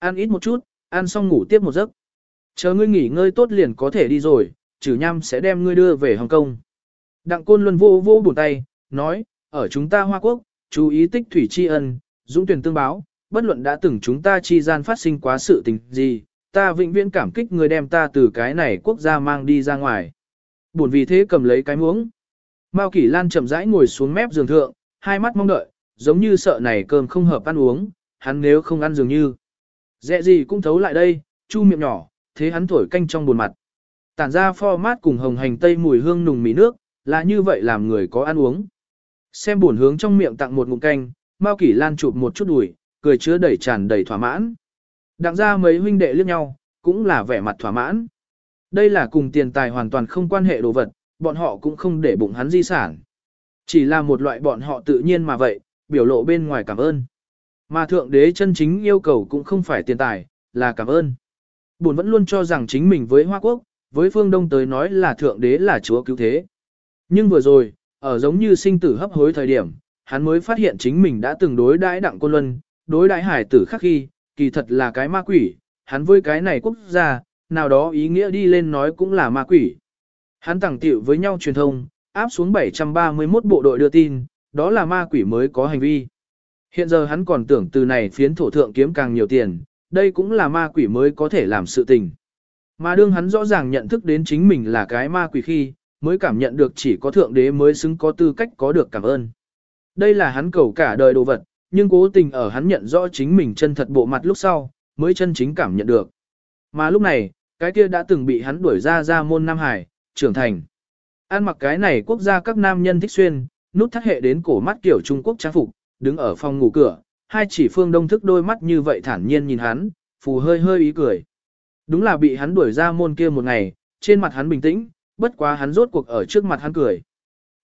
ăn ít một chút, ăn xong ngủ tiếp một giấc. Chờ ngươi nghỉ ngơi tốt liền có thể đi rồi, trừ nham sẽ đem ngươi đưa về Hồng Kông. Đặng Côn Luân vô vô bùn tay, nói, ở chúng ta Hoa Quốc, chú ý tích thủy tri ân, dũng tuyển tương báo, bất luận đã từng chúng ta chi gian phát sinh quá sự tình gì, ta vĩnh viễn cảm kích người đem ta từ cái này quốc gia mang đi ra ngoài. Buồn vì thế cầm lấy cái muỗng. Mao Kỷ Lan chậm rãi ngồi xuống mép giường thượng, hai mắt mong đợi, giống như sợ này cơm không hợp ăn uống, hắn nếu không ăn dường như. Dẹ gì cũng thấu lại đây, chu miệng nhỏ, thế hắn thổi canh trong buồn mặt. Tản ra pho mát cùng hồng hành tây mùi hương nùng mì nước, là như vậy làm người có ăn uống. Xem buồn hướng trong miệng tặng một ngụm canh, Mao Kỷ Lan chụp một chút đùi, cười chứa đầy tràn đầy thỏa mãn. Đặng ra mấy huynh đệ liếc nhau, cũng là vẻ mặt thỏa mãn. Đây là cùng tiền tài hoàn toàn không quan hệ đồ vật, bọn họ cũng không để bụng hắn di sản. Chỉ là một loại bọn họ tự nhiên mà vậy, biểu lộ bên ngoài cảm ơn. Mà thượng đế chân chính yêu cầu cũng không phải tiền tài, là cảm ơn. Bổn vẫn luôn cho rằng chính mình với Hoa Quốc, với phương Đông tới nói là thượng đế là chúa cứu thế. Nhưng vừa rồi, ở giống như sinh tử hấp hối thời điểm, hắn mới phát hiện chính mình đã từng đối đãi đặng côn luân, đối đãi hải tử khác khi, kỳ thật là cái ma quỷ, hắn với cái này quốc gia, nào đó ý nghĩa đi lên nói cũng là ma quỷ. Hắn tẳng tiệu với nhau truyền thông, áp xuống 731 bộ đội đưa tin, đó là ma quỷ mới có hành vi. Hiện giờ hắn còn tưởng từ này phiến thổ thượng kiếm càng nhiều tiền, đây cũng là ma quỷ mới có thể làm sự tình. Mà đương hắn rõ ràng nhận thức đến chính mình là cái ma quỷ khi, mới cảm nhận được chỉ có thượng đế mới xứng có tư cách có được cảm ơn. Đây là hắn cầu cả đời đồ vật, nhưng cố tình ở hắn nhận rõ chính mình chân thật bộ mặt lúc sau, mới chân chính cảm nhận được. Mà lúc này, cái kia đã từng bị hắn đuổi ra ra môn Nam Hải, trưởng thành. an mặc cái này quốc gia các nam nhân thích xuyên, nút thắt hệ đến cổ mắt kiểu Trung Quốc trang phục, đứng ở phòng ngủ cửa, hai chỉ phương đông thức đôi mắt như vậy thản nhiên nhìn hắn, phù hơi hơi ý cười. Đúng là bị hắn đuổi ra môn kia một ngày, trên mặt hắn bình tĩnh, bất quá hắn rốt cuộc ở trước mặt hắn cười.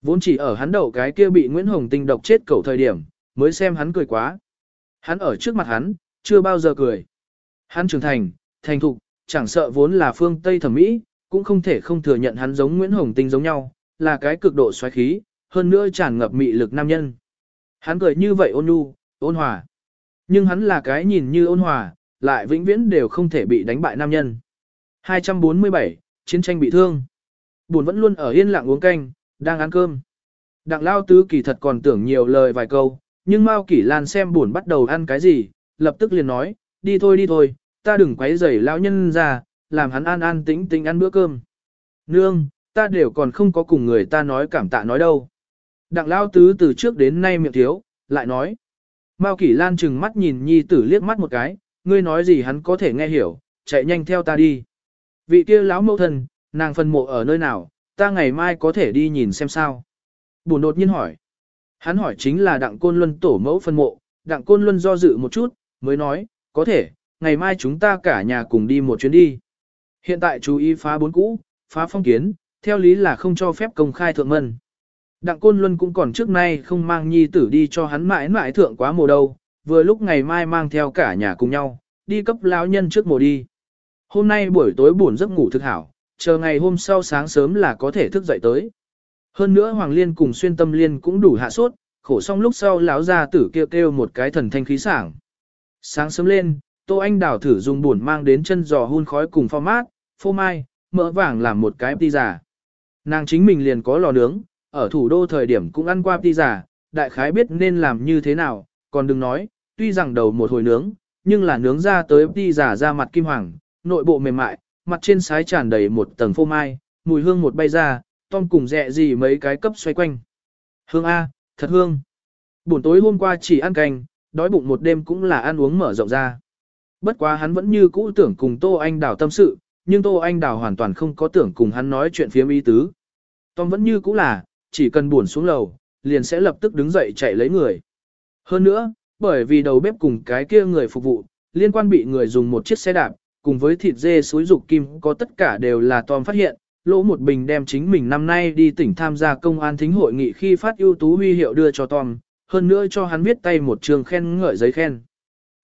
Vốn chỉ ở hắn đầu cái kia bị Nguyễn Hồng Tinh độc chết cầu thời điểm, mới xem hắn cười quá. Hắn ở trước mặt hắn, chưa bao giờ cười. Hắn trưởng thành, thành thục, chẳng sợ vốn là phương Tây thẩm mỹ, cũng không thể không thừa nhận hắn giống Nguyễn Hồng Tinh giống nhau, là cái cực độ xoáy khí, hơn nữa tràn ngập mị lực nam nhân. Hắn cười như vậy ôn nhu, ôn hòa. Nhưng hắn là cái nhìn như ôn hòa, lại vĩnh viễn đều không thể bị đánh bại nam nhân. 247, chiến tranh bị thương. Buồn vẫn luôn ở yên lặng uống canh, đang ăn cơm. Đặng lao tứ kỳ thật còn tưởng nhiều lời vài câu, nhưng Mao Kỷ Lan xem buồn bắt đầu ăn cái gì, lập tức liền nói, đi thôi đi thôi, ta đừng quấy rầy lão nhân ra, làm hắn an an tĩnh tĩnh ăn bữa cơm. Nương, ta đều còn không có cùng người ta nói cảm tạ nói đâu. Đặng lao tứ từ trước đến nay miệng thiếu, lại nói. Mao Kỷ Lan chừng mắt nhìn nhi tử liếc mắt một cái, ngươi nói gì hắn có thể nghe hiểu, chạy nhanh theo ta đi. Vị kia lão mẫu thân, nàng phân mộ ở nơi nào, ta ngày mai có thể đi nhìn xem sao. Bùn đột nhiên hỏi. Hắn hỏi chính là đặng côn luân tổ mẫu phân mộ, đặng côn luân do dự một chút, mới nói, có thể, ngày mai chúng ta cả nhà cùng đi một chuyến đi. Hiện tại chú ý phá bốn cũ, phá phong kiến, theo lý là không cho phép công khai thượng mân. Đặng Côn Luân cũng còn trước nay không mang nhi tử đi cho hắn mãi mãi thượng quá mùa đâu, vừa lúc ngày mai mang theo cả nhà cùng nhau, đi cấp lão nhân trước mùa đi. Hôm nay buổi tối buồn giấc ngủ thực hảo, chờ ngày hôm sau sáng sớm là có thể thức dậy tới. Hơn nữa Hoàng Liên cùng xuyên tâm liên cũng đủ hạ sốt, khổ xong lúc sau lão gia tử kêu kêu một cái thần thanh khí sảng. Sáng sớm lên, Tô Anh Đào thử dùng buồn mang đến chân giò hun khói cùng pho mát, phô mai, mỡ vàng làm một cái pizza. Nàng chính mình liền có lò nướng, ở thủ đô thời điểm cũng ăn qua pizza, đại khái biết nên làm như thế nào, còn đừng nói, tuy rằng đầu một hồi nướng, nhưng là nướng ra tới pizza ra mặt kim hoàng, nội bộ mềm mại, mặt trên sái tràn đầy một tầng phô mai, mùi hương một bay ra, Tom cùng dẹ gì mấy cái cấp xoay quanh. Hương A, thật hương. Buổi tối hôm qua chỉ ăn canh, đói bụng một đêm cũng là ăn uống mở rộng ra. Bất quá hắn vẫn như cũ tưởng cùng Tô Anh Đào tâm sự, nhưng Tô Anh Đào hoàn toàn không có tưởng cùng hắn nói chuyện phiếm ý tứ. Tom vẫn như cũ là, chỉ cần buồn xuống lầu, liền sẽ lập tức đứng dậy chạy lấy người. Hơn nữa, bởi vì đầu bếp cùng cái kia người phục vụ, liên quan bị người dùng một chiếc xe đạp, cùng với thịt dê suối dục kim có tất cả đều là Tom phát hiện, lỗ một bình đem chính mình năm nay đi tỉnh tham gia công an thính hội nghị khi phát ưu tú huy hiệu đưa cho Tom, hơn nữa cho hắn viết tay một trường khen ngợi giấy khen.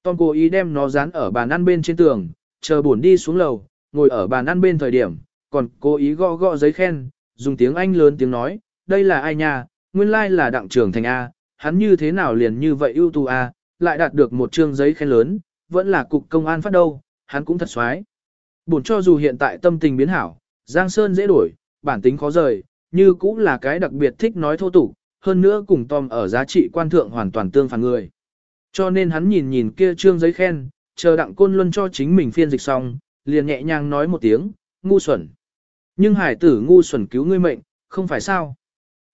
Tom cố ý đem nó dán ở bàn ăn bên trên tường, chờ buồn đi xuống lầu, ngồi ở bàn ăn bên thời điểm, còn cố ý gõ gõ giấy khen, dùng tiếng Anh lớn tiếng nói, đây là ai nha, nguyên lai like là đặng trưởng thành A, hắn như thế nào liền như vậy ưu tú A, lại đạt được một chương giấy khen lớn, vẫn là cục công an phát đâu, hắn cũng thật xoái. Bổn cho dù hiện tại tâm tình biến hảo, Giang Sơn dễ đổi, bản tính khó rời, như cũng là cái đặc biệt thích nói thô tục, hơn nữa cùng Tom ở giá trị quan thượng hoàn toàn tương phản người. Cho nên hắn nhìn nhìn kia trương giấy khen, chờ đặng côn luân cho chính mình phiên dịch xong, liền nhẹ nhàng nói một tiếng, ngu xuẩn. Nhưng hải tử ngu xuẩn cứu ngươi mệnh, không phải sao.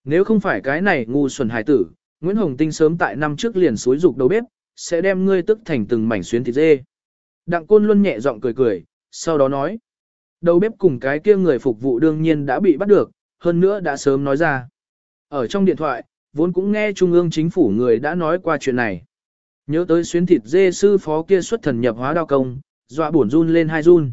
Nếu không phải cái này ngu xuẩn hải tử, Nguyễn Hồng Tinh sớm tại năm trước liền suối dục đầu bếp, sẽ đem ngươi tức thành từng mảnh xuyến thịt dê. Đặng côn luân nhẹ giọng cười cười, sau đó nói. Đầu bếp cùng cái kia người phục vụ đương nhiên đã bị bắt được, hơn nữa đã sớm nói ra. Ở trong điện thoại, vốn cũng nghe Trung ương chính phủ người đã nói qua chuyện này. Nhớ tới xuyến thịt dê sư phó kia xuất thần nhập hóa đao công, dọa buồn run lên hai run.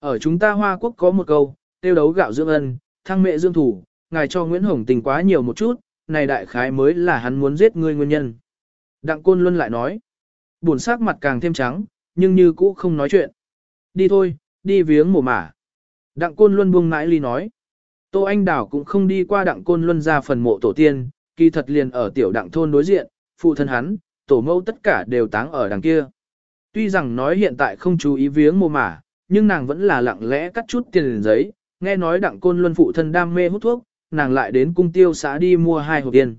Ở chúng ta Hoa Quốc có một câu, tiêu đấu gạo dưỡng ân, thăng mẹ dương thủ, ngài cho Nguyễn Hồng tình quá nhiều một chút, này đại khái mới là hắn muốn giết ngươi nguyên nhân. Đặng Côn Luân lại nói, buồn sắc mặt càng thêm trắng, nhưng như cũ không nói chuyện. Đi thôi, đi viếng mồ mả. Đặng Côn Luân buông mãi ly nói. Tô Anh Đảo cũng không đi qua Đặng Côn Luân ra phần mộ tổ tiên, kỳ thật liền ở tiểu đặng thôn đối diện, phụ thân hắn, tổ mẫu tất cả đều táng ở đằng kia. Tuy rằng nói hiện tại không chú ý viếng mồ mả, nhưng nàng vẫn là lặng lẽ cắt chút tiền giấy, nghe nói Đặng Côn Luân phụ thân đam mê hút thuốc, nàng lại đến cung tiêu xã đi mua hai hộp tiền.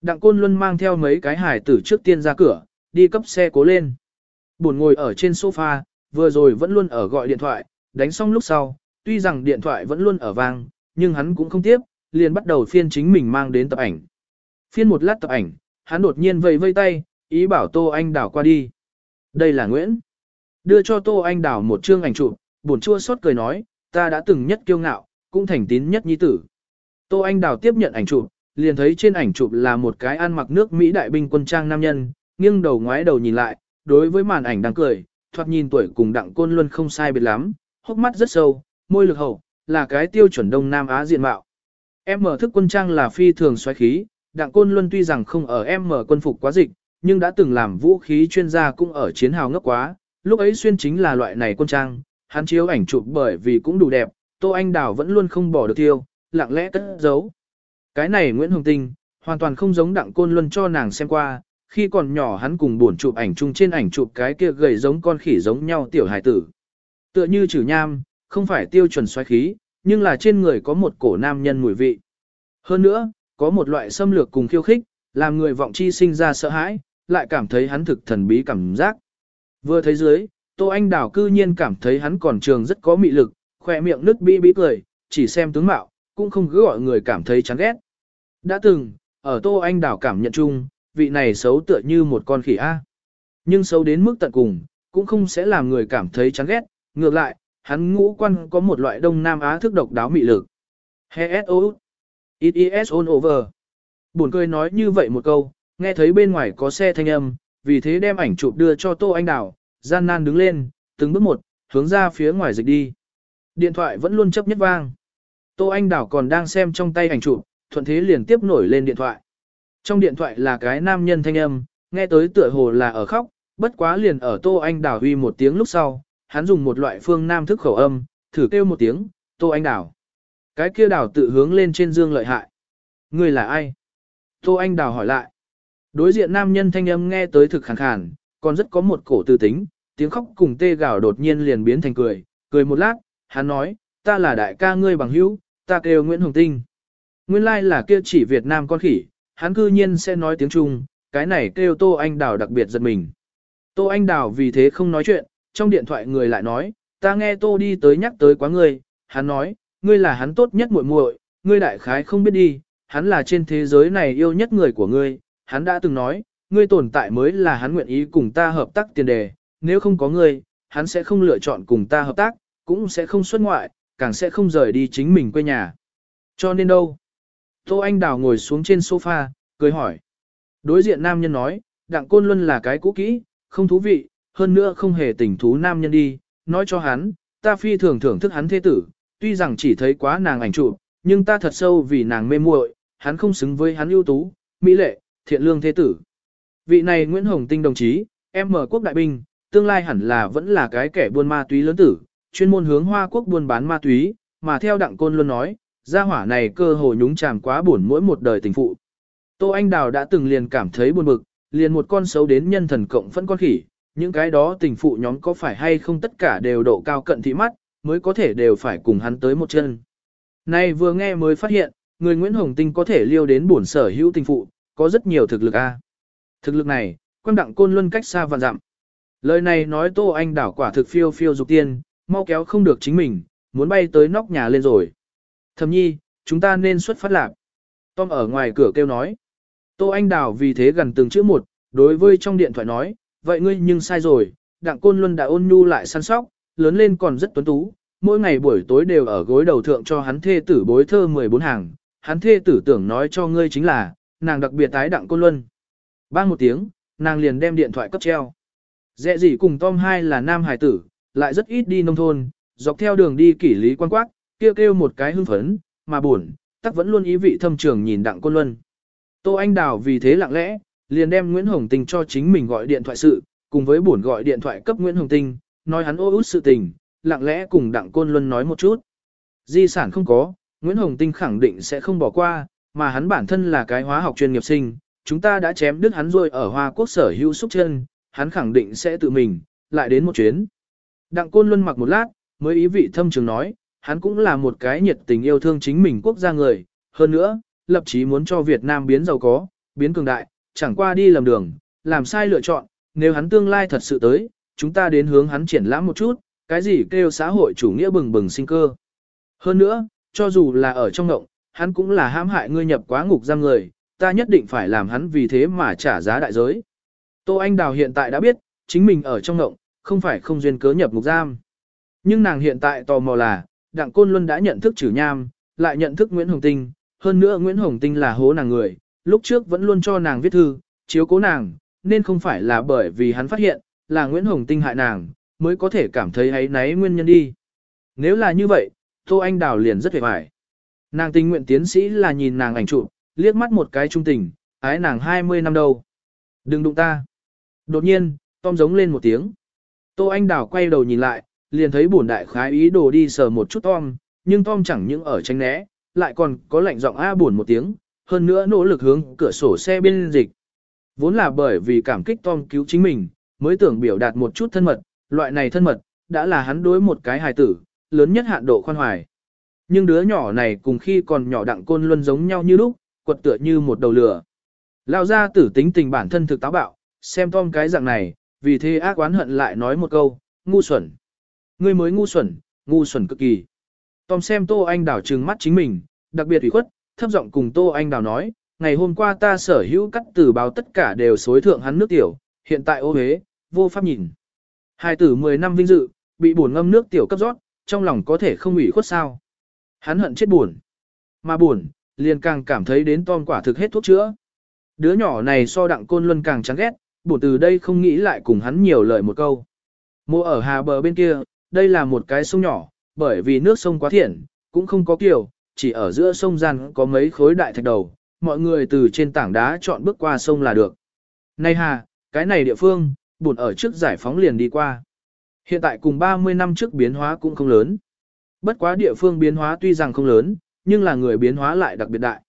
Đặng Côn Luân mang theo mấy cái hải tử trước tiên ra cửa, đi cấp xe cố lên. Buồn ngồi ở trên sofa, vừa rồi vẫn luôn ở gọi điện thoại, đánh xong lúc sau, tuy rằng điện thoại vẫn luôn ở vang, nhưng hắn cũng không tiếp, liền bắt đầu phiên chính mình mang đến tập ảnh. Phiên một lát tập ảnh, hắn đột nhiên vẫy vây tay, ý bảo Tô Anh Đảo qua đi. Đây là Nguyễn. Đưa cho Tô Anh Đảo một chương ảnh chụp, buồn chua xót cười nói, ta đã từng nhất kiêu ngạo, cũng thành tín nhất nhi tử. Tô Anh Đào tiếp nhận ảnh chụp, liền thấy trên ảnh chụp là một cái ăn mặc nước Mỹ đại binh quân trang nam nhân, nghiêng đầu ngoái đầu nhìn lại, đối với màn ảnh đang cười, thoạt nhìn tuổi cùng đặng côn luân không sai biệt lắm, hốc mắt rất sâu, môi lực hậu, là cái tiêu chuẩn Đông Nam Á diện mạo. Em mở thức quân trang là phi thường xoáy khí, đặng côn luân tuy rằng không ở em mở quân phục quá dịch, nhưng đã từng làm vũ khí chuyên gia cũng ở chiến hào ngốc quá, lúc ấy xuyên chính là loại này quân trang, hắn chiếu ảnh chụp bởi vì cũng đủ đẹp, Tô Anh Đào vẫn luôn không bỏ được tiêu, lặng lẽ cất giấu. Cái này Nguyễn Hồng Tinh, hoàn toàn không giống đặng côn luân cho nàng xem qua, khi còn nhỏ hắn cùng buồn chụp ảnh chung trên ảnh chụp cái kia gầy giống con khỉ giống nhau tiểu hài tử. Tựa như chữ nham, không phải tiêu chuẩn xoáy khí, nhưng là trên người có một cổ nam nhân mùi vị. Hơn nữa, có một loại xâm lược cùng khiêu khích, làm người vọng chi sinh ra sợ hãi, lại cảm thấy hắn thực thần bí cảm giác. Vừa thấy dưới, Tô Anh Đào cư nhiên cảm thấy hắn còn trường rất có mị lực, khỏe miệng nứt bi bí cười, chỉ xem tướng mạo, cũng không cứ gọi người cảm thấy chán ghét. Đã từng, ở Tô Anh đảo cảm nhận chung, vị này xấu tựa như một con khỉ A. Nhưng xấu đến mức tận cùng, cũng không sẽ làm người cảm thấy chán ghét, ngược lại, hắn ngũ quan có một loại Đông Nam Á thức độc đáo mị lực. H.S.O. It is all over. Buồn cười nói như vậy một câu, nghe thấy bên ngoài có xe thanh âm, vì thế đem ảnh chụp đưa cho Tô Anh đảo. gian nan đứng lên, từng bước một, hướng ra phía ngoài dịch đi. Điện thoại vẫn luôn chấp nhất vang. Tô Anh Đảo còn đang xem trong tay ảnh chụp, thuận thế liền tiếp nổi lên điện thoại. Trong điện thoại là cái nam nhân thanh âm, nghe tới tựa hồ là ở khóc, bất quá liền ở Tô Anh Đảo huy một tiếng lúc sau, hắn dùng một loại phương nam thức khẩu âm, thử kêu một tiếng, Tô Anh Đảo, Cái kia đảo tự hướng lên trên dương lợi hại. Người là ai? Tô Anh Đảo hỏi lại. Đối diện nam nhân thanh âm nghe tới thực khàn khàn, còn rất có một cổ tư tính, tiếng khóc cùng tê gào đột nhiên liền biến thành cười, cười một lát, hắn nói, ta là đại ca ngươi bằng hữu, ta kêu Nguyễn Hồng Tinh. Nguyên lai like là kia chỉ Việt Nam con khỉ, hắn cư nhiên sẽ nói tiếng Trung, cái này kêu Tô Anh Đào đặc biệt giật mình. Tô Anh Đào vì thế không nói chuyện, trong điện thoại người lại nói, ta nghe Tô đi tới nhắc tới quá ngươi, hắn nói, ngươi là hắn tốt nhất muội muội, ngươi đại khái không biết đi, hắn là trên thế giới này yêu nhất người của ngươi, hắn đã từng nói, ngươi tồn tại mới là hắn nguyện ý cùng ta hợp tác tiền đề, nếu không có ngươi, hắn sẽ không lựa chọn cùng ta hợp tác, cũng sẽ không xuất ngoại, càng sẽ không rời đi chính mình quê nhà. Cho nên đâu? Tô Anh Đào ngồi xuống trên sofa, cười hỏi. Đối diện nam nhân nói, Đặng Côn Luân là cái cũ kỹ, không thú vị, hơn nữa không hề tình thú nam nhân đi, nói cho hắn, ta phi thường thưởng thức hắn thế tử, tuy rằng chỉ thấy quá nàng ảnh chụp, nhưng ta thật sâu vì nàng mê muội, hắn không xứng với hắn ưu tú, mỹ lệ, thiện lương thế tử. Vị này Nguyễn Hồng Tinh đồng chí, em mở quốc đại binh, tương lai hẳn là vẫn là cái kẻ buôn ma túy lớn tử, chuyên môn hướng Hoa Quốc buôn bán ma túy, mà theo Đặng Côn luôn nói, gia hỏa này cơ hồ nhúng chàm quá buồn mỗi một đời tình phụ. Tô Anh Đào đã từng liền cảm thấy buồn bực, liền một con xấu đến nhân thần cộng phân con khỉ, những cái đó tình phụ nhóm có phải hay không tất cả đều độ cao cận thị mắt, mới có thể đều phải cùng hắn tới một chân. Này vừa nghe mới phát hiện, người Nguyễn Hồng Tinh có thể liêu đến bổn sở hữu tình phụ, có rất nhiều thực lực a. Thực lực này, quan đặng côn luân cách xa vạn dặm. Lời này nói Tô Anh đảo quả thực phiêu phiêu dục tiên, mau kéo không được chính mình, muốn bay tới nóc nhà lên rồi. Thầm nhi, chúng ta nên xuất phát lạc. Tom ở ngoài cửa kêu nói. Tô Anh Đào vì thế gần từng chữ một, đối với trong điện thoại nói, vậy ngươi nhưng sai rồi, đặng côn luân đã ôn nhu lại săn sóc, lớn lên còn rất tuấn tú, mỗi ngày buổi tối đều ở gối đầu thượng cho hắn thê tử bối thơ 14 hàng, hắn thê tử tưởng nói cho ngươi chính là, nàng đặc biệt tái đặng côn luân. Bang một tiếng, nàng liền đem điện thoại cấp treo. Dẹ gì cùng Tom hai là nam hải tử, lại rất ít đi nông thôn, dọc theo đường đi kỷ lý quan quát, kêu kêu một cái hưng phấn, mà buồn, tắc vẫn luôn ý vị thâm trường nhìn đặng côn luân. Tô Anh Đào vì thế lặng lẽ, liền đem Nguyễn Hồng Tinh cho chính mình gọi điện thoại sự, cùng với buồn gọi điện thoại cấp Nguyễn Hồng Tinh, nói hắn ô út sự tình, lặng lẽ cùng đặng côn luân nói một chút. Di sản không có, Nguyễn Hồng Tinh khẳng định sẽ không bỏ qua, mà hắn bản thân là cái hóa học chuyên nghiệp sinh, chúng ta đã chém đứt hắn rồi ở Hoa Quốc sở hữu xúc chân, hắn khẳng định sẽ tự mình, lại đến một chuyến. Đặng Côn Luân mặc một lát, mới ý vị thâm trường nói, hắn cũng là một cái nhiệt tình yêu thương chính mình quốc gia người, hơn nữa, lập chí muốn cho Việt Nam biến giàu có, biến cường đại, chẳng qua đi lầm đường, làm sai lựa chọn, nếu hắn tương lai thật sự tới, chúng ta đến hướng hắn triển lãm một chút, cái gì kêu xã hội chủ nghĩa bừng bừng sinh cơ. Hơn nữa, cho dù là ở trong ngộng, hắn cũng là hãm hại ngươi nhập quá ngục giam người, ta nhất định phải làm hắn vì thế mà trả giá đại giới. Tô Anh Đào hiện tại đã biết, chính mình ở trong ngộng, không phải không duyên cớ nhập ngục giam. Nhưng nàng hiện tại tò mò là, Đặng Côn Luân đã nhận thức trừ nham, lại nhận thức Nguyễn Hồng Tinh, hơn nữa Nguyễn Hồng Tinh là hố nàng người, lúc trước vẫn luôn cho nàng viết thư, chiếu cố nàng, nên không phải là bởi vì hắn phát hiện, là Nguyễn Hồng Tinh hại nàng, mới có thể cảm thấy ấy náy nguyên nhân đi. Nếu là như vậy, Tô Anh Đào liền rất vẻ vải. Nàng tình nguyện tiến sĩ là nhìn nàng ảnh chụp, liếc mắt một cái trung tình, ái nàng 20 năm đâu. Đừng đụng ta. Đột nhiên, Tom giống lên một tiếng. Tô Anh Đào quay đầu nhìn lại, liền thấy bổn đại khái ý đồ đi sờ một chút Tom, nhưng Tom chẳng những ở tránh né, lại còn có lạnh giọng a buồn một tiếng, hơn nữa nỗ lực hướng cửa sổ xe bên dịch. Vốn là bởi vì cảm kích Tom cứu chính mình, mới tưởng biểu đạt một chút thân mật, loại này thân mật, đã là hắn đối một cái hài tử, lớn nhất hạn độ khoan hoài. Nhưng đứa nhỏ này cùng khi còn nhỏ đặng côn luân giống nhau như lúc, quật tựa như một đầu lửa. Lao ra tử tính tình bản thân thực táo bạo, xem Tom cái dạng này, vì thế ác oán hận lại nói một câu, ngu xuẩn. Ngươi mới ngu xuẩn, ngu xuẩn cực kỳ. Tom xem Tô Anh Đào trừng mắt chính mình, đặc biệt ủy khuất, thấp giọng cùng Tô Anh Đào nói, ngày hôm qua ta sở hữu cắt tử báo tất cả đều xối thượng hắn nước tiểu, hiện tại ô hế, vô pháp nhìn. Hai tử 10 năm vinh dự, bị buồn ngâm nước tiểu cấp rót, trong lòng có thể không ủy khuất sao. Hắn hận chết buồn. Mà buồn, liền càng cảm thấy đến Tom quả thực hết thuốc chữa. Đứa nhỏ này so đặng côn luân càng chán ghét, buồn từ đây không nghĩ lại cùng hắn nhiều lời một câu. Mộ ở hà bờ bên kia, đây là một cái sông nhỏ, bởi vì nước sông quá thiện, cũng không có kiểu, chỉ ở giữa sông gian có mấy khối đại thạch đầu, mọi người từ trên tảng đá chọn bước qua sông là được. Này hà, cái này địa phương, buồn ở trước giải phóng liền đi qua. Hiện tại cùng 30 năm trước biến hóa cũng không lớn. Bất quá địa phương biến hóa tuy rằng không lớn, nhưng là người biến hóa lại đặc biệt đại.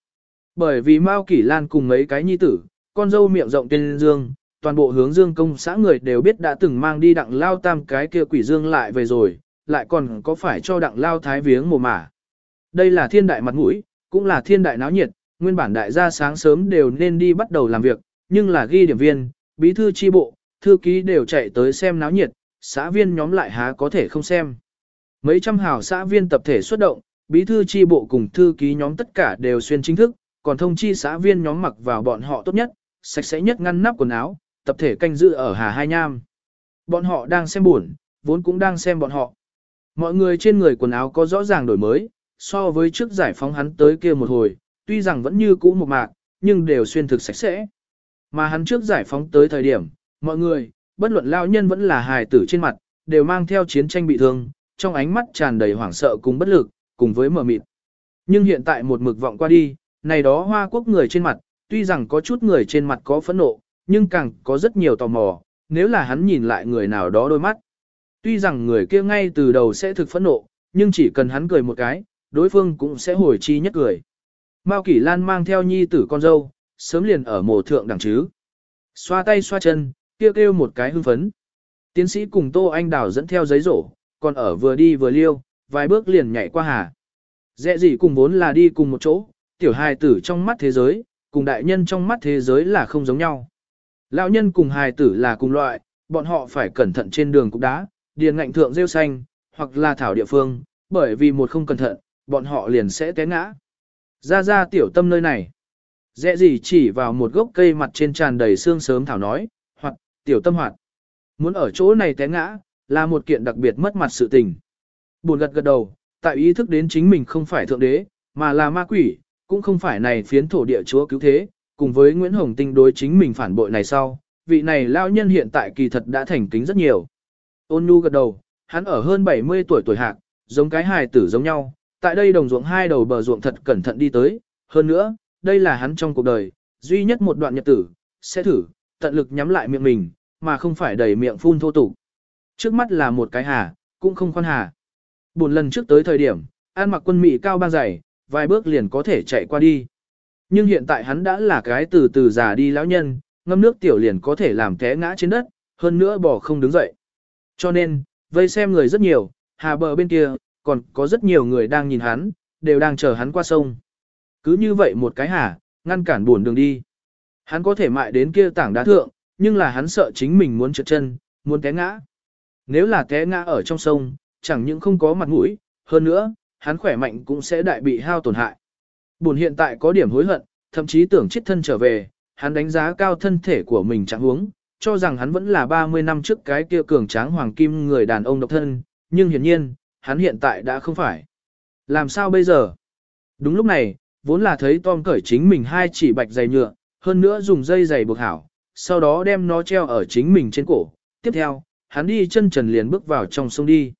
Bởi vì Mao Kỷ Lan cùng mấy cái nhi tử, con dâu miệng rộng tên Dương, toàn bộ hướng Dương công xã người đều biết đã từng mang đi đặng lao tam cái kia quỷ Dương lại về rồi, lại còn có phải cho đặng lao thái viếng mồ mả. Đây là thiên đại mặt mũi, cũng là thiên đại náo nhiệt, nguyên bản đại gia sáng sớm đều nên đi bắt đầu làm việc, nhưng là ghi điểm viên, bí thư chi bộ, thư ký đều chạy tới xem náo nhiệt, xã viên nhóm lại há có thể không xem. Mấy trăm hào xã viên tập thể xuất động, bí thư chi bộ cùng thư ký nhóm tất cả đều xuyên chính thức, còn thông chi xã viên nhóm mặc vào bọn họ tốt nhất, sạch sẽ nhất ngăn nắp quần áo, tập thể canh giữ ở Hà Hai Nham. Bọn họ đang xem buồn, vốn cũng đang xem bọn họ. Mọi người trên người quần áo có rõ ràng đổi mới, so với trước giải phóng hắn tới kia một hồi, tuy rằng vẫn như cũ một mạc, nhưng đều xuyên thực sạch sẽ. Mà hắn trước giải phóng tới thời điểm, mọi người, bất luận lao nhân vẫn là hài tử trên mặt, đều mang theo chiến tranh bị thương, trong ánh mắt tràn đầy hoảng sợ cùng bất lực, cùng với mờ mịt. Nhưng hiện tại một mực vọng qua đi, này đó hoa quốc người trên mặt, tuy rằng có chút người trên mặt có phẫn nộ, nhưng càng có rất nhiều tò mò, nếu là hắn nhìn lại người nào đó đôi mắt. Tuy rằng người kia ngay từ đầu sẽ thực phẫn nộ, nhưng chỉ cần hắn cười một cái, đối phương cũng sẽ hồi chi nhất cười. Mao Kỷ Lan mang theo nhi tử con dâu, sớm liền ở mồ thượng đẳng chứ. Xoa tay xoa chân, kêu kêu một cái hưng phấn. Tiến sĩ cùng Tô Anh Đào dẫn theo giấy rổ, còn ở vừa đi vừa liêu, vài bước liền nhảy qua hà. Dẹ gì cùng vốn là đi cùng một chỗ, tiểu hài tử trong mắt thế giới, cùng đại nhân trong mắt thế giới là không giống nhau. Lão nhân cùng hài tử là cùng loại, bọn họ phải cẩn thận trên đường cục đá, điền ngạnh thượng rêu xanh, hoặc là thảo địa phương, bởi vì một không cẩn thận, bọn họ liền sẽ té ngã. Ra ra tiểu tâm nơi này. Dẹ gì chỉ vào một gốc cây mặt trên tràn đầy xương sớm thảo nói, hoặc, tiểu tâm hoạt. Muốn ở chỗ này té ngã, là một kiện đặc biệt mất mặt sự tình. Buồn gật gật đầu, tại ý thức đến chính mình không phải thượng đế, mà là ma quỷ, cũng không phải này phiến thổ địa chúa cứu thế, cùng với Nguyễn Hồng Tinh đối chính mình phản bội này sau, vị này lao nhân hiện tại kỳ thật đã thành kính rất nhiều. Ôn nhu gật đầu, hắn ở hơn 70 tuổi tuổi hạc, giống cái hài tử giống nhau, tại đây đồng ruộng hai đầu bờ ruộng thật cẩn thận đi tới, hơn nữa, đây là hắn trong cuộc đời, duy nhất một đoạn nhật tử, sẽ thử, tận lực nhắm lại miệng mình, mà không phải đầy miệng phun thô tục. Trước mắt là một cái hà, cũng không khoan hà. Buồn lần trước tới thời điểm, an mặc quân mị cao ba dày, vài bước liền có thể chạy qua đi. Nhưng hiện tại hắn đã là cái từ từ già đi lão nhân, ngâm nước tiểu liền có thể làm té ngã trên đất, hơn nữa bỏ không đứng dậy. Cho nên, vây xem người rất nhiều, hà bờ bên kia, còn có rất nhiều người đang nhìn hắn, đều đang chờ hắn qua sông. Cứ như vậy một cái hà, ngăn cản buồn đường đi. Hắn có thể mại đến kia tảng đá thượng, nhưng là hắn sợ chính mình muốn trượt chân, muốn té ngã. Nếu là té ngã ở trong sông, chẳng những không có mặt mũi, hơn nữa, hắn khỏe mạnh cũng sẽ đại bị hao tổn hại. Buồn hiện tại có điểm hối hận, thậm chí tưởng chết thân trở về, hắn đánh giá cao thân thể của mình chẳng huống, cho rằng hắn vẫn là 30 năm trước cái kia cường tráng hoàng kim người đàn ông độc thân, nhưng hiển nhiên, hắn hiện tại đã không phải. Làm sao bây giờ? Đúng lúc này, vốn là thấy Tom cởi chính mình hai chỉ bạch giày nhựa, hơn nữa dùng dây giày buộc hảo, sau đó đem nó treo ở chính mình trên cổ. Tiếp theo, hắn đi chân trần liền bước vào trong sông đi.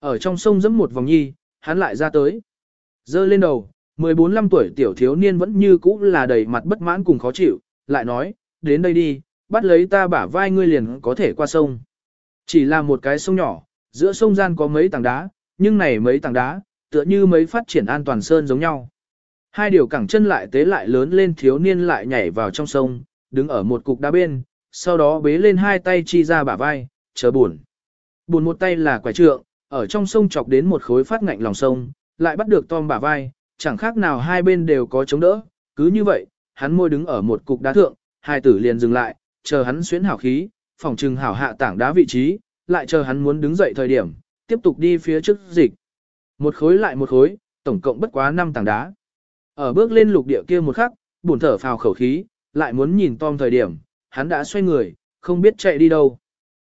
Ở trong sông dẫm một vòng nhi, hắn lại ra tới. Dơ lên đầu, 14-15 tuổi tiểu thiếu niên vẫn như cũ là đầy mặt bất mãn cùng khó chịu, lại nói, đến đây đi, bắt lấy ta bả vai ngươi liền có thể qua sông. Chỉ là một cái sông nhỏ, giữa sông gian có mấy tảng đá, nhưng này mấy tảng đá, tựa như mấy phát triển an toàn sơn giống nhau. Hai điều cẳng chân lại tế lại lớn lên thiếu niên lại nhảy vào trong sông, đứng ở một cục đá bên, sau đó bế lên hai tay chi ra bả vai, chờ buồn. Buồn một tay là quả trượng, ở trong sông chọc đến một khối phát ngạnh lòng sông, lại bắt được Tom bả vai, chẳng khác nào hai bên đều có chống đỡ, cứ như vậy, hắn môi đứng ở một cục đá thượng, hai tử liền dừng lại, chờ hắn xuyến hảo khí, phòng trừng hảo hạ tảng đá vị trí, lại chờ hắn muốn đứng dậy thời điểm, tiếp tục đi phía trước dịch. Một khối lại một khối, tổng cộng bất quá 5 tảng đá. Ở bước lên lục địa kia một khắc, buồn thở phào khẩu khí, lại muốn nhìn Tom thời điểm, hắn đã xoay người, không biết chạy đi đâu.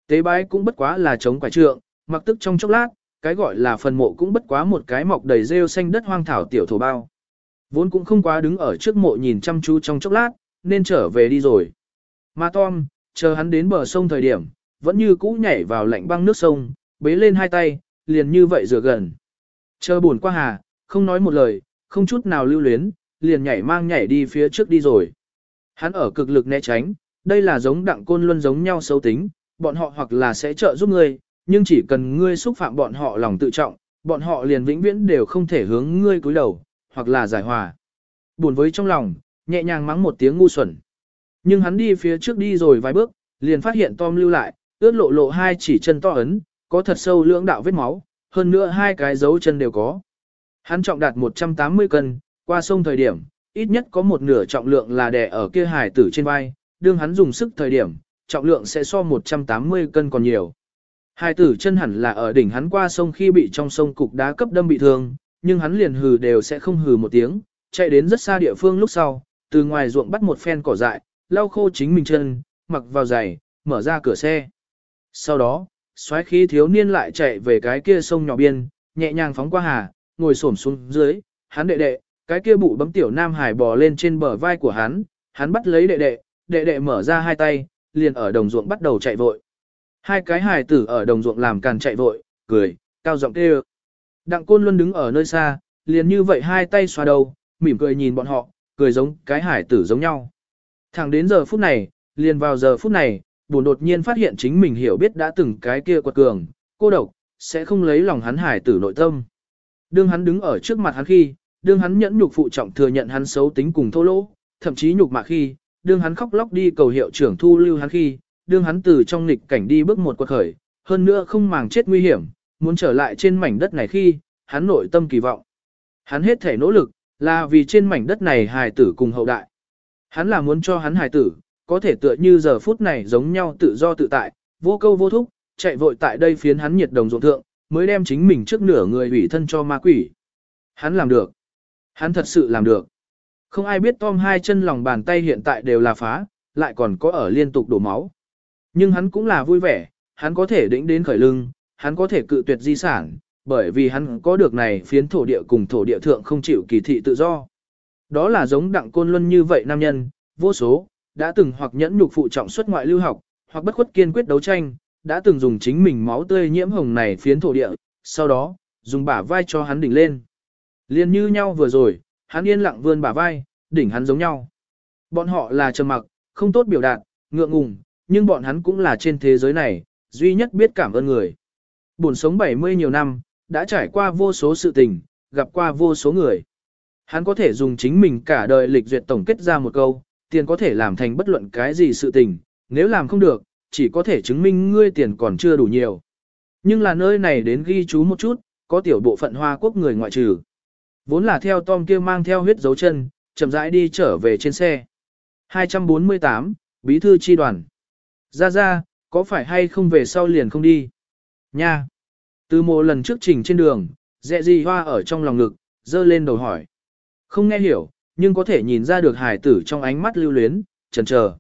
Tế bái cũng bất quá là chống quả trượng, mặc tức trong chốc lát, cái gọi là phần mộ cũng bất quá một cái mọc đầy rêu xanh đất hoang thảo tiểu thổ bao. Vốn cũng không quá đứng ở trước mộ nhìn chăm chú trong chốc lát, nên trở về đi rồi. Mà Tom, chờ hắn đến bờ sông thời điểm, vẫn như cũ nhảy vào lạnh băng nước sông, bế lên hai tay, liền như vậy rửa gần. Chờ buồn qua hà, không nói một lời, không chút nào lưu luyến, liền nhảy mang nhảy đi phía trước đi rồi. Hắn ở cực lực né tránh, đây là giống đặng côn luân giống nhau xấu tính, bọn họ hoặc là sẽ trợ giúp ngươi, nhưng chỉ cần ngươi xúc phạm bọn họ lòng tự trọng, bọn họ liền vĩnh viễn đều không thể hướng ngươi cúi đầu, hoặc là giải hòa. Buồn với trong lòng, nhẹ nhàng mắng một tiếng ngu xuẩn. Nhưng hắn đi phía trước đi rồi vài bước, liền phát hiện Tom lưu lại, ướt lộ lộ hai chỉ chân to ấn, có thật sâu lưỡng đạo vết máu, hơn nữa hai cái dấu chân đều có. Hắn trọng đạt 180 cân, qua sông thời điểm, ít nhất có một nửa trọng lượng là đè ở kia hải tử trên vai, đương hắn dùng sức thời điểm, trọng lượng sẽ so 180 cân còn nhiều. Hải tử chân hẳn là ở đỉnh hắn qua sông khi bị trong sông cục đá cấp đâm bị thương, nhưng hắn liền hừ đều sẽ không hừ một tiếng, chạy đến rất xa địa phương lúc sau, từ ngoài ruộng bắt một phen cỏ dại, lau khô chính mình chân, mặc vào giày, mở ra cửa xe. Sau đó, xoáy khí thiếu niên lại chạy về cái kia sông nhỏ biên, nhẹ nhàng phóng qua hà, ngồi xổm xuống dưới, hắn đệ đệ, cái kia bụ bấm tiểu nam hải bò lên trên bờ vai của hắn, hắn bắt lấy đệ đệ, đệ đệ mở ra hai tay, liền ở đồng ruộng bắt đầu chạy vội. Hai cái hài tử ở đồng ruộng làm càn chạy vội, cười, cao giọng kêu. Đặng côn luôn đứng ở nơi xa, liền như vậy hai tay xoa đầu, mỉm cười nhìn bọn họ, cười giống cái hải tử giống nhau. Thẳng đến giờ phút này, liền vào giờ phút này, buồn đột nhiên phát hiện chính mình hiểu biết đã từng cái kia quật cường, cô độc, sẽ không lấy lòng hắn hải tử nội tâm. Đương hắn đứng ở trước mặt hắn khi, đương hắn nhẫn nhục phụ trọng thừa nhận hắn xấu tính cùng thô lỗ, thậm chí nhục mạ khi, đương hắn khóc lóc đi cầu hiệu trưởng thu lưu hắn khi, đương hắn từ trong nghịch cảnh đi bước một quật khởi, hơn nữa không màng chết nguy hiểm, muốn trở lại trên mảnh đất này khi, hắn nội tâm kỳ vọng. Hắn hết thể nỗ lực, là vì trên mảnh đất này hài tử cùng hậu đại. Hắn là muốn cho hắn hài tử, có thể tựa như giờ phút này giống nhau tự do tự tại, vô câu vô thúc, chạy vội tại đây phiến hắn nhiệt đồng ruộng thượng, mới đem chính mình trước nửa người ủy thân cho ma quỷ. Hắn làm được. Hắn thật sự làm được. Không ai biết Tom hai chân lòng bàn tay hiện tại đều là phá, lại còn có ở liên tục đổ máu. Nhưng hắn cũng là vui vẻ, hắn có thể đĩnh đến khởi lưng, hắn có thể cự tuyệt di sản, bởi vì hắn có được này phiến thổ địa cùng thổ địa thượng không chịu kỳ thị tự do. Đó là giống đặng côn luân như vậy nam nhân, vô số, đã từng hoặc nhẫn nhục phụ trọng xuất ngoại lưu học, hoặc bất khuất kiên quyết đấu tranh, đã từng dùng chính mình máu tươi nhiễm hồng này phiến thổ địa, sau đó, dùng bả vai cho hắn đỉnh lên. Liên như nhau vừa rồi, hắn yên lặng vươn bả vai, đỉnh hắn giống nhau. Bọn họ là trầm mặc, không tốt biểu đạt, ngượng ngùng, nhưng bọn hắn cũng là trên thế giới này, duy nhất biết cảm ơn người. Buồn sống 70 nhiều năm, đã trải qua vô số sự tình, gặp qua vô số người. Hắn có thể dùng chính mình cả đời lịch duyệt tổng kết ra một câu, tiền có thể làm thành bất luận cái gì sự tình, nếu làm không được, chỉ có thể chứng minh ngươi tiền còn chưa đủ nhiều. Nhưng là nơi này đến ghi chú một chút, có tiểu bộ phận Hoa Quốc người ngoại trừ. Vốn là theo Tom kia mang theo huyết dấu chân, chậm rãi đi trở về trên xe. 248, Bí thư chi đoàn. Ra ra, có phải hay không về sau liền không đi? Nha! Từ một lần trước trình trên đường, dẹ gì hoa ở trong lòng ngực, dơ lên đầu hỏi. Không nghe hiểu, nhưng có thể nhìn ra được hải tử trong ánh mắt lưu luyến, chần chờ.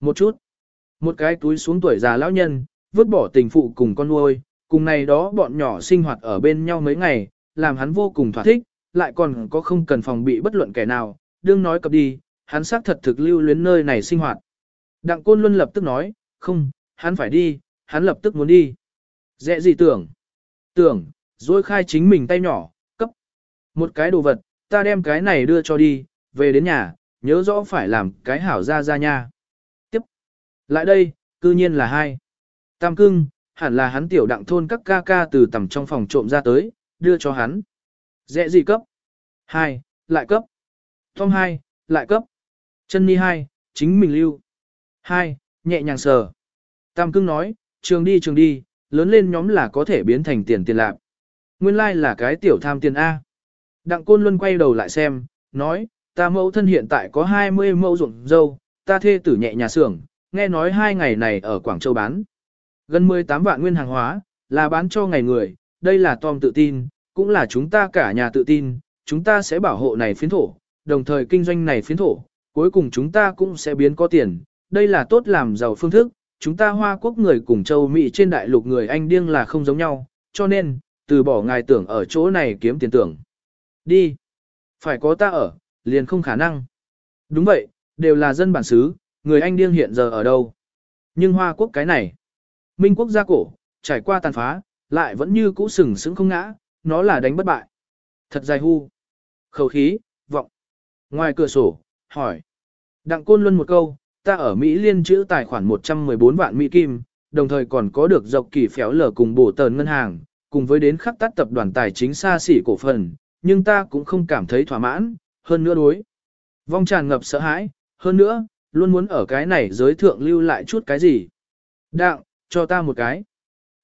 Một chút. Một cái túi xuống tuổi già lão nhân, vứt bỏ tình phụ cùng con nuôi, cùng này đó bọn nhỏ sinh hoạt ở bên nhau mấy ngày, làm hắn vô cùng thỏa thích, lại còn có không cần phòng bị bất luận kẻ nào, đương nói cập đi, hắn xác thật thực lưu luyến nơi này sinh hoạt. Đặng Côn Luân lập tức nói, không, hắn phải đi, hắn lập tức muốn đi. Dễ gì tưởng? Tưởng, rồi khai chính mình tay nhỏ, cấp. Một cái đồ vật, ta đem cái này đưa cho đi, về đến nhà, nhớ rõ phải làm cái hảo ra ra nha. Tiếp. Lại đây, cư nhiên là hai. Tam cưng, hẳn là hắn tiểu đặng thôn các ca ca từ tầm trong phòng trộm ra tới, đưa cho hắn. Dễ gì cấp? Hai, lại cấp. Tom hai, lại cấp. Chân ni hai, chính mình lưu. Hai, nhẹ nhàng sờ. Tam cưng nói, trường đi trường đi, lớn lên nhóm là có thể biến thành tiền tiền lạc. Nguyên lai like là cái tiểu tham tiền A. Đặng Côn Luân quay đầu lại xem, nói, ta mẫu thân hiện tại có 20 mẫu ruộng dâu, ta thê tử nhẹ nhà xưởng, nghe nói hai ngày này ở Quảng Châu bán. Gần 18 vạn nguyên hàng hóa, là bán cho ngày người, đây là Tom tự tin, cũng là chúng ta cả nhà tự tin, chúng ta sẽ bảo hộ này phiến thổ, đồng thời kinh doanh này phiến thổ, cuối cùng chúng ta cũng sẽ biến có tiền, đây là tốt làm giàu phương thức, chúng ta Hoa Quốc người cùng châu Mỹ trên đại lục người Anh điên là không giống nhau, cho nên, từ bỏ ngài tưởng ở chỗ này kiếm tiền tưởng. Đi. Phải có ta ở, liền không khả năng. Đúng vậy, đều là dân bản xứ, người Anh điên hiện giờ ở đâu. Nhưng Hoa Quốc cái này, Minh Quốc gia cổ, trải qua tàn phá, lại vẫn như cũ sừng sững không ngã, nó là đánh bất bại. Thật dài hu. Khẩu khí, vọng. Ngoài cửa sổ, hỏi. Đặng Côn Luân một câu, ta ở Mỹ liên chữ tài khoản 114 vạn Mỹ Kim, đồng thời còn có được dọc kỳ phéo lở cùng bổ tờn ngân hàng, cùng với đến khắc tắt tập đoàn tài chính xa xỉ cổ phần, nhưng ta cũng không cảm thấy thỏa mãn, hơn nữa đối. Vong tràn ngập sợ hãi, hơn nữa, luôn muốn ở cái này giới thượng lưu lại chút cái gì. Đặng, cho ta một cái.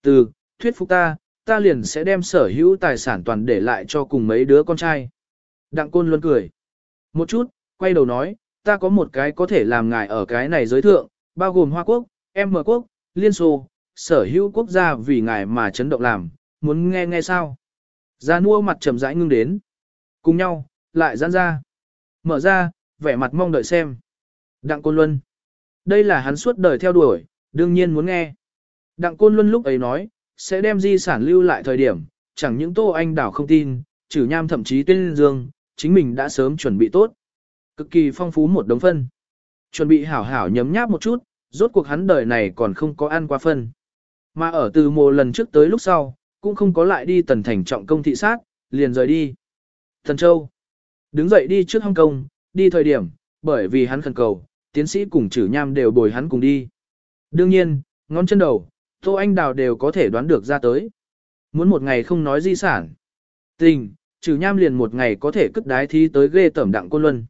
Từ, thuyết phục ta, ta liền sẽ đem sở hữu tài sản toàn để lại cho cùng mấy đứa con trai. Đặng côn luôn cười. Một chút, quay đầu nói, ta có một cái có thể làm ngài ở cái này giới thượng, bao gồm Hoa Quốc, M Quốc, Liên Xô, sở hữu quốc gia vì ngài mà chấn động làm, muốn nghe nghe sao? Gia nua mặt trầm rãi ngưng đến. Cùng nhau, lại giãn ra. Mở ra, vẻ mặt mong đợi xem. Đặng Côn Luân. Đây là hắn suốt đời theo đuổi, đương nhiên muốn nghe. Đặng Côn Luân lúc ấy nói, sẽ đem di sản lưu lại thời điểm, chẳng những Tô Anh Đảo không tin, trừ nham thậm chí tuyên dương, chính mình đã sớm chuẩn bị tốt. Cực kỳ phong phú một đống phân. Chuẩn bị hảo hảo nhấm nháp một chút, rốt cuộc hắn đời này còn không có ăn qua phân. Mà ở từ mùa lần trước tới lúc sau, cũng không có lại đi tần thành trọng công thị sát, liền rời đi. Thần Châu. Đứng dậy đi trước Hong Kong, đi thời điểm, bởi vì hắn khẩn cầu, tiến sĩ cùng chử nham đều bồi hắn cùng đi. Đương nhiên, ngón chân đầu, Tô Anh Đào đều có thể đoán được ra tới. Muốn một ngày không nói di sản. Tình, trừ nham liền một ngày có thể cất đái thi tới ghê tẩm đặng côn luân.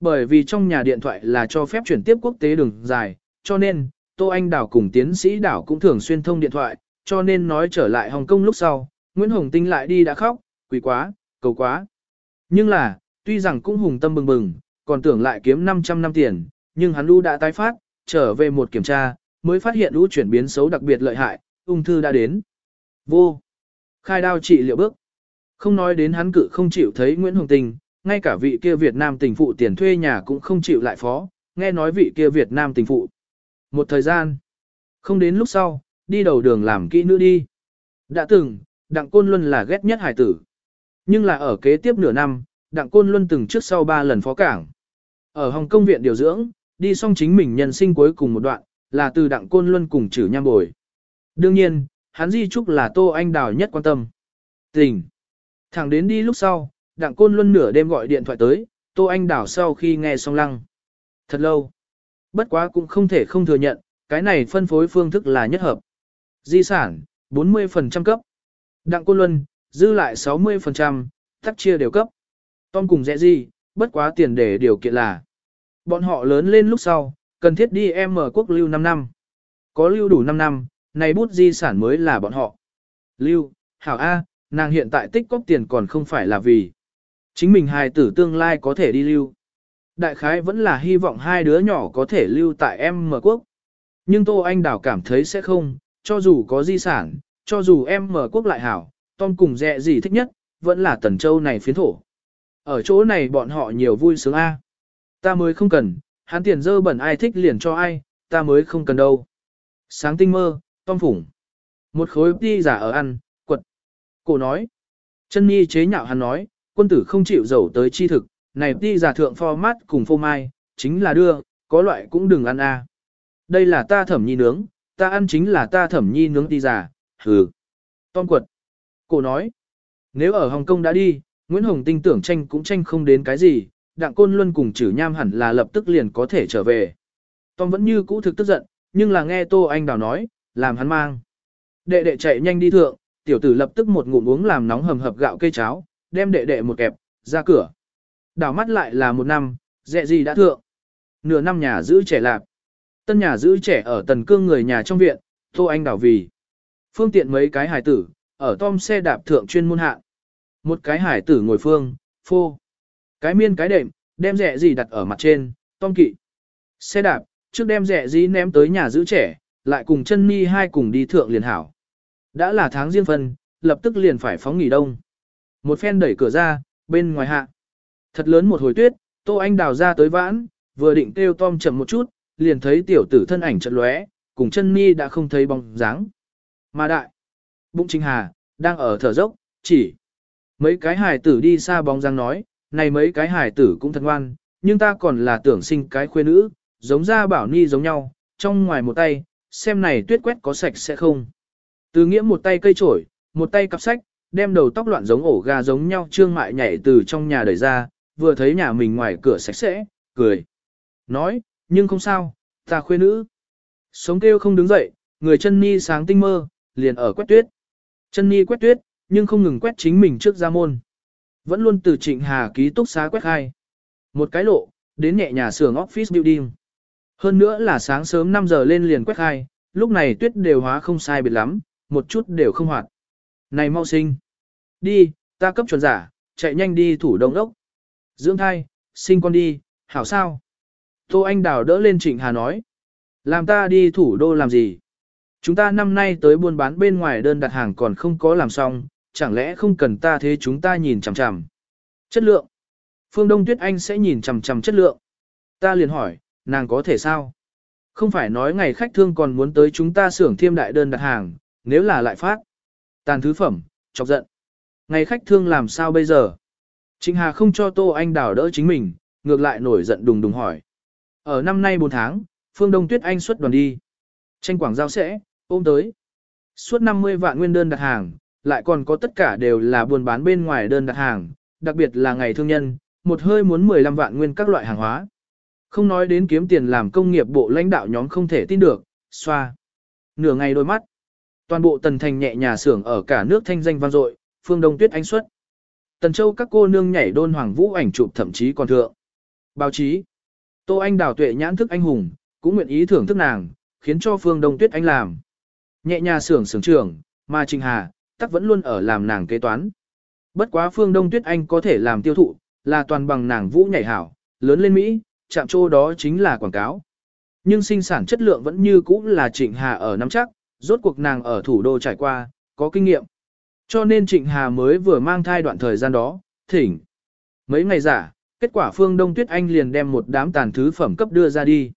Bởi vì trong nhà điện thoại là cho phép chuyển tiếp quốc tế đường dài, cho nên, Tô Anh Đảo cùng tiến sĩ Đảo cũng thường xuyên thông điện thoại, cho nên nói trở lại Hồng Kông lúc sau, Nguyễn Hồng Tinh lại đi đã khóc, quỷ quá, cầu quá. Nhưng là, tuy rằng cũng hùng tâm bừng bừng, còn tưởng lại kiếm 500 năm tiền, nhưng hắn lũ đã tái phát, trở về một kiểm tra, mới phát hiện lũ chuyển biến xấu đặc biệt lợi hại, ung thư đã đến. Vô. Khai đao trị liệu bước. Không nói đến hắn cự không chịu thấy Nguyễn Hồng Tinh, ngay cả vị kia Việt Nam tình phụ tiền thuê nhà cũng không chịu lại phó, nghe nói vị kia Việt Nam tình phụ. Một thời gian, không đến lúc sau, đi đầu đường làm kỹ nữ đi. Đã từng, Đặng Côn Luân là ghét nhất hải tử. Nhưng là ở kế tiếp nửa năm, Đặng Côn Luân từng trước sau ba lần phó cảng. Ở Hồng Công viện điều dưỡng, đi xong chính mình nhân sinh cuối cùng một đoạn, là từ Đặng Côn Luân cùng chử nham bồi. Đương nhiên, hắn di trúc là Tô Anh Đào nhất quan tâm. Tình. Thẳng đến đi lúc sau, Đặng Côn Luân nửa đêm gọi điện thoại tới, Tô Anh đảo sau khi nghe xong lăng. Thật lâu. Bất quá cũng không thể không thừa nhận, cái này phân phối phương thức là nhất hợp. Di sản, 40% cấp. Đặng Côn Luân, dư lại 60%, tắc chia đều cấp. Tom cùng dễ gì, bất quá tiền để điều kiện là. Bọn họ lớn lên lúc sau, cần thiết đi em mở quốc lưu 5 năm. Có lưu đủ 5 năm, này bút di sản mới là bọn họ. Lưu, hảo A, nàng hiện tại tích cóp tiền còn không phải là vì. Chính mình hài tử tương lai có thể đi lưu. Đại khái vẫn là hy vọng hai đứa nhỏ có thể lưu tại em mở quốc. Nhưng Tô Anh Đào cảm thấy sẽ không, cho dù có di sản, cho dù em mở quốc lại hảo, Tom cùng dẹ gì thích nhất, vẫn là tần châu này phiến thổ. Ở chỗ này bọn họ nhiều vui sướng A. Ta mới không cần, hắn tiền dơ bẩn ai thích liền cho ai, ta mới không cần đâu. Sáng tinh mơ, Tom phủng. Một khối đi giả ở ăn, quật. Cổ nói. Chân Nhi chế nhạo hắn nói, quân tử không chịu dầu tới chi thực, này đi giả thượng format cùng phô mai, chính là đưa, có loại cũng đừng ăn a. Đây là ta thẩm nhi nướng, ta ăn chính là ta thẩm nhi nướng đi giả, hừ. Tom quật. cô nói. Nếu ở Hồng Kông đã đi, Nguyễn Hồng Tinh tưởng tranh cũng tranh không đến cái gì, Đặng Côn Luân cùng chử nham hẳn là lập tức liền có thể trở về. Tom vẫn như cũ thực tức giận, nhưng là nghe Tô Anh Đào nói, làm hắn mang. Đệ đệ chạy nhanh đi thượng, tiểu tử lập tức một ngụm uống làm nóng hầm hập gạo cây cháo, đem đệ đệ một kẹp, ra cửa. Đảo mắt lại là một năm, dẹ gì đã thượng. Nửa năm nhà giữ trẻ lạp. Tân nhà giữ trẻ ở tần cương người nhà trong viện, Tô Anh đảo vì. Phương tiện mấy cái hải tử, ở tom xe đạp thượng chuyên môn hạ. Một cái hải tử ngồi phương, phô. Cái miên cái đệm, đem rẻ gì đặt ở mặt trên, tom kỵ. Xe đạp, trước đem rẻ gì ném tới nhà giữ trẻ, lại cùng chân mi hai cùng đi thượng liền hảo. Đã là tháng riêng phân, lập tức liền phải phóng nghỉ đông. Một phen đẩy cửa ra, bên ngoài hạ. Thật lớn một hồi tuyết, Tô Anh đào ra tới vãn, vừa định kêu Tom chậm một chút, liền thấy tiểu tử thân ảnh chợt lóe, cùng chân mi đã không thấy bóng dáng. Mà đại, bụng Trinh Hà, đang ở thở dốc, chỉ. Mấy cái hải tử đi xa bóng dáng nói, này mấy cái hải tử cũng thật ngoan, nhưng ta còn là tưởng sinh cái khuê nữ, giống ra bảo ni giống nhau, trong ngoài một tay, xem này tuyết quét có sạch sẽ không. Từ nghĩa một tay cây trổi, một tay cặp sách, đem đầu tóc loạn giống ổ gà giống nhau trương mại nhảy từ trong nhà đẩy ra, vừa thấy nhà mình ngoài cửa sạch sẽ, cười. Nói, nhưng không sao, ta khuê nữ. Sống kêu không đứng dậy, người chân ni sáng tinh mơ, liền ở quét tuyết. Chân ni quét tuyết, nhưng không ngừng quét chính mình trước ra môn. Vẫn luôn từ trịnh hà ký túc xá quét hai. Một cái lộ, đến nhẹ nhà xưởng office building. Hơn nữa là sáng sớm 5 giờ lên liền quét hai, lúc này tuyết đều hóa không sai biệt lắm, một chút đều không hoạt. Này mau sinh. Đi, ta cấp chuẩn giả, chạy nhanh đi thủ đông đốc. Dưỡng thai, sinh con đi, hảo sao? Tô Anh Đào đỡ lên Trịnh Hà nói. Làm ta đi thủ đô làm gì? Chúng ta năm nay tới buôn bán bên ngoài đơn đặt hàng còn không có làm xong, chẳng lẽ không cần ta thế chúng ta nhìn chằm chằm. Chất lượng. Phương Đông Tuyết Anh sẽ nhìn chằm chằm chất lượng. Ta liền hỏi, nàng có thể sao? Không phải nói ngày khách thương còn muốn tới chúng ta xưởng thiêm đại đơn đặt hàng, nếu là lại phát. Tàn thứ phẩm, chọc giận. Ngày khách thương làm sao bây giờ? Trịnh Hà không cho Tô Anh đảo đỡ chính mình, ngược lại nổi giận đùng đùng hỏi. Ở năm nay 4 tháng, Phương Đông Tuyết Anh xuất đoàn đi. Tranh quảng giao sẽ, ôm tới. Suốt 50 vạn nguyên đơn đặt hàng, lại còn có tất cả đều là buôn bán bên ngoài đơn đặt hàng, đặc biệt là ngày thương nhân, một hơi muốn 15 vạn nguyên các loại hàng hóa. Không nói đến kiếm tiền làm công nghiệp bộ lãnh đạo nhóm không thể tin được, xoa. Nửa ngày đôi mắt. Toàn bộ tần thành nhẹ nhà xưởng ở cả nước thanh danh vang dội, phương đông tuyết ánh xuất. Tần châu các cô nương nhảy đôn hoàng vũ ảnh chụp thậm chí còn thượng. Báo chí. Tô Anh đào tuệ nhãn thức anh hùng, cũng nguyện ý thưởng thức nàng, khiến cho Phương Đông Tuyết Anh làm. Nhẹ nhà xưởng xưởng trưởng, mà Trình Hà, tắc vẫn luôn ở làm nàng kế toán. Bất quá Phương Đông Tuyết Anh có thể làm tiêu thụ, là toàn bằng nàng vũ nhảy hảo, lớn lên Mỹ, chạm trô đó chính là quảng cáo. Nhưng sinh sản chất lượng vẫn như cũ là Trịnh Hà ở nắm chắc, rốt cuộc nàng ở thủ đô trải qua, có kinh nghiệm. Cho nên Trịnh Hà mới vừa mang thai đoạn thời gian đó, thỉnh. Mấy ngày giả, kết quả Phương Đông Tuyết Anh liền đem một đám tàn thứ phẩm cấp đưa ra đi.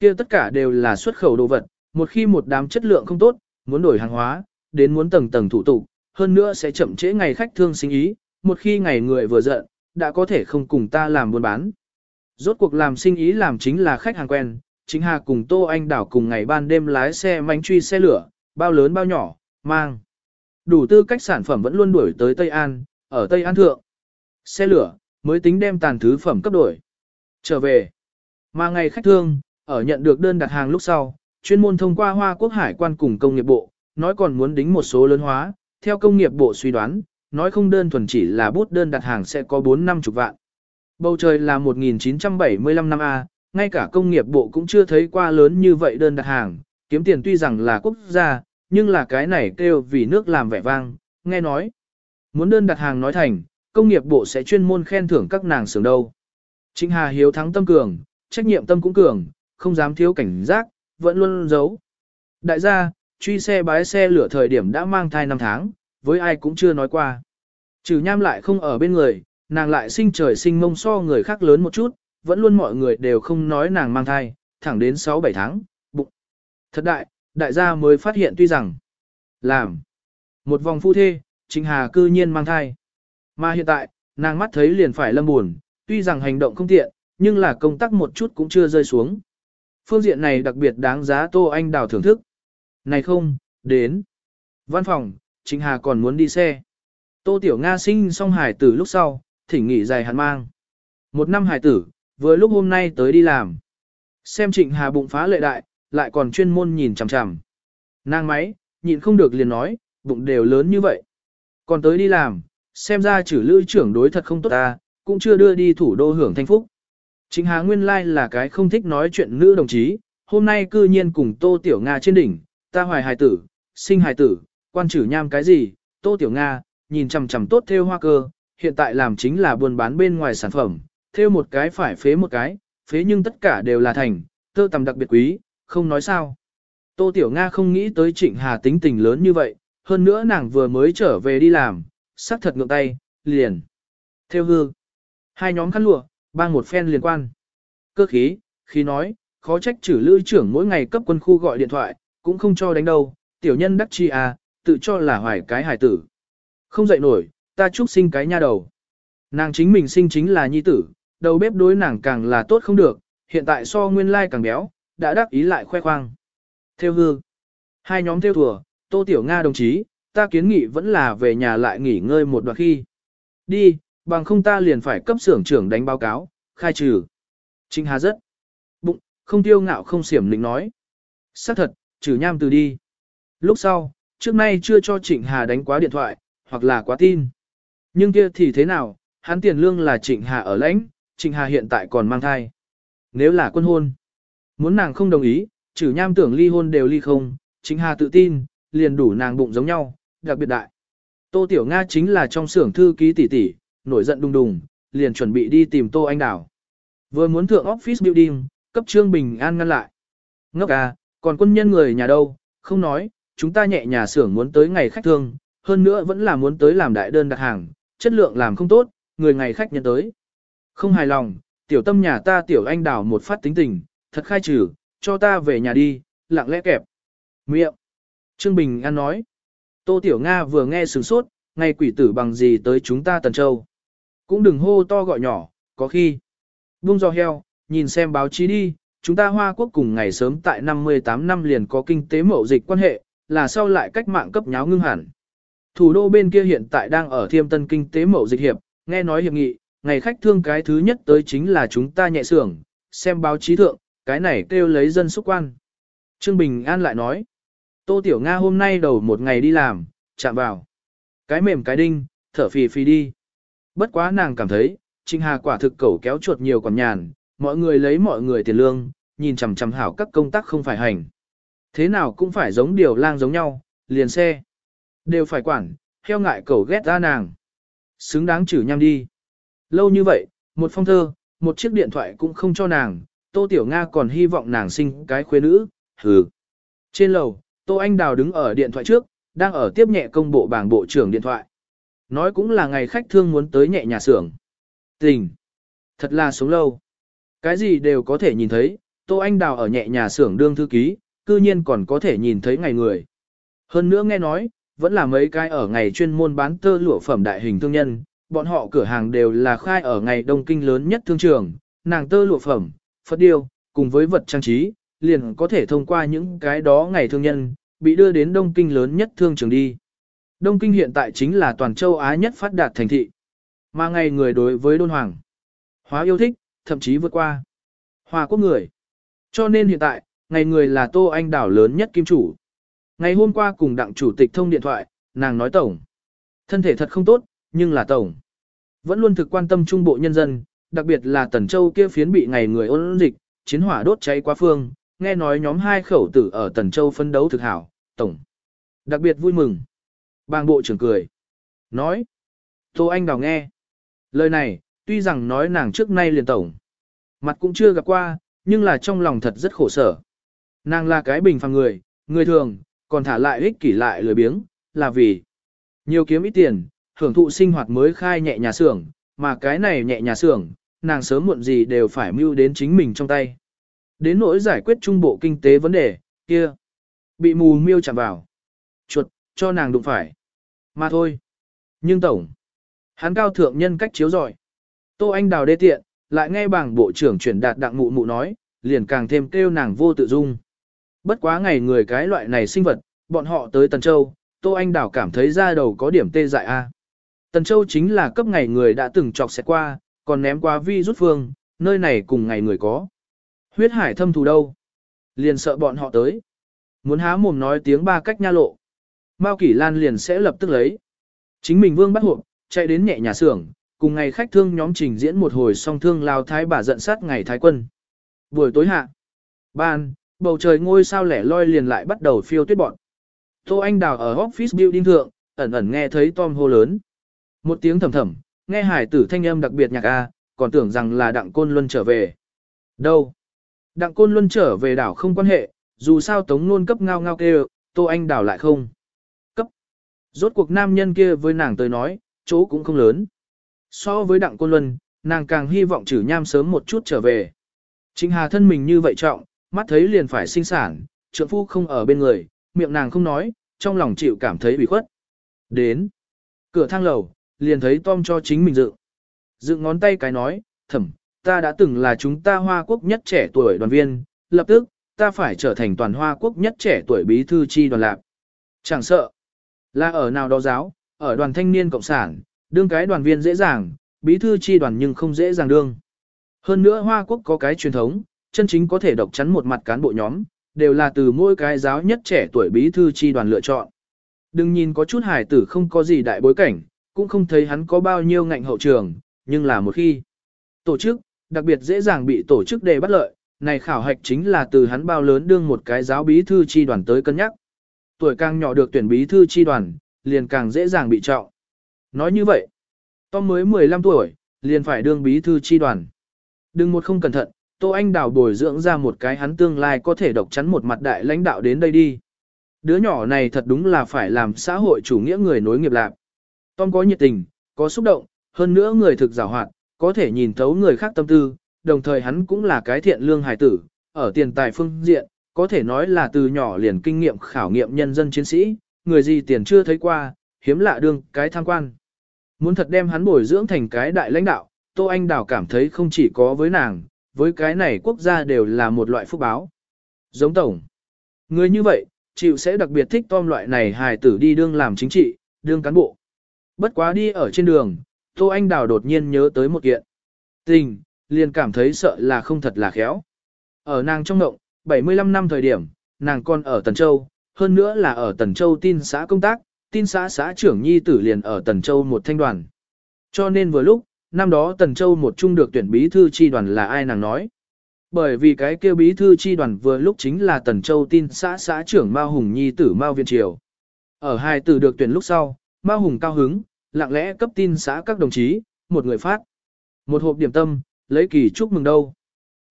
kia tất cả đều là xuất khẩu đồ vật, một khi một đám chất lượng không tốt, muốn đổi hàng hóa, đến muốn tầng tầng thủ tục, hơn nữa sẽ chậm trễ ngày khách thương sinh ý, một khi ngày người vừa giận, đã có thể không cùng ta làm buôn bán. Rốt cuộc làm sinh ý làm chính là khách hàng quen, chính Hà cùng Tô Anh Đảo cùng ngày ban đêm lái xe mánh truy xe lửa, bao lớn bao nhỏ, mang. Đủ tư cách sản phẩm vẫn luôn đuổi tới Tây An, ở Tây An Thượng. Xe lửa, mới tính đem tàn thứ phẩm cấp đổi. Trở về. Mà ngày khách thương, ở nhận được đơn đặt hàng lúc sau, chuyên môn thông qua Hoa Quốc Hải quan cùng công nghiệp bộ, nói còn muốn đính một số lớn hóa, theo công nghiệp bộ suy đoán, nói không đơn thuần chỉ là bút đơn đặt hàng sẽ có 4 năm chục vạn. Bầu trời là 1975 năm A, ngay cả công nghiệp bộ cũng chưa thấy qua lớn như vậy đơn đặt hàng, kiếm tiền tuy rằng là quốc gia, nhưng là cái này kêu vì nước làm vẻ vang, nghe nói. Muốn đơn đặt hàng nói thành, công nghiệp bộ sẽ chuyên môn khen thưởng các nàng xưởng đâu. Trịnh Hà hiếu thắng tâm cường, trách nhiệm tâm cũng cường, không dám thiếu cảnh giác, vẫn luôn giấu. Đại gia, truy xe bái xe lửa thời điểm đã mang thai 5 tháng, với ai cũng chưa nói qua. Trừ nham lại không ở bên người, nàng lại sinh trời sinh mông so người khác lớn một chút, vẫn luôn mọi người đều không nói nàng mang thai, thẳng đến 6-7 tháng, bụng. Thật đại, đại gia mới phát hiện tuy rằng, làm, một vòng phu thê, Trịnh Hà cư nhiên mang thai. Mà hiện tại, nàng mắt thấy liền phải lâm buồn, tuy rằng hành động không tiện, nhưng là công tác một chút cũng chưa rơi xuống. Phương diện này đặc biệt đáng giá Tô Anh Đào thưởng thức. Này không, đến. Văn phòng, Trịnh Hà còn muốn đi xe. Tô Tiểu Nga sinh xong hải tử lúc sau, thỉnh nghỉ dài hạn mang. Một năm hải tử, vừa lúc hôm nay tới đi làm. Xem Trịnh Hà bụng phá lệ đại, lại còn chuyên môn nhìn chằm chằm. Nàng máy, nhịn không được liền nói, bụng đều lớn như vậy. Còn tới đi làm, xem ra chử lữ trưởng đối thật không tốt ta, cũng chưa đưa đi thủ đô hưởng thanh phúc. Trịnh Hà nguyên lai like là cái không thích nói chuyện nữ đồng chí, hôm nay cư nhiên cùng Tô Tiểu Nga trên đỉnh, ta hoài hài tử, sinh hài tử, quan chử nham cái gì, Tô Tiểu Nga, nhìn chằm chằm tốt theo hoa cơ, hiện tại làm chính là buôn bán bên ngoài sản phẩm, theo một cái phải phế một cái, phế nhưng tất cả đều là thành, tơ tầm đặc biệt quý, không nói sao. Tô Tiểu Nga không nghĩ tới Trịnh Hà tính tình lớn như vậy, hơn nữa nàng vừa mới trở về đi làm, sắc thật ngượng tay, liền. Theo hư hai nhóm khăn lụa, bang một phen liên quan. Cơ khí, khi nói, khó trách chử lưu trưởng mỗi ngày cấp quân khu gọi điện thoại, cũng không cho đánh đâu, tiểu nhân đắc chi à, tự cho là hoài cái hải tử. Không dậy nổi, ta chúc sinh cái nha đầu. Nàng chính mình sinh chính là nhi tử, đầu bếp đối nàng càng là tốt không được, hiện tại so nguyên lai càng béo, đã đáp ý lại khoe khoang. Theo hương, hai nhóm theo thừa, Tô Tiểu Nga đồng chí, ta kiến nghị vẫn là về nhà lại nghỉ ngơi một đoạn khi. Đi, bằng không ta liền phải cấp xưởng trưởng đánh báo cáo, khai trừ. Trinh Hà rất bụng, không tiêu ngạo không xiểm lĩnh nói. xác thật, trừ nham từ đi. Lúc sau, trước nay chưa cho Trịnh Hà đánh quá điện thoại, hoặc là quá tin. Nhưng kia thì thế nào, hắn tiền lương là Trịnh Hà ở lãnh, Trịnh Hà hiện tại còn mang thai. Nếu là quân hôn, muốn nàng không đồng ý, trừ nham tưởng ly hôn đều ly không, Trịnh Hà tự tin, liền đủ nàng bụng giống nhau, đặc biệt đại. Tô Tiểu Nga chính là trong xưởng thư ký tỷ tỷ, nổi giận đùng đùng, liền chuẩn bị đi tìm Tô Anh Đào. Vừa muốn thượng office building, cấp Trương Bình An ngăn lại. Ngốc à, còn quân nhân người nhà đâu, không nói, chúng ta nhẹ nhà xưởng muốn tới ngày khách thương, hơn nữa vẫn là muốn tới làm đại đơn đặt hàng, chất lượng làm không tốt, người ngày khách nhận tới. Không hài lòng, tiểu tâm nhà ta tiểu anh đào một phát tính tình, thật khai trừ, cho ta về nhà đi, lặng lẽ kẹp. Miệng. Trương Bình An nói. Tô Tiểu Nga vừa nghe sửng sốt, ngày quỷ tử bằng gì tới chúng ta Tần Châu. Cũng đừng hô to gọi nhỏ, có khi. bung do heo, nhìn xem báo chí đi, chúng ta Hoa Quốc cùng ngày sớm tại 58 năm liền có kinh tế mậu dịch quan hệ, là sau lại cách mạng cấp nháo ngưng hẳn. Thủ đô bên kia hiện tại đang ở thiêm tân kinh tế mậu dịch hiệp, nghe nói hiệp nghị, ngày khách thương cái thứ nhất tới chính là chúng ta nhẹ xưởng, xem báo chí thượng, cái này kêu lấy dân xúc quan. Trương Bình An lại nói, Tô Tiểu Nga hôm nay đầu một ngày đi làm, chạm vào. Cái mềm cái đinh, thở phì phì đi. Bất quá nàng cảm thấy, Trinh Hà quả thực cẩu kéo chuột nhiều còn nhàn, mọi người lấy mọi người tiền lương, nhìn chằm chằm hảo các công tác không phải hành. Thế nào cũng phải giống điều lang giống nhau, liền xe. Đều phải quản, heo ngại cẩu ghét ra nàng. Xứng đáng chử nhăm đi. Lâu như vậy, một phong thơ, một chiếc điện thoại cũng không cho nàng, Tô Tiểu Nga còn hy vọng nàng sinh cái khuê nữ, hừ. Trên lầu, Tô Anh Đào đứng ở điện thoại trước, đang ở tiếp nhẹ công bộ bảng bộ trưởng điện thoại. Nói cũng là ngày khách thương muốn tới nhẹ nhà xưởng. Tình. Thật là sống lâu. Cái gì đều có thể nhìn thấy, Tô Anh Đào ở nhẹ nhà xưởng đương thư ký, cư nhiên còn có thể nhìn thấy ngày người. Hơn nữa nghe nói, vẫn là mấy cái ở ngày chuyên môn bán tơ lụa phẩm đại hình thương nhân, bọn họ cửa hàng đều là khai ở ngày đông kinh lớn nhất thương trường, nàng tơ lụa phẩm, phật điêu, cùng với vật trang trí, liền có thể thông qua những cái đó ngày thương nhân, bị đưa đến đông kinh lớn nhất thương trường đi. Đông kinh hiện tại chính là toàn châu Á nhất phát đạt thành thị. Mà ngày người đối với đôn hoàng, hóa yêu thích, thậm chí vượt qua. Hòa quốc người. Cho nên hiện tại, ngày người là Tô Anh đảo lớn nhất kim chủ. Ngày hôm qua cùng đặng chủ tịch thông điện thoại, nàng nói tổng. Thân thể thật không tốt, nhưng là tổng. Vẫn luôn thực quan tâm trung bộ nhân dân, đặc biệt là Tần Châu kia phiến bị ngày người ôn dịch, chiến hỏa đốt cháy quá phương, nghe nói nhóm hai khẩu tử ở Tần Châu phân đấu thực hảo, tổng. Đặc biệt vui mừng. Bang bộ trưởng cười. Nói. Tô Anh đào nghe. Lời này, tuy rằng nói nàng trước nay liền tổng. Mặt cũng chưa gặp qua, nhưng là trong lòng thật rất khổ sở. Nàng là cái bình phàm người, người thường, còn thả lại ích kỷ lại lười biếng, là vì nhiều kiếm ít tiền, hưởng thụ sinh hoạt mới khai nhẹ nhà xưởng, mà cái này nhẹ nhà xưởng, nàng sớm muộn gì đều phải mưu đến chính mình trong tay. Đến nỗi giải quyết trung bộ kinh tế vấn đề, kia, bị mù miêu chạm vào. Chuột, cho nàng đụng phải. Mà thôi. Nhưng tổng, hắn cao thượng nhân cách chiếu giỏi. Tô Anh đào đê tiện, lại nghe bảng bộ trưởng chuyển đạt đặng mụ mụ nói, liền càng thêm kêu nàng vô tự dung. Bất quá ngày người cái loại này sinh vật, bọn họ tới Tần Châu, Tô Anh Đào cảm thấy ra đầu có điểm tê dại a. Tần Châu chính là cấp ngày người đã từng chọc xẹt qua, còn ném qua vi rút phương, nơi này cùng ngày người có. Huyết hải thâm thù đâu? Liền sợ bọn họ tới. Muốn há mồm nói tiếng ba cách nha lộ. Mao Kỷ Lan liền sẽ lập tức lấy. Chính mình vương bắt hộp, chạy đến nhẹ nhà xưởng, cùng ngày khách thương nhóm trình diễn một hồi song thương lao thái bà giận sát ngày thái quân. Buổi tối hạ. Ban, bầu trời ngôi sao lẻ loi liền lại bắt đầu phiêu tuyết bọn. Tô Anh Đào ở office building thượng, ẩn ẩn nghe thấy Tom hô lớn. Một tiếng thầm thầm, nghe hải tử thanh âm đặc biệt nhạc A, còn tưởng rằng là Đặng Côn Luân trở về. Đâu? Đặng Côn Luân trở về đảo không quan hệ, dù sao Tống Nôn cấp ngao ngao kêu, Tô Anh đảo lại không. Cấp. Rốt cuộc nam nhân kia với nàng tới nói, chỗ cũng không lớn. So với Đặng Côn Luân, nàng càng hy vọng chử nham sớm một chút trở về. Trịnh Hà thân mình như vậy trọng, mắt thấy liền phải sinh sản, trượng phu không ở bên người, miệng nàng không nói, trong lòng chịu cảm thấy bị khuất. Đến. Cửa thang lầu, liền thấy Tom cho chính mình dựng. Dựng ngón tay cái nói, thẩm, ta đã từng là chúng ta Hoa Quốc nhất trẻ tuổi đoàn viên, lập tức, ta phải trở thành toàn Hoa Quốc nhất trẻ tuổi bí thư chi đoàn lạc. Chẳng sợ, là ở nào đó giáo, ở đoàn thanh niên cộng sản, đương cái đoàn viên dễ dàng, bí thư chi đoàn nhưng không dễ dàng đương. Hơn nữa Hoa Quốc có cái truyền thống, chân chính có thể độc chắn một mặt cán bộ nhóm, đều là từ mỗi cái giáo nhất trẻ tuổi bí thư chi đoàn lựa chọn. Đừng nhìn có chút hài tử không có gì đại bối cảnh, cũng không thấy hắn có bao nhiêu ngạnh hậu trường, nhưng là một khi tổ chức, đặc biệt dễ dàng bị tổ chức đề bắt lợi, này khảo hạch chính là từ hắn bao lớn đương một cái giáo bí thư chi đoàn tới cân nhắc. Tuổi càng nhỏ được tuyển bí thư chi đoàn, liền càng dễ dàng bị trọng. Nói như vậy, Tom mới 15 tuổi, liền phải đương bí thư chi đoàn. Đừng một không cẩn thận, Tô Anh Đào bồi dưỡng ra một cái hắn tương lai có thể độc chắn một mặt đại lãnh đạo đến đây đi. Đứa nhỏ này thật đúng là phải làm xã hội chủ nghĩa người nối nghiệp lạc. Tom có nhiệt tình, có xúc động, hơn nữa người thực giàu hoạt, có thể nhìn thấu người khác tâm tư, đồng thời hắn cũng là cái thiện lương hài tử, ở tiền tài phương diện, có thể nói là từ nhỏ liền kinh nghiệm khảo nghiệm nhân dân chiến sĩ, người gì tiền chưa thấy qua, hiếm lạ đương cái tham quan. Muốn thật đem hắn bồi dưỡng thành cái đại lãnh đạo, Tô Anh Đào cảm thấy không chỉ có với nàng, với cái này quốc gia đều là một loại phúc báo. Giống tổng. Người như vậy, chịu sẽ đặc biệt thích tom loại này hài tử đi đương làm chính trị, đương cán bộ. Bất quá đi ở trên đường, Tô Anh Đào đột nhiên nhớ tới một kiện. Tình, liền cảm thấy sợ là không thật là khéo. Ở nàng trong động, 75 năm thời điểm, nàng còn ở Tần Châu, hơn nữa là ở Tần Châu tin xã công tác, tin xã xã trưởng nhi tử liền ở Tần Châu một thanh đoàn. Cho nên vừa lúc, năm đó Tần Châu một trung được tuyển bí thư chi đoàn là ai nàng nói. Bởi vì cái kêu bí thư chi đoàn vừa lúc chính là Tần Châu tin xã xã trưởng Mao Hùng Nhi tử Mao Viên Triều. Ở hai tử được tuyển lúc sau, Mao Hùng cao hứng, lặng lẽ cấp tin xã các đồng chí, một người phát. Một hộp điểm tâm, lấy kỳ chúc mừng đâu.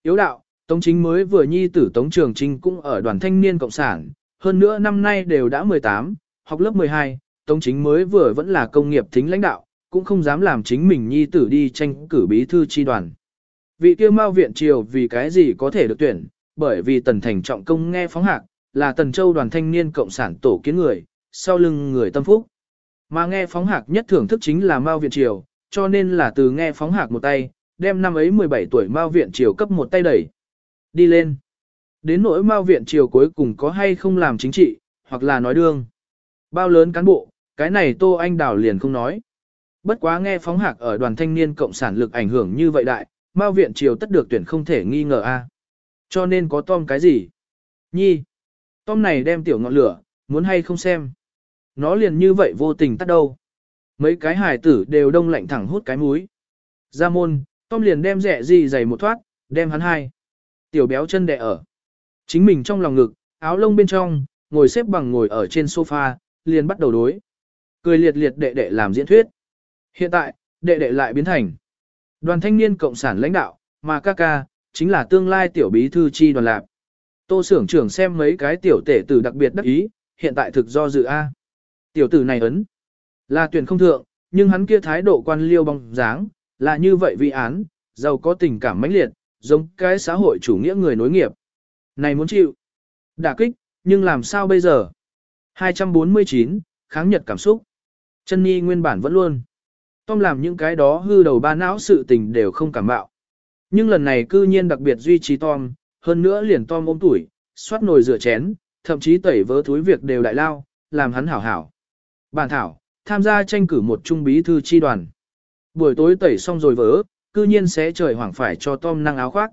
Yếu đạo, Tống Chính mới vừa nhi tử Tống Trường Trinh cũng ở đoàn thanh niên cộng sản, hơn nữa năm nay đều đã 18, học lớp 12, Tống Chính mới vừa vẫn là công nghiệp thính lãnh đạo, cũng không dám làm chính mình nhi tử đi tranh cử bí thư chi đoàn. Vị kia Mao viện triều vì cái gì có thể được tuyển, bởi vì Tần Thành trọng công nghe phóng hạc, là Tần Châu đoàn thanh niên cộng sản tổ kiến người, sau lưng người tâm phúc. Mà nghe phóng hạc nhất thưởng thức chính là Mao viện triều, cho nên là từ nghe phóng hạc một tay, đem năm ấy 17 tuổi Mao viện triều cấp một tay đẩy. Đi lên. Đến nỗi Mao viện triều cuối cùng có hay không làm chính trị, hoặc là nói đương. Bao lớn cán bộ, cái này Tô Anh Đào liền không nói. Bất quá nghe phóng hạc ở đoàn thanh niên cộng sản lực ảnh hưởng như vậy đại, Mao viện triều tất được tuyển không thể nghi ngờ a. Cho nên có Tom cái gì? Nhi. Tom này đem tiểu ngọn lửa, muốn hay không xem. Nó liền như vậy vô tình tắt đâu. Mấy cái hải tử đều đông lạnh thẳng hút cái múi. Ra môn, Tom liền đem rẻ gì giày một thoát, đem hắn hai. Tiểu béo chân đẻ ở. Chính mình trong lòng ngực, áo lông bên trong, ngồi xếp bằng ngồi ở trên sofa, liền bắt đầu đối. Cười liệt liệt đệ đệ làm diễn thuyết. Hiện tại, đệ đệ lại biến thành đoàn thanh niên cộng sản lãnh đạo, mà ca ca, chính là tương lai tiểu bí thư chi đoàn lạc. Tô sưởng trưởng xem mấy cái tiểu tể tử đặc biệt đắc ý, hiện tại thực do dự A. Tiểu tử này ấn, là tuyển không thượng, nhưng hắn kia thái độ quan liêu bóng dáng, là như vậy vị án, giàu có tình cảm mãnh liệt, giống cái xã hội chủ nghĩa người nối nghiệp. Này muốn chịu. Đả kích, nhưng làm sao bây giờ? 249, kháng nhật cảm xúc. Chân Nhi nguyên bản vẫn luôn. Tom làm những cái đó hư đầu ba não sự tình đều không cảm bạo. Nhưng lần này cư nhiên đặc biệt duy trì Tom, hơn nữa liền Tom ôm tuổi, xoát nồi rửa chén, thậm chí tẩy vớ túi việc đều đại lao, làm hắn hảo hảo. Bản thảo, tham gia tranh cử một trung bí thư chi đoàn. Buổi tối tẩy xong rồi vớ, cư nhiên sẽ trời hoảng phải cho Tom năng áo khoác.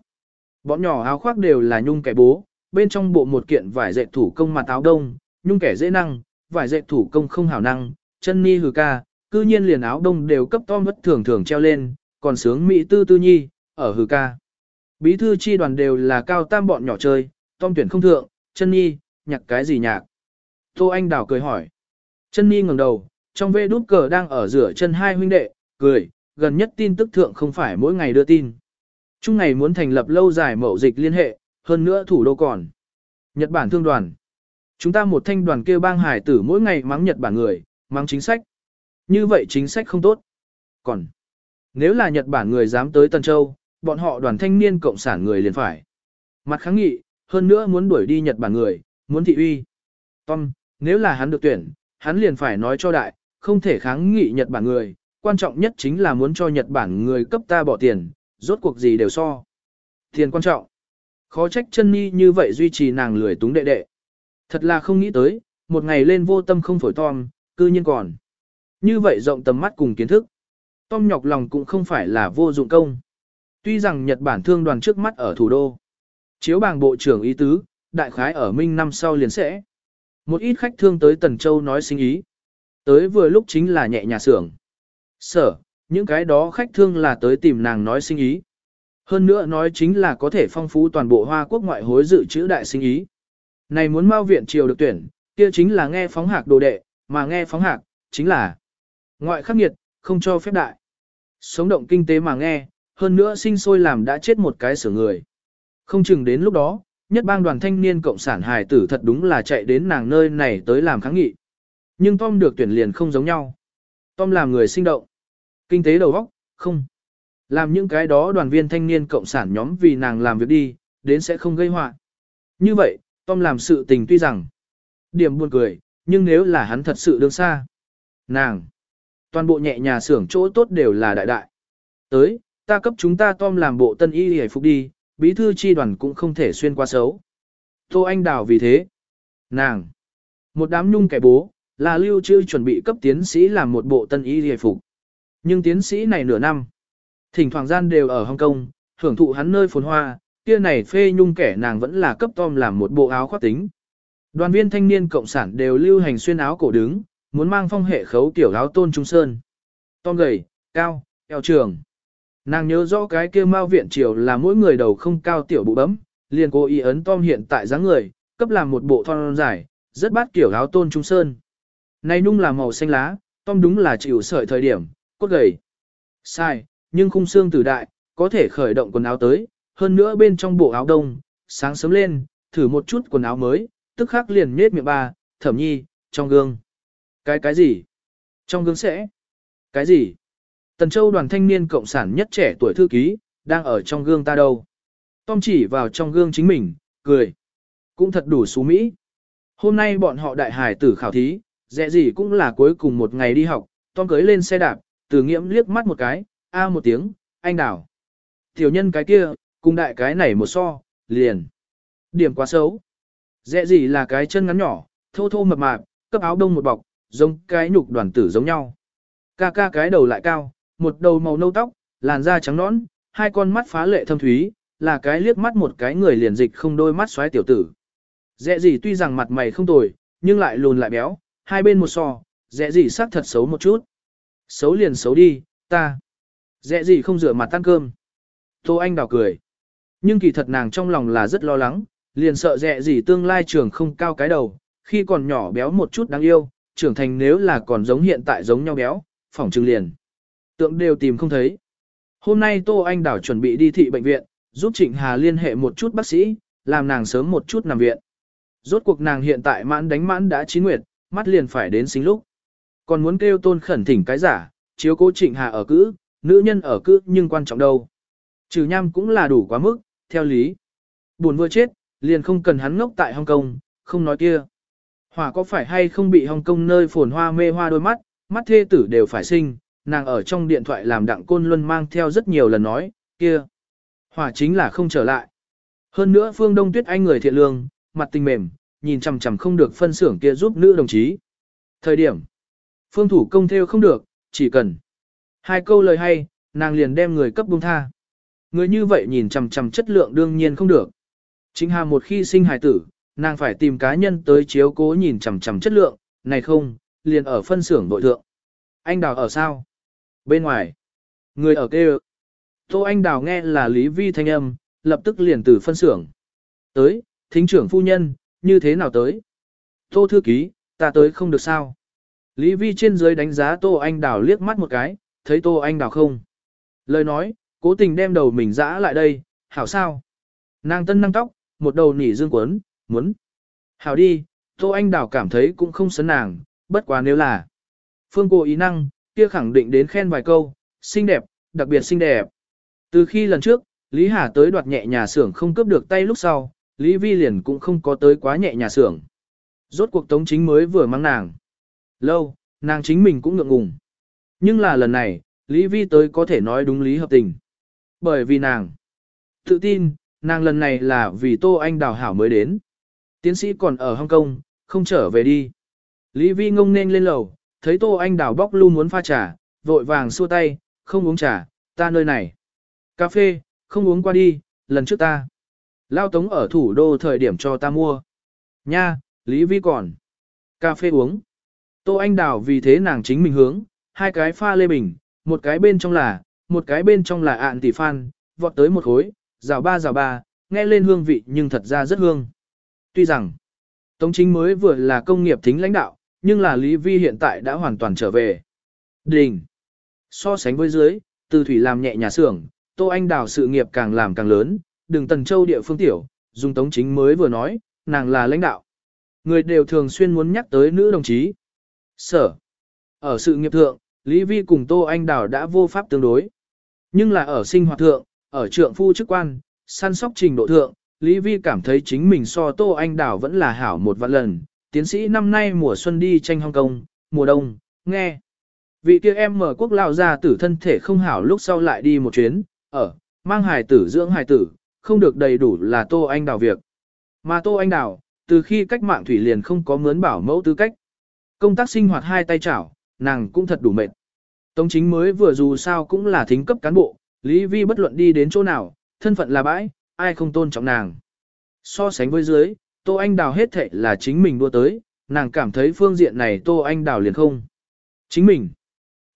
Bọn nhỏ áo khoác đều là nhung kẻ bố, bên trong bộ một kiện vải dệt thủ công mặt áo đông, nhung kẻ dễ năng, vải dệt thủ công không hảo năng, chân ni hừ ca, cư nhiên liền áo đông đều cấp Tom vất thường thường treo lên, còn sướng Mỹ tư tư nhi, ở hừ ca. Bí thư chi đoàn đều là cao tam bọn nhỏ chơi, Tom tuyển không thượng, chân nhi, nhạc cái gì nhạc? Tô Anh Đào cười hỏi. Chân nhi ngẩng đầu, trong vê đút cờ đang ở rửa chân hai huynh đệ, cười, gần nhất tin tức thượng không phải mỗi ngày đưa tin. Trung ngày muốn thành lập lâu dài mậu dịch liên hệ, hơn nữa thủ đô còn. Nhật Bản thương đoàn. Chúng ta một thanh đoàn kêu bang hải tử mỗi ngày mắng Nhật Bản người, mắng chính sách. Như vậy chính sách không tốt. Còn, nếu là Nhật Bản người dám tới Tân Châu, bọn họ đoàn thanh niên cộng sản người liền phải. Mặt kháng nghị, hơn nữa muốn đuổi đi Nhật Bản người, muốn thị uy. Tom, nếu là hắn được tuyển, hắn liền phải nói cho đại, không thể kháng nghị Nhật Bản người, quan trọng nhất chính là muốn cho Nhật Bản người cấp ta bỏ tiền, rốt cuộc gì đều so. Tiền quan trọng. Khó trách chân ni như vậy duy trì nàng lười túng đệ đệ. Thật là không nghĩ tới, một ngày lên vô tâm không phổi Tom, cư nhiên còn. Như vậy rộng tầm mắt cùng kiến thức. Tom nhọc lòng cũng không phải là vô dụng công. Tuy rằng Nhật Bản thương đoàn trước mắt ở thủ đô. Chiếu bàng bộ trưởng ý tứ, đại khái ở Minh năm sau liền sẽ. Một ít khách thương tới Tần Châu nói sinh ý. Tới vừa lúc chính là nhẹ nhà xưởng. Sở, những cái đó khách thương là tới tìm nàng nói sinh ý. Hơn nữa nói chính là có thể phong phú toàn bộ Hoa Quốc ngoại hối dự trữ đại sinh ý. Này muốn mau viện triều được tuyển, kia chính là nghe phóng hạc đồ đệ, mà nghe phóng hạc, chính là ngoại khắc nghiệt, không cho phép đại. Sống động kinh tế mà nghe, hơn nữa sinh sôi làm đã chết một cái sửa người. Không chừng đến lúc đó, nhất bang đoàn thanh niên cộng sản hài tử thật đúng là chạy đến nàng nơi này tới làm kháng nghị. Nhưng Tom được tuyển liền không giống nhau. Tom làm người sinh động. Kinh tế đầu óc, không. Làm những cái đó đoàn viên thanh niên cộng sản nhóm vì nàng làm việc đi, đến sẽ không gây họa. Như vậy, Tom làm sự tình tuy rằng điểm buồn cười, nhưng nếu là hắn thật sự đương xa. Nàng, toàn bộ nhẹ nhà xưởng chỗ tốt đều là đại đại. Tới, ta cấp chúng ta Tom làm bộ tân y hề phục đi, bí thư chi đoàn cũng không thể xuyên qua xấu. Tô Anh Đào vì thế. Nàng, một đám nhung kẻ bố, là lưu trữ chuẩn bị cấp tiến sĩ làm một bộ tân y hề phục. Nhưng tiến sĩ này nửa năm, thỉnh thoảng gian đều ở Hong Kong, hưởng thụ hắn nơi phồn hoa, kia này phê nhung kẻ nàng vẫn là cấp Tom làm một bộ áo khoác tính. Đoàn viên thanh niên cộng sản đều lưu hành xuyên áo cổ đứng, muốn mang phong hệ khấu tiểu áo tôn trung sơn. Tom gầy, cao, eo trường. Nàng nhớ rõ cái kia mao viện triều là mỗi người đầu không cao tiểu bụ bấm, liền cố ý ấn Tom hiện tại dáng người, cấp làm một bộ thon dài, rất bát kiểu áo tôn trung sơn. Này nung là màu xanh lá, Tom đúng là chịu sợi thời điểm, cốt gầy. Sai, nhưng khung xương tử đại, có thể khởi động quần áo tới, hơn nữa bên trong bộ áo đông, sáng sớm lên, thử một chút quần áo mới, tức khắc liền nết miệng ba, thẩm nhi, trong gương. Cái cái gì? Trong gương sẽ? Cái gì? Tần Châu đoàn thanh niên cộng sản nhất trẻ tuổi thư ký, đang ở trong gương ta đâu? Tom chỉ vào trong gương chính mình, cười. Cũng thật đủ xú mỹ. Hôm nay bọn họ đại hải tử khảo thí, dẹ gì cũng là cuối cùng một ngày đi học, Tom cưới lên xe đạp, từ nghiễm liếc mắt một cái, a một tiếng, anh đảo. Tiểu nhân cái kia, cùng đại cái này một so, liền. Điểm quá xấu. Dẹ gì là cái chân ngắn nhỏ, thô thô mập mạp, cấp áo đông một bọc, giống cái nhục đoàn tử giống nhau. Ca ca cái đầu lại cao, một đầu màu nâu tóc, làn da trắng nõn, hai con mắt phá lệ thâm thúy, là cái liếc mắt một cái người liền dịch không đôi mắt xoáy tiểu tử. Dẹ gì tuy rằng mặt mày không tồi, nhưng lại lùn lại béo, hai bên một so, dẹ gì sắc thật xấu một chút. Xấu liền xấu đi, ta. Dẹ gì không rửa mặt tan cơm. Tô Anh đào cười. Nhưng kỳ thật nàng trong lòng là rất lo lắng, liền sợ dẹ gì tương lai trưởng không cao cái đầu, khi còn nhỏ béo một chút đáng yêu, trưởng thành nếu là còn giống hiện tại giống nhau béo, phỏng trừng liền. Tượng đều tìm không thấy. Hôm nay Tô Anh Đảo chuẩn bị đi thị bệnh viện, giúp Trịnh Hà liên hệ một chút bác sĩ, làm nàng sớm một chút nằm viện. Rốt cuộc nàng hiện tại mãn đánh mãn đã chín nguyệt, mắt liền phải đến sinh lúc. Còn muốn kêu tôn khẩn thỉnh cái giả, chiếu cố Trịnh Hà ở cữ, nữ nhân ở cữ nhưng quan trọng đâu. Trừ nham cũng là đủ quá mức, theo lý. Buồn vừa chết, liền không cần hắn ngốc tại Hong Kong, không nói kia. Hỏa có phải hay không bị Hong Kong nơi phồn hoa mê hoa đôi mắt, mắt thê tử đều phải sinh, nàng ở trong điện thoại làm đặng côn luân mang theo rất nhiều lần nói, kia. Hỏa chính là không trở lại. Hơn nữa phương đông tuyết anh người thiện lương, mặt tình mềm, nhìn chằm chằm không được phân xưởng kia giúp nữ đồng chí. Thời điểm, phương thủ công theo không được, chỉ cần. Hai câu lời hay, nàng liền đem người cấp buông tha. Người như vậy nhìn chằm chằm chất lượng đương nhiên không được. Chính hà một khi sinh hài tử, nàng phải tìm cá nhân tới chiếu cố nhìn chằm chằm chất lượng, này không, liền ở phân xưởng nội thượng. Anh đào ở sao? Bên ngoài. Người ở kêu. Tô Anh Đào nghe là Lý Vi thanh âm, lập tức liền từ phân xưởng. Tới, thính trưởng phu nhân, như thế nào tới? Tô thư ký, ta tới không được sao? Lý Vi trên dưới đánh giá Tô Anh Đào liếc mắt một cái, thấy Tô Anh Đào không? Lời nói, cố tình đem đầu mình dã lại đây, hảo sao? Nàng tân năng tóc, một đầu nỉ dương quấn, muốn. Hảo đi, Tô Anh Đào cảm thấy cũng không sấn nàng, bất quá nếu là. Phương cô ý năng, kia khẳng định đến khen vài câu, xinh đẹp, đặc biệt xinh đẹp. Từ khi lần trước, Lý Hà tới đoạt nhẹ nhà xưởng không cướp được tay lúc sau, Lý Vi liền cũng không có tới quá nhẹ nhà xưởng. Rốt cuộc tống chính mới vừa mang nàng. Lâu, nàng chính mình cũng ngượng ngùng. Nhưng là lần này, Lý Vi tới có thể nói đúng lý hợp tình. Bởi vì nàng tự tin, nàng lần này là vì Tô Anh đào hảo mới đến. Tiến sĩ còn ở Hong Kong, không trở về đi. Lý Vi ngông nên lên lầu, thấy Tô Anh đào bóc lu muốn pha trà, vội vàng xua tay, không uống trà, ta nơi này. Cà phê, không uống qua đi, lần trước ta. Lao tống ở thủ đô thời điểm cho ta mua. Nha, Lý Vi còn. Cà phê uống. Tô Anh Đào vì thế nàng chính mình hướng, hai cái pha lê bình, một cái bên trong là, một cái bên trong là ạn tỷ phan, vọt tới một khối, rào ba rào ba, nghe lên hương vị nhưng thật ra rất hương. Tuy rằng, Tống chính mới vừa là công nghiệp thính lãnh đạo, nhưng là Lý Vi hiện tại đã hoàn toàn trở về. Đình. So sánh với dưới, từ thủy làm nhẹ nhà xưởng, Tô Anh Đào sự nghiệp càng làm càng lớn, đừng tần châu địa phương tiểu, dùng tống chính mới vừa nói, nàng là lãnh đạo. Người đều thường xuyên muốn nhắc tới nữ đồng chí. Sở. Ở sự nghiệp thượng, Lý Vi cùng Tô Anh Đào đã vô pháp tương đối. Nhưng là ở sinh hoạt thượng, ở trượng phu chức quan, săn sóc trình độ thượng, Lý Vi cảm thấy chính mình so Tô Anh Đào vẫn là hảo một vạn lần. Tiến sĩ năm nay mùa xuân đi tranh Hong Kong, mùa đông, nghe. Vị kia em mở quốc lao ra tử thân thể không hảo lúc sau lại đi một chuyến, ở, mang hài tử dưỡng hài tử, không được đầy đủ là Tô Anh Đào việc. Mà Tô Anh Đào, từ khi cách mạng thủy liền không có mướn bảo mẫu tư cách. Công tác sinh hoạt hai tay chảo, nàng cũng thật đủ mệt. Tống chính mới vừa dù sao cũng là thính cấp cán bộ, Lý Vi bất luận đi đến chỗ nào, thân phận là bãi, ai không tôn trọng nàng. So sánh với dưới, Tô Anh Đào hết thệ là chính mình đua tới, nàng cảm thấy phương diện này Tô Anh Đào liền không. Chính mình.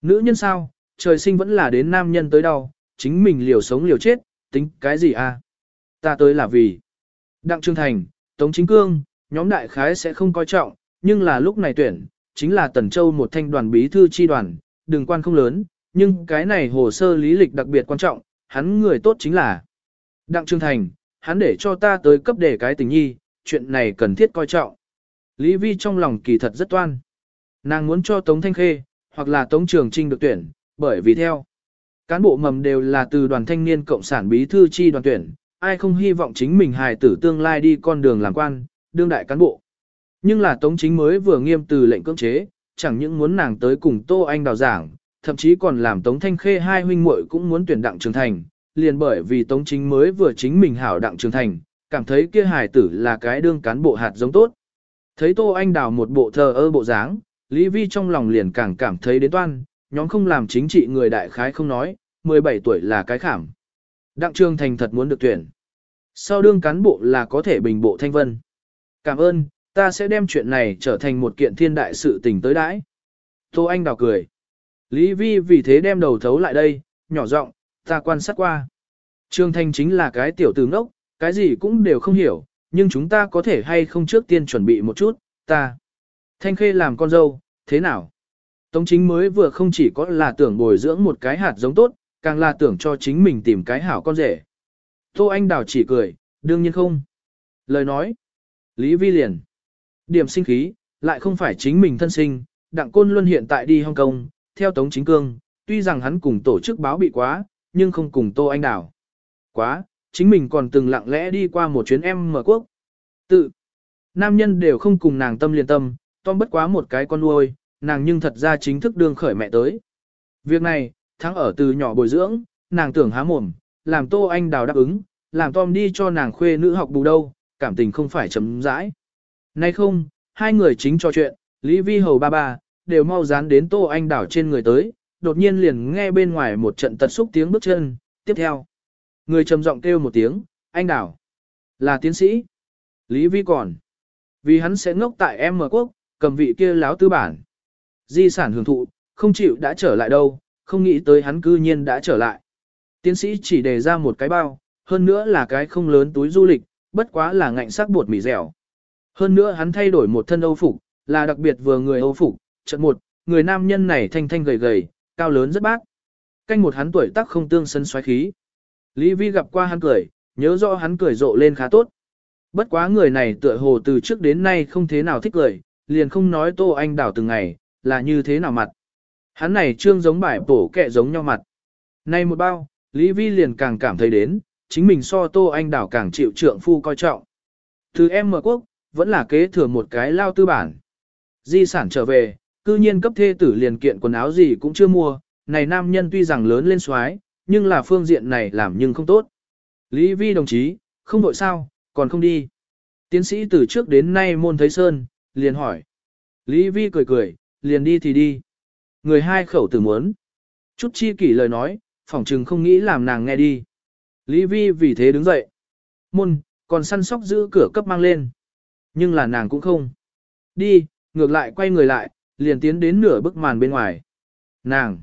Nữ nhân sao, trời sinh vẫn là đến nam nhân tới đâu, chính mình liều sống liều chết, tính cái gì à? Ta tới là vì Đặng Trương Thành, Tống Chính Cương, nhóm đại khái sẽ không coi trọng, nhưng là lúc này tuyển, chính là Tần Châu một thanh đoàn bí thư chi đoàn, đừng quan không lớn, nhưng cái này hồ sơ lý lịch đặc biệt quan trọng, hắn người tốt chính là Đặng Trương Thành, hắn để cho ta tới cấp để cái tình nhi, chuyện này cần thiết coi trọng. Lý Vi trong lòng kỳ thật rất toan. Nàng muốn cho Tống Thanh Khê, hoặc là Tống Trường Trinh được tuyển, bởi vì theo. Cán bộ mầm đều là từ đoàn thanh niên cộng sản bí thư chi đoàn tuyển, ai không hy vọng chính mình hài tử tương lai đi con đường làm quan, đương đại cán bộ. Nhưng là Tống Chính mới vừa nghiêm từ lệnh cưỡng chế, chẳng những muốn nàng tới cùng Tô Anh đào giảng, thậm chí còn làm Tống Thanh Khê hai huynh muội cũng muốn tuyển đặng trường thành, liền bởi vì Tống Chính mới vừa chính mình hảo đặng trường thành, cảm thấy kia hài tử là cái đương cán bộ hạt giống tốt. Thấy Tô Anh đào một bộ thờ ơ bộ dáng, Lý Vi trong lòng liền càng cảm thấy đến toan, nhóm không làm chính trị người đại khái không nói, 17 tuổi là cái khảm. Đặng trương Thành thật muốn được tuyển. Sau đương cán bộ là có thể bình bộ thanh vân. Cảm ơn, ta sẽ đem chuyện này trở thành một kiện thiên đại sự tình tới đãi. Tô Anh đào cười. Lý Vi vì thế đem đầu thấu lại đây, nhỏ giọng, ta quan sát qua. Trương Thanh chính là cái tiểu tử ngốc, cái gì cũng đều không hiểu, nhưng chúng ta có thể hay không trước tiên chuẩn bị một chút, ta. Thanh Khê làm con dâu, thế nào? Tống chính mới vừa không chỉ có là tưởng bồi dưỡng một cái hạt giống tốt, càng là tưởng cho chính mình tìm cái hảo con rể. Tô Anh Đào chỉ cười, đương nhiên không. Lời nói. Lý Vi liền. Điểm sinh khí, lại không phải chính mình thân sinh, Đặng Côn Luân hiện tại đi Hong Kong, theo Tống Chính Cương, tuy rằng hắn cùng tổ chức báo bị quá, nhưng không cùng Tô Anh Đào. Quá, chính mình còn từng lặng lẽ đi qua một chuyến em mở quốc. Tự, nam nhân đều không cùng nàng tâm liên tâm, Tom bất quá một cái con nuôi, nàng nhưng thật ra chính thức đương khởi mẹ tới. Việc này, thắng ở từ nhỏ bồi dưỡng, nàng tưởng há mồm, làm Tô Anh Đào đáp ứng, làm Tom đi cho nàng khuê nữ học bù đâu, cảm tình không phải chấm dãi. Nay không, hai người chính trò chuyện, Lý Vi Hầu ba ba, đều mau dán đến Tô Anh Đào trên người tới, đột nhiên liền nghe bên ngoài một trận tật xúc tiếng bước chân, tiếp theo. Người trầm giọng kêu một tiếng, anh Đào, là tiến sĩ. Lý Vi còn, vì hắn sẽ ngốc tại em mở quốc, cầm vị kia láo tư bản. Di sản hưởng thụ, không chịu đã trở lại đâu, không nghĩ tới hắn cư nhiên đã trở lại. Tiến sĩ chỉ đề ra một cái bao, hơn nữa là cái không lớn túi du lịch, bất quá là ngạnh sắc bột mì dẻo. Hơn nữa hắn thay đổi một thân Âu phục, là đặc biệt vừa người Âu phục, trận một, người nam nhân này thanh thanh gầy gầy, cao lớn rất bác. Canh một hắn tuổi tác không tương sân xoáy khí. Lý Vi gặp qua hắn cười, nhớ rõ hắn cười rộ lên khá tốt. Bất quá người này tựa hồ từ trước đến nay không thế nào thích cười, liền không nói Tô Anh Đảo từng ngày, là như thế nào mặt. Hắn này trương giống bài bổ kẹ giống nhau mặt. Nay một bao, Lý Vi liền càng cảm thấy đến, chính mình so Tô Anh Đảo càng chịu trượng phu coi trọng. Từ em mở quốc, vẫn là kế thừa một cái lao tư bản. Di sản trở về, cư nhiên cấp thê tử liền kiện quần áo gì cũng chưa mua, này nam nhân tuy rằng lớn lên xoái, nhưng là phương diện này làm nhưng không tốt. Lý Vi đồng chí, không đội sao, còn không đi. Tiến sĩ từ trước đến nay môn thấy sơn, liền hỏi. Lý Vi cười cười, liền đi thì đi. Người hai khẩu tử muốn. Chút chi kỷ lời nói, phỏng chừng không nghĩ làm nàng nghe đi. Lý Vi vì thế đứng dậy. Môn, còn săn sóc giữ cửa cấp mang lên. Nhưng là nàng cũng không. Đi, ngược lại quay người lại, liền tiến đến nửa bức màn bên ngoài. Nàng,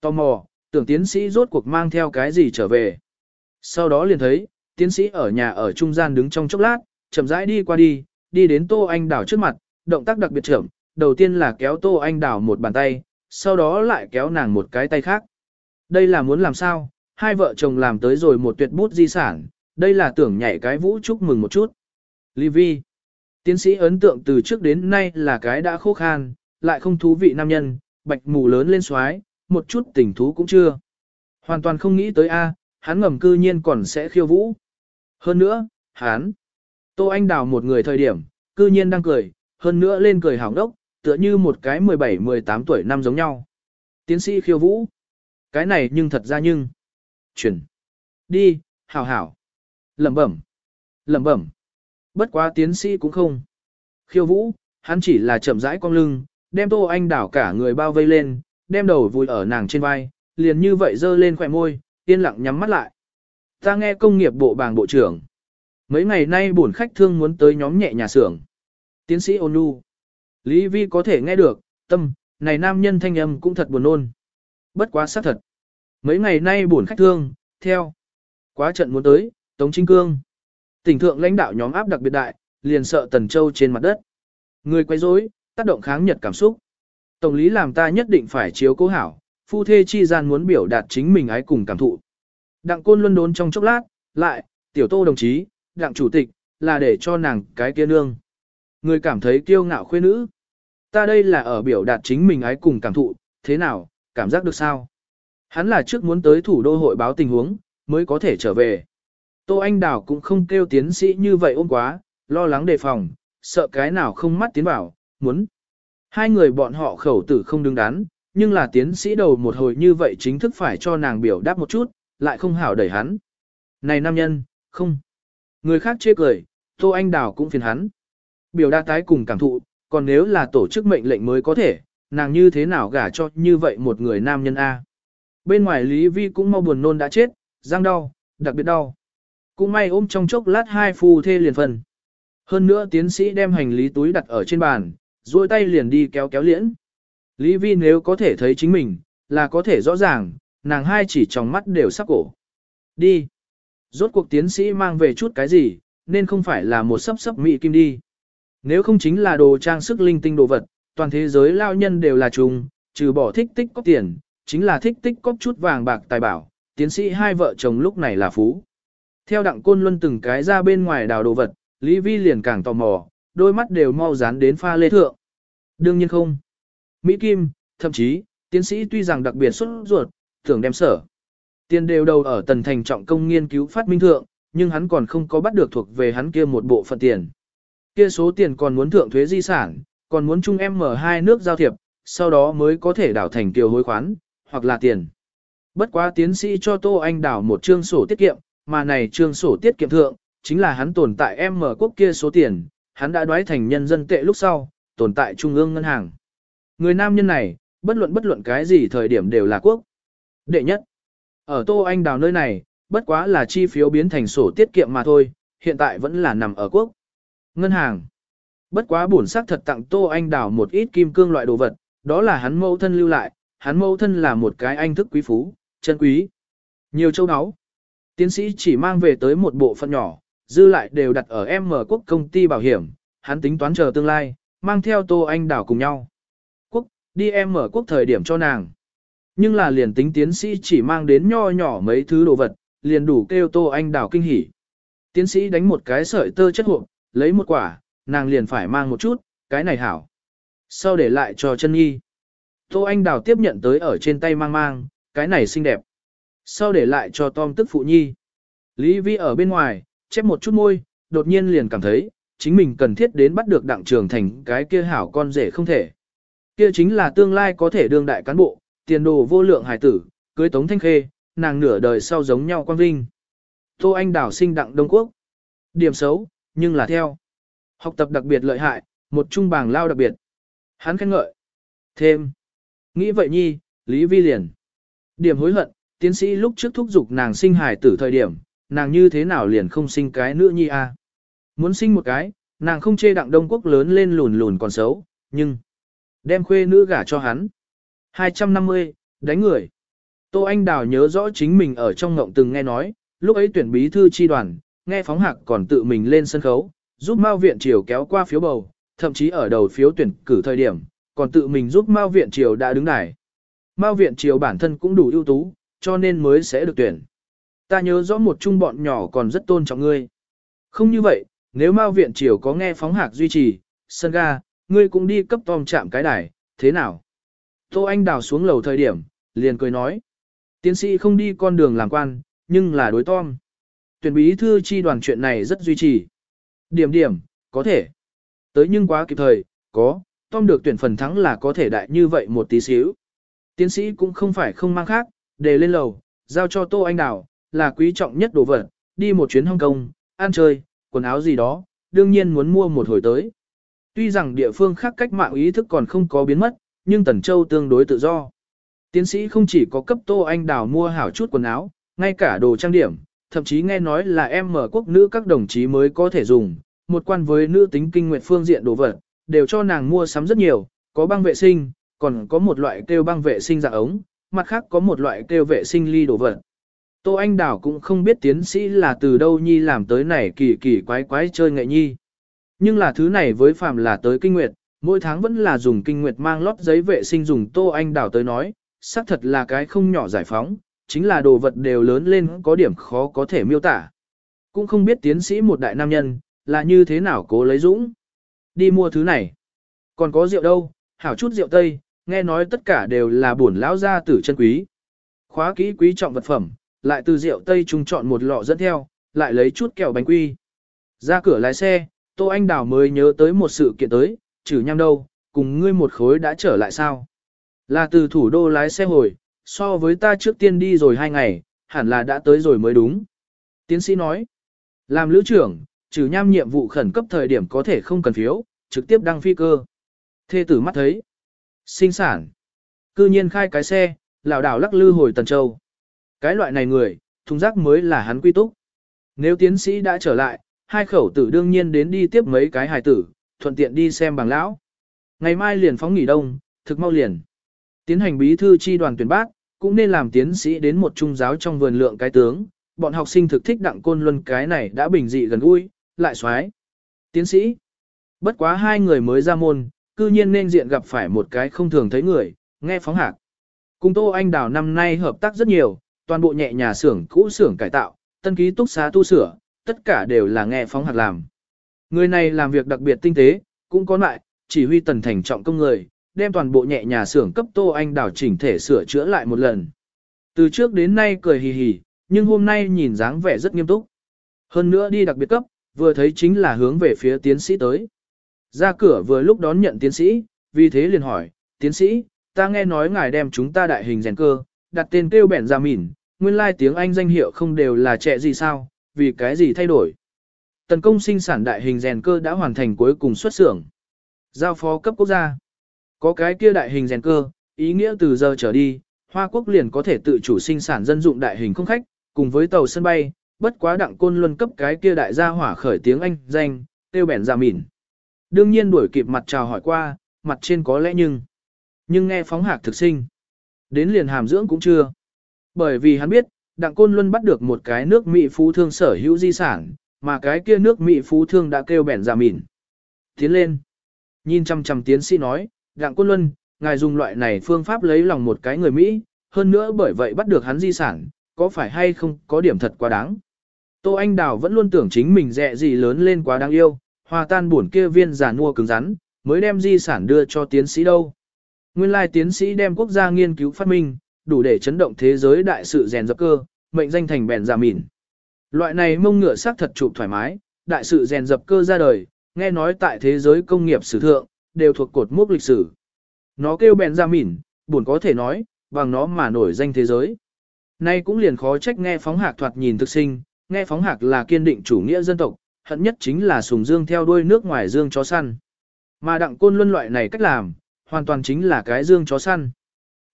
tò mò, tưởng tiến sĩ rốt cuộc mang theo cái gì trở về. Sau đó liền thấy, tiến sĩ ở nhà ở trung gian đứng trong chốc lát, chậm rãi đi qua đi, đi đến Tô Anh Đảo trước mặt, động tác đặc biệt trưởng đầu tiên là kéo Tô Anh Đảo một bàn tay, sau đó lại kéo nàng một cái tay khác. Đây là muốn làm sao, hai vợ chồng làm tới rồi một tuyệt bút di sản, đây là tưởng nhảy cái vũ chúc mừng một chút. Lý Vi Tiến sĩ ấn tượng từ trước đến nay là cái đã khô khan, lại không thú vị nam nhân, bạch mù lớn lên xoái, một chút tình thú cũng chưa. Hoàn toàn không nghĩ tới A, hắn ngầm cư nhiên còn sẽ khiêu vũ. Hơn nữa, hắn, Tô Anh Đào một người thời điểm, cư nhiên đang cười, hơn nữa lên cười hỏng đốc, tựa như một cái 17-18 tuổi năm giống nhau. Tiến sĩ khiêu vũ. Cái này nhưng thật ra nhưng. Chuyển. Đi, hảo hảo. Lẩm bẩm. Lẩm bẩm. Bất quá tiến sĩ cũng không. Khiêu vũ, hắn chỉ là chậm rãi cong lưng, đem Tô Anh đảo cả người bao vây lên, đem đầu vùi ở nàng trên vai, liền như vậy dơ lên khỏe môi, yên lặng nhắm mắt lại. Ta nghe công nghiệp bộ bàng bộ trưởng. Mấy ngày nay bổn khách thương muốn tới nhóm nhẹ nhà xưởng. Tiến sĩ Onu. Lý Vi có thể nghe được, tâm, này nam nhân thanh âm cũng thật buồn nôn. Bất quá xác thật. Mấy ngày nay buồn khách thương, theo. Quá trận muốn tới, Tống trinh Cương. Tỉnh thượng lãnh đạo nhóm áp đặc biệt đại, liền sợ Tần Châu trên mặt đất. Người quay rối, tác động kháng nhật cảm xúc. Tổng lý làm ta nhất định phải chiếu cố hảo, phu thê chi gian muốn biểu đạt chính mình ái cùng cảm thụ. Đặng côn luân đốn trong chốc lát, lại, tiểu tô đồng chí, đặng chủ tịch, là để cho nàng cái kia nương. Người cảm thấy kiêu ngạo khuê nữ. Ta đây là ở biểu đạt chính mình ái cùng cảm thụ, thế nào, cảm giác được sao? Hắn là trước muốn tới thủ đô hội báo tình huống, mới có thể trở về. Tô Anh Đào cũng không kêu tiến sĩ như vậy ôm quá, lo lắng đề phòng, sợ cái nào không mắt tiến vào, muốn. Hai người bọn họ khẩu tử không đứng đắn, nhưng là tiến sĩ đầu một hồi như vậy chính thức phải cho nàng biểu đáp một chút, lại không hảo đẩy hắn. Này nam nhân, không. Người khác chê cười, Tô Anh Đào cũng phiền hắn. Biểu đa tái cùng cảm thụ, còn nếu là tổ chức mệnh lệnh mới có thể, nàng như thế nào gả cho như vậy một người nam nhân A. Bên ngoài Lý Vi cũng mau buồn nôn đã chết, răng đau, đặc biệt đau. Cũng may ôm trong chốc lát hai phu thê liền phần. Hơn nữa tiến sĩ đem hành lý túi đặt ở trên bàn, duỗi tay liền đi kéo kéo liễn. Lý Vi nếu có thể thấy chính mình, là có thể rõ ràng, nàng hai chỉ trong mắt đều sắc cổ. Đi. Rốt cuộc tiến sĩ mang về chút cái gì, nên không phải là một sấp sấp mỹ kim đi. Nếu không chính là đồ trang sức linh tinh đồ vật, toàn thế giới lao nhân đều là trùng, trừ bỏ thích tích có tiền, chính là thích tích có chút vàng bạc tài bảo, tiến sĩ hai vợ chồng lúc này là phú. Theo đặng côn luân từng cái ra bên ngoài đào đồ vật, Lý Vi liền càng tò mò, đôi mắt đều mau dán đến pha lê thượng. Đương nhiên không. Mỹ Kim, thậm chí, tiến sĩ tuy rằng đặc biệt xuất ruột, tưởng đem sở. Tiền đều đầu ở tần thành trọng công nghiên cứu phát minh thượng, nhưng hắn còn không có bắt được thuộc về hắn kia một bộ phận tiền. Kia số tiền còn muốn thượng thuế di sản, còn muốn chung em mở hai nước giao thiệp, sau đó mới có thể đảo thành kiều hối khoán, hoặc là tiền. Bất quá tiến sĩ cho Tô Anh đảo một trương sổ tiết kiệm, mà này trương sổ tiết kiệm thượng, chính là hắn tồn tại em mở quốc kia số tiền, hắn đã đoái thành nhân dân tệ lúc sau, tồn tại trung ương ngân hàng. Người nam nhân này, bất luận bất luận cái gì thời điểm đều là quốc. Đệ nhất, ở Tô Anh đào nơi này, bất quá là chi phiếu biến thành sổ tiết kiệm mà thôi, hiện tại vẫn là nằm ở quốc. Ngân hàng. Bất quá bổn sắc thật tặng Tô Anh đào một ít kim cương loại đồ vật, đó là hắn mẫu thân lưu lại, hắn mẫu thân là một cái anh thức quý phú, chân quý. Nhiều châu áo. Tiến sĩ chỉ mang về tới một bộ phận nhỏ, dư lại đều đặt ở M quốc công ty bảo hiểm, hắn tính toán chờ tương lai, mang theo Tô Anh đảo cùng nhau. Quốc, đi em mở quốc thời điểm cho nàng. Nhưng là liền tính tiến sĩ chỉ mang đến nho nhỏ mấy thứ đồ vật, liền đủ kêu Tô Anh đảo kinh hỉ. Tiến sĩ đánh một cái sợi tơ chất hộp, lấy một quả, nàng liền phải mang một chút, cái này hảo. Sau để lại cho chân nhi. Tô Anh Đào tiếp nhận tới ở trên tay mang mang, cái này xinh đẹp. Sau để lại cho Tom tức phụ nhi. Lý Vi ở bên ngoài, chép một chút môi, đột nhiên liền cảm thấy, chính mình cần thiết đến bắt được đặng trường thành cái kia hảo con rể không thể. Kia chính là tương lai có thể đương đại cán bộ, tiền đồ vô lượng hải tử, cưới tống thanh khê, nàng nửa đời sau giống nhau quan vinh. Tô Anh đảo sinh đặng Đông Quốc. Điểm xấu, nhưng là theo. Học tập đặc biệt lợi hại, một trung bảng lao đặc biệt. Hắn khen ngợi. Thêm. Nghĩ vậy nhi, Lý Vi liền. Điểm hối hận, tiến sĩ lúc trước thúc giục nàng sinh hài tử thời điểm, nàng như thế nào liền không sinh cái nữa nhi a? Muốn sinh một cái, nàng không chê đặng Đông Quốc lớn lên lùn lùn còn xấu, nhưng đem khuê nữ gả cho hắn. 250, đánh người. Tô Anh Đào nhớ rõ chính mình ở trong ngộng từng nghe nói, lúc ấy tuyển bí thư chi đoàn, nghe phóng hạc còn tự mình lên sân khấu, giúp Mao Viện Triều kéo qua phiếu bầu, thậm chí ở đầu phiếu tuyển cử thời điểm, còn tự mình giúp Mao Viện Triều đã đứng đài. Mao Viện Triều bản thân cũng đủ ưu tú, cho nên mới sẽ được tuyển. Ta nhớ rõ một trung bọn nhỏ còn rất tôn trọng ngươi. Không như vậy, nếu Mao Viện Triều có nghe phóng hạc duy trì, sân ga, ngươi cũng đi cấp tom chạm cái đài, thế nào? Tô Anh đào xuống lầu thời điểm, liền cười nói. Tiến sĩ không đi con đường làm quan, nhưng là đối tom. Tuyển bí thư chi đoàn chuyện này rất duy trì. Điểm điểm, có thể. Tới nhưng quá kịp thời, có, Tom được tuyển phần thắng là có thể đại như vậy một tí xíu. Tiến sĩ cũng không phải không mang khác, để lên lầu, giao cho Tô Anh Đào, là quý trọng nhất đồ vật, đi một chuyến Hong Kong, ăn chơi, quần áo gì đó, đương nhiên muốn mua một hồi tới. Tuy rằng địa phương khác cách mạng ý thức còn không có biến mất, nhưng Tần Châu tương đối tự do. Tiến sĩ không chỉ có cấp Tô Anh Đào mua hảo chút quần áo, ngay cả đồ trang điểm, thậm chí nghe nói là em mở quốc nữ các đồng chí mới có thể dùng, một quan với nữ tính kinh nguyệt phương diện đồ vật, đều cho nàng mua sắm rất nhiều, có băng vệ sinh, còn có một loại kêu băng vệ sinh dạng ống, mặt khác có một loại kêu vệ sinh ly đồ vật. Tô Anh Đảo cũng không biết tiến sĩ là từ đâu nhi làm tới này kỳ kỳ quái quái chơi nghệ nhi. Nhưng là thứ này với phàm là tới kinh nguyệt, mỗi tháng vẫn là dùng kinh nguyệt mang lót giấy vệ sinh dùng Tô Anh Đảo tới nói, xác thật là cái không nhỏ giải phóng, chính là đồ vật đều lớn lên có điểm khó có thể miêu tả. Cũng không biết tiến sĩ một đại nam nhân, là như thế nào cố lấy dũng. Đi mua thứ này. Còn có rượu đâu, hảo chút rượu tây, nghe nói tất cả đều là bổn lão gia tử chân quý. Khóa kỹ quý trọng vật phẩm, lại từ rượu tây trung chọn một lọ dẫn theo, lại lấy chút kẹo bánh quy. Ra cửa lái xe, Tô Anh Đào mới nhớ tới một sự kiện tới, trừ nhăm đâu, cùng ngươi một khối đã trở lại sao. Là từ thủ đô lái xe hồi, so với ta trước tiên đi rồi hai ngày, hẳn là đã tới rồi mới đúng. Tiến sĩ nói, làm lữ trưởng, trừ nham nhiệm vụ khẩn cấp thời điểm có thể không cần phiếu, trực tiếp đăng phi cơ. Thê tử mắt thấy. Sinh sản. Cư nhiên khai cái xe, lão đảo lắc lư hồi Tần Châu. Cái loại này người, thùng rác mới là hắn quy túc. Nếu tiến sĩ đã trở lại, hai khẩu tử đương nhiên đến đi tiếp mấy cái hài tử, thuận tiện đi xem bằng lão. Ngày mai liền phóng nghỉ đông, thực mau liền. Tiến hành bí thư chi đoàn tuyển bác, cũng nên làm tiến sĩ đến một trung giáo trong vườn lượng cái tướng. Bọn học sinh thực thích đặng côn luân cái này đã bình dị gần gũi, lại xoái. Tiến sĩ. Bất quá hai người mới ra môn, cư nhiên nên diện gặp phải một cái không thường thấy người, nghe phóng hạc. Cùng Tô Anh Đào năm nay hợp tác rất nhiều, toàn bộ nhẹ nhà xưởng cũ xưởng cải tạo, tân ký túc xá tu sửa, tất cả đều là nghe phóng hạt làm. Người này làm việc đặc biệt tinh tế, cũng có lại, chỉ huy tần thành trọng công người, đem toàn bộ nhẹ nhà xưởng cấp Tô Anh đảo chỉnh thể sửa chữa lại một lần. Từ trước đến nay cười hì hì, nhưng hôm nay nhìn dáng vẻ rất nghiêm túc. Hơn nữa đi đặc biệt cấp, vừa thấy chính là hướng về phía tiến sĩ tới. Ra cửa vừa lúc đón nhận tiến sĩ, vì thế liền hỏi, tiến sĩ, ta nghe nói ngài đem chúng ta đại hình rèn cơ, đặt tên kêu bẻn ra mỉn, nguyên lai tiếng Anh danh hiệu không đều là trẻ gì sao, vì cái gì thay đổi. Tần công sinh sản đại hình rèn cơ đã hoàn thành cuối cùng xuất xưởng. Giao phó cấp quốc gia. Có cái kia đại hình rèn cơ, ý nghĩa từ giờ trở đi, Hoa Quốc liền có thể tự chủ sinh sản dân dụng đại hình không khách, cùng với tàu sân bay, bất quá đặng côn luân cấp cái kia đại gia hỏa khởi tiếng Anh danh, tiêu bẻn ra mỉn. Đương nhiên đuổi kịp mặt chào hỏi qua, mặt trên có lẽ nhưng. Nhưng nghe phóng hạc thực sinh. Đến liền hàm dưỡng cũng chưa. Bởi vì hắn biết, Đặng Côn Luân bắt được một cái nước Mỹ phú thương sở hữu di sản, mà cái kia nước Mỹ phú thương đã kêu bẻn ra mìn Tiến lên. Nhìn chăm chăm tiến sĩ nói, Đặng Côn Luân, ngài dùng loại này phương pháp lấy lòng một cái người Mỹ, hơn nữa bởi vậy bắt được hắn di sản, có phải hay không có điểm thật quá đáng. Tô Anh Đào vẫn luôn tưởng chính mình dẹ gì lớn lên quá đáng yêu, hòa tan buồn kia viên giả mua cứng rắn, mới đem di sản đưa cho tiến sĩ đâu. Nguyên lai tiến sĩ đem quốc gia nghiên cứu phát minh, đủ để chấn động thế giới đại sự rèn dập cơ, mệnh danh thành bèn giả mìn. Loại này mông ngựa sắc thật chụp thoải mái, đại sự rèn dập cơ ra đời, nghe nói tại thế giới công nghiệp sử thượng, đều thuộc cột mốc lịch sử. Nó kêu bèn giả mỉn, buồn có thể nói, bằng nó mà nổi danh thế giới. Nay cũng liền khó trách nghe phóng hạc thoạt nhìn thực sinh, nghe phóng hạc là kiên định chủ nghĩa dân tộc, hận nhất chính là sùng dương theo đuôi nước ngoài dương chó săn. Mà đặng côn luân loại này cách làm, hoàn toàn chính là cái dương chó săn.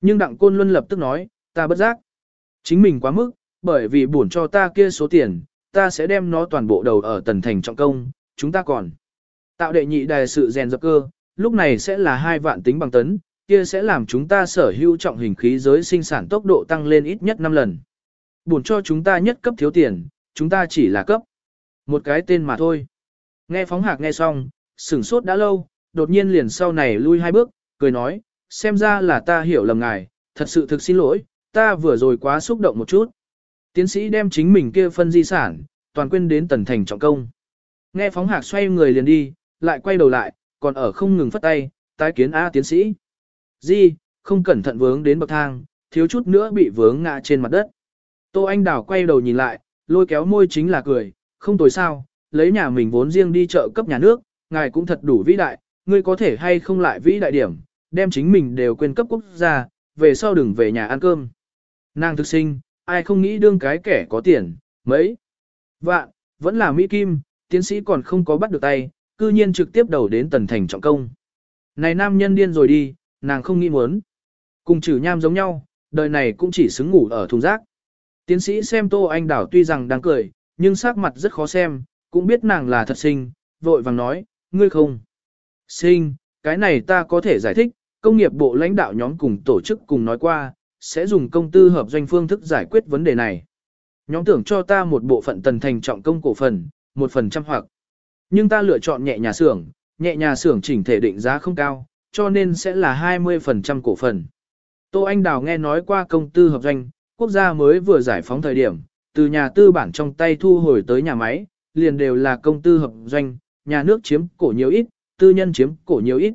Nhưng đặng côn luân lập tức nói, ta bất giác. Chính mình quá mức, bởi vì buồn cho ta kia số tiền, ta sẽ đem nó toàn bộ đầu ở tần thành trọng công, chúng ta còn. Tạo đệ nhị đài sự rèn dập cơ, lúc này sẽ là hai vạn tính bằng tấn, kia sẽ làm chúng ta sở hữu trọng hình khí giới sinh sản tốc độ tăng lên ít nhất 5 lần. Buồn cho chúng ta nhất cấp thiếu tiền, chúng ta chỉ là cấp. Một cái tên mà thôi. Nghe phóng hạc nghe xong, sửng sốt đã lâu, đột nhiên liền sau này lui hai bước, cười nói, xem ra là ta hiểu lầm ngài, thật sự thực xin lỗi, ta vừa rồi quá xúc động một chút. Tiến sĩ đem chính mình kia phân di sản, toàn quên đến tần thành trọng công. Nghe phóng hạc xoay người liền đi, lại quay đầu lại, còn ở không ngừng phất tay, tái kiến A tiến sĩ. Di, không cẩn thận vướng đến bậc thang, thiếu chút nữa bị vướng ngã trên mặt đất. Tô Anh Đào quay đầu nhìn lại, lôi kéo môi chính là cười, không tồi sao, lấy nhà mình vốn riêng đi chợ cấp nhà nước, ngài cũng thật đủ vĩ đại, ngươi có thể hay không lại vĩ đại điểm, đem chính mình đều quên cấp quốc gia, về sau đừng về nhà ăn cơm. Nàng thực sinh, ai không nghĩ đương cái kẻ có tiền, mấy. Vạn, vẫn là Mỹ Kim, tiến sĩ còn không có bắt được tay, cư nhiên trực tiếp đầu đến tần thành trọng công. Này nam nhân điên rồi đi, nàng không nghĩ muốn. Cùng trừ nham giống nhau, đời này cũng chỉ xứng ngủ ở thùng rác. Tiến sĩ xem Tô Anh Đảo tuy rằng đang cười, nhưng sắc mặt rất khó xem, cũng biết nàng là thật sinh, vội vàng nói, ngươi không. Sinh, cái này ta có thể giải thích, công nghiệp bộ lãnh đạo nhóm cùng tổ chức cùng nói qua, sẽ dùng công tư hợp doanh phương thức giải quyết vấn đề này. Nhóm tưởng cho ta một bộ phận tần thành trọng công cổ phần, một phần trăm hoặc. Nhưng ta lựa chọn nhẹ nhà xưởng, nhẹ nhà xưởng chỉnh thể định giá không cao, cho nên sẽ là 20% cổ phần. Tô Anh Đào nghe nói qua công tư hợp doanh, quốc gia mới vừa giải phóng thời điểm, từ nhà tư bản trong tay thu hồi tới nhà máy, liền đều là công tư hợp doanh, nhà nước chiếm cổ nhiều ít, tư nhân chiếm cổ nhiều ít.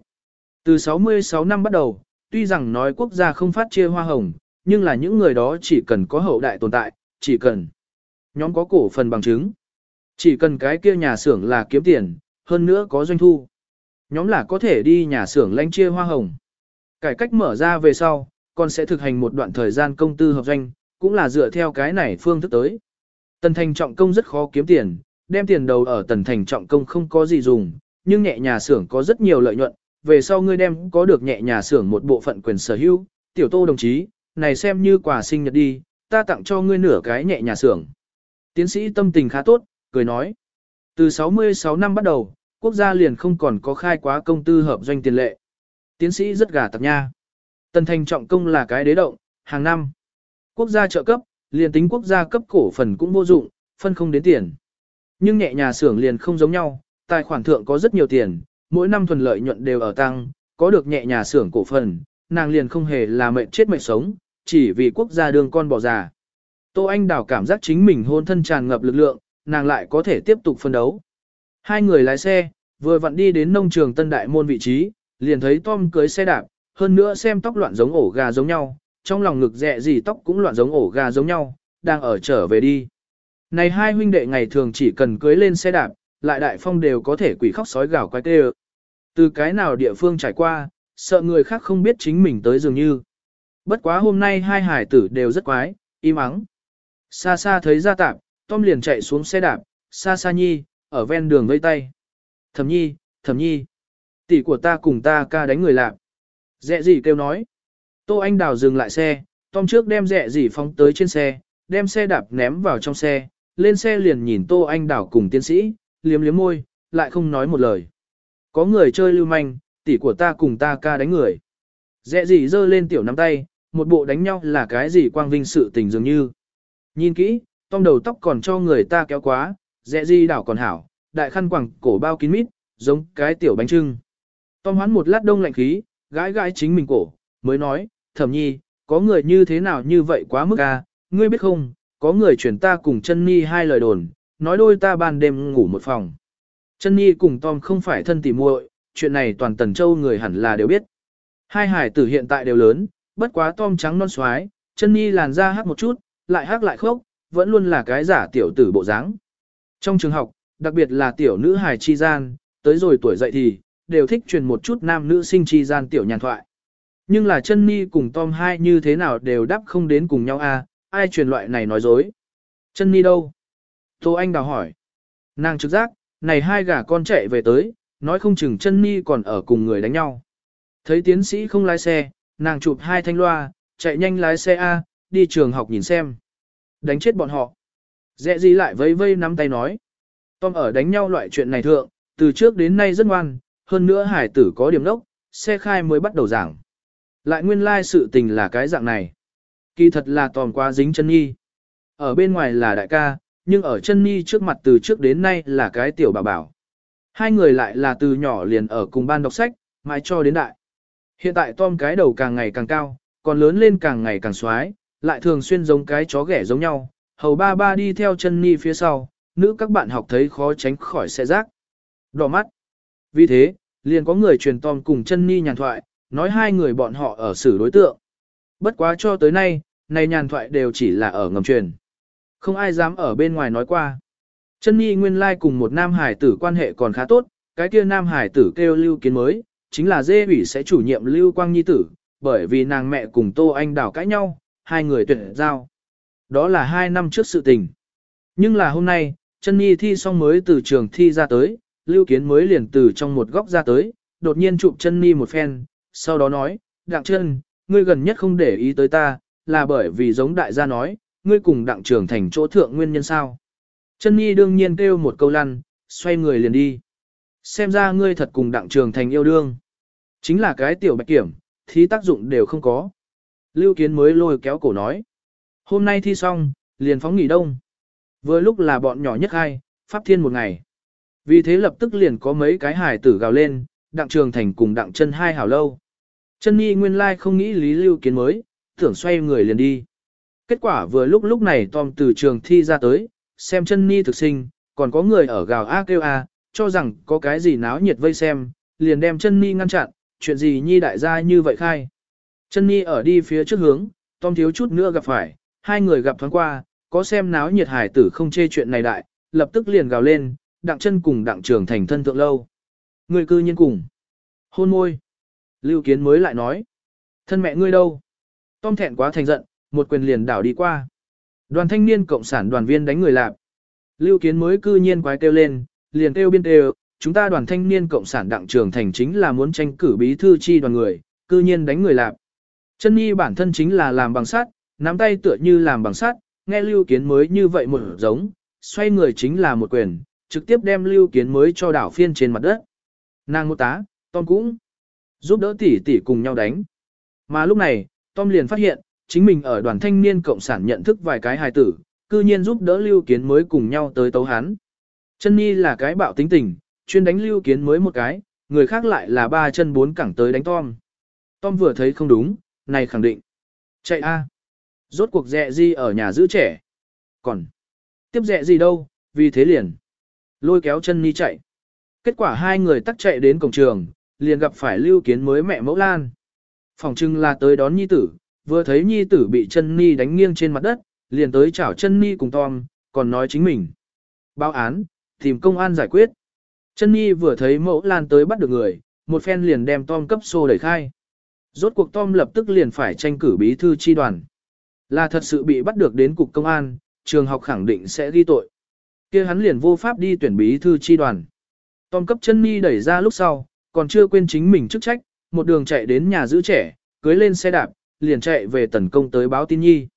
Từ 66 năm bắt đầu, tuy rằng nói quốc gia không phát chia hoa hồng, nhưng là những người đó chỉ cần có hậu đại tồn tại, chỉ cần nhóm có cổ phần bằng chứng. Chỉ cần cái kia nhà xưởng là kiếm tiền, hơn nữa có doanh thu. Nhóm là có thể đi nhà xưởng lãnh chia hoa hồng. Cải cách mở ra về sau, còn sẽ thực hành một đoạn thời gian công tư hợp doanh, cũng là dựa theo cái này phương thức tới. Tần thành trọng công rất khó kiếm tiền, đem tiền đầu ở tần thành trọng công không có gì dùng, nhưng nhẹ nhà xưởng có rất nhiều lợi nhuận, về sau ngươi đem có được nhẹ nhà xưởng một bộ phận quyền sở hữu, tiểu tô đồng chí, này xem như quà sinh nhật đi, ta tặng cho ngươi nửa cái nhẹ nhà xưởng. Tiến sĩ tâm tình khá tốt, cười nói. Từ 66 năm bắt đầu, quốc gia liền không còn có khai quá công tư hợp doanh tiền lệ. Tiến sĩ rất gà tặc nha. Tần thành trọng công là cái đế động, hàng năm. Quốc gia trợ cấp, liền tính quốc gia cấp cổ phần cũng vô dụng, phân không đến tiền. Nhưng nhẹ nhà xưởng liền không giống nhau, tài khoản thượng có rất nhiều tiền, mỗi năm thuần lợi nhuận đều ở tăng, có được nhẹ nhà xưởng cổ phần, nàng liền không hề là mệnh chết mệnh sống, chỉ vì quốc gia đương con bỏ già. Tô Anh Đào cảm giác chính mình hôn thân tràn ngập lực lượng, nàng lại có thể tiếp tục phân đấu. Hai người lái xe, vừa vặn đi đến nông trường Tân Đại Môn vị trí, liền thấy Tom cưới xe đạp, hơn nữa xem tóc loạn giống ổ gà giống nhau, trong lòng ngực dẹ gì tóc cũng loạn giống ổ gà giống nhau, đang ở trở về đi. Này hai huynh đệ ngày thường chỉ cần cưới lên xe đạp, lại đại phong đều có thể quỷ khóc sói gào quái tê từ cái nào địa phương trải qua, sợ người khác không biết chính mình tới dường như. Bất quá hôm nay hai hải tử đều rất quái, im ắng. Xa xa thấy ra tạp, Tom liền chạy xuống xe đạp, xa xa nhi, ở ven đường vây tay. Thẩm nhi, thẩm nhi, tỷ của ta cùng ta ca đánh người lạc. Dẹ gì kêu nói. Tô Anh Đào dừng lại xe, Tom trước đem dẹ gì phóng tới trên xe, đem xe đạp ném vào trong xe, lên xe liền nhìn Tô Anh Đào cùng tiến sĩ, liếm liếm môi, lại không nói một lời. Có người chơi lưu manh, tỷ của ta cùng ta ca đánh người. Dẹ gì giơ lên tiểu nắm tay, một bộ đánh nhau là cái gì quang vinh sự tình dường như. Nhìn kỹ, tông đầu tóc còn cho người ta kéo quá, dẹ gì đảo còn hảo, đại khăn quàng cổ bao kín mít, giống cái tiểu bánh trưng. Tom hoán một lát đông lạnh khí, gãi gãi chính mình cổ, mới nói, thẩm nhi, có người như thế nào như vậy quá mức à, ngươi biết không, có người chuyển ta cùng chân ni hai lời đồn, nói đôi ta ban đêm ngủ một phòng. Chân Nhi cùng Tom không phải thân tỉ muội, chuyện này toàn tần châu người hẳn là đều biết. Hai hải tử hiện tại đều lớn, bất quá Tom trắng non xoái, chân Nhi làn da hắc một chút, lại hắc lại khốc, vẫn luôn là cái giả tiểu tử bộ dáng. Trong trường học, đặc biệt là tiểu nữ hài chi gian, tới rồi tuổi dậy thì, đều thích truyền một chút nam nữ sinh chi gian tiểu nhàn thoại. Nhưng là chân Nhi cùng Tom hai như thế nào đều đáp không đến cùng nhau a, à, ai truyền loại này nói dối. Chân Nhi đâu? Tô Anh đào hỏi. Nàng trực giác, này hai gà con chạy về tới, nói không chừng chân ni còn ở cùng người đánh nhau. Thấy tiến sĩ không lái xe, nàng chụp hai thanh loa, chạy nhanh lái xe A, đi trường học nhìn xem. Đánh chết bọn họ. Dẹ gì lại vây vây nắm tay nói. Tom ở đánh nhau loại chuyện này thượng, từ trước đến nay rất ngoan, hơn nữa hải tử có điểm đốc, xe khai mới bắt đầu giảng. Lại nguyên lai like sự tình là cái dạng này. Kỳ thật là Tom quá dính chân nhi. Ở bên ngoài là đại ca, nhưng ở chân ni trước mặt từ trước đến nay là cái tiểu bảo bảo. Hai người lại là từ nhỏ liền ở cùng ban đọc sách, mãi cho đến đại. Hiện tại Tom cái đầu càng ngày càng cao, còn lớn lên càng ngày càng xoái, lại thường xuyên giống cái chó ghẻ giống nhau, hầu ba ba đi theo chân ni phía sau, nữ các bạn học thấy khó tránh khỏi xe rác. Đỏ mắt. Vì thế, liền có người truyền Tom cùng chân ni nhàn thoại, nói hai người bọn họ ở xử đối tượng. Bất quá cho tới nay, này nhàn thoại đều chỉ là ở ngầm truyền. Không ai dám ở bên ngoài nói qua. Chân Nhi nguyên lai like cùng một nam hải tử quan hệ còn khá tốt, cái kia nam hải tử kêu lưu kiến mới, chính là dê ủy sẽ chủ nhiệm lưu quang nhi tử, bởi vì nàng mẹ cùng Tô Anh đảo cãi nhau, hai người tuyệt giao. Đó là hai năm trước sự tình. Nhưng là hôm nay, chân Nhi thi xong mới từ trường thi ra tới, lưu kiến mới liền từ trong một góc ra tới, đột nhiên chụp chân Nhi một phen, sau đó nói, đặng chân, ngươi gần nhất không để ý tới ta, là bởi vì giống đại gia nói, ngươi cùng đặng trường thành chỗ thượng nguyên nhân sao. Chân Nhi đương nhiên kêu một câu lăn, xoay người liền đi. Xem ra ngươi thật cùng đặng trường thành yêu đương. Chính là cái tiểu bạch kiểm, thí tác dụng đều không có. Lưu Kiến mới lôi kéo cổ nói. Hôm nay thi xong, liền phóng nghỉ đông. Vừa lúc là bọn nhỏ nhất hai, pháp thiên một ngày. Vì thế lập tức liền có mấy cái hải tử gào lên, đặng trường thành cùng đặng chân hai hảo lâu. Chân nhi nguyên lai không nghĩ lý lưu kiến mới, tưởng xoay người liền đi. Kết quả vừa lúc lúc này Tom từ trường thi ra tới, xem chân ni thực sinh, còn có người ở gào a kêu a, cho rằng có cái gì náo nhiệt vây xem, liền đem chân ni ngăn chặn, chuyện gì nhi đại gia như vậy khai. Chân ni ở đi phía trước hướng, Tom thiếu chút nữa gặp phải, hai người gặp thoáng qua, có xem náo nhiệt hải tử không chê chuyện này đại, lập tức liền gào lên, đặng chân cùng đặng trường thành thân thượng lâu. Người cư nhiên cùng. Hôn môi. Lưu Kiến mới lại nói. Thân mẹ ngươi đâu? Tom thẹn quá thành giận, một quyền liền đảo đi qua. Đoàn thanh niên cộng sản đoàn viên đánh người lạp. Lưu Kiến mới cư nhiên quái kêu lên, liền kêu biên kêu, chúng ta đoàn thanh niên cộng sản đặng trường thành chính là muốn tranh cử bí thư chi đoàn người, cư nhiên đánh người lạp. Chân nhi bản thân chính là làm bằng sắt, nắm tay tựa như làm bằng sắt, nghe Lưu Kiến mới như vậy một giống, xoay người chính là một quyền, trực tiếp đem Lưu Kiến mới cho đảo phiên trên mặt đất. Nàng một tá, Tom cũng giúp đỡ tỷ tỷ cùng nhau đánh. Mà lúc này, Tom liền phát hiện, chính mình ở đoàn thanh niên cộng sản nhận thức vài cái hài tử, cư nhiên giúp đỡ Lưu Kiến mới cùng nhau tới tấu hắn. Chân Nhi là cái bạo tính tình, chuyên đánh Lưu Kiến mới một cái, người khác lại là ba chân bốn cẳng tới đánh Tom. Tom vừa thấy không đúng, này khẳng định. Chạy a. Rốt cuộc dẹ gì ở nhà giữ trẻ. Còn, tiếp dẹ gì đâu, vì thế liền. Lôi kéo chân Nhi chạy. Kết quả hai người tắt chạy đến cổng trường, liền gặp phải Lưu Kiến mới mẹ mẫu Lan. Phòng trưng là tới đón Nhi tử, vừa thấy Nhi tử bị chân ni đánh nghiêng trên mặt đất, liền tới chảo chân ni cùng Tom, còn nói chính mình. Báo án, tìm công an giải quyết. Chân ni vừa thấy mẫu Lan tới bắt được người, một phen liền đem Tom cấp xô đẩy khai. Rốt cuộc Tom lập tức liền phải tranh cử bí thư chi đoàn. Là thật sự bị bắt được đến cục công an, trường học khẳng định sẽ ghi tội. kia hắn liền vô pháp đi tuyển bí thư chi đoàn. Tom cấp chân ni đẩy ra lúc sau, còn chưa quên chính mình chức trách, một đường chạy đến nhà giữ trẻ, cưới lên xe đạp, liền chạy về tấn công tới báo tin nhi.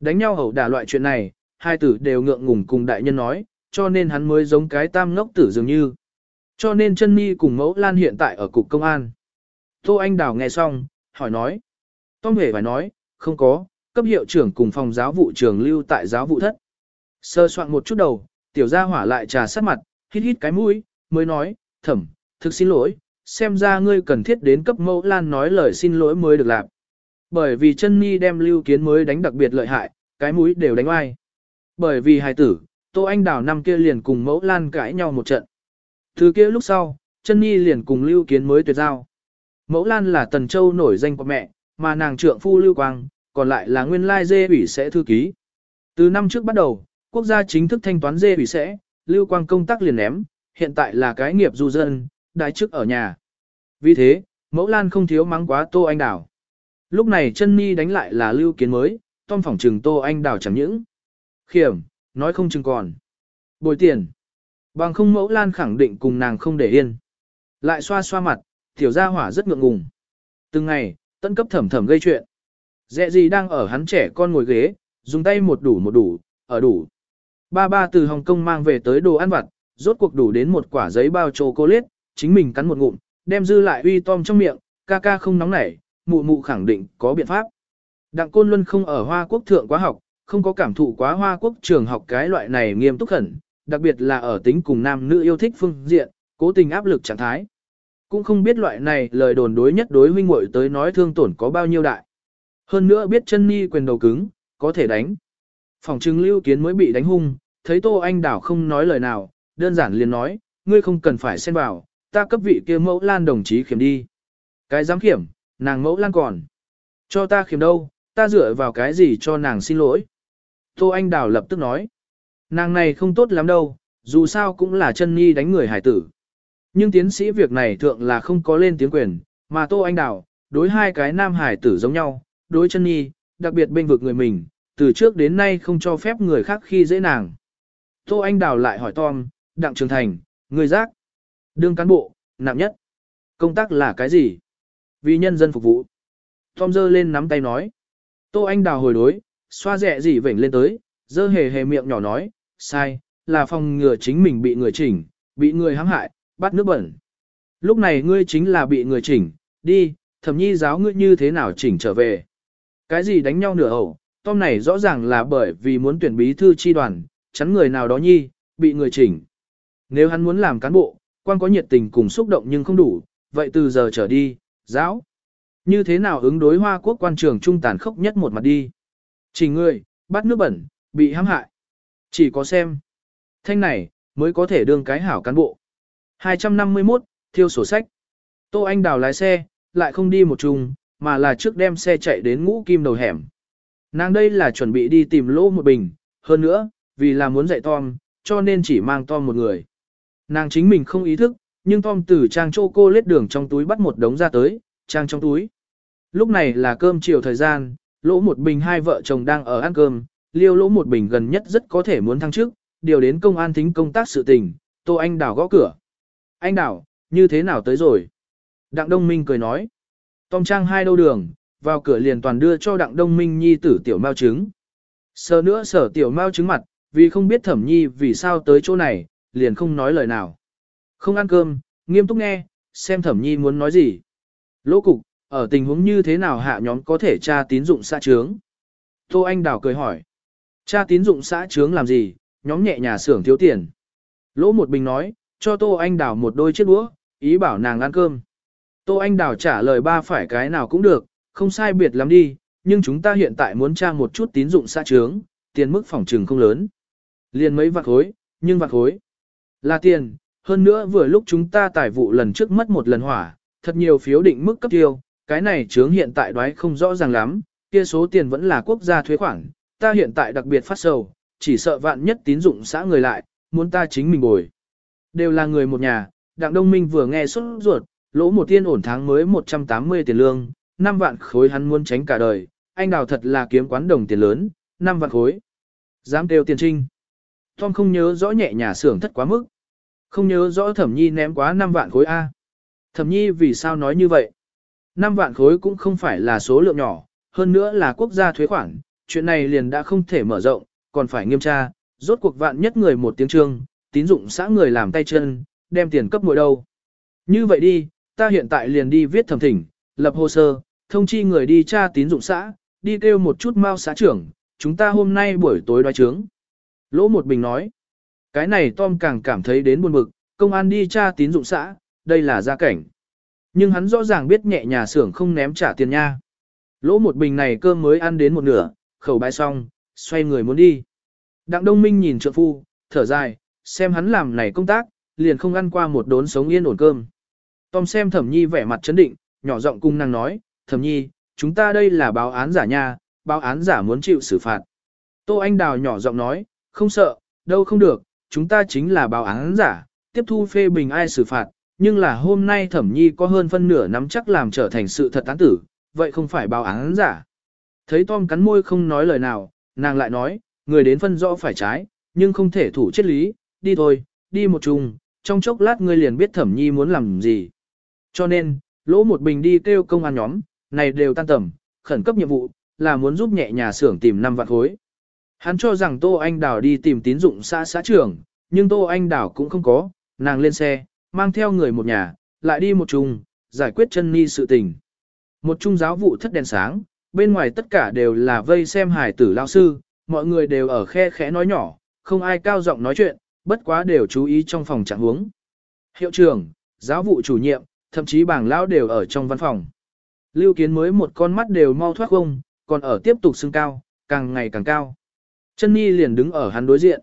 Đánh nhau hậu đả loại chuyện này, hai tử đều ngượng ngùng cùng đại nhân nói, cho nên hắn mới giống cái tam ngốc tử dường như. Cho nên chân Nhi cùng mẫu Lan hiện tại ở cục công an. Tô Anh Đào nghe xong, hỏi nói. Tom hề phải nói, không có, cấp hiệu trưởng cùng phòng giáo vụ trường lưu tại giáo vụ thất. Sơ soạn một chút đầu, tiểu gia hỏa lại trà sát mặt, hít hít cái mũi, mới nói, thẩm, thực xin lỗi, xem ra ngươi cần thiết đến cấp mẫu lan nói lời xin lỗi mới được làm. Bởi vì chân ni đem lưu kiến mới đánh đặc biệt lợi hại, cái mũi đều đánh oai. Bởi vì hài tử, Tô Anh Đào năm kia liền cùng mẫu lan cãi nhau một trận. Thứ kia lúc sau, chân ni liền cùng lưu kiến mới tuyệt giao. Mẫu lan là tần châu nổi danh của mẹ, mà nàng trượng phu lưu quang, còn lại là nguyên lai dê ủy sẽ thư ký. Từ năm trước bắt đầu, quốc gia chính thức thanh toán dê ủy sẽ, lưu quang công tác liền ném, hiện tại là cái nghiệp du dân, đại chức ở nhà. Vì thế, mẫu lan không thiếu mắng quá Tô Anh Đào. Lúc này chân ni đánh lại là lưu kiến mới, tom phỏng trừng Tô Anh Đào chẳng những. Khiểm, nói không chừng còn. Bồi tiền. Bằng không mẫu lan khẳng định cùng nàng không để yên. Lại xoa xoa mặt, tiểu gia hỏa rất ngượng ngùng. Từng ngày, tân cấp thẩm thẩm gây chuyện. Dẹ gì đang ở hắn trẻ con ngồi ghế, dùng tay một đủ một đủ, ở đủ. Ba ba từ Hồng Kông mang về tới đồ ăn vặt, rốt cuộc đủ đến một quả giấy bao chocolate, chính mình cắn một ngụm, đem dư lại uy tom trong miệng, ca ca không nóng nảy, mụ mụ khẳng định có biện pháp. Đặng Côn Luân không ở Hoa Quốc thượng quá học, không có cảm thụ quá Hoa Quốc trường học cái loại này nghiêm túc khẩn, đặc biệt là ở tính cùng nam nữ yêu thích phương diện, cố tình áp lực trạng thái. Cũng không biết loại này lời đồn đối nhất đối huynh muội tới nói thương tổn có bao nhiêu đại. Hơn nữa biết chân ni quyền đầu cứng, có thể đánh. Phòng trưng lưu kiến mới bị đánh hung, thấy Tô Anh Đảo không nói lời nào, đơn giản liền nói, ngươi không cần phải xen vào, ta cấp vị kia mẫu lan đồng chí khiểm đi. Cái giám khiểm, nàng mẫu lan còn. Cho ta khiếm đâu, ta dựa vào cái gì cho nàng xin lỗi. Tô Anh Đào lập tức nói. Nàng này không tốt lắm đâu, dù sao cũng là chân nhi đánh người hải tử. Nhưng tiến sĩ việc này thượng là không có lên tiếng quyền, mà Tô Anh Đào, đối hai cái nam hải tử giống nhau, đối chân nhi, đặc biệt bên vực người mình, từ trước đến nay không cho phép người khác khi dễ nàng. Tô Anh Đào lại hỏi Tom, Đặng Trường Thành, người giác. Đương cán bộ, nặng nhất. Công tác là cái gì? Vì nhân dân phục vụ. Tom dơ lên nắm tay nói. Tô Anh Đào hồi đối, xoa rẹ gì vểnh lên tới, dơ hề hề miệng nhỏ nói, sai, là phòng ngừa chính mình bị người chỉnh, bị người hãm hại, bắt nước bẩn. Lúc này ngươi chính là bị người chỉnh, đi, thẩm nhi giáo ngươi như thế nào chỉnh trở về. Cái gì đánh nhau nửa ẩu, Tom này rõ ràng là bởi vì muốn tuyển bí thư chi đoàn, chắn người nào đó nhi, bị người chỉnh. Nếu hắn muốn làm cán bộ, quan có nhiệt tình cùng xúc động nhưng không đủ, vậy từ giờ trở đi, giáo. Như thế nào ứng đối hoa quốc quan trường trung tàn khốc nhất một mặt đi. Chỉ người, bắt nước bẩn, bị hãm hại. Chỉ có xem. Thanh này, mới có thể đương cái hảo cán bộ. 251, thiêu sổ sách. Tô Anh Đào lái xe, lại không đi một chung, mà là trước đem xe chạy đến ngũ kim đầu hẻm. Nàng đây là chuẩn bị đi tìm lỗ một bình, hơn nữa, vì là muốn dạy Tom, cho nên chỉ mang Tom một người. Nàng chính mình không ý thức, nhưng Tom từ trang chô cô lết đường trong túi bắt một đống ra tới, trang trong túi. Lúc này là cơm chiều thời gian, lỗ một bình hai vợ chồng đang ở ăn cơm, liêu lỗ một bình gần nhất rất có thể muốn thăng chức, điều đến công an thính công tác sự tình, Tô Anh Đào gõ cửa. Anh Đào, như thế nào tới rồi? Đặng Đông Minh cười nói. Tom Trang hai đâu đường, vào cửa liền toàn đưa cho Đặng Đông Minh nhi tử tiểu mao trứng. Sờ nữa sở tiểu mao trứng mặt, vì không biết thẩm nhi vì sao tới chỗ này, liền không nói lời nào. Không ăn cơm, nghiêm túc nghe, xem thẩm nhi muốn nói gì. Lỗ cục, ở tình huống như thế nào hạ nhóm có thể tra tín dụng xã trướng? Tô Anh Đào cười hỏi. Tra tín dụng xã trướng làm gì, nhóm nhẹ nhà xưởng thiếu tiền. Lỗ một bình nói, cho Tô Anh Đào một đôi chiếc đũa, ý bảo nàng ăn cơm. Tô Anh Đào trả lời ba phải cái nào cũng được, không sai biệt lắm đi, nhưng chúng ta hiện tại muốn tra một chút tín dụng xã trướng, tiền mức phòng trừng không lớn. Liền mấy vạn khối, nhưng vạn khối là tiền, hơn nữa vừa lúc chúng ta tài vụ lần trước mất một lần hỏa, thật nhiều phiếu định mức cấp tiêu, cái này chướng hiện tại đoái không rõ ràng lắm, kia số tiền vẫn là quốc gia thuế khoản, ta hiện tại đặc biệt phát sầu, chỉ sợ vạn nhất tín dụng xã người lại, muốn ta chính mình bồi. Đều là người một nhà, Đặng Đông Minh vừa nghe xuất ruột, lỗ một tiên ổn tháng mới 180 tiền lương, 5 vạn khối hắn muốn tránh cả đời, anh đào thật là kiếm quán đồng tiền lớn, 5 vạn khối. Dám kêu tiền trinh. Tom không nhớ rõ nhẹ nhà xưởng thất quá mức. Không nhớ rõ thẩm nhi ném quá 5 vạn khối A. Thẩm nhi vì sao nói như vậy? 5 vạn khối cũng không phải là số lượng nhỏ, hơn nữa là quốc gia thuế khoản, chuyện này liền đã không thể mở rộng, còn phải nghiêm tra, rốt cuộc vạn nhất người một tiếng trương, tín dụng xã người làm tay chân, đem tiền cấp mỗi đâu. Như vậy đi, ta hiện tại liền đi viết thẩm thỉnh, lập hồ sơ, thông chi người đi tra tín dụng xã, đi kêu một chút mau xã trưởng, chúng ta hôm nay buổi tối đoái trướng. Lỗ một bình nói, cái này Tom càng cảm thấy đến buồn bực, công an đi tra tín dụng xã, đây là gia cảnh. Nhưng hắn rõ ràng biết nhẹ nhà xưởng không ném trả tiền nha. Lỗ một bình này cơm mới ăn đến một nửa, khẩu bãi xong, xoay người muốn đi. Đặng Đông Minh nhìn trượng phu, thở dài, xem hắn làm này công tác, liền không ăn qua một đốn sống yên ổn cơm. Tom xem thẩm nhi vẻ mặt chấn định, nhỏ giọng cung năng nói, thẩm nhi, chúng ta đây là báo án giả nha, báo án giả muốn chịu xử phạt. Tô Anh Đào nhỏ giọng nói, không sợ, đâu không được, chúng ta chính là báo án giả, tiếp thu phê bình ai xử phạt, nhưng là hôm nay thẩm nhi có hơn phân nửa nắm chắc làm trở thành sự thật tán tử, vậy không phải báo án giả. Thấy Tom cắn môi không nói lời nào, nàng lại nói, người đến phân rõ phải trái, nhưng không thể thủ chết lý, đi thôi, đi một chung, trong chốc lát ngươi liền biết thẩm nhi muốn làm gì. Cho nên, lỗ một bình đi kêu công an nhóm, này đều tan tầm, khẩn cấp nhiệm vụ, là muốn giúp nhẹ nhà xưởng tìm năm vạn khối. Hắn cho rằng Tô Anh Đào đi tìm tín dụng xã xã trưởng, nhưng Tô Anh Đào cũng không có, nàng lên xe, mang theo người một nhà, lại đi một chung, giải quyết chân ni sự tình. Một chung giáo vụ thất đèn sáng, bên ngoài tất cả đều là vây xem hải tử lao sư, mọi người đều ở khe khẽ nói nhỏ, không ai cao giọng nói chuyện, bất quá đều chú ý trong phòng trạng huống. Hiệu trưởng, giáo vụ chủ nhiệm, thậm chí bảng lão đều ở trong văn phòng. Lưu kiến mới một con mắt đều mau thoát không, còn ở tiếp tục xưng cao, càng ngày càng cao. Chân Nhi liền đứng ở hắn đối diện.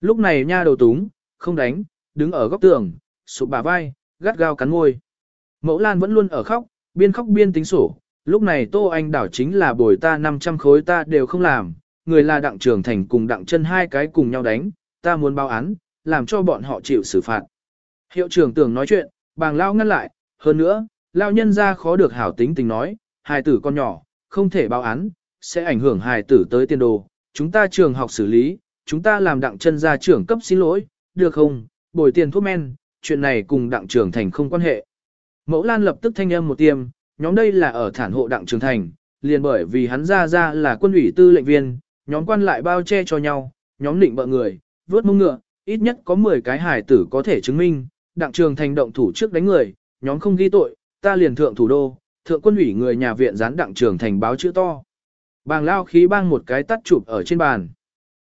Lúc này nha đầu túng, không đánh, đứng ở góc tường, sụp bà vai, gắt gao cắn môi. Mẫu Lan vẫn luôn ở khóc, biên khóc biên tính sổ. Lúc này Tô Anh đảo chính là bồi ta 500 khối ta đều không làm, người là đặng trường thành cùng đặng chân hai cái cùng nhau đánh, ta muốn báo án, làm cho bọn họ chịu xử phạt. Hiệu trưởng tưởng nói chuyện, bàng lao ngăn lại, hơn nữa, lao nhân ra khó được hảo tính tình nói, hài tử con nhỏ, không thể báo án, sẽ ảnh hưởng hài tử tới tiền đồ, chúng ta trường học xử lý, chúng ta làm đặng chân ra trưởng cấp xin lỗi, được không, bồi tiền thuốc men, chuyện này cùng đặng trưởng thành không quan hệ. Mẫu Lan lập tức thanh âm một tiêm, nhóm đây là ở thản hộ đặng trưởng thành, liền bởi vì hắn ra ra là quân ủy tư lệnh viên, nhóm quan lại bao che cho nhau, nhóm định bợ người, vớt mông ngựa, ít nhất có 10 cái hải tử có thể chứng minh, đặng trường thành động thủ trước đánh người, nhóm không ghi tội, ta liền thượng thủ đô, thượng quân ủy người nhà viện gián đặng trường thành báo chữ to. Bàng lao khí bang một cái tắt chụp ở trên bàn.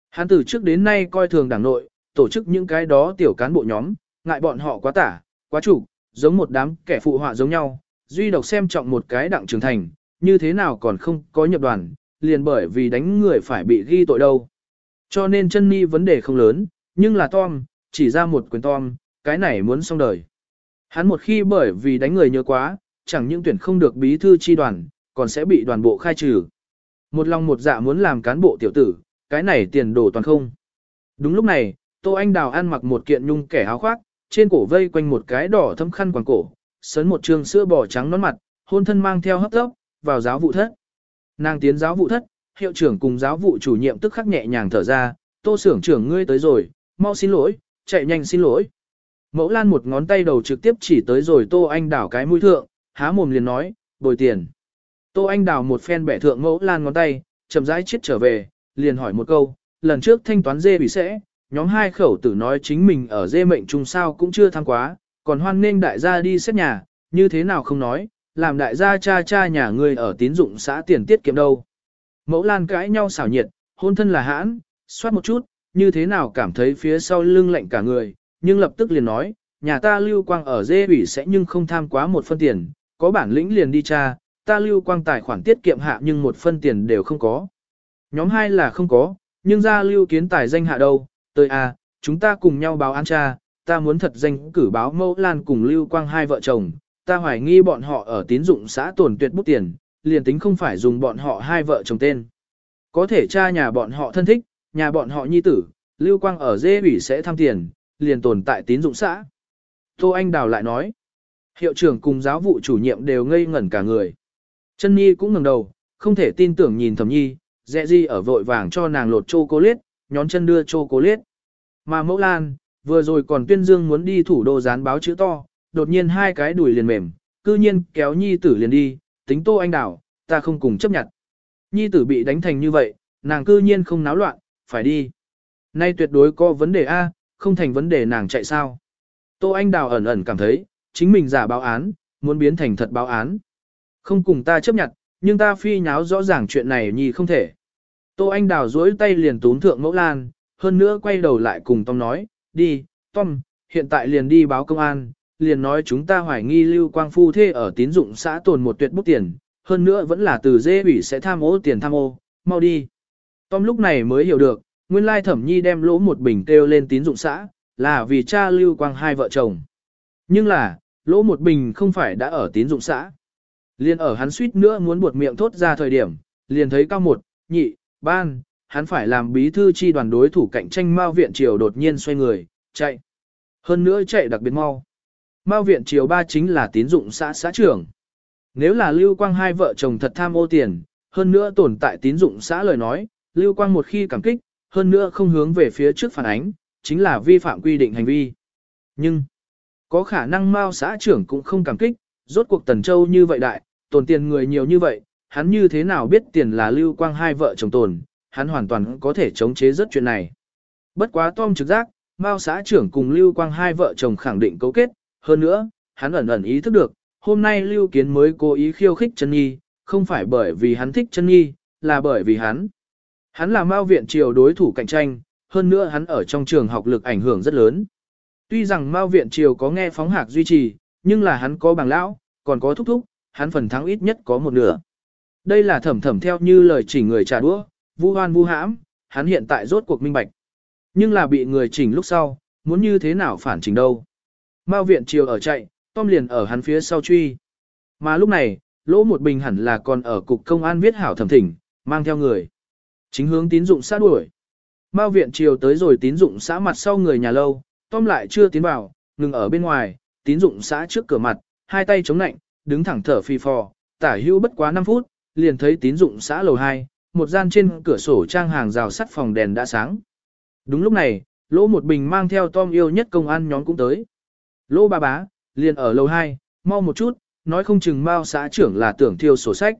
Hắn từ trước đến nay coi thường đảng nội, tổ chức những cái đó tiểu cán bộ nhóm, ngại bọn họ quá tả, quá chủ, giống một đám kẻ phụ họa giống nhau, duy độc xem trọng một cái đặng trưởng thành, như thế nào còn không có nhập đoàn, liền bởi vì đánh người phải bị ghi tội đâu. Cho nên chân ni vấn đề không lớn, nhưng là Tom, chỉ ra một quyền Tom, cái này muốn xong đời. Hắn một khi bởi vì đánh người nhớ quá, chẳng những tuyển không được bí thư chi đoàn, còn sẽ bị đoàn bộ khai trừ. Một lòng một dạ muốn làm cán bộ tiểu tử, cái này tiền đồ toàn không. Đúng lúc này, Tô Anh Đào ăn mặc một kiện nhung kẻ áo khoác, trên cổ vây quanh một cái đỏ thâm khăn quàng cổ, sấn một trường sữa bò trắng nón mặt, hôn thân mang theo hấp tốc, vào giáo vụ thất. Nàng tiến giáo vụ thất, hiệu trưởng cùng giáo vụ chủ nhiệm tức khắc nhẹ nhàng thở ra, tô sưởng trưởng ngươi tới rồi, mau xin lỗi, chạy nhanh xin lỗi. Mẫu lan một ngón tay đầu trực tiếp chỉ tới rồi tô anh đào cái mũi thượng, há mồm liền nói, bồi tiền. Tô anh đào một phen bẻ thượng mẫu lan ngón tay, chậm rãi chết trở về, liền hỏi một câu, lần trước thanh toán dê bị sẽ, nhóm hai khẩu tử nói chính mình ở dê mệnh trung sao cũng chưa thăng quá, còn hoan nên đại gia đi xét nhà, như thế nào không nói, làm đại gia cha cha nhà người ở tín dụng xã tiền tiết kiệm đâu. Mẫu lan cãi nhau xảo nhiệt, hôn thân là hãn, xoát một chút, như thế nào cảm thấy phía sau lưng lạnh cả người, nhưng lập tức liền nói, nhà ta lưu quang ở dê ủy sẽ nhưng không tham quá một phân tiền, có bản lĩnh liền đi cha, ta lưu quang tài khoản tiết kiệm hạ nhưng một phân tiền đều không có. Nhóm hai là không có, nhưng ra lưu kiến tài danh hạ đâu, tới à, chúng ta cùng nhau báo an cha, ta muốn thật danh cử báo mẫu lan cùng lưu quang hai vợ chồng, ta hoài nghi bọn họ ở tín dụng xã tổn tuyệt bút tiền, liền tính không phải dùng bọn họ hai vợ chồng tên. Có thể cha nhà bọn họ thân thích, nhà bọn họ nhi tử, lưu quang ở dê ủy sẽ tham tiền, liền tồn tại tín dụng xã. Tô Anh Đào lại nói, hiệu trưởng cùng giáo vụ chủ nhiệm đều ngây ngẩn cả người. Chân Nhi cũng ngẩng đầu, không thể tin tưởng nhìn Thẩm nhi, dẹ di ở vội vàng cho nàng lột chocolate, nhón chân đưa chocolate. Mà mẫu lan, vừa rồi còn tuyên dương muốn đi thủ đô dán báo chữ to, đột nhiên hai cái đùi liền mềm, cư nhiên kéo nhi tử liền đi, tính tô anh đảo, ta không cùng chấp nhận. Nhi tử bị đánh thành như vậy, nàng cư nhiên không náo loạn, phải đi. Nay tuyệt đối có vấn đề A, không thành vấn đề nàng chạy sao. Tô Anh Đào ẩn ẩn cảm thấy, chính mình giả báo án, muốn biến thành thật báo án. Không cùng ta chấp nhận, nhưng ta phi nháo rõ ràng chuyện này nhi không thể. Tô Anh Đào duỗi tay liền tún thượng mẫu lan, hơn nữa quay đầu lại cùng Tom nói, đi, Tom, hiện tại liền đi báo công an, liền nói chúng ta hoài nghi Lưu Quang Phu thê ở tín dụng xã tồn một tuyệt bút tiền, hơn nữa vẫn là từ dê ủy sẽ tham ô tiền tham ô, mau đi. Tom lúc này mới hiểu được, nguyên lai thẩm nhi đem lỗ một bình kêu lên tín dụng xã, là vì cha Lưu Quang hai vợ chồng. Nhưng là, lỗ một bình không phải đã ở tín dụng xã. Liền ở hắn suýt nữa muốn buột miệng thốt ra thời điểm, liền thấy cao một, nhị, ban, hắn phải làm bí thư chi đoàn đối thủ cạnh tranh Mao Viện Triều đột nhiên xoay người, chạy. Hơn nữa chạy đặc biệt mau. Mao Viện Triều ba chính là tín dụng xã xã trưởng. Nếu là Lưu Quang hai vợ chồng thật tham ô tiền, hơn nữa tồn tại tín dụng xã lời nói, Lưu Quang một khi cảm kích, hơn nữa không hướng về phía trước phản ánh, chính là vi phạm quy định hành vi. Nhưng, có khả năng Mao xã trưởng cũng không cảm kích, rốt cuộc Tần Châu như vậy đại, tồn tiền người nhiều như vậy, hắn như thế nào biết tiền là Lưu Quang hai vợ chồng tồn, hắn hoàn toàn có thể chống chế rất chuyện này. Bất quá Tom trực giác, Mao xã trưởng cùng Lưu Quang hai vợ chồng khẳng định cấu kết, hơn nữa, hắn ẩn ẩn ý thức được, hôm nay Lưu Kiến mới cố ý khiêu khích chân nhi, không phải bởi vì hắn thích chân nhi, là bởi vì hắn. Hắn là Mao viện triều đối thủ cạnh tranh, hơn nữa hắn ở trong trường học lực ảnh hưởng rất lớn. Tuy rằng Mao viện triều có nghe phóng hạc duy trì, nhưng là hắn có bằng lão, còn có thúc thúc, hắn phần thắng ít nhất có một nửa. Đây là thẩm thẩm theo như lời chỉ người trà đũa, vu hoan vu hãm, hắn hiện tại rốt cuộc minh bạch. Nhưng là bị người chỉnh lúc sau, muốn như thế nào phản chỉnh đâu. Mao viện triều ở chạy, Tom liền ở hắn phía sau truy. Mà lúc này, lỗ một bình hẳn là còn ở cục công an viết hảo thẩm thỉnh, mang theo người. Chính hướng tín dụng xã đuổi. Mao viện triều tới rồi tín dụng xã mặt sau người nhà lâu, Tom lại chưa tiến vào, ngừng ở bên ngoài, tín dụng xã trước cửa mặt, hai tay chống nạnh, đứng thẳng thở phi phò, tả hưu bất quá 5 phút, liền thấy tín dụng xã lầu 2, một gian trên cửa sổ trang hàng rào sắt phòng đèn đã sáng. Đúng lúc này, lỗ một bình mang theo Tom yêu nhất công an nhóm cũng tới. Lỗ ba bá, liền ở lầu 2, mau một chút, nói không chừng Mao xã trưởng là tưởng thiêu sổ sách.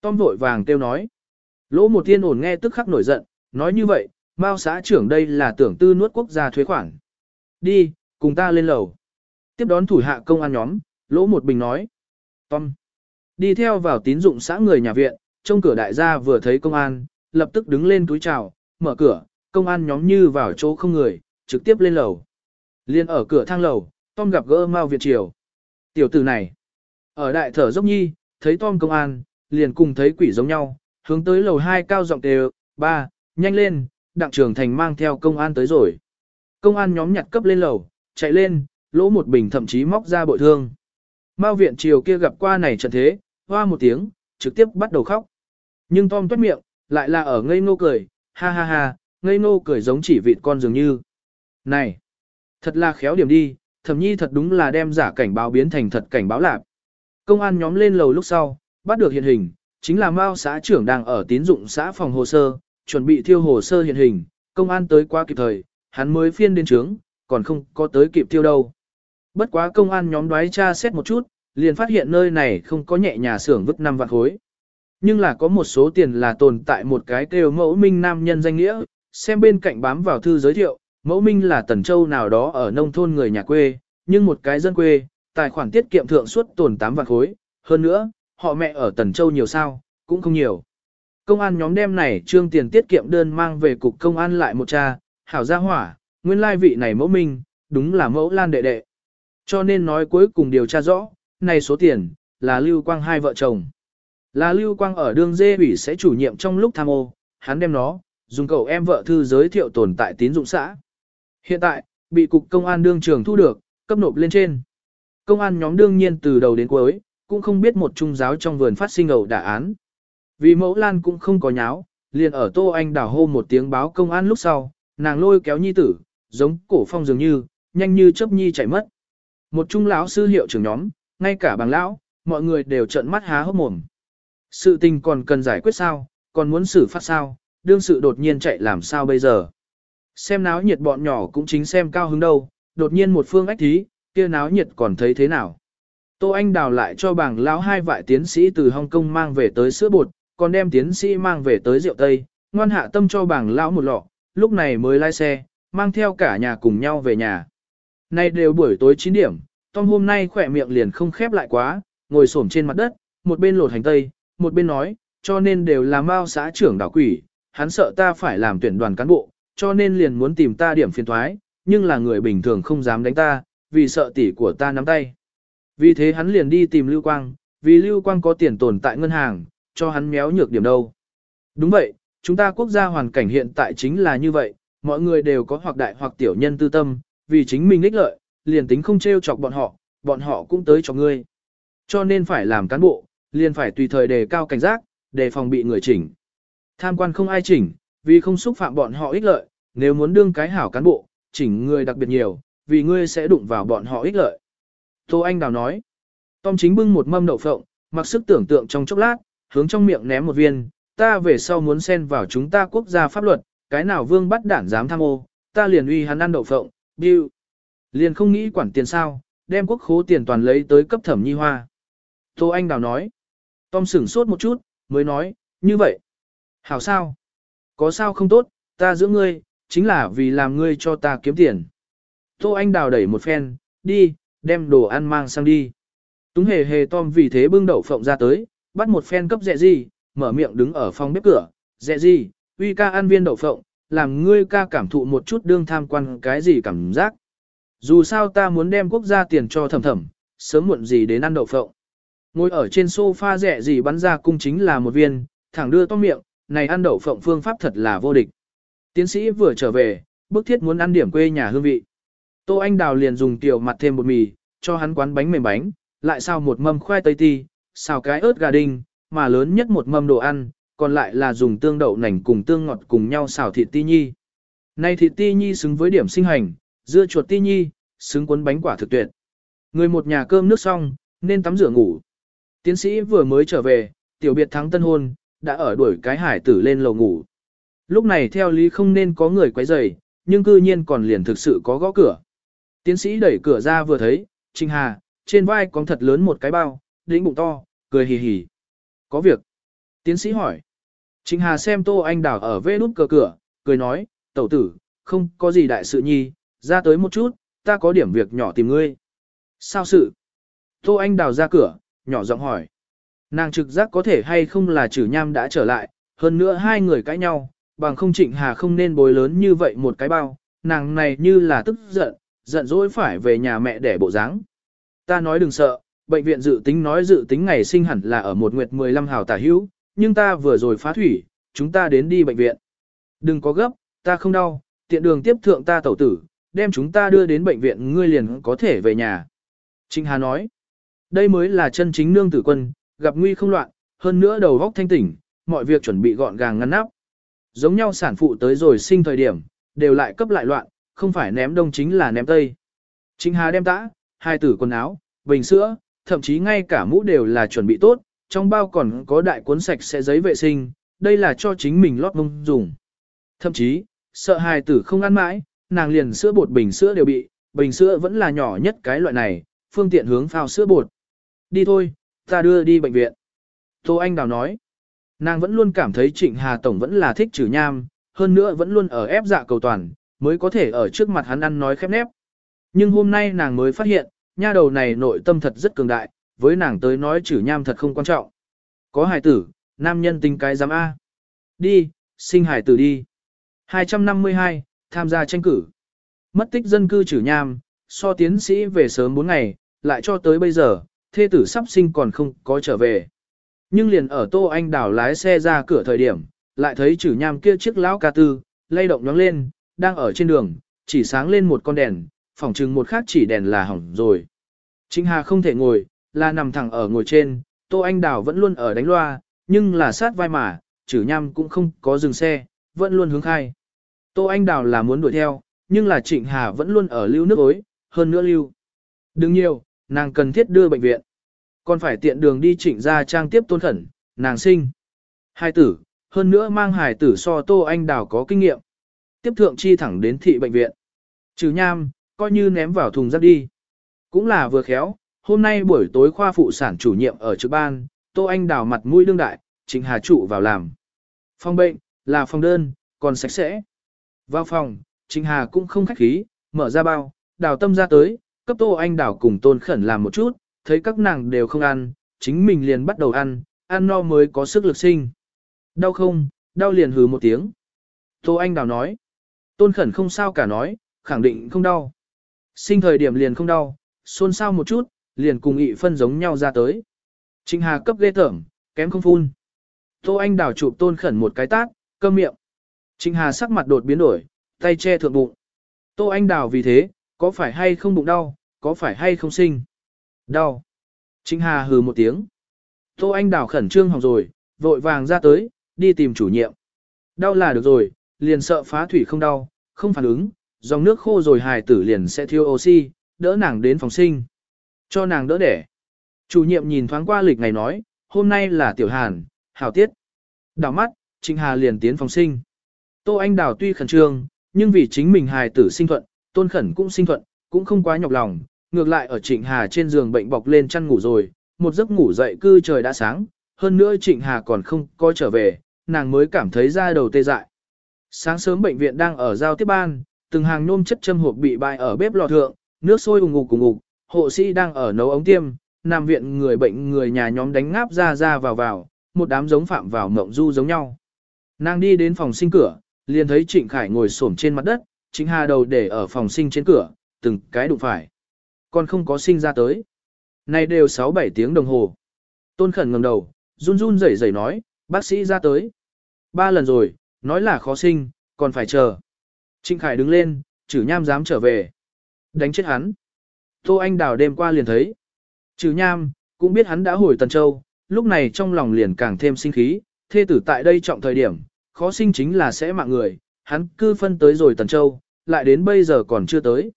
Tom vội vàng kêu nói. Lỗ một tiên ổn nghe tức khắc nổi giận, nói như vậy, Mao xã trưởng đây là tưởng tư nuốt quốc gia thuế khoản. Đi, cùng ta lên lầu. Tiếp đón thủ hạ công an nhóm, lỗ một bình nói. Tom. Đi theo vào tín dụng xã người nhà viện, Trong cửa đại gia vừa thấy công an, lập tức đứng lên túi chào, mở cửa, công an nhóm như vào chỗ không người, trực tiếp lên lầu. Liên ở cửa thang lầu, Tom gặp gỡ Mao Việt Triều. Tiểu tử này, ở đại thở dốc nhi, thấy Tom công an, liền cùng thấy quỷ giống nhau, hướng tới lầu 2 cao giọng đều, ba, nhanh lên, đặng trường thành mang theo công an tới rồi. Công an nhóm nhặt cấp lên lầu, chạy lên, lỗ một bình thậm chí móc ra bội thương. Mao viện triều kia gặp qua này trận thế, hoa một tiếng, trực tiếp bắt đầu khóc. Nhưng Tom tuét miệng, lại là ở ngây ngô cười, ha ha ha, ngây ngô cười giống chỉ vịt con dường như. Này, thật là khéo điểm đi, thẩm nhi thật đúng là đem giả cảnh báo biến thành thật cảnh báo lạc. Công an nhóm lên lầu lúc sau, bắt được hiện hình, chính là Mao xã trưởng đang ở tín dụng xã phòng hồ sơ, chuẩn bị thiêu hồ sơ hiện hình, công an tới qua kịp thời, hắn mới phiên đến trướng, còn không có tới kịp thiêu đâu. Bất quá công an nhóm đoái tra xét một chút, liền phát hiện nơi này không có nhẹ nhà xưởng vứt năm vạn khối. Nhưng là có một số tiền là tồn tại một cái kêu mẫu minh nam nhân danh nghĩa, xem bên cạnh bám vào thư giới thiệu, mẫu minh là tần châu nào đó ở nông thôn người nhà quê, nhưng một cái dân quê, tài khoản tiết kiệm thượng suốt tồn 8 vạn khối, hơn nữa, họ mẹ ở tần châu nhiều sao, cũng không nhiều. Công an nhóm đem này trương tiền tiết kiệm đơn mang về cục công an lại một cha, hảo gia hỏa, nguyên lai vị này mẫu minh, đúng là mẫu lan đệ đệ. Cho nên nói cuối cùng điều tra rõ, này số tiền, là Lưu Quang hai vợ chồng. Là Lưu Quang ở đường dê ủy sẽ chủ nhiệm trong lúc tham ô, hắn đem nó, dùng cậu em vợ thư giới thiệu tồn tại tín dụng xã. Hiện tại, bị cục công an đương trường thu được, cấp nộp lên trên. Công an nhóm đương nhiên từ đầu đến cuối, cũng không biết một trung giáo trong vườn phát sinh ẩu đả án. Vì mẫu lan cũng không có nháo, liền ở Tô Anh đảo hô một tiếng báo công an lúc sau, nàng lôi kéo nhi tử, giống cổ phong dường như, nhanh như chớp nhi chạy mất. Một trung lão sư hiệu trưởng nhóm, ngay cả bằng lão, mọi người đều trợn mắt há hốc mồm. Sự tình còn cần giải quyết sao, còn muốn xử phát sao, đương sự đột nhiên chạy làm sao bây giờ. Xem náo nhiệt bọn nhỏ cũng chính xem cao hứng đâu, đột nhiên một phương ách thí, kia náo nhiệt còn thấy thế nào. Tô Anh đào lại cho bảng lão hai vại tiến sĩ từ Hong Kong mang về tới sữa bột, còn đem tiến sĩ mang về tới rượu Tây, ngoan hạ tâm cho bảng lão một lọ, lúc này mới lái xe, mang theo cả nhà cùng nhau về nhà. Nay đều buổi tối 9 điểm, Tom hôm nay khỏe miệng liền không khép lại quá, ngồi xổm trên mặt đất, một bên lột hành tây, một bên nói, cho nên đều là mao xã trưởng đảo quỷ, hắn sợ ta phải làm tuyển đoàn cán bộ, cho nên liền muốn tìm ta điểm phiền thoái, nhưng là người bình thường không dám đánh ta, vì sợ tỷ của ta nắm tay. Vì thế hắn liền đi tìm Lưu Quang, vì Lưu Quang có tiền tồn tại ngân hàng, cho hắn méo nhược điểm đâu. Đúng vậy, chúng ta quốc gia hoàn cảnh hiện tại chính là như vậy, mọi người đều có hoặc đại hoặc tiểu nhân tư tâm, vì chính mình ích lợi, liền tính không trêu chọc bọn họ, bọn họ cũng tới cho ngươi. Cho nên phải làm cán bộ, liền phải tùy thời đề cao cảnh giác, để phòng bị người chỉnh. Tham quan không ai chỉnh, vì không xúc phạm bọn họ ích lợi, nếu muốn đương cái hảo cán bộ, chỉnh người đặc biệt nhiều, vì ngươi sẽ đụng vào bọn họ ích lợi. Tô Anh Đào nói, Tom chính bưng một mâm đậu phộng, mặc sức tưởng tượng trong chốc lát, hướng trong miệng ném một viên, ta về sau muốn xen vào chúng ta quốc gia pháp luật, cái nào vương bắt đản dám tham ô, ta liền uy hắn ăn đậu phộng, bill. Liền không nghĩ quản tiền sao, đem quốc khố tiền toàn lấy tới cấp thẩm nhi hoa. Tô Anh Đào nói, Tom sửng sốt một chút, mới nói, như vậy. Hảo sao? Có sao không tốt, ta giữ ngươi, chính là vì làm ngươi cho ta kiếm tiền. Tô Anh Đào đẩy một phen, đi, đem đồ ăn mang sang đi. Túng hề hề Tom vì thế bưng đậu phộng ra tới, bắt một phen cấp dẹ gì, mở miệng đứng ở phòng bếp cửa, dẹ gì, uy ca ăn viên đậu phộng, làm ngươi ca cảm thụ một chút đương tham quan cái gì cảm giác. Dù sao ta muốn đem quốc gia tiền cho thầm thầm, sớm muộn gì đến ăn đậu phộng. Ngồi ở trên sofa rẻ gì bắn ra cung chính là một viên, thẳng đưa to miệng, này ăn đậu phộng phương pháp thật là vô địch. Tiến sĩ vừa trở về, bức thiết muốn ăn điểm quê nhà hương vị. Tô Anh Đào liền dùng tiểu mặt thêm bột mì, cho hắn quán bánh mềm bánh, lại xào một mâm khoai tây ti, xào cái ớt gà đinh, mà lớn nhất một mâm đồ ăn, còn lại là dùng tương đậu nành cùng tương ngọt cùng nhau xào thịt ti nhi. Này thịt ti nhi xứng với điểm sinh hành, dưa chuột ti nhi, xứng cuốn bánh quả thực tuyệt. Người một nhà cơm nước xong, nên tắm rửa ngủ. Tiến sĩ vừa mới trở về, tiểu biệt thắng tân hôn, đã ở đuổi cái hải tử lên lầu ngủ. Lúc này theo lý không nên có người quấy rầy, nhưng cư nhiên còn liền thực sự có gõ cửa. Tiến sĩ đẩy cửa ra vừa thấy, Trình Hà, trên vai có thật lớn một cái bao, đĩnh bụng to, cười hì hì. Có việc. Tiến sĩ hỏi. Trịnh Hà xem Tô Anh Đào ở vê nút cờ cửa, cười nói, tẩu tử, không có gì đại sự nhi, ra tới một chút, ta có điểm việc nhỏ tìm ngươi. Sao sự? Tô Anh Đào ra cửa, nhỏ giọng hỏi. Nàng trực giác có thể hay không là chử nham đã trở lại, hơn nữa hai người cãi nhau, bằng không trịnh hà không nên bối lớn như vậy một cái bao, nàng này như là tức giận, giận dỗi phải về nhà mẹ để bộ dáng. Ta nói đừng sợ, bệnh viện dự tính nói dự tính ngày sinh hẳn là ở một nguyệt 15 hào tả hữu, nhưng ta vừa rồi phá thủy, chúng ta đến đi bệnh viện. Đừng có gấp, ta không đau, tiện đường tiếp thượng ta tẩu tử, đem chúng ta đưa đến bệnh viện ngươi liền có thể về nhà. Trịnh Hà nói, đây mới là chân chính nương tử quân, gặp nguy không loạn, hơn nữa đầu góc thanh tỉnh, mọi việc chuẩn bị gọn gàng ngăn nắp. Giống nhau sản phụ tới rồi sinh thời điểm, đều lại cấp lại loạn, không phải ném đông chính là ném tây. Trịnh Hà đem tã, hai tử quần áo, bình sữa, thậm chí ngay cả mũ đều là chuẩn bị tốt, trong bao còn có đại cuốn sạch sẽ giấy vệ sinh, đây là cho chính mình lót mông dùng. Thậm chí, sợ hài tử không ăn mãi, nàng liền sữa bột bình sữa đều bị, bình sữa vẫn là nhỏ nhất cái loại này, phương tiện hướng phao sữa bột. Đi thôi, ta đưa đi bệnh viện. Tô Anh Đào nói, nàng vẫn luôn cảm thấy Trịnh Hà Tổng vẫn là thích trừ nham, hơn nữa vẫn luôn ở ép dạ cầu toàn, mới có thể ở trước mặt hắn ăn nói khép nép. Nhưng hôm nay nàng mới phát hiện, nha đầu này nội tâm thật rất cường đại, với nàng tới nói trừ nham thật không quan trọng. Có hài tử, nam nhân tính cái giám A. Đi, sinh hài tử đi. 252, tham gia tranh cử. Mất tích dân cư trừ nham, so tiến sĩ về sớm 4 ngày, lại cho tới bây giờ, thê tử sắp sinh còn không có trở về. Nhưng liền ở Tô Anh đảo lái xe ra cửa thời điểm, lại thấy chử nham kia chiếc lão ca tư, lay động nhóng lên, đang ở trên đường, chỉ sáng lên một con đèn, phỏng chừng một khác chỉ đèn là hỏng rồi. Trịnh Hà không thể ngồi, là nằm thẳng ở ngồi trên, Tô Anh Đào vẫn luôn ở đánh loa, nhưng là sát vai mà, chử nham cũng không có dừng xe, vẫn luôn hướng khai. Tô Anh Đào là muốn đuổi theo, nhưng là Trịnh Hà vẫn luôn ở lưu nước ối, hơn nữa lưu. Đừng nhiều, nàng cần thiết đưa bệnh viện. Còn phải tiện đường đi trịnh ra trang tiếp tôn khẩn, nàng sinh. Hai tử, hơn nữa mang hài tử so Tô Anh Đào có kinh nghiệm. Tiếp thượng chi thẳng đến thị bệnh viện. Trừ nham, coi như ném vào thùng rác đi. Cũng là vừa khéo, hôm nay buổi tối khoa phụ sản chủ nhiệm ở trực ban, Tô Anh Đào mặt mũi đương đại, Trịnh Hà trụ vào làm. Phòng bệnh, là phòng đơn, còn sạch sẽ. Vào phòng, Trịnh Hà cũng không khách khí, mở ra bao, đào tâm ra tới, cấp Tô Anh Đào cùng tôn khẩn làm một chút, thấy các nàng đều không ăn, chính mình liền bắt đầu ăn, ăn no mới có sức lực sinh. Đau không, đau liền hừ một tiếng. Tô Anh Đào nói, tôn khẩn không sao cả nói, khẳng định không đau. Sinh thời điểm liền không đau, xôn xao một chút, liền cùng ị phân giống nhau ra tới. Trịnh Hà cấp ghê tởm, kém không phun. Tô Anh Đào chụp tôn khẩn một cái tát, cơm miệng. Trịnh Hà sắc mặt đột biến đổi, tay che thượng bụng. Tô Anh Đào vì thế, có phải hay không bụng đau, có phải hay không sinh? Đau. Trịnh Hà hừ một tiếng. Tô Anh Đào khẩn trương hỏng rồi, vội vàng ra tới, đi tìm chủ nhiệm. Đau là được rồi, liền sợ phá thủy không đau, không phản ứng, dòng nước khô rồi hài tử liền sẽ thiếu oxy, đỡ nàng đến phòng sinh. Cho nàng đỡ đẻ. Chủ nhiệm nhìn thoáng qua lịch ngày nói, hôm nay là tiểu hàn, hảo tiết. Đào mắt, Trịnh Hà liền tiến phòng sinh. Tô Anh Đào tuy khẩn trương, nhưng vì chính mình hài tử sinh thuận, tôn khẩn cũng sinh thuận, cũng không quá nhọc lòng, ngược lại ở Trịnh Hà trên giường bệnh bọc lên chăn ngủ rồi, một giấc ngủ dậy cư trời đã sáng, hơn nữa Trịnh Hà còn không có trở về, nàng mới cảm thấy da đầu tê dại. Sáng sớm bệnh viện đang ở giao tiếp ban, từng hàng nôm chất châm hộp bị bại ở bếp lò thượng, nước sôi ủng ngục cùng ngục, hộ sĩ đang ở nấu ống tiêm, nằm viện người bệnh người nhà nhóm đánh ngáp ra ra vào vào, một đám giống phạm vào mộng du giống nhau. Nàng đi đến phòng sinh cửa, liền thấy Trịnh Khải ngồi xổm trên mặt đất, chính Hà đầu để ở phòng sinh trên cửa, từng cái đụng phải. Còn không có sinh ra tới. Này đều 6-7 tiếng đồng hồ. Tôn khẩn ngẩng đầu, run run rẩy rẩy nói, bác sĩ ra tới. Ba lần rồi, nói là khó sinh, còn phải chờ. Trịnh Khải đứng lên, chử nham dám trở về. Đánh chết hắn. Tô Anh Đào đêm qua liền thấy. trừ nham, cũng biết hắn đã hồi Tần Châu, lúc này trong lòng liền càng thêm sinh khí, thê tử tại đây trọng thời điểm, khó sinh chính là sẽ mạng người, hắn cư phân tới rồi Tần Châu, lại đến bây giờ còn chưa tới.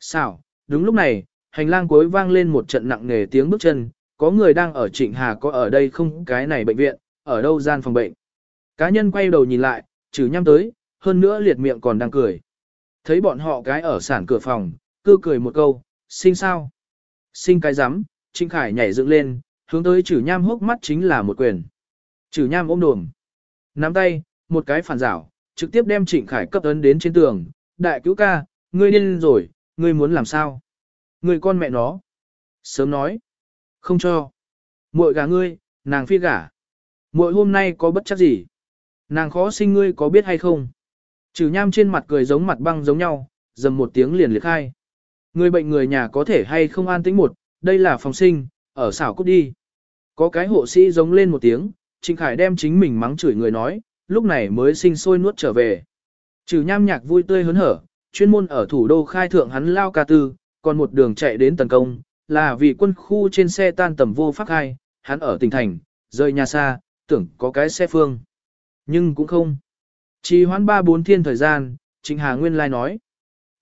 Sao, đúng lúc này, hành lang cuối vang lên một trận nặng nề tiếng bước chân, có người đang ở Trịnh Hà có ở đây không cái này bệnh viện, ở đâu gian phòng bệnh. Cá nhân quay đầu nhìn lại, trừ nhăm tới, hơn nữa liệt miệng còn đang cười. Thấy bọn họ cái ở sản cửa phòng, cư cười một câu, sinh sao? Sinh cái rắm Trịnh Khải nhảy dựng lên, hướng tới chử nham hốc mắt chính là một quyền. Chử nham ôm đồm. Nắm tay, một cái phản rảo, trực tiếp đem Trịnh Khải cấp ấn đến trên tường. Đại cứu ca, ngươi điên rồi, ngươi muốn làm sao? Ngươi con mẹ nó. Sớm nói. Không cho. muội gà ngươi, nàng phi gả. muội hôm nay có bất chắc gì? Nàng khó sinh ngươi có biết hay không? Trừ nham trên mặt cười giống mặt băng giống nhau, dầm một tiếng liền liệt khai. Người bệnh người nhà có thể hay không an tĩnh một, đây là phòng sinh, ở xảo cút đi. Có cái hộ sĩ giống lên một tiếng, Trịnh Khải đem chính mình mắng chửi người nói, lúc này mới sinh sôi nuốt trở về. Trừ nham nhạc vui tươi hớn hở, chuyên môn ở thủ đô khai thượng hắn lao ca tư, còn một đường chạy đến tấn công, là vì quân khu trên xe tan tầm vô pháp hai, hắn ở tỉnh thành, rời nhà xa, tưởng có cái xe phương. Nhưng cũng không. Chỉ hoãn ba bốn thiên thời gian, Trịnh Hà Nguyên lai nói.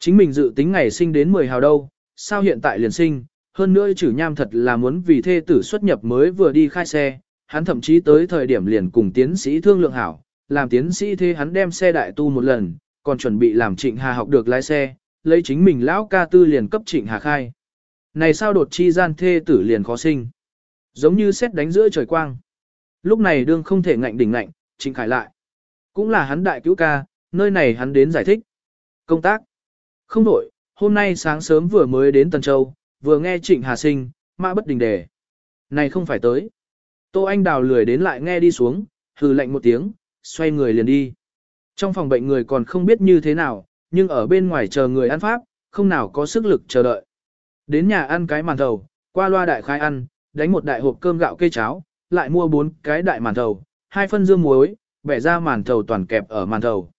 Chính mình dự tính ngày sinh đến 10 hào đâu, sao hiện tại liền sinh, hơn nữa chử nham thật là muốn vì thê tử xuất nhập mới vừa đi khai xe, hắn thậm chí tới thời điểm liền cùng tiến sĩ thương lượng hảo, làm tiến sĩ thế hắn đem xe đại tu một lần, còn chuẩn bị làm Trịnh Hà học được lái xe, lấy chính mình lão ca tư liền cấp Trịnh Hà khai. Này sao đột chi gian thê tử liền khó sinh. Giống như xét đánh giữa trời quang. Lúc này đương không thể ngạnh đỉnh ngạnh, Trịnh Khải lại. Cũng là hắn đại cứu ca, nơi này hắn đến giải thích. Công tác. Không đổi, hôm nay sáng sớm vừa mới đến Tần Châu, vừa nghe Trịnh Hà sinh, mã bất đình đề. Này không phải tới. Tô Anh Đào lười đến lại nghe đi xuống, hừ lạnh một tiếng, xoay người liền đi. Trong phòng bệnh người còn không biết như thế nào, nhưng ở bên ngoài chờ người ăn pháp, không nào có sức lực chờ đợi. Đến nhà ăn cái màn thầu, qua loa đại khai ăn, đánh một đại hộp cơm gạo cây cháo, lại mua bốn cái đại màn thầu, hai phân dương muối, bẻ ra màn thầu toàn kẹp ở màn thầu.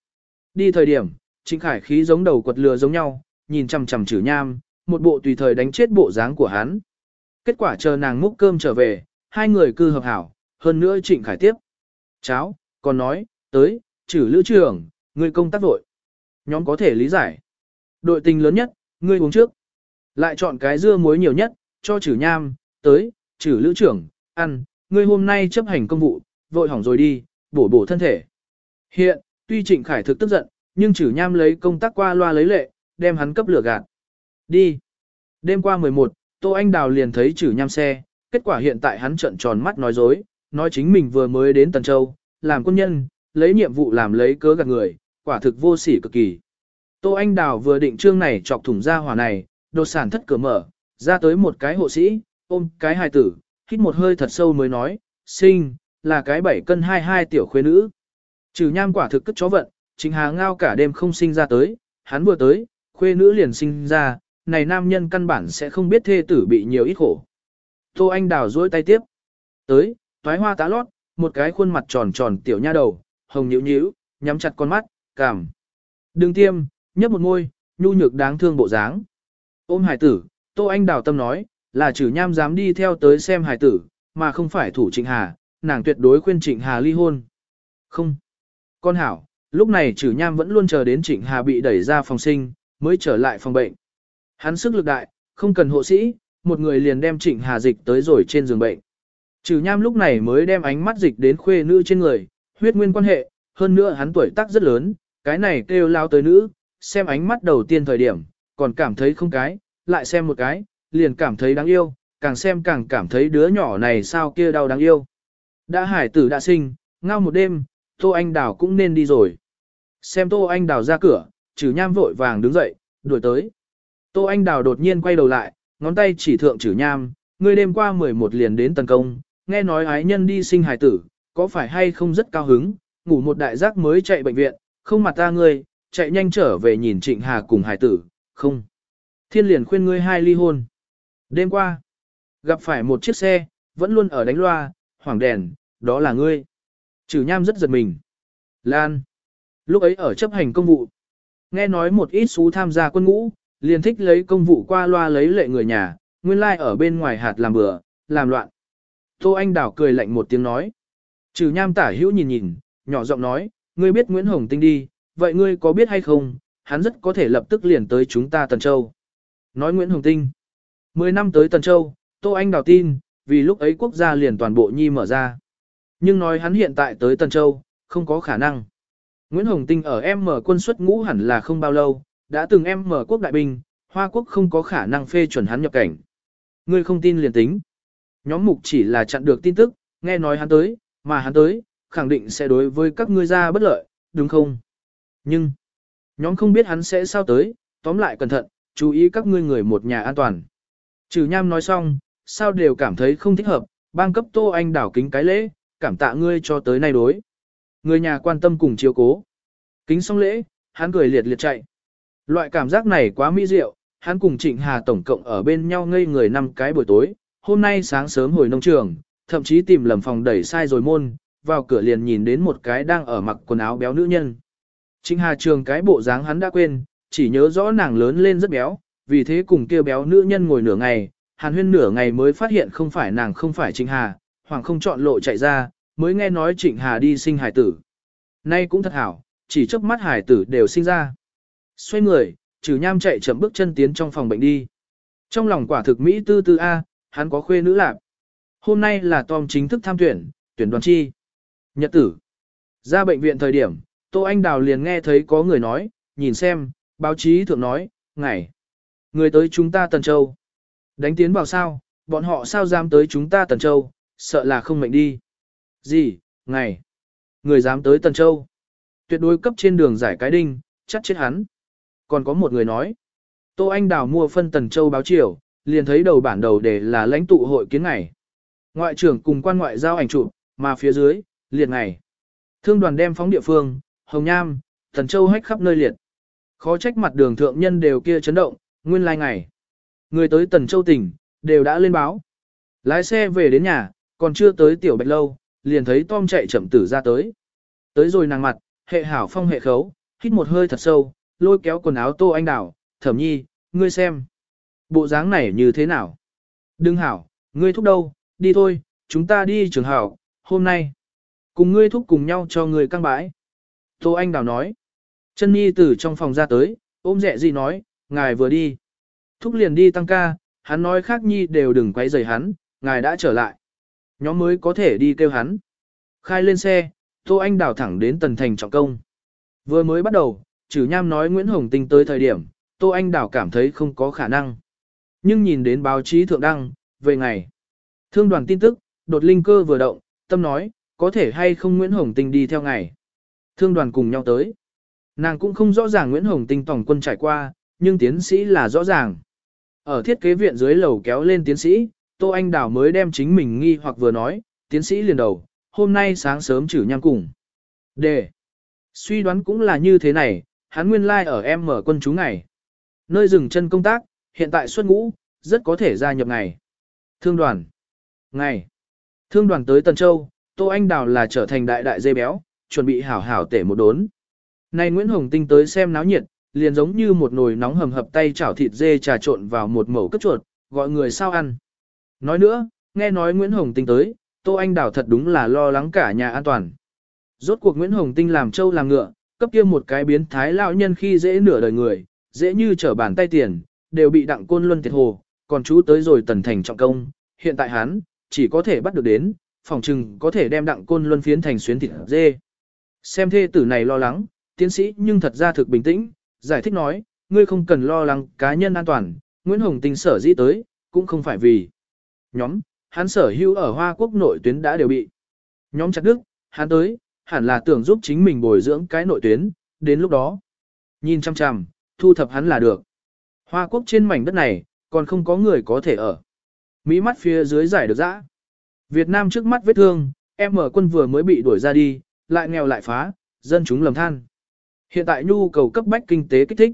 Đi thời điểm, Trịnh Khải khí giống đầu quật lừa giống nhau, nhìn chằm chằm Trử nham, một bộ tùy thời đánh chết bộ dáng của hắn. Kết quả chờ nàng múc cơm trở về, hai người cư hợp hảo, hơn nữa Trịnh Khải tiếp. Cháo, còn nói, tới, Trử lữ trưởng, người công tác vội. Nhóm có thể lý giải. Đội tình lớn nhất, ngươi uống trước. Lại chọn cái dưa muối nhiều nhất, cho Trử nham, tới, Trử lữ trưởng, ăn, ngươi hôm nay chấp hành công vụ, vội hỏng rồi đi, bổ bổ thân thể. Hiện, tuy Trịnh Khải thực tức giận, nhưng chử nham lấy công tác qua loa lấy lệ, đem hắn cấp lửa gạt. Đi. Đêm qua 11, Tô Anh Đào liền thấy chử nham xe, kết quả hiện tại hắn trợn tròn mắt nói dối, nói chính mình vừa mới đến Tần Châu, làm quân nhân, lấy nhiệm vụ làm lấy cớ gạt người, quả thực vô sỉ cực kỳ. Tô Anh Đào vừa định trương này chọc thủng ra hỏa này, đột sản thất cửa mở, ra tới một cái hộ sĩ, ôm cái hài tử, hít một hơi thật sâu mới nói, sinh, là cái bảy cân hai hai tiểu khuê nữ. Trừ nham quả thực cất chó vận, chính hà ngao cả đêm không sinh ra tới, hắn vừa tới, khuê nữ liền sinh ra, này nam nhân căn bản sẽ không biết thê tử bị nhiều ít khổ. Tô Anh Đào dối tay tiếp. Tới, toái hoa tá lót, một cái khuôn mặt tròn tròn tiểu nha đầu, hồng nhíu nhíu, nhắm chặt con mắt, cảm. Đừng tiêm, nhấp một môi, nhu nhược đáng thương bộ dáng. Ôm hải tử, Tô Anh Đào tâm nói, là trừ nham dám đi theo tới xem hải tử, mà không phải thủ Trịnh Hà, nàng tuyệt đối khuyên Trịnh Hà ly hôn. Không. Con hảo, lúc này trừ nham vẫn luôn chờ đến Trịnh Hà bị đẩy ra phòng sinh, mới trở lại phòng bệnh. Hắn sức lực đại, không cần hộ sĩ, một người liền đem Trịnh Hà dịch tới rồi trên giường bệnh. Trừ nham lúc này mới đem ánh mắt dịch đến khuê nữ trên người, huyết nguyên quan hệ, hơn nữa hắn tuổi tác rất lớn, cái này kêu lao tới nữ, xem ánh mắt đầu tiên thời điểm, còn cảm thấy không cái, lại xem một cái, liền cảm thấy đáng yêu, càng xem càng cảm thấy đứa nhỏ này sao kia đau đáng yêu. Đã hải tử đã sinh, ngao một đêm, Tô Anh Đào cũng nên đi rồi. Xem Tô Anh Đào ra cửa, trừ nham vội vàng đứng dậy, đuổi tới. Tô Anh Đào đột nhiên quay đầu lại, ngón tay chỉ thượng trừ nham, ngươi đêm qua 11 liền đến tấn công, nghe nói ái nhân đi sinh hải tử, có phải hay không rất cao hứng, ngủ một đại giác mới chạy bệnh viện, không mặt ta ngươi, chạy nhanh trở về nhìn Trịnh Hà cùng hải tử, không. Thiên liền khuyên ngươi hai ly hôn. Đêm qua, gặp phải một chiếc xe, vẫn luôn ở đánh loa, hoảng đèn, đó là ngươi. Trừ nham rất giật mình. Lan. Lúc ấy ở chấp hành công vụ. Nghe nói một ít xú tham gia quân ngũ, liền thích lấy công vụ qua loa lấy lệ người nhà, nguyên lai like ở bên ngoài hạt làm bừa, làm loạn. Tô Anh Đảo cười lạnh một tiếng nói. Trừ nham tả hữu nhìn nhìn, nhỏ giọng nói, ngươi biết Nguyễn Hồng Tinh đi, vậy ngươi có biết hay không, hắn rất có thể lập tức liền tới chúng ta Tần Châu. Nói Nguyễn Hồng Tinh. Mười năm tới Tần Châu, Tô Anh Đào tin, vì lúc ấy quốc gia liền toàn bộ nhi mở ra. Nhưng nói hắn hiện tại tới Tần Châu, không có khả năng. Nguyễn Hồng Tinh ở em mở quân xuất ngũ hẳn là không bao lâu, đã từng em mở quốc đại binh, Hoa quốc không có khả năng phê chuẩn hắn nhập cảnh. Ngươi không tin liền tính. Nhóm mục chỉ là chặn được tin tức, nghe nói hắn tới, mà hắn tới, khẳng định sẽ đối với các ngươi ra bất lợi, đúng không? Nhưng, nhóm không biết hắn sẽ sao tới, tóm lại cẩn thận, chú ý các ngươi người một nhà an toàn. Trừ nham nói xong, sao đều cảm thấy không thích hợp, bang cấp Tô Anh đảo kính cái lễ, cảm tạ ngươi cho tới nay đối. Người nhà quan tâm cùng chiếu cố. Kính xong lễ, hắn cười liệt liệt chạy. Loại cảm giác này quá mỹ diệu, hắn cùng Trịnh Hà tổng cộng ở bên nhau ngây người năm cái buổi tối, hôm nay sáng sớm hồi nông trường, thậm chí tìm lầm phòng đẩy sai rồi môn, vào cửa liền nhìn đến một cái đang ở mặc quần áo béo nữ nhân. Trịnh Hà trường cái bộ dáng hắn đã quên, chỉ nhớ rõ nàng lớn lên rất béo, vì thế cùng kia béo nữ nhân ngồi nửa ngày, hàn huyên nửa ngày mới phát hiện không phải nàng không phải Trịnh Hà, hoàng không chọn lộ chạy ra, mới nghe nói Trịnh Hà đi sinh hải tử. Nay cũng thật hảo, chỉ chớp mắt hải tử đều sinh ra. Xoay người, trừ nham chạy chậm bước chân tiến trong phòng bệnh đi. Trong lòng quả thực Mỹ tư tư A, hắn có khuê nữ lạc. Hôm nay là Tom chính thức tham tuyển, tuyển đoàn chi. Nhật tử. Ra bệnh viện thời điểm, Tô Anh Đào liền nghe thấy có người nói, nhìn xem, báo chí thượng nói, ngày. Người tới chúng ta Tần Châu. Đánh tiến vào sao, bọn họ sao dám tới chúng ta Tần Châu, sợ là không mệnh đi. Gì, ngày. Người dám tới Tần Châu. Tuyệt đối cấp trên đường giải cái đinh, chắc chết hắn. Còn có một người nói. Tô Anh Đào mua phân Tần Châu báo chiều, liền thấy đầu bản đầu để là lãnh tụ hội kiến ngày. Ngoại trưởng cùng quan ngoại giao ảnh chụp, mà phía dưới, liệt ngày. Thương đoàn đem phóng địa phương, Hồng Nham, Tần Châu hách khắp nơi liệt. Khó trách mặt đường thượng nhân đều kia chấn động, nguyên lai ngày. Người tới Tần Châu tỉnh, đều đã lên báo. Lái xe về đến nhà, còn chưa tới tiểu bạch lâu, liền thấy Tom chạy chậm tử ra tới. Tới rồi nàng mặt, hệ hảo phong hệ khấu, hít một hơi thật sâu, lôi kéo quần áo tô anh đảo, thẩm nhi, ngươi xem. Bộ dáng này như thế nào? Đừng hảo, ngươi thúc đâu, đi thôi, chúng ta đi trường hảo, hôm nay. Cùng ngươi thúc cùng nhau cho ngươi căng bãi. Tô anh đảo nói. Chân nhi từ trong phòng ra tới, ôm dẹ gì nói, ngài vừa đi. Thúc liền đi tăng ca, hắn nói khác nhi đều đừng quấy rầy hắn, ngài đã trở lại. Nhóm mới có thể đi kêu hắn. Khai lên xe, Tô Anh đảo thẳng đến tần thành trọng công. Vừa mới bắt đầu, Trử nham nói Nguyễn Hồng Tinh tới thời điểm, Tô Anh đảo cảm thấy không có khả năng. Nhưng nhìn đến báo chí thượng đăng, về ngày. Thương đoàn tin tức, đột linh cơ vừa động, tâm nói, có thể hay không Nguyễn Hồng Tinh đi theo ngày. Thương đoàn cùng nhau tới. Nàng cũng không rõ ràng Nguyễn Hồng Tinh tổng quân trải qua, nhưng tiến sĩ là rõ ràng. Ở thiết kế viện dưới lầu kéo lên tiến sĩ, Tô Anh Đào mới đem chính mình nghi hoặc vừa nói, tiến sĩ liền đầu, hôm nay sáng sớm chử nhang cùng. D. Suy đoán cũng là như thế này, hắn nguyên lai like ở em mở quân chú ngày. Nơi dừng chân công tác, hiện tại xuất ngũ, rất có thể gia nhập ngày. Thương đoàn. Ngày. Thương đoàn tới Tân Châu, Tô Anh Đào là trở thành đại đại dây béo, chuẩn bị hảo hảo tể một đốn. Nay Nguyễn Hồng Tinh tới xem náo nhiệt, liền giống như một nồi nóng hầm hập tay chảo thịt dê trà trộn vào một mẩu cất chuột, gọi người sao ăn. Nói nữa, nghe nói Nguyễn Hồng Tinh tới, Tô Anh Đào thật đúng là lo lắng cả nhà an toàn. Rốt cuộc Nguyễn Hồng Tinh làm trâu làm ngựa, cấp kia một cái biến thái lão nhân khi dễ nửa đời người, dễ như trở bàn tay tiền, đều bị đặng côn luân thiệt hồ, còn chú tới rồi tần thành trọng công, hiện tại hắn, chỉ có thể bắt được đến, phòng trừng có thể đem đặng côn luân phiến thành xuyến thịt dê. Xem thê tử này lo lắng, tiến sĩ nhưng thật ra thực bình tĩnh, giải thích nói, ngươi không cần lo lắng cá nhân an toàn, Nguyễn Hồng Tinh sở dĩ tới, cũng không phải vì nhóm, hắn sở hữu ở Hoa Quốc nội tuyến đã đều bị. Nhóm chặt đức, hắn tới, hẳn là tưởng giúp chính mình bồi dưỡng cái nội tuyến, đến lúc đó. Nhìn chăm chăm, thu thập hắn là được. Hoa Quốc trên mảnh đất này, còn không có người có thể ở. Mỹ mắt phía dưới giải được dã. Việt Nam trước mắt vết thương, em mở quân vừa mới bị đuổi ra đi, lại nghèo lại phá, dân chúng lầm than. Hiện tại nhu cầu cấp bách kinh tế kích thích.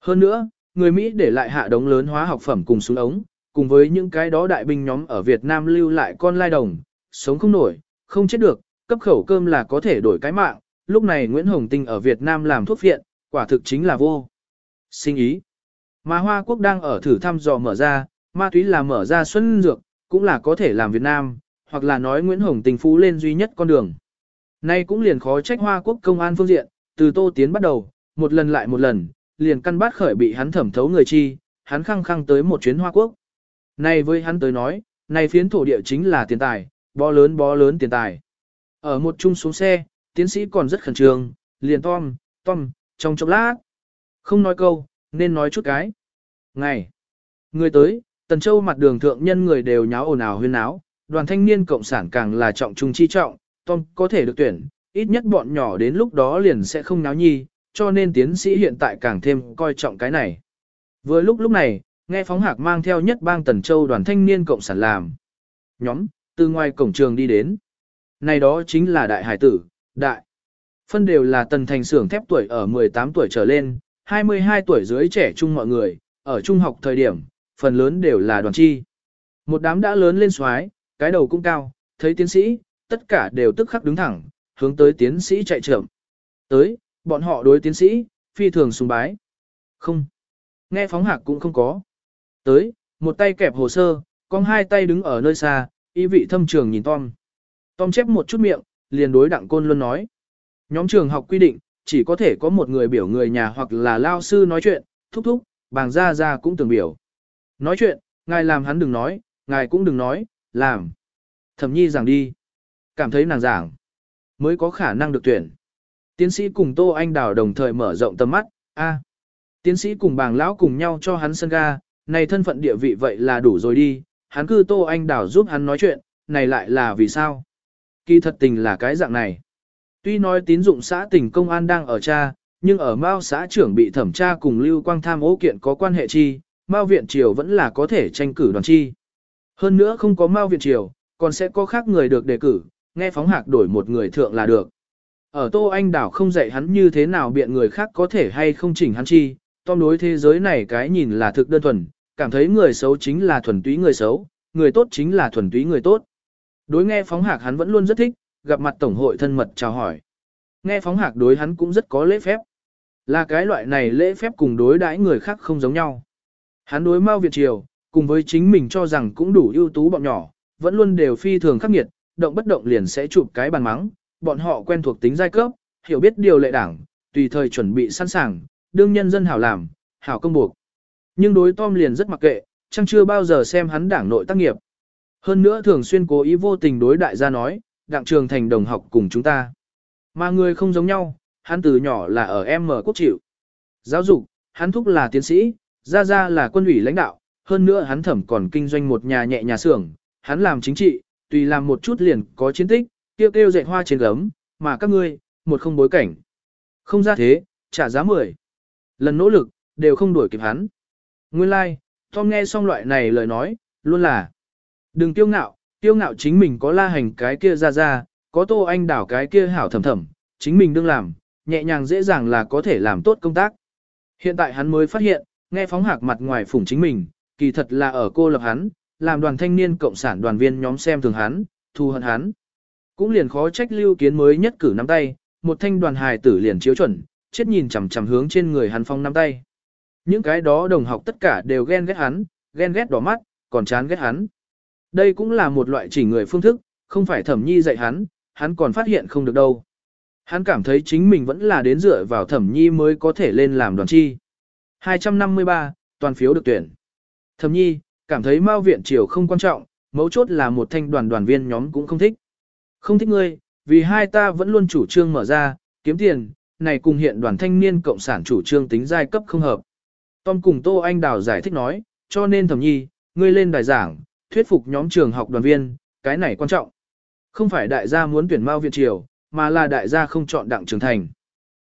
Hơn nữa, người Mỹ để lại hạ đống lớn hóa học phẩm cùng súng ống, cùng với những cái đó đại binh nhóm ở Việt Nam lưu lại con lai đồng, sống không nổi, không chết được, cấp khẩu cơm là có thể đổi cái mạng, lúc này Nguyễn Hồng Tinh ở Việt Nam làm thuốc viện, quả thực chính là vô. Sinh ý. Mà Hoa Quốc đang ở thử thăm dò mở ra, ma túy là mở ra xuân dược, cũng là có thể làm Việt Nam, hoặc là nói Nguyễn Hồng Tinh phú lên duy nhất con đường. Nay cũng liền khó trách Hoa Quốc công an phương diện, từ Tô Tiến bắt đầu, một lần lại một lần, liền căn bát khởi bị hắn thẩm thấu người chi, hắn khăng khăng tới một chuyến Hoa Quốc. Này với hắn tới nói, này phiến thổ địa chính là tiền tài, bó lớn bó lớn tiền tài. Ở một chung xuống xe, tiến sĩ còn rất khẩn trương, liền Tom, Tom, trong chốc lát. Không nói câu, nên nói chút cái. Ngày. Người tới, Tần Châu mặt đường thượng nhân người đều nháo ồn ào huyên náo, đoàn thanh niên cộng sản càng là trọng trung chi trọng, Tom có thể được tuyển, ít nhất bọn nhỏ đến lúc đó liền sẽ không náo nhi, cho nên tiến sĩ hiện tại càng thêm coi trọng cái này. Vừa lúc lúc này, nghe phóng hạc mang theo nhất bang Tần Châu đoàn thanh niên cộng sản làm. Nhóm, từ ngoài cổng trường đi đến. Này đó chính là đại hải tử, đại. Phân đều là tần thành xưởng thép tuổi ở 18 tuổi trở lên, 22 tuổi dưới trẻ trung mọi người, ở trung học thời điểm, phần lớn đều là đoàn chi. Một đám đã lớn lên xoái, cái đầu cũng cao, thấy tiến sĩ, tất cả đều tức khắc đứng thẳng, hướng tới tiến sĩ chạy trưởng. Tới, bọn họ đối tiến sĩ, phi thường sùng bái. Không. Nghe phóng hạc cũng không có. Tới, một tay kẹp hồ sơ, con hai tay đứng ở nơi xa, ý vị thâm trường nhìn Tom. Tom chép một chút miệng, liền đối đặng côn luôn nói. Nhóm trường học quy định, chỉ có thể có một người biểu người nhà hoặc là lao sư nói chuyện, thúc thúc, bàng ra ra cũng từng biểu. Nói chuyện, ngài làm hắn đừng nói, ngài cũng đừng nói, làm. Thẩm nhi giảng đi. Cảm thấy nàng giảng, mới có khả năng được tuyển. Tiến sĩ cùng Tô Anh Đào đồng thời mở rộng tầm mắt, a Tiến sĩ cùng bàng lão cùng nhau cho hắn sân ga, này thân phận địa vị vậy là đủ rồi đi, hắn cư Tô Anh đảo giúp hắn nói chuyện, này lại là vì sao? Kỳ thật tình là cái dạng này. Tuy nói tín dụng xã tỉnh công an đang ở cha, nhưng ở Mao xã trưởng bị thẩm tra cùng Lưu Quang Tham ố kiện có quan hệ chi, Mao Viện Triều vẫn là có thể tranh cử đoàn chi. Hơn nữa không có Mao Viện Triều, còn sẽ có khác người được đề cử, nghe phóng hạc đổi một người thượng là được. Ở Tô Anh Đảo không dạy hắn như thế nào biện người khác có thể hay không chỉnh hắn chi, Tom đối thế giới này cái nhìn là thực đơn thuần, cảm thấy người xấu chính là thuần túy người xấu, người tốt chính là thuần túy người tốt. Đối nghe phóng hạc hắn vẫn luôn rất thích, gặp mặt tổng hội thân mật chào hỏi. Nghe phóng hạc đối hắn cũng rất có lễ phép. Là cái loại này lễ phép cùng đối đãi người khác không giống nhau. Hắn đối Mao Việt Triều, cùng với chính mình cho rằng cũng đủ ưu tú bọn nhỏ, vẫn luôn đều phi thường khắc nghiệt, động bất động liền sẽ chụp cái bàn mắng, bọn họ quen thuộc tính giai cấp, hiểu biết điều lệ đảng, tùy thời chuẩn bị sẵn sàng, đương nhân dân hảo làm, hảo công buộc. Nhưng đối Tom liền rất mặc kệ, chẳng chưa bao giờ xem hắn đảng nội tác nghiệp. Hơn nữa thường xuyên cố ý vô tình đối đại gia nói, đặng trường thành đồng học cùng chúng ta. Mà người không giống nhau, hắn từ nhỏ là ở M quốc chịu. Giáo dục, hắn thúc là tiến sĩ, ra ra là quân ủy lãnh đạo, hơn nữa hắn thẩm còn kinh doanh một nhà nhẹ nhà xưởng, hắn làm chính trị, tùy làm một chút liền có chiến tích, kêu kêu dạy hoa trên gấm, mà các ngươi, một không bối cảnh. Không ra thế, trả giá 10. Lần nỗ lực, đều không đuổi kịp hắn. Nguyên lai, like, Tom nghe xong loại này lời nói, luôn là Đừng tiêu ngạo, tiêu ngạo chính mình có la hành cái kia ra ra, có tô anh đảo cái kia hảo thầm thầm, chính mình đương làm, nhẹ nhàng dễ dàng là có thể làm tốt công tác. Hiện tại hắn mới phát hiện, nghe phóng hạc mặt ngoài phủng chính mình, kỳ thật là ở cô lập hắn, làm đoàn thanh niên cộng sản đoàn viên nhóm xem thường hắn, thu hận hắn. Cũng liền khó trách lưu kiến mới nhất cử nắm tay, một thanh đoàn hài tử liền chiếu chuẩn, chết nhìn chằm chằm hướng trên người hắn phong nắm tay. Những cái đó đồng học tất cả đều ghen ghét hắn, ghen ghét đỏ mắt, còn chán ghét hắn. Đây cũng là một loại chỉ người phương thức, không phải thẩm nhi dạy hắn, hắn còn phát hiện không được đâu. Hắn cảm thấy chính mình vẫn là đến dựa vào thẩm nhi mới có thể lên làm đoàn chi. 253, toàn phiếu được tuyển. Thẩm nhi, cảm thấy Mao viện triều không quan trọng, mấu chốt là một thanh đoàn đoàn viên nhóm cũng không thích. Không thích ngươi, vì hai ta vẫn luôn chủ trương mở ra, kiếm tiền, này cùng hiện đoàn thanh niên cộng sản chủ trương tính giai cấp không hợp. Tom cùng Tô Anh Đào giải thích nói, cho nên thẩm nhi, ngươi lên đài giảng, thuyết phục nhóm trường học đoàn viên, cái này quan trọng. Không phải đại gia muốn tuyển Mao viện triều, mà là đại gia không chọn đặng trưởng thành.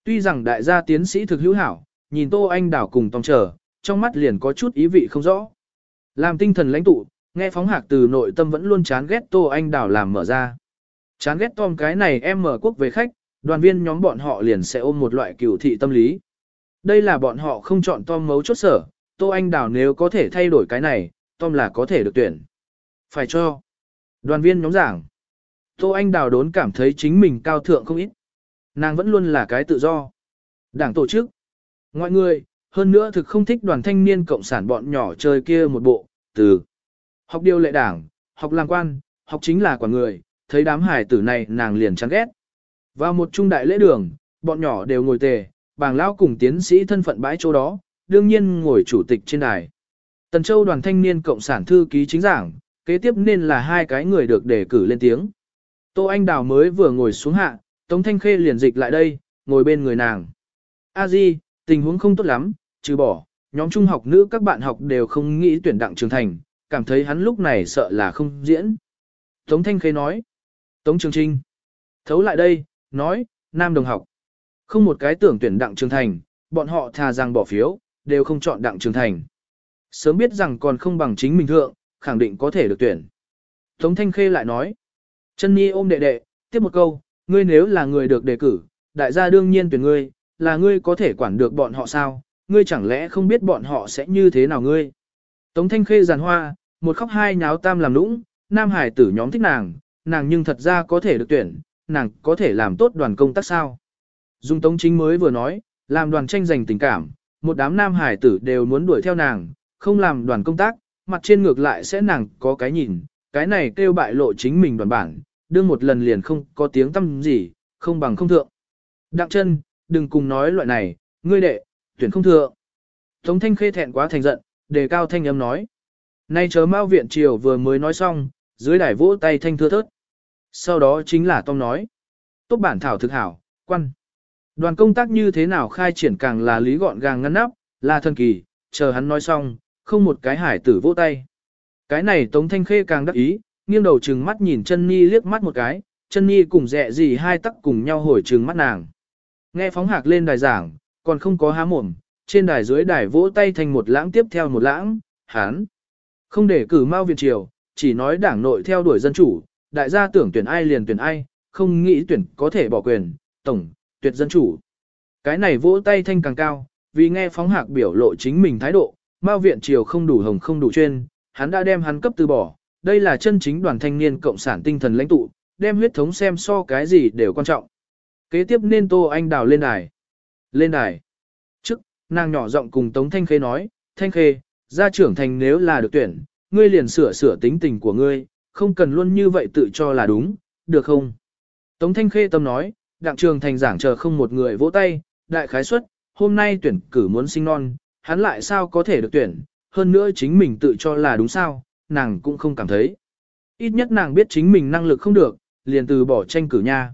Tuy rằng đại gia tiến sĩ thực hữu hảo, nhìn Tô Anh Đào cùng Tom chờ, trong mắt liền có chút ý vị không rõ. Làm tinh thần lãnh tụ, nghe phóng hạc từ nội tâm vẫn luôn chán ghét Tô Anh Đào làm mở ra. Chán ghét Tom cái này em mở quốc về khách, đoàn viên nhóm bọn họ liền sẽ ôm một loại cửu thị tâm lý. Đây là bọn họ không chọn Tom mấu chốt sở, Tô Anh Đào nếu có thể thay đổi cái này, Tom là có thể được tuyển. Phải cho. Đoàn viên nhóm giảng. Tô Anh Đào đốn cảm thấy chính mình cao thượng không ít. Nàng vẫn luôn là cái tự do. Đảng tổ chức. Ngoại người, hơn nữa thực không thích đoàn thanh niên cộng sản bọn nhỏ chơi kia một bộ, từ học điều lệ đảng, học làm quan, học chính là quả người, thấy đám hải tử này nàng liền chán ghét. Vào một trung đại lễ đường, bọn nhỏ đều ngồi tề, bàng lão cùng tiến sĩ thân phận bãi chỗ đó, đương nhiên ngồi chủ tịch trên đài. Tần Châu đoàn thanh niên cộng sản thư ký chính giảng, kế tiếp nên là hai cái người được đề cử lên tiếng. Tô Anh Đào mới vừa ngồi xuống hạ, Tống Thanh Khê liền dịch lại đây, ngồi bên người nàng. A Di, tình huống không tốt lắm, trừ bỏ, nhóm trung học nữ các bạn học đều không nghĩ tuyển đặng trường thành, cảm thấy hắn lúc này sợ là không diễn. Tống Thanh Khê nói. Tống Trường Trinh. Thấu lại đây, nói, nam đồng học. Không một cái tưởng tuyển đặng trường thành, bọn họ thà rằng bỏ phiếu, đều không chọn đặng trường thành. Sớm biết rằng còn không bằng chính mình thượng, khẳng định có thể được tuyển. Tống Thanh Khê lại nói. Chân Nhi ôm đệ đệ, tiếp một câu, ngươi nếu là người được đề cử, đại gia đương nhiên tuyển ngươi, là ngươi có thể quản được bọn họ sao, ngươi chẳng lẽ không biết bọn họ sẽ như thế nào ngươi. Tống Thanh Khê giàn hoa, một khóc hai nháo tam làm lũng, nam hải tử nhóm thích nàng, nàng nhưng thật ra có thể được tuyển, nàng có thể làm tốt đoàn công tác sao. Dung Tống Chính mới vừa nói, làm đoàn tranh giành tình cảm, một đám nam hải tử đều muốn đuổi theo nàng, không làm đoàn công tác, mặt trên ngược lại sẽ nàng có cái nhìn, cái này kêu bại lộ chính mình đoàn bản, đương một lần liền không có tiếng tâm gì, không bằng không thượng. Đặng chân, đừng cùng nói loại này, ngươi đệ, tuyển không thượng. Tống thanh khê thẹn quá thành giận, đề cao thanh âm nói. Nay chớ mau viện triều vừa mới nói xong, dưới đài vỗ tay thanh thưa thớt. Sau đó chính là Tom nói. Tốt bản thảo thực hảo, quan. Đoàn công tác như thế nào khai triển càng là lý gọn gàng ngăn nắp, là thần kỳ, chờ hắn nói xong, không một cái hải tử vỗ tay. Cái này Tống Thanh Khê càng đắc ý, nghiêng đầu trừng mắt nhìn chân Ni liếc mắt một cái, chân Ni cùng dẹ gì hai tắc cùng nhau hồi trừng mắt nàng. Nghe phóng hạc lên đài giảng, còn không có há mồm, trên đài dưới đài vỗ tay thành một lãng tiếp theo một lãng, hán. Không để cử Mao Viện Triều, chỉ nói đảng nội theo đuổi dân chủ, đại gia tưởng tuyển ai liền tuyển ai, không nghĩ tuyển có thể bỏ quyền, tổng, tuyệt dân chủ. Cái này vỗ tay thanh càng cao, vì nghe phóng hạc biểu lộ chính mình thái độ, Mao Viện Triều không đủ hồng không đủ chuyên, hắn đã đem hắn cấp từ bỏ, đây là chân chính đoàn thanh niên cộng sản tinh thần lãnh tụ, đem huyết thống xem so cái gì đều quan trọng. Kế tiếp nên Tô Anh Đào lên đài. Lên đài. Trước, nàng nhỏ giọng cùng Tống Thanh Khê nói, Thanh Khê, gia trưởng thành nếu là được tuyển, ngươi liền sửa sửa tính tình của ngươi, không cần luôn như vậy tự cho là đúng, được không? Tống Thanh Khê tâm nói, đặng trường thành giảng chờ không một người vỗ tay, đại khái suất, hôm nay tuyển cử muốn sinh non, hắn lại sao có thể được tuyển, hơn nữa chính mình tự cho là đúng sao, nàng cũng không cảm thấy. Ít nhất nàng biết chính mình năng lực không được, liền từ bỏ tranh cử nha.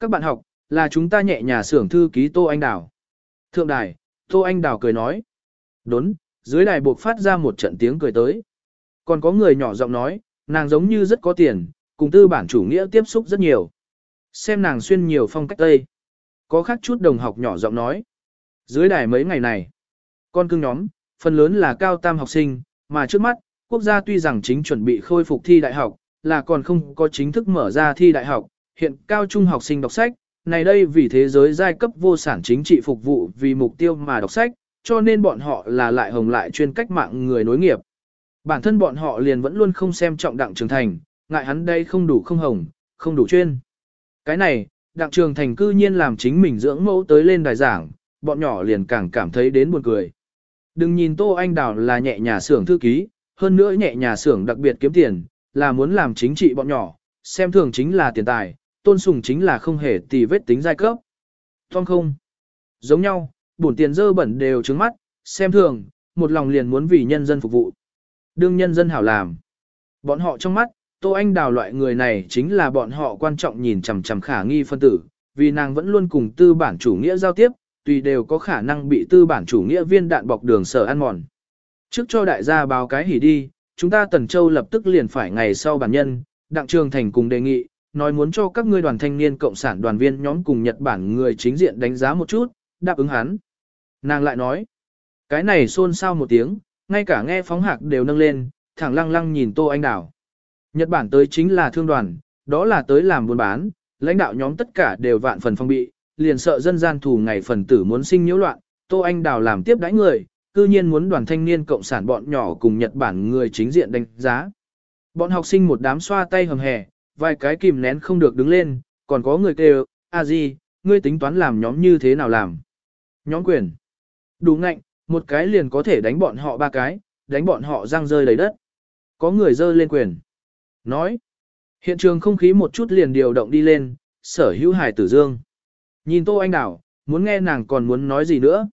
Các bạn học, là chúng ta nhẹ nhà xưởng thư ký Tô Anh Đào. Thượng đài, Tô Anh Đào cười nói. Đốn, dưới đài buộc phát ra một trận tiếng cười tới. Còn có người nhỏ giọng nói, nàng giống như rất có tiền, cùng tư bản chủ nghĩa tiếp xúc rất nhiều. Xem nàng xuyên nhiều phong cách Tây. Có khác chút đồng học nhỏ giọng nói. Dưới đài mấy ngày này, con cưng nhóm, phần lớn là cao tam học sinh, mà trước mắt, quốc gia tuy rằng chính chuẩn bị khôi phục thi đại học, là còn không có chính thức mở ra thi đại học, hiện cao trung học sinh đọc sách, này đây vì thế giới giai cấp vô sản chính trị phục vụ vì mục tiêu mà đọc sách, cho nên bọn họ là lại hồng lại chuyên cách mạng người nối nghiệp. Bản thân bọn họ liền vẫn luôn không xem trọng đặng trường thành, ngại hắn đây không đủ không hồng, không đủ chuyên. Cái này, đặng trường thành cư nhiên làm chính mình dưỡng mẫu tới lên đài giảng, bọn nhỏ liền càng cảm thấy đến buồn cười. Đừng nhìn Tô Anh Đào là nhẹ nhà xưởng thư ký, hơn nữa nhẹ nhà xưởng đặc biệt kiếm tiền, là muốn làm chính trị bọn nhỏ, xem thường chính là tiền tài, tôn sùng chính là không hề tì vết tính giai cấp. Tom không. Giống nhau, bổn tiền dơ bẩn đều trứng mắt, xem thường, một lòng liền muốn vì nhân dân phục vụ. Đương nhân dân hảo làm. Bọn họ trong mắt, Tô Anh Đào loại người này chính là bọn họ quan trọng nhìn chằm chằm khả nghi phân tử, vì nàng vẫn luôn cùng tư bản chủ nghĩa giao tiếp, tùy đều có khả năng bị tư bản chủ nghĩa viên đạn bọc đường sở ăn mòn. Trước cho đại gia báo cái hỉ đi, chúng ta Tần Châu lập tức liền phải ngày sau bản nhân, Đặng Trường Thành cùng đề nghị, nói muốn cho các ngươi đoàn thanh niên cộng sản đoàn viên nhóm cùng Nhật Bản người chính diện đánh giá một chút, đáp ứng hắn. Nàng lại nói, cái này xôn xao một tiếng, ngay cả nghe phóng hạc đều nâng lên, thẳng lăng lăng nhìn Tô Anh Đảo. Nhật Bản tới chính là thương đoàn, đó là tới làm buôn bán, lãnh đạo nhóm tất cả đều vạn phần phong bị, liền sợ dân gian thù ngày phần tử muốn sinh nhiễu loạn, Tô Anh Đào làm tiếp đãi người, cư nhiên muốn đoàn thanh niên cộng sản bọn nhỏ cùng Nhật Bản người chính diện đánh giá. Bọn học sinh một đám xoa tay hầm hè, vài cái kìm nén không được đứng lên, còn có người kêu, a gì, ngươi tính toán làm nhóm như thế nào làm. Nhóm quyền. Đủ ngạnh, một cái liền có thể đánh bọn họ ba cái, đánh bọn họ răng rơi đầy đất. Có người dơ lên quyền. Nói. Hiện trường không khí một chút liền điều động đi lên, sở hữu hải tử dương. Nhìn Tô Anh Đảo, muốn nghe nàng còn muốn nói gì nữa.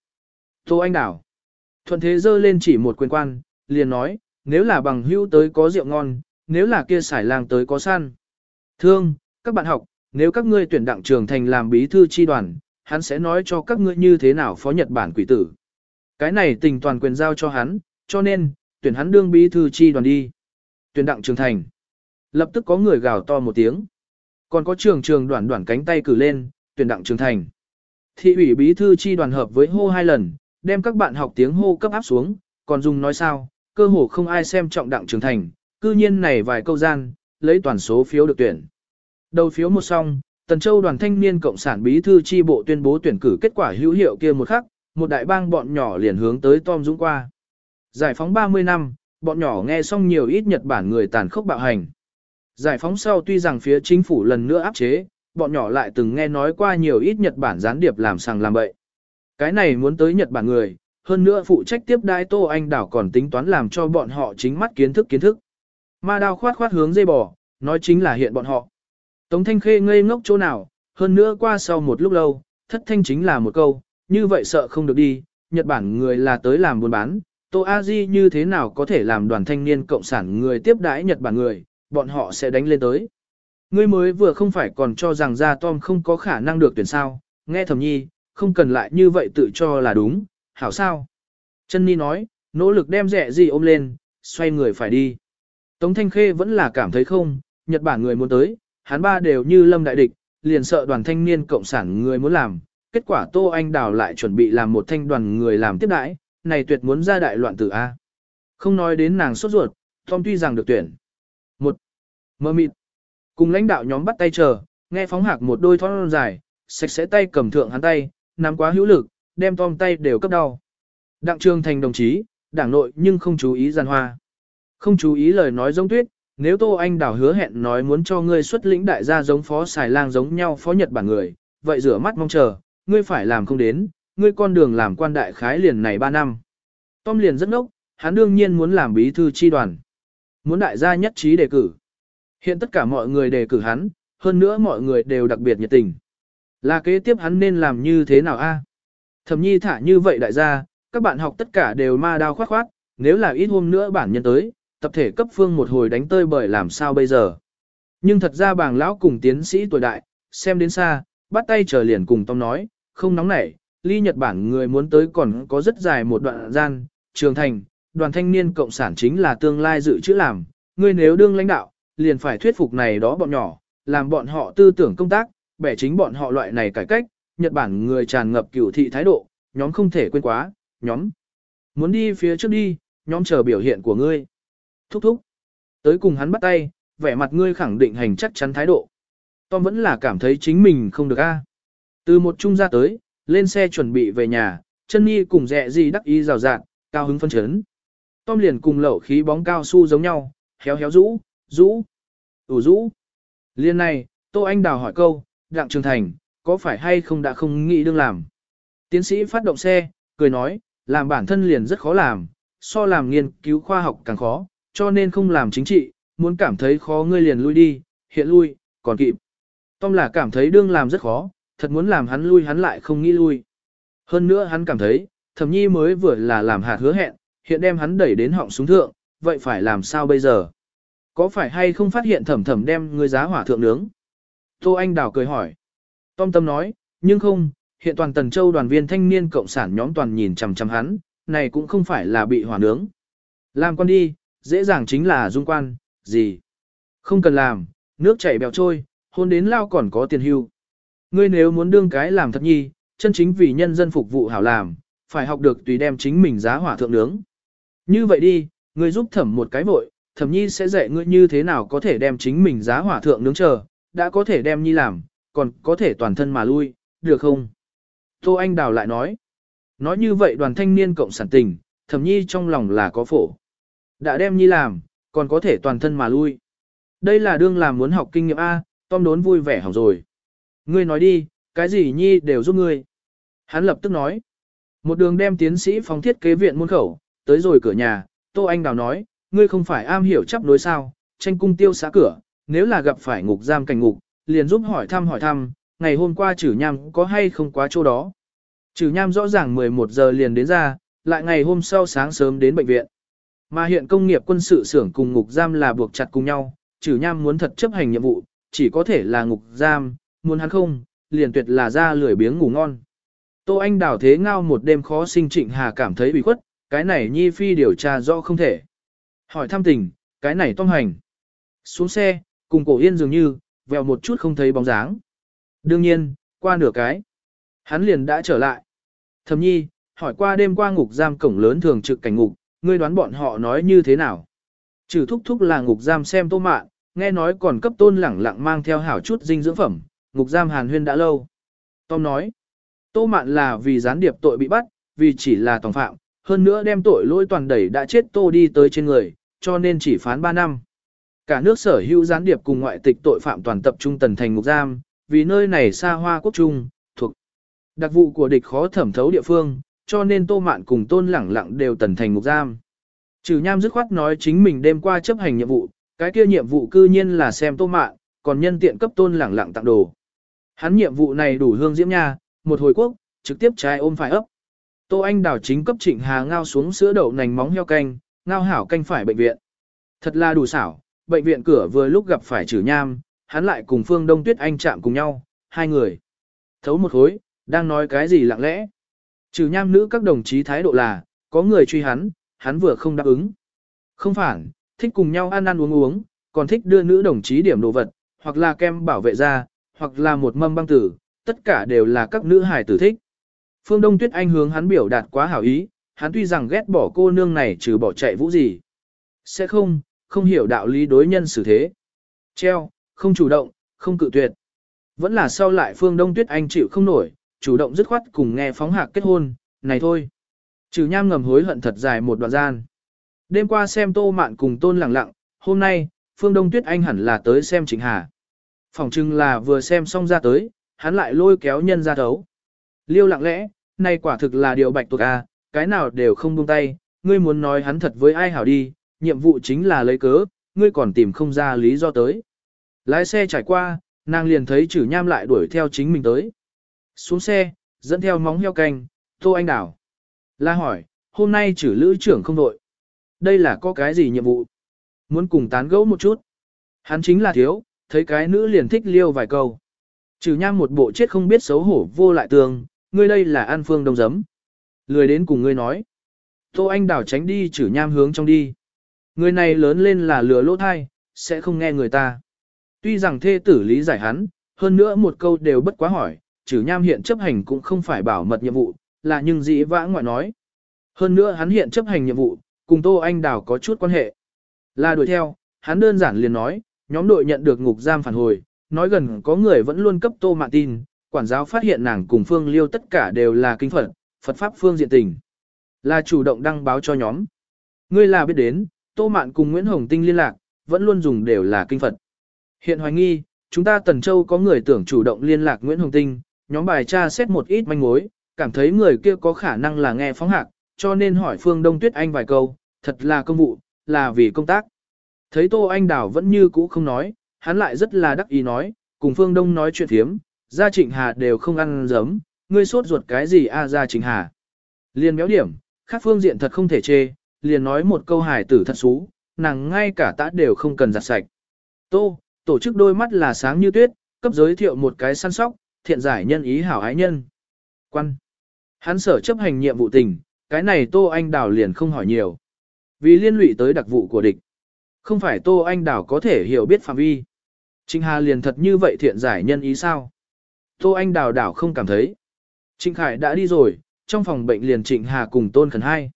Tô Anh Đảo. Thuận thế dơ lên chỉ một quyền quan, liền nói, nếu là bằng hữu tới có rượu ngon, nếu là kia xải làng tới có săn. Thương, các bạn học, nếu các ngươi tuyển đặng trường thành làm bí thư chi đoàn, hắn sẽ nói cho các ngươi như thế nào phó Nhật Bản quỷ tử. Cái này tình toàn quyền giao cho hắn, cho nên, tuyển hắn đương bí thư chi đoàn đi. Tuyển đặng trường thành. Lập tức có người gào to một tiếng. Còn có trường trường đoạn đoạn cánh tay cử lên, tuyển đặng trường thành. Thị ủy bí thư chi đoàn hợp với hô hai lần, đem các bạn học tiếng hô cấp áp xuống, còn dùng nói sao, cơ hồ không ai xem trọng đặng trường thành, cư nhiên này vài câu gian, lấy toàn số phiếu được tuyển. Đầu phiếu một xong, Tần Châu đoàn thanh niên cộng sản bí thư chi bộ tuyên bố tuyển cử kết quả hữu hiệu kia một khắc, một đại bang bọn nhỏ liền hướng tới Tom Dũng qua. Giải phóng 30 năm, bọn nhỏ nghe xong nhiều ít Nhật Bản người tàn khốc bạo hành. Giải phóng sau tuy rằng phía chính phủ lần nữa áp chế, bọn nhỏ lại từng nghe nói qua nhiều ít Nhật Bản gián điệp làm sàng làm bậy. Cái này muốn tới Nhật Bản người, hơn nữa phụ trách tiếp đai Tô Anh Đảo còn tính toán làm cho bọn họ chính mắt kiến thức kiến thức. Ma đao khoát khoát hướng dây bò, nói chính là hiện bọn họ. Tống Thanh Khê ngây ngốc chỗ nào, hơn nữa qua sau một lúc lâu, thất thanh chính là một câu, như vậy sợ không được đi, Nhật Bản người là tới làm buôn bán, Tô A Di như thế nào có thể làm đoàn thanh niên cộng sản người tiếp đãi Nhật Bản người, bọn họ sẽ đánh lên tới. Ngươi mới vừa không phải còn cho rằng ra Tom không có khả năng được tuyển sao, nghe thầm nhi, không cần lại như vậy tự cho là đúng, hảo sao. Chân Ni nói, nỗ lực đem rẻ gì ôm lên, xoay người phải đi. Tống Thanh Khê vẫn là cảm thấy không, Nhật Bản người muốn tới, hắn ba đều như lâm đại địch, liền sợ đoàn thanh niên cộng sản người muốn làm. Kết quả Tô Anh Đào lại chuẩn bị làm một thanh đoàn người làm tiếp đãi, này tuyệt muốn ra đại loạn tử A. Không nói đến nàng sốt ruột, Tom tuy rằng được tuyển. Một, mơ mịt, cùng lãnh đạo nhóm bắt tay chờ, nghe phóng hạc một đôi thon dài, sạch sẽ tay cầm thượng hắn tay, nắm quá hữu lực, đem Tom tay đều cấp đau. Đặng Trương Thành đồng chí, đảng nội nhưng không chú ý giàn hoa. Không chú ý lời nói giống tuyết, nếu Tô Anh Đào hứa hẹn nói muốn cho ngươi xuất lĩnh đại gia giống phó xài lang giống nhau phó Nhật Bản người, vậy rửa mắt mong chờ, ngươi phải làm không đến, ngươi con đường làm quan đại khái liền này 3 năm. Tom liền rất ngốc, hắn đương nhiên muốn làm bí thư chi đoàn. Muốn đại gia nhất trí đề cử. Hiện tất cả mọi người đề cử hắn, hơn nữa mọi người đều đặc biệt nhiệt tình. Là kế tiếp hắn nên làm như thế nào a? Thẩm nhi thả như vậy đại gia, các bạn học tất cả đều ma đao khoát khoát, nếu là ít hôm nữa bản nhân tới, tập thể cấp phương một hồi đánh tơi bởi làm sao bây giờ. Nhưng thật ra bàng lão cùng tiến sĩ tuổi đại, xem đến xa, bắt tay chờ liền cùng Tom nói, không nóng nảy, ly Nhật Bản người muốn tới còn có rất dài một đoạn gian, trường thành, đoàn thanh niên cộng sản chính là tương lai dự trữ làm, ngươi nếu đương lãnh đạo, liền phải thuyết phục này đó bọn nhỏ, làm bọn họ tư tưởng công tác, bẻ chính bọn họ loại này cải cách, Nhật Bản người tràn ngập cửu thị thái độ, nhóm không thể quên quá, nhóm. Muốn đi phía trước đi, nhóm chờ biểu hiện của ngươi. Thúc thúc. Tới cùng hắn bắt tay, vẻ mặt ngươi khẳng định hành chắc chắn thái độ. Tom vẫn là cảm thấy chính mình không được a. Từ một trung ra tới, lên xe chuẩn bị về nhà, chân nhi cùng dẹ gì đắc ý rào rạt, cao hứng phân chấn. Tom liền cùng lẩu khí bóng cao su giống nhau, héo héo rũ, rũ, ủ rũ. Liên này, Tô Anh Đào hỏi câu, Đặng Trường Thành, có phải hay không đã không nghĩ đương làm? Tiến sĩ phát động xe, cười nói, làm bản thân liền rất khó làm, so làm nghiên cứu khoa học càng khó, cho nên không làm chính trị, muốn cảm thấy khó ngươi liền lui đi, hiện lui, còn kịp. Tom là cảm thấy đương làm rất khó, thật muốn làm hắn lui hắn lại không nghĩ lui. Hơn nữa hắn cảm thấy, thẩm nhi mới vừa là làm hạt hứa hẹn, hiện đem hắn đẩy đến họng súng thượng, vậy phải làm sao bây giờ? Có phải hay không phát hiện thẩm thẩm đem người giá hỏa thượng nướng? Tô Anh Đào cười hỏi. Tom Tâm nói, nhưng không, hiện toàn Tần Châu đoàn viên thanh niên cộng sản nhóm toàn nhìn chằm chằm hắn, này cũng không phải là bị hỏa nướng. Làm con đi, dễ dàng chính là dung quan, gì? Không cần làm, nước chảy bèo trôi, hôn đến lao còn có tiền hưu. Ngươi nếu muốn đương cái làm thật nhi, chân chính vì nhân dân phục vụ hảo làm, phải học được tùy đem chính mình giá hỏa thượng nướng. Như vậy đi, ngươi giúp thẩm một cái vội, thẩm nhi sẽ dạy ngươi như thế nào có thể đem chính mình giá hỏa thượng nướng chờ, đã có thể đem nhi làm, còn có thể toàn thân mà lui, được không? Tô Anh Đào lại nói, nói như vậy đoàn thanh niên cộng sản tình, thẩm nhi trong lòng là có phổ. Đã đem nhi làm, còn có thể toàn thân mà lui. Đây là đương làm muốn học kinh nghiệm A, Tom đốn vui vẻ hỏng rồi. Ngươi nói đi, cái gì nhi đều giúp ngươi. Hắn lập tức nói. Một đường đem tiến sĩ phóng thiết kế viện môn khẩu, tới rồi cửa nhà, Tô Anh Đào nói, ngươi không phải am hiểu chấp đối sao, tranh cung tiêu xã cửa, nếu là gặp phải ngục giam cảnh ngục, liền giúp hỏi thăm hỏi thăm, ngày hôm qua trừ nham có hay không quá chỗ đó. Trừ nham rõ ràng 11 giờ liền đến ra, lại ngày hôm sau sáng sớm đến bệnh viện. Mà hiện công nghiệp quân sự xưởng cùng ngục giam là buộc chặt cùng nhau, trừ nham muốn thật chấp hành nhiệm vụ, chỉ có thể là ngục giam, muốn hắn không, liền tuyệt là ra lười biếng ngủ ngon. Tô Anh Đào thế ngao một đêm khó sinh Trịnh Hà cảm thấy bị khuất, cái này Nhi Phi điều tra rõ không thể. Hỏi thăm tình, cái này Tom Hành. Xuống xe, cùng cổ yên dường như, vèo một chút không thấy bóng dáng. Đương nhiên, qua nửa cái, hắn liền đã trở lại. Thầm Nhi, hỏi qua đêm qua ngục giam cổng lớn thường trực cảnh ngục, ngươi đoán bọn họ nói như thế nào? Trừ thúc thúc là ngục giam xem tô mạn, nghe nói còn cấp tôn lẳng lặng mang theo hảo chút dinh dưỡng phẩm, ngục giam hàn huyên đã lâu. Tom nói, tô mạn là vì gián điệp tội bị bắt, vì chỉ là tòng phạm, hơn nữa đem tội lỗi toàn đẩy đã chết tô đi tới trên người, cho nên chỉ phán 3 năm. Cả nước sở hữu gián điệp cùng ngoại tịch tội phạm toàn tập trung tần thành ngục giam, vì nơi này xa hoa quốc trung, thuộc đặc vụ của địch khó thẩm thấu địa phương, cho nên tô mạn cùng tôn lẳng lặng đều tần thành ngục giam. Trừ nham dứt khoát nói chính mình đêm qua chấp hành nhiệm vụ, cái kia nhiệm vụ cư nhiên là xem tô mạn, còn nhân tiện cấp tôn lẳng lặng tặng đồ. Hắn nhiệm vụ này đủ hương diễm nha, một hồi quốc, trực tiếp trái ôm phải ấp. Tô Anh đảo chính cấp trịnh hà ngao xuống sữa đậu nành móng heo canh, ngao hảo canh phải bệnh viện. Thật là đủ xảo, bệnh viện cửa vừa lúc gặp phải trừ nham, hắn lại cùng Phương Đông Tuyết Anh chạm cùng nhau, hai người. Thấu một hối, đang nói cái gì lặng lẽ. Trừ nham nữ các đồng chí thái độ là, có người truy hắn, hắn vừa không đáp ứng. Không phản, thích cùng nhau ăn ăn uống uống, còn thích đưa nữ đồng chí điểm đồ vật, hoặc là kem bảo vệ da, hoặc là một mâm băng tử, tất cả đều là các nữ hài tử thích. Phương Đông Tuyết Anh hướng hắn biểu đạt quá hảo ý, hắn tuy rằng ghét bỏ cô nương này trừ bỏ chạy vũ gì. Sẽ không, không hiểu đạo lý đối nhân xử thế. Treo, không chủ động, không cự tuyệt. Vẫn là sau lại Phương Đông Tuyết Anh chịu không nổi, chủ động dứt khoát cùng nghe phóng hạc kết hôn, này thôi. Trừ nham ngầm hối hận thật dài một đoạn gian. Đêm qua xem tô mạn cùng tôn lặng lặng, hôm nay, Phương Đông Tuyết Anh hẳn là tới xem Trịnh Hà. Phòng trưng là vừa xem xong ra tới, hắn lại lôi kéo nhân ra thấu. Liêu lặng lẽ, này quả thực là điều bạch tuộc à? cái nào đều không buông tay, ngươi muốn nói hắn thật với ai hảo đi, nhiệm vụ chính là lấy cớ, ngươi còn tìm không ra lý do tới. Lái xe trải qua, nàng liền thấy chử nham lại đuổi theo chính mình tới. Xuống xe, dẫn theo móng heo canh, tô anh đảo. La hỏi, hôm nay chử lữ trưởng không đội. Đây là có cái gì nhiệm vụ? Muốn cùng tán gẫu một chút. Hắn chính là thiếu, thấy cái nữ liền thích liêu vài câu. Trừ nham một bộ chết không biết xấu hổ vô lại tường, ngươi đây là an phương đông giấm. Lười đến cùng ngươi nói. Tô Anh đảo tránh đi trừ nham hướng trong đi. Người này lớn lên là lừa lỗ thai, sẽ không nghe người ta. Tuy rằng thê tử lý giải hắn, hơn nữa một câu đều bất quá hỏi, trừ nham hiện chấp hành cũng không phải bảo mật nhiệm vụ, là nhưng dĩ vã ngoại nói. Hơn nữa hắn hiện chấp hành nhiệm vụ, cùng Tô Anh Đào có chút quan hệ. Là đuổi theo, hắn đơn giản liền nói, nhóm đội nhận được ngục giam phản hồi, nói gần có người vẫn luôn cấp Tô Mạn tin, quản giáo phát hiện nàng cùng Phương Liêu tất cả đều là kinh Phật, Phật Pháp phương diện tình. Là chủ động đăng báo cho nhóm. Ngươi là biết đến, Tô Mạn cùng Nguyễn Hồng Tinh liên lạc, vẫn luôn dùng đều là kinh Phật. Hiện hoài nghi, chúng ta Tần Châu có người tưởng chủ động liên lạc Nguyễn Hồng Tinh, nhóm bài tra xét một ít manh mối, cảm thấy người kia có khả năng là nghe phóng hạc, cho nên hỏi Phương Đông Tuyết Anh vài câu, thật là công vụ, là vì công tác. Thấy Tô Anh Đào vẫn như cũ không nói, hắn lại rất là đắc ý nói, cùng Phương Đông nói chuyện thiếm, gia Trịnh Hà đều không ăn giấm, ngươi sốt ruột cái gì a à gia Trịnh Hà. Liền méo điểm, khác phương diện thật không thể chê, liền nói một câu hài tử thật xú, nàng ngay cả tã đều không cần giặt sạch. Tô, tổ chức đôi mắt là sáng như tuyết, cấp giới thiệu một cái săn sóc, thiện giải nhân ý hảo ái nhân. Quan. Hắn sở chấp hành nhiệm vụ tình, cái này Tô Anh Đào liền không hỏi nhiều. Vì liên lụy tới đặc vụ của địch. Không phải Tô Anh Đào có thể hiểu biết phạm vi. Trịnh Hà liền thật như vậy thiện giải nhân ý sao? Tô Anh Đào đảo không cảm thấy. Trịnh Khải đã đi rồi, trong phòng bệnh liền Trịnh Hà cùng Tôn Khẩn hai.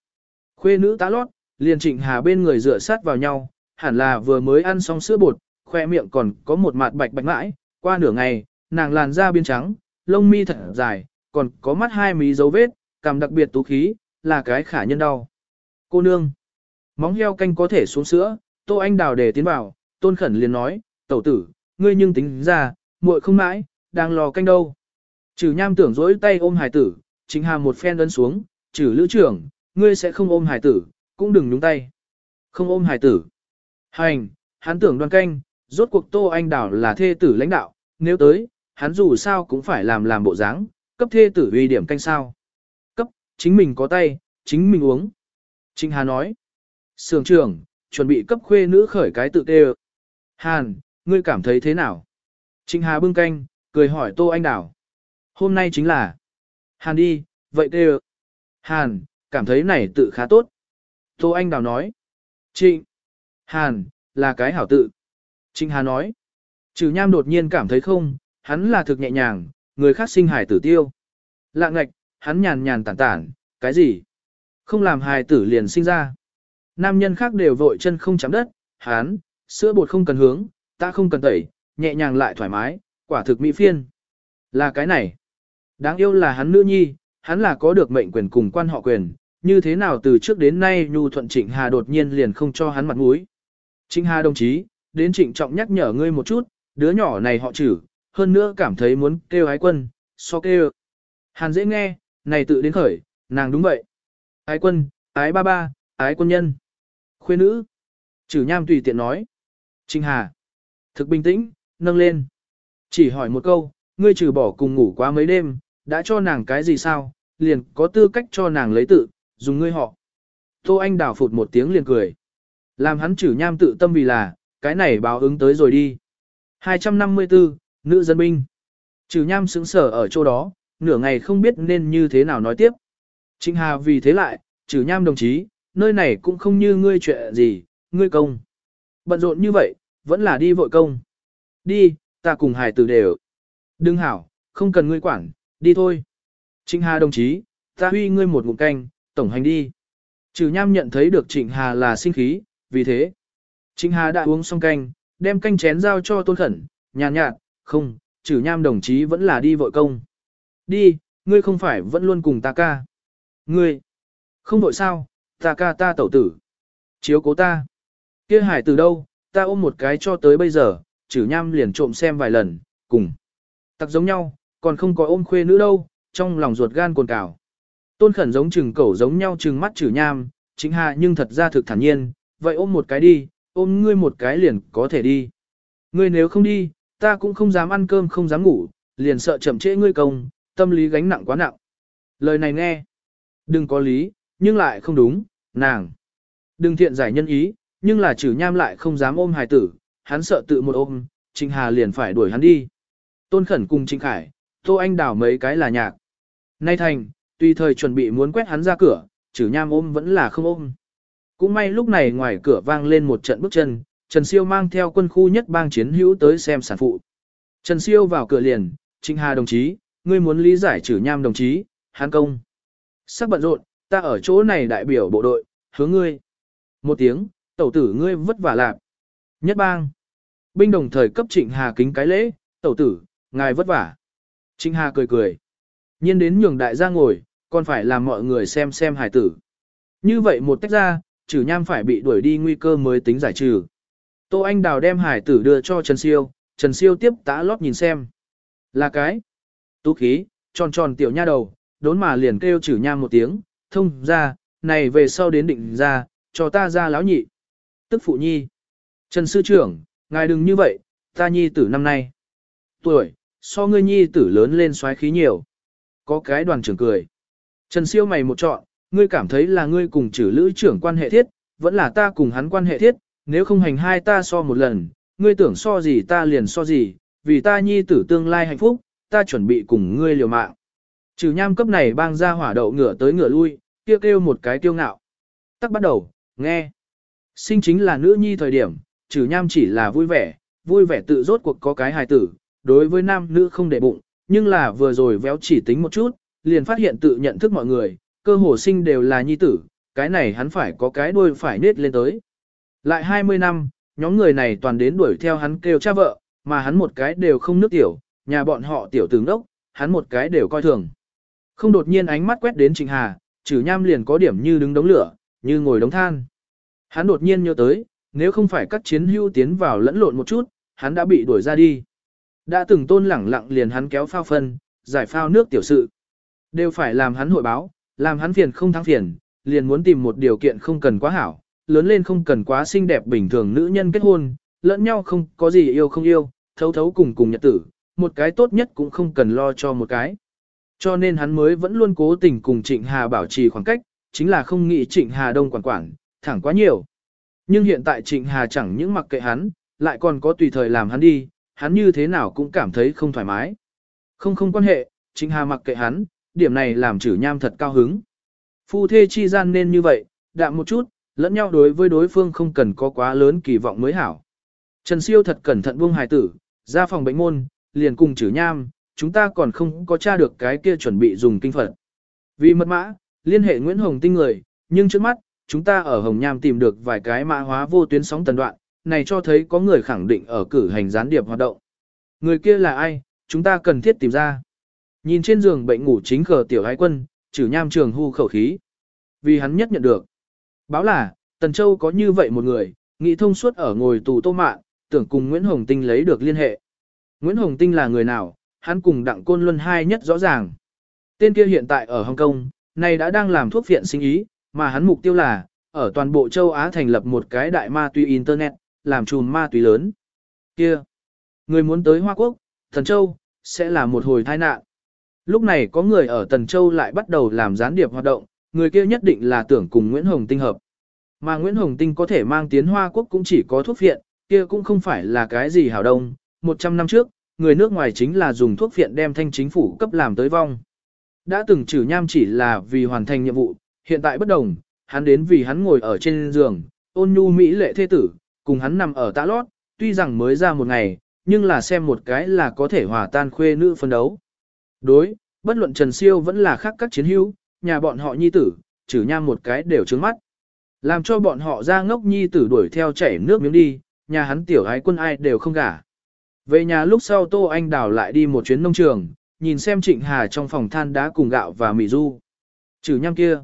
Khuê nữ tá lót, liền Trịnh Hà bên người dựa sát vào nhau, hẳn là vừa mới ăn xong sữa bột, khoe miệng còn có một mạt bạch bạch mãi, qua nửa ngày, nàng làn da biên trắng, lông mi thật dài, còn có mắt hai mí dấu vết, cảm đặc biệt tú khí, là cái khả nhân đau. Cô nương, móng heo canh có thể xuống sữa, Tô Anh Đào để tiến vào, Tôn Khẩn liền nói, tẩu tử, ngươi nhưng tính ra, muội không mãi, đang lò canh đâu. Trừ nham tưởng dỗi tay ôm hải tử, chính hà một phen ấn xuống, trừ lữ trưởng, ngươi sẽ không ôm hải tử, cũng đừng nhúng tay. Không ôm hải tử. Hành, hắn tưởng đoan canh, rốt cuộc Tô Anh Đào là thê tử lãnh đạo, nếu tới, hắn dù sao cũng phải làm làm bộ dáng, cấp thê tử uy điểm canh sao. Cấp, chính mình có tay, chính mình uống. Trinh Hà nói. Sưởng trưởng, chuẩn bị cấp khuê nữ khởi cái tự tê Hàn, ngươi cảm thấy thế nào? Trịnh Hà bưng canh, cười hỏi Tô Anh Đào. Hôm nay chính là. Hàn đi, vậy tê Hàn, cảm thấy này tự khá tốt. Tô Anh Đào nói. Trịnh. Hàn, là cái hảo tự. Trịnh Hà nói. Trừ nham đột nhiên cảm thấy không, hắn là thực nhẹ nhàng, người khác sinh hải tử tiêu. Lạng ngạch, hắn nhàn nhàn tản tản, cái gì? Không làm hài tử liền sinh ra. Nam nhân khác đều vội chân không chạm đất, Hán, sữa bột không cần hướng, ta không cần tẩy, nhẹ nhàng lại thoải mái, quả thực mỹ phiên. Là cái này. Đáng yêu là hắn nữ nhi, hắn là có được mệnh quyền cùng quan họ quyền, như thế nào từ trước đến nay Nhu Thuận Trịnh Hà đột nhiên liền không cho hắn mặt mũi. Trịnh Hà đồng chí, đến trịnh trọng nhắc nhở ngươi một chút, đứa nhỏ này họ chử, hơn nữa cảm thấy muốn kêu ái quân, so kêu. Hàn dễ nghe, này tự đến khởi, nàng đúng vậy. Ái quân, ái ba ba, ái quân nhân. Khuê nữ. Chử nham tùy tiện nói. trinh Hà. Thực bình tĩnh, nâng lên. Chỉ hỏi một câu, ngươi trừ bỏ cùng ngủ quá mấy đêm, đã cho nàng cái gì sao, liền có tư cách cho nàng lấy tự, dùng ngươi họ. Tô Anh đảo phụt một tiếng liền cười. Làm hắn chử nham tự tâm vì là, cái này báo ứng tới rồi đi. 254, nữ dân binh. Trừ nham sững sở ở chỗ đó, nửa ngày không biết nên như thế nào nói tiếp. Trịnh Hà vì thế lại, trừ nham đồng chí, nơi này cũng không như ngươi chuyện gì, ngươi công. Bận rộn như vậy, vẫn là đi vội công. Đi, ta cùng hải tử đều. Đừng hảo, không cần ngươi quản, đi thôi. Trịnh Hà đồng chí, ta huy ngươi một ngụm canh, tổng hành đi. Trừ nham nhận thấy được Trịnh Hà là sinh khí, vì thế. Trịnh Hà đã uống xong canh, đem canh chén giao cho tôn khẩn, nhàn nhạt, không, trừ nham đồng chí vẫn là đi vội công. Đi, ngươi không phải vẫn luôn cùng ta ca. Ngươi, không vội sao, ta ca ta tẩu tử. Chiếu cố ta. kia hải từ đâu, ta ôm một cái cho tới bây giờ, trừ nham liền trộm xem vài lần, cùng. Tặc giống nhau, còn không có ôm khuê nữ đâu, trong lòng ruột gan cồn cào. Tôn khẩn giống chừng cẩu giống nhau chừng mắt chử nham, chính hạ nhưng thật ra thực thản nhiên, vậy ôm một cái đi, ôm ngươi một cái liền có thể đi. Ngươi nếu không đi, ta cũng không dám ăn cơm không dám ngủ, liền sợ chậm trễ ngươi công, tâm lý gánh nặng quá nặng. Lời này nghe, đừng có lý, nhưng lại không đúng, nàng. Đừng thiện giải nhân ý, nhưng là chử nham lại không dám ôm hài tử, hắn sợ tự một ôm, Trịnh Hà liền phải đuổi hắn đi. Tôn Khẩn cùng Trịnh Khải, Tô Anh đảo mấy cái là nhạc. Nay thành, tùy thời chuẩn bị muốn quét hắn ra cửa, chử nham ôm vẫn là không ôm. Cũng may lúc này ngoài cửa vang lên một trận bước chân, Trần Siêu mang theo quân khu nhất bang chiến hữu tới xem sản phụ. Trần Siêu vào cửa liền, Trịnh Hà đồng chí, ngươi muốn lý giải chử nham đồng chí, hắn công. Sắc bận rộn, ta ở chỗ này đại biểu bộ đội, hướng ngươi. Một tiếng, tẩu tử ngươi vất vả lạc. Nhất bang. Binh đồng thời cấp Trịnh Hà kính cái lễ, tẩu tử, ngài vất vả. Trịnh Hà cười cười. Nhiên đến nhường đại gia ngồi, còn phải làm mọi người xem xem hài tử. Như vậy một tách ra, trừ nham phải bị đuổi đi nguy cơ mới tính giải trừ. Tô Anh Đào đem hải tử đưa cho Trần Siêu, Trần Siêu tiếp tã lót nhìn xem. Là cái. Tú khí, tròn tròn tiểu nha đầu, đốn mà liền kêu trừ nham một tiếng, thông ra, này về sau đến định ra, cho ta ra láo nhị. Tức phụ nhi. Trần Sư trưởng, ngài đừng như vậy, ta nhi tử năm nay. Tuổi, so ngươi nhi tử lớn lên xoáy khí nhiều. Có cái đoàn trưởng cười. Trần siêu mày một chọn, ngươi cảm thấy là ngươi cùng chử lữ trưởng quan hệ thiết, vẫn là ta cùng hắn quan hệ thiết, nếu không hành hai ta so một lần, ngươi tưởng so gì ta liền so gì, vì ta nhi tử tương lai hạnh phúc, ta chuẩn bị cùng ngươi liều mạng. Trừ nham cấp này bang ra hỏa đậu ngựa tới ngựa lui, kêu kêu một cái tiêu ngạo. Tắc bắt đầu, nghe. Sinh chính là nữ nhi thời điểm, trừ nham chỉ là vui vẻ, vui vẻ tự rốt cuộc có cái hài tử, đối với nam nữ không để bụng, nhưng là vừa rồi véo chỉ tính một chút, liền phát hiện tự nhận thức mọi người, cơ hồ sinh đều là nhi tử, cái này hắn phải có cái đuôi phải nết lên tới. Lại 20 năm, nhóm người này toàn đến đuổi theo hắn kêu cha vợ, mà hắn một cái đều không nước tiểu, nhà bọn họ tiểu tướng đốc, hắn một cái đều coi thường. Không đột nhiên ánh mắt quét đến Trịnh Hà, trừ nham liền có điểm như đứng đống lửa, như ngồi đống than. Hắn đột nhiên nhớ tới, nếu không phải các chiến hưu tiến vào lẫn lộn một chút, hắn đã bị đuổi ra đi. Đã từng tôn lẳng lặng liền hắn kéo phao phân, giải phao nước tiểu sự. Đều phải làm hắn hội báo, làm hắn phiền không thắng phiền, liền muốn tìm một điều kiện không cần quá hảo, lớn lên không cần quá xinh đẹp bình thường nữ nhân kết hôn, lẫn nhau không có gì yêu không yêu, thấu thấu cùng cùng nhật tử, một cái tốt nhất cũng không cần lo cho một cái. Cho nên hắn mới vẫn luôn cố tình cùng Trịnh Hà bảo trì khoảng cách, chính là không nghĩ Trịnh Hà đông quản quản, thẳng quá nhiều. Nhưng hiện tại Trịnh Hà chẳng những mặc kệ hắn, lại còn có tùy thời làm hắn đi, hắn như thế nào cũng cảm thấy không thoải mái. Không không quan hệ, Trịnh Hà mặc kệ hắn, điểm này làm chử nham thật cao hứng. Phu thê chi gian nên như vậy, đạm một chút, lẫn nhau đối với đối phương không cần có quá lớn kỳ vọng mới hảo. Trần Siêu thật cẩn thận buông hài tử, ra phòng bệnh môn, liền cùng chử nham, chúng ta còn không có tra được cái kia chuẩn bị dùng kinh phật. Vì mật mã, liên hệ Nguyễn Hồng Tinh người, nhưng trước mắt, chúng ta ở Hồng Nham tìm được vài cái mã hóa vô tuyến sóng tần đoạn, này cho thấy có người khẳng định ở cử hành gián điệp hoạt động. Người kia là ai, chúng ta cần thiết tìm ra. Nhìn trên giường bệnh ngủ chính cờ tiểu hái quân, trừ nham trường hưu khẩu khí. Vì hắn nhất nhận được. Báo là, Tần Châu có như vậy một người, nghĩ thông suốt ở ngồi tù tô mạ tưởng cùng Nguyễn Hồng Tinh lấy được liên hệ. Nguyễn Hồng Tinh là người nào, hắn cùng Đặng Côn Luân hai nhất rõ ràng. Tên kia hiện tại ở Hồng Kông, này đã đang làm thuốc viện sinh ý, mà hắn mục tiêu là, ở toàn bộ châu Á thành lập một cái đại ma túy Internet, làm chùm ma túy lớn. Kia, người muốn tới Hoa Quốc, Thần Châu, sẽ là một hồi tai nạn. Lúc này có người ở Tần Châu lại bắt đầu làm gián điệp hoạt động, người kia nhất định là tưởng cùng Nguyễn Hồng Tinh hợp. Mà Nguyễn Hồng Tinh có thể mang tiến Hoa Quốc cũng chỉ có thuốc viện, kia cũng không phải là cái gì hảo đông. 100 năm trước, người nước ngoài chính là dùng thuốc viện đem thanh chính phủ cấp làm tới vong. Đã từng trừ nham chỉ là vì hoàn thành nhiệm vụ, hiện tại bất đồng, hắn đến vì hắn ngồi ở trên giường, ôn nhu mỹ lệ thế tử, cùng hắn nằm ở tạ lót, tuy rằng mới ra một ngày, nhưng là xem một cái là có thể hòa tan khuê nữ phân đấu. Đối, bất luận Trần Siêu vẫn là khác các chiến hữu, nhà bọn họ nhi tử, trừ nham một cái đều trướng mắt. Làm cho bọn họ ra ngốc nhi tử đuổi theo chảy nước miếng đi, nhà hắn tiểu ái quân ai đều không gả. Về nhà lúc sau Tô Anh Đào lại đi một chuyến nông trường, nhìn xem Trịnh Hà trong phòng than đá cùng gạo và mì du. Trừ nham kia.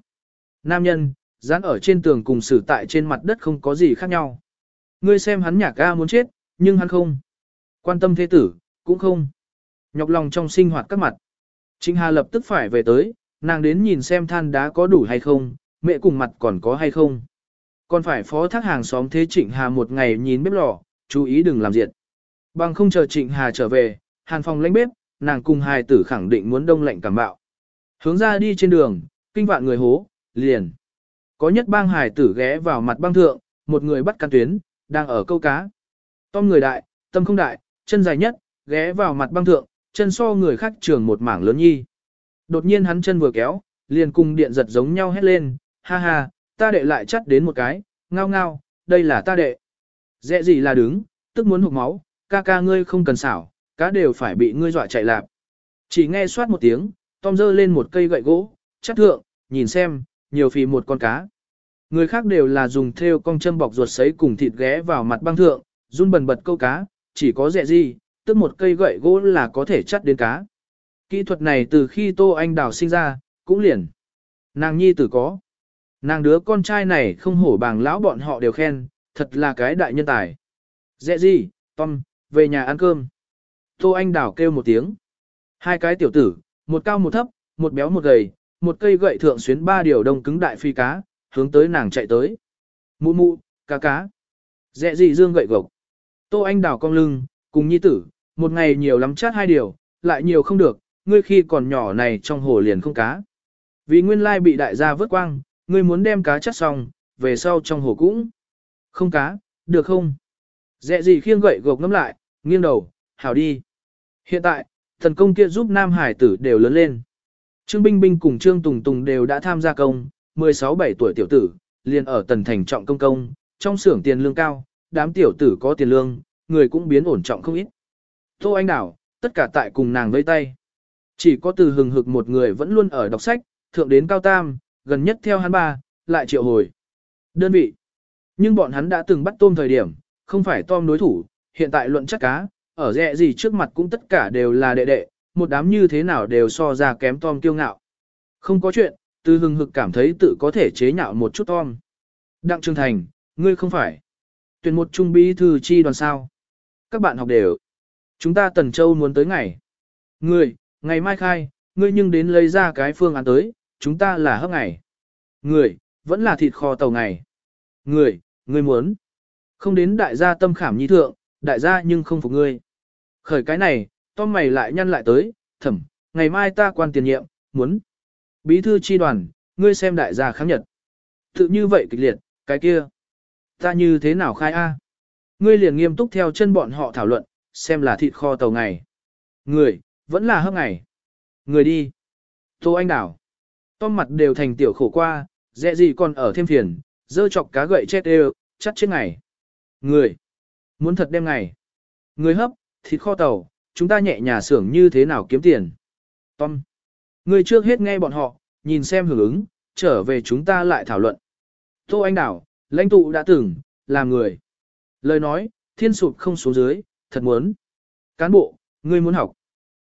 Nam nhân, dán ở trên tường cùng xử tại trên mặt đất không có gì khác nhau. Ngươi xem hắn nhạc ga muốn chết, nhưng hắn không. Quan tâm thế tử, cũng không. Nhọc lòng trong sinh hoạt các mặt. Trịnh Hà lập tức phải về tới, nàng đến nhìn xem than đá có đủ hay không, mẹ cùng mặt còn có hay không. Còn phải phó thác hàng xóm thế Trịnh Hà một ngày nhìn bếp lò, chú ý đừng làm diệt. Bằng không chờ Trịnh Hà trở về, hàn phòng lãnh bếp, nàng cùng hài tử khẳng định muốn đông lạnh cảm bạo. Hướng ra đi trên đường, kinh vạn người hố, liền. Có nhất bang hài tử ghé vào mặt băng thượng, một người bắt căn tuyến, đang ở câu cá. Tom người đại, tâm không đại, chân dài nhất, ghé vào mặt băng thượng, chân so người khác trường một mảng lớn nhi. Đột nhiên hắn chân vừa kéo, liền cùng điện giật giống nhau hét lên, ha ha, ta đệ lại chắt đến một cái, ngao ngao, đây là ta đệ. Dẹ gì là đứng, tức muốn hụt máu, ca ca ngươi không cần xảo, cá đều phải bị ngươi dọa chạy lạp. Chỉ nghe soát một tiếng, Tom dơ lên một cây gậy gỗ, chắc thượng, nhìn xem, nhiều phì một con cá. Người khác đều là dùng theo con châm bọc ruột sấy cùng thịt ghé vào mặt băng thượng, run bần bật câu cá, chỉ có dẹ gì, tức một cây gậy gỗ là có thể chắt đến cá. Kỹ thuật này từ khi Tô Anh Đào sinh ra, cũng liền. Nàng nhi tử có. Nàng đứa con trai này không hổ bàng lão bọn họ đều khen, thật là cái đại nhân tài. Dẹ gì, Tom, về nhà ăn cơm. Tô Anh Đào kêu một tiếng. Hai cái tiểu tử, một cao một thấp, một béo một gầy, một cây gậy thượng xuyến ba điều đông cứng đại phi cá, hướng tới nàng chạy tới. Mụ mụ, cá cá. Dẹ gì dương gậy gộc. Tô Anh Đào cong lưng, cùng nhi tử, một ngày nhiều lắm chát hai điều, lại nhiều không được, ngươi khi còn nhỏ này trong hồ liền không cá. Vì nguyên lai bị đại gia vớt quang, ngươi muốn đem cá chắt xong, về sau trong hồ cũng. Không cá, được không? Dẹ gì khiêng gậy gộc ngắm lại, nghiêng đầu, hảo đi. Hiện tại, thần công kia giúp nam hải tử đều lớn lên. Trương Binh Binh cùng Trương Tùng Tùng đều đã tham gia công, 16-7 tuổi tiểu tử, liền ở tần thành trọng công công, trong xưởng tiền lương cao, đám tiểu tử có tiền lương, người cũng biến ổn trọng không ít. Tô Anh Đảo, tất cả tại cùng nàng vây tay. Chỉ có từ hừng hực một người vẫn luôn ở đọc sách, thượng đến cao tam, gần nhất theo hắn ba, lại triệu hồi. Đơn vị. Nhưng bọn hắn đã từng bắt tôm thời điểm, không phải tôm đối thủ, hiện tại luận chắc cá, ở rẻ gì trước mặt cũng tất cả đều là đệ đệ, một đám như thế nào đều so ra kém Tom kiêu ngạo. Không có chuyện, từ hừng hực cảm thấy tự có thể chế nhạo một chút Tom. Đặng Trương Thành, ngươi không phải. Tuyển một trung bí thư chi đoàn sao. Các bạn học đều. Chúng ta Tần Châu muốn tới ngày. Ngươi, ngày mai khai, ngươi nhưng đến lấy ra cái phương án tới, chúng ta là hấp ngày. Người, vẫn là thịt kho tàu ngày. Người, ngươi muốn. Không đến đại gia tâm khảm nhi thượng, đại gia nhưng không phục ngươi. Khởi cái này, Tom mày lại nhăn lại tới, thẩm, ngày mai ta quan tiền nhiệm, muốn. Bí thư chi đoàn, ngươi xem đại gia kháng nhật. Tự như vậy kịch liệt, cái kia. Ta như thế nào khai A? Ngươi liền nghiêm túc theo chân bọn họ thảo luận, xem là thịt kho tàu ngày. Người, vẫn là hấp ngày. Người đi. Tô Anh Đảo. Tom mặt đều thành tiểu khổ qua, dẹ gì còn ở thêm phiền, dơ chọc cá gậy chết đều, chắc chết ngày. Người. Muốn thật đem ngày. Người hấp, thịt kho tàu, chúng ta nhẹ nhà xưởng như thế nào kiếm tiền. Tom. Người trước hết nghe bọn họ, nhìn xem hưởng ứng, trở về chúng ta lại thảo luận. Tô Anh Đảo, lãnh tụ đã từng, làm người. Lời nói, thiên sụp không xuống dưới, thật muốn. Cán bộ, ngươi muốn học.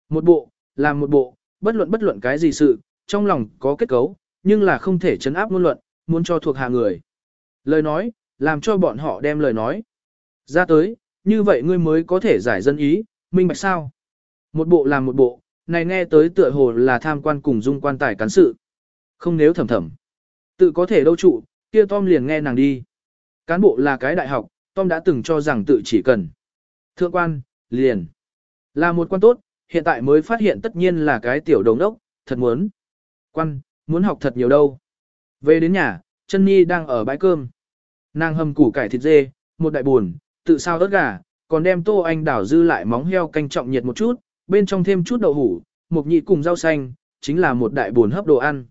Một bộ, làm một bộ, bất luận bất luận cái gì sự, trong lòng có kết cấu, nhưng là không thể chấn áp ngôn luận, muốn cho thuộc hạ người. Lời nói, làm cho bọn họ đem lời nói. Ra tới, như vậy ngươi mới có thể giải dân ý, minh bạch sao. Một bộ làm một bộ, này nghe tới tựa hồ là tham quan cùng dung quan tài cán sự. Không nếu thầm thầm. Tự có thể đâu trụ, kia Tom liền nghe nàng đi. Cán bộ là cái đại học, Tom đã từng cho rằng tự chỉ cần. Thượng quan, liền. Là một quan tốt, hiện tại mới phát hiện tất nhiên là cái tiểu đồng đốc, thật muốn. Quan, muốn học thật nhiều đâu. Về đến nhà, chân Nhi đang ở bãi cơm. Nàng hầm củ cải thịt dê, một đại buồn, tự sao ớt gà, còn đem tô anh đảo dư lại móng heo canh trọng nhiệt một chút, bên trong thêm chút đậu hủ, mộc nhị cùng rau xanh, chính là một đại buồn hấp đồ ăn.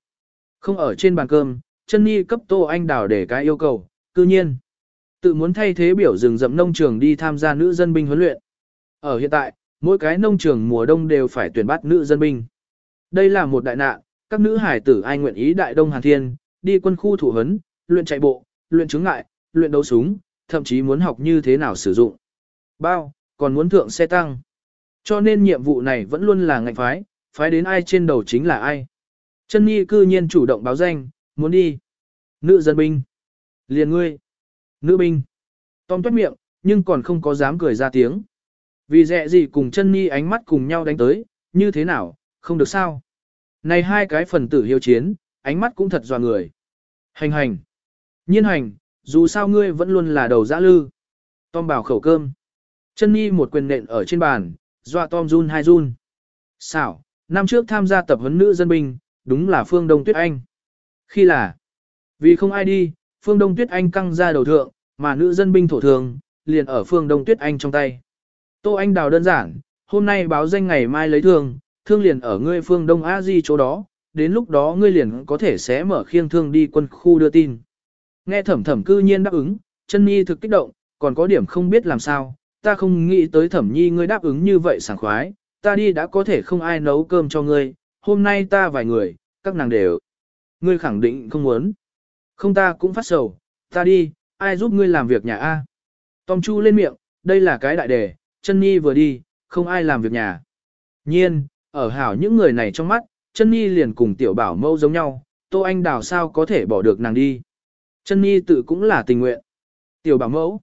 Không ở trên bàn cơm, chân Nhi cấp tô anh đảo để cái yêu cầu, cư nhiên. Tự muốn thay thế biểu rừng rậm nông trường đi tham gia nữ dân binh huấn luyện. Ở hiện tại, mỗi cái nông trường mùa đông đều phải tuyển bắt nữ dân binh. Đây là một đại nạn, các nữ hải tử ai nguyện ý đại đông hàn thiên, đi quân khu thủ huấn, luyện chạy bộ, luyện chứng ngại, luyện đấu súng, thậm chí muốn học như thế nào sử dụng. Bao, còn muốn thượng xe tăng. Cho nên nhiệm vụ này vẫn luôn là ngạch phái, phái đến ai trên đầu chính là ai. Chân Nhi cư nhiên chủ động báo danh, muốn đi. Nữ dân binh. Liền ngươi. Nữ binh. Tom tuét miệng, nhưng còn không có dám cười ra tiếng. Vì dẹ gì cùng chân Nhi ánh mắt cùng nhau đánh tới, như thế nào, không được sao. Này hai cái phần tử hiếu chiến, ánh mắt cũng thật dò người. Hành hành. Nhiên hành, dù sao ngươi vẫn luôn là đầu dã lư. Tom bảo khẩu cơm. Chân Nhi một quyền nện ở trên bàn, dọa Tom run hai run. Xảo, năm trước tham gia tập huấn nữ dân binh, đúng là Phương Đông Tuyết Anh. Khi là, vì không ai đi, Phương Đông Tuyết Anh căng ra đầu thượng, mà nữ dân binh thổ thường, liền ở Phương Đông Tuyết Anh trong tay. Tô Anh đào đơn giản, hôm nay báo danh ngày mai lấy thương, thương liền ở ngươi Phương Đông A Di chỗ đó, đến lúc đó ngươi liền có thể sẽ mở khiêng thương đi quân khu đưa tin. Nghe thẩm thẩm cư nhiên đáp ứng, chân nhi thực kích động, còn có điểm không biết làm sao, ta không nghĩ tới thẩm nhi ngươi đáp ứng như vậy sảng khoái, ta đi đã có thể không ai nấu cơm cho ngươi, hôm nay ta vài người, các nàng đều. Ngươi khẳng định không muốn. Không ta cũng phát sầu, ta đi, ai giúp ngươi làm việc nhà A. Tom Chu lên miệng, đây là cái đại đề, chân nhi vừa đi, không ai làm việc nhà. Nhiên, ở hảo những người này trong mắt, chân nhi liền cùng tiểu bảo mâu giống nhau, tô anh đào sao có thể bỏ được nàng đi. Chân nhi tự cũng là tình nguyện. Tiểu bảo mẫu.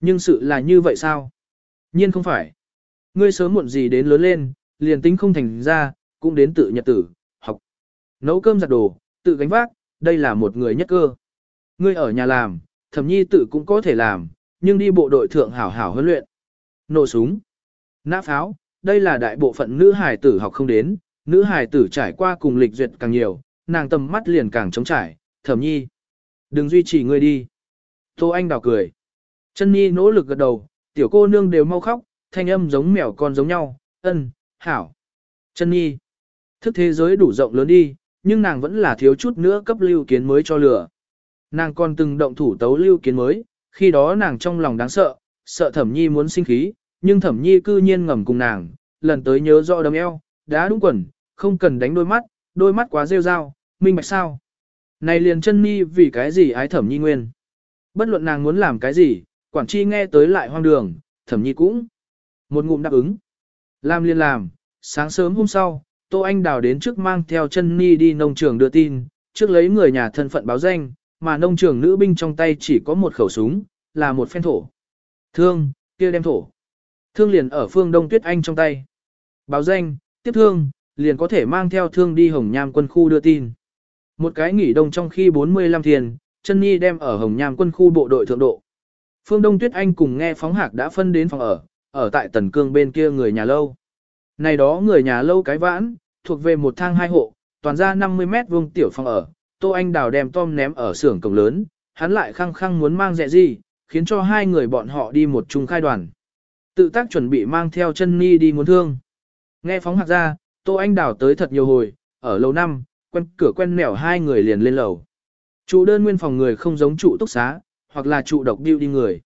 Nhưng sự là như vậy sao? Nhiên không phải. Ngươi sớm muộn gì đến lớn lên, liền tính không thành ra, cũng đến tự nhật tử, học. Nấu cơm giặt đồ, tự gánh vác, đây là một người nhất cơ. Ngươi ở nhà làm, thẩm nhi tự cũng có thể làm, nhưng đi bộ đội thượng hảo hảo huấn luyện. Nổ súng, nã pháo, đây là đại bộ phận nữ hài tử học không đến, nữ hài tử trải qua cùng lịch duyệt càng nhiều, nàng tầm mắt liền càng trống trải, thẩm nhi. Đừng duy trì ngươi đi. Tô Anh đào cười. Chân nhi nỗ lực gật đầu, tiểu cô nương đều mau khóc, thanh âm giống mèo con giống nhau, ân, hảo. Chân nhi. Thức thế giới đủ rộng lớn đi, nhưng nàng vẫn là thiếu chút nữa cấp lưu kiến mới cho lửa. Nàng còn từng động thủ tấu lưu kiến mới, khi đó nàng trong lòng đáng sợ, sợ thẩm nhi muốn sinh khí, nhưng thẩm nhi cư nhiên ngầm cùng nàng, lần tới nhớ rõ đấm eo, đá đúng quần, không cần đánh đôi mắt, đôi mắt quá rêu rao, minh bạch sao. Này liền chân nhi vì cái gì ái thẩm nhi nguyên. Bất luận nàng muốn làm cái gì, quản chi nghe tới lại hoang đường, thẩm nhi cũng. Một ngụm đáp ứng. Làm liền làm, sáng sớm hôm sau, Tô Anh Đào đến trước mang theo chân Nhi đi nông trường đưa tin, trước lấy người nhà thân phận báo danh, mà nông trường nữ binh trong tay chỉ có một khẩu súng, là một phen thổ. Thương, kia đem thổ. Thương liền ở phương Đông Tuyết Anh trong tay. Báo danh, tiếp thương, liền có thể mang theo thương đi Hồng Nham quân khu đưa tin. Một cái nghỉ đông trong khi 45 thiền, chân Nhi đem ở Hồng Nham quân khu bộ đội thượng độ. Phương Đông Tuyết Anh cùng nghe phóng hạc đã phân đến phòng ở, ở tại Tần Cương bên kia người nhà lâu. Này đó người nhà lâu cái vãn, thuộc về một thang hai hộ, toàn ra 50 mét vuông tiểu phòng ở. Tô Anh Đào đem Tom ném ở xưởng cổng lớn, hắn lại khăng khăng muốn mang dẹ gì, khiến cho hai người bọn họ đi một chung khai đoàn. Tự tác chuẩn bị mang theo chân nhi đi muốn thương. Nghe phóng hạc ra, Tô Anh Đào tới thật nhiều hồi, ở lâu năm, quen cửa quen nẻo hai người liền lên lầu. Trụ đơn nguyên phòng người không giống trụ túc xá, hoặc là trụ độc điêu đi người.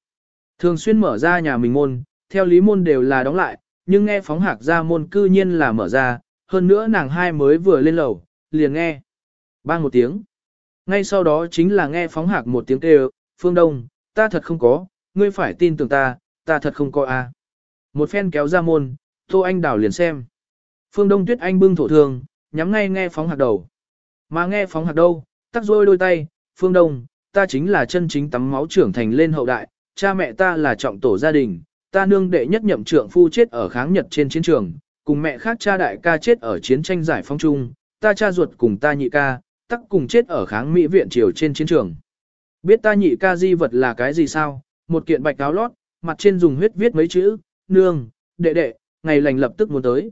Thường xuyên mở ra nhà mình môn, theo lý môn đều là đóng lại, nhưng nghe phóng hạc ra môn cư nhiên là mở ra, hơn nữa nàng hai mới vừa lên lầu, liền nghe. Bang một tiếng. Ngay sau đó chính là nghe phóng hạc một tiếng kêu, phương đông, ta thật không có, ngươi phải tin tưởng ta, ta thật không có a. Một phen kéo ra môn, Tô Anh Đào liền xem. Phương Đông Tuyết Anh bưng thổ thương, nhắm ngay nghe phóng hạc đầu. Mà nghe phóng hạt đâu, tắc rôi đôi tay, Phương Đông, ta chính là chân chính tắm máu trưởng thành lên hậu đại, cha mẹ ta là trọng tổ gia đình, ta nương đệ nhất nhậm trưởng phu chết ở kháng Nhật trên chiến trường, cùng mẹ khác cha đại ca chết ở chiến tranh giải phóng chung, ta cha ruột cùng ta nhị ca, tắc cùng chết ở kháng Mỹ viện triều trên chiến trường. Biết ta nhị ca di vật là cái gì sao? Một kiện bạch áo lót, mặt trên dùng huyết viết mấy chữ, nương, đệ đệ, ngày lành lập tức muốn tới.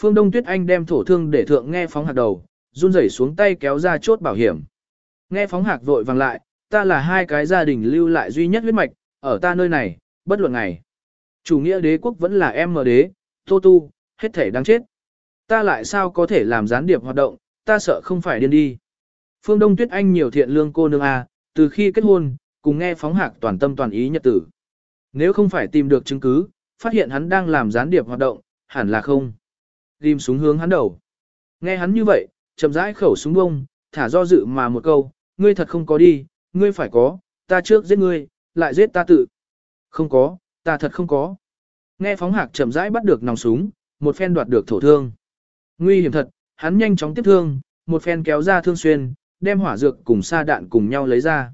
Phương Đông Tuyết Anh đem thổ thương để thượng nghe phóng hạc đầu, run rẩy xuống tay kéo ra chốt bảo hiểm. Nghe phóng hạc vội vàng lại, ta là hai cái gia đình lưu lại duy nhất huyết mạch, ở ta nơi này, bất luận ngày. Chủ nghĩa đế quốc vẫn là em mờ đế, tô tu, hết thể đáng chết. Ta lại sao có thể làm gián điệp hoạt động, ta sợ không phải điên đi. Phương Đông Tuyết Anh nhiều thiện lương cô nương A, từ khi kết hôn, cùng nghe phóng hạc toàn tâm toàn ý nhật tử. Nếu không phải tìm được chứng cứ, phát hiện hắn đang làm gián điệp hoạt động, hẳn là không. Rim súng hướng hắn đầu. Nghe hắn như vậy, chậm rãi khẩu súng bông, thả do dự mà một câu, ngươi thật không có đi, ngươi phải có, ta trước giết ngươi, lại giết ta tự. Không có, ta thật không có. Nghe phóng hạc chậm rãi bắt được nòng súng, một phen đoạt được thổ thương. Nguy hiểm thật, hắn nhanh chóng tiếp thương, một phen kéo ra thương xuyên, đem hỏa dược cùng sa đạn cùng nhau lấy ra.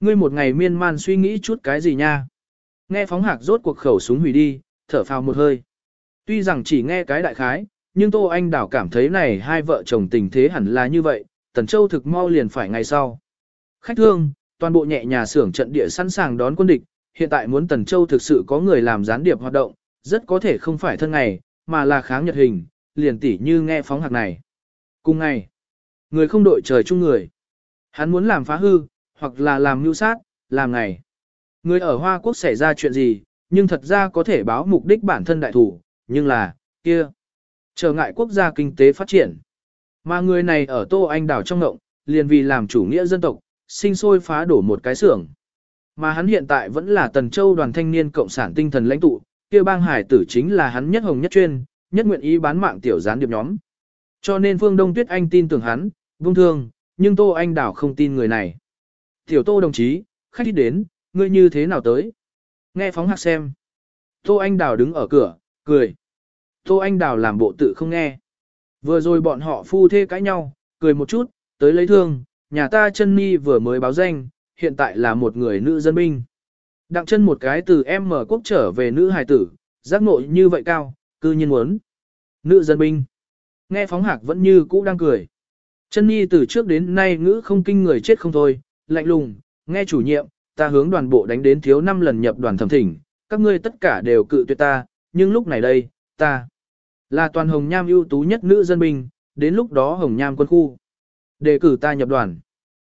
Ngươi một ngày miên man suy nghĩ chút cái gì nha? Nghe phóng hạc rốt cuộc khẩu súng hủy đi, thở phào một hơi. Tuy rằng chỉ nghe cái đại khái, nhưng Tô Anh Đảo cảm thấy này hai vợ chồng tình thế hẳn là như vậy, Tần Châu thực mau liền phải ngày sau. Khách thương, toàn bộ nhẹ nhà xưởng trận địa sẵn sàng đón quân địch, hiện tại muốn Tần Châu thực sự có người làm gián điệp hoạt động, rất có thể không phải thân ngày, mà là kháng nhật hình, liền tỉ như nghe phóng hạc này. Cùng ngày, người không đội trời chung người. Hắn muốn làm phá hư, hoặc là làm mưu sát, làm ngày. Người ở Hoa Quốc xảy ra chuyện gì, nhưng thật ra có thể báo mục đích bản thân đại thủ, nhưng là, kia, trở ngại quốc gia kinh tế phát triển. Mà người này ở Tô Anh đảo trong ngộng, liền vì làm chủ nghĩa dân tộc, sinh sôi phá đổ một cái xưởng. Mà hắn hiện tại vẫn là Tần Châu đoàn thanh niên cộng sản tinh thần lãnh tụ, kia bang hải tử chính là hắn nhất hồng nhất chuyên, nhất nguyện ý bán mạng tiểu gián điệp nhóm. Cho nên Phương Đông Tuyết Anh tin tưởng hắn, vung thương, nhưng Tô Anh Đảo không tin người này. Tiểu Tô đồng chí, khách đi đến, ngươi như thế nào tới? Nghe phóng hạc xem. Tô Anh đảo đứng ở cửa, cười. Tô Anh Đào làm bộ tự không nghe. Vừa rồi bọn họ phu thê cãi nhau, cười một chút, tới lấy thương, nhà ta chân mi vừa mới báo danh, hiện tại là một người nữ dân binh. Đặng chân một cái từ em mở quốc trở về nữ hài tử, giác nội như vậy cao, cư nhiên muốn. Nữ dân binh. Nghe phóng hạc vẫn như cũ đang cười. Chân nhi từ trước đến nay ngữ không kinh người chết không thôi, lạnh lùng, nghe chủ nhiệm, ta hướng đoàn bộ đánh đến thiếu 5 lần nhập đoàn thẩm thỉnh, các ngươi tất cả đều cự tuyệt ta, nhưng lúc này đây, ta là toàn hồng nham ưu tú nhất nữ dân binh, đến lúc đó hồng nham quân khu. Đề cử ta nhập đoàn.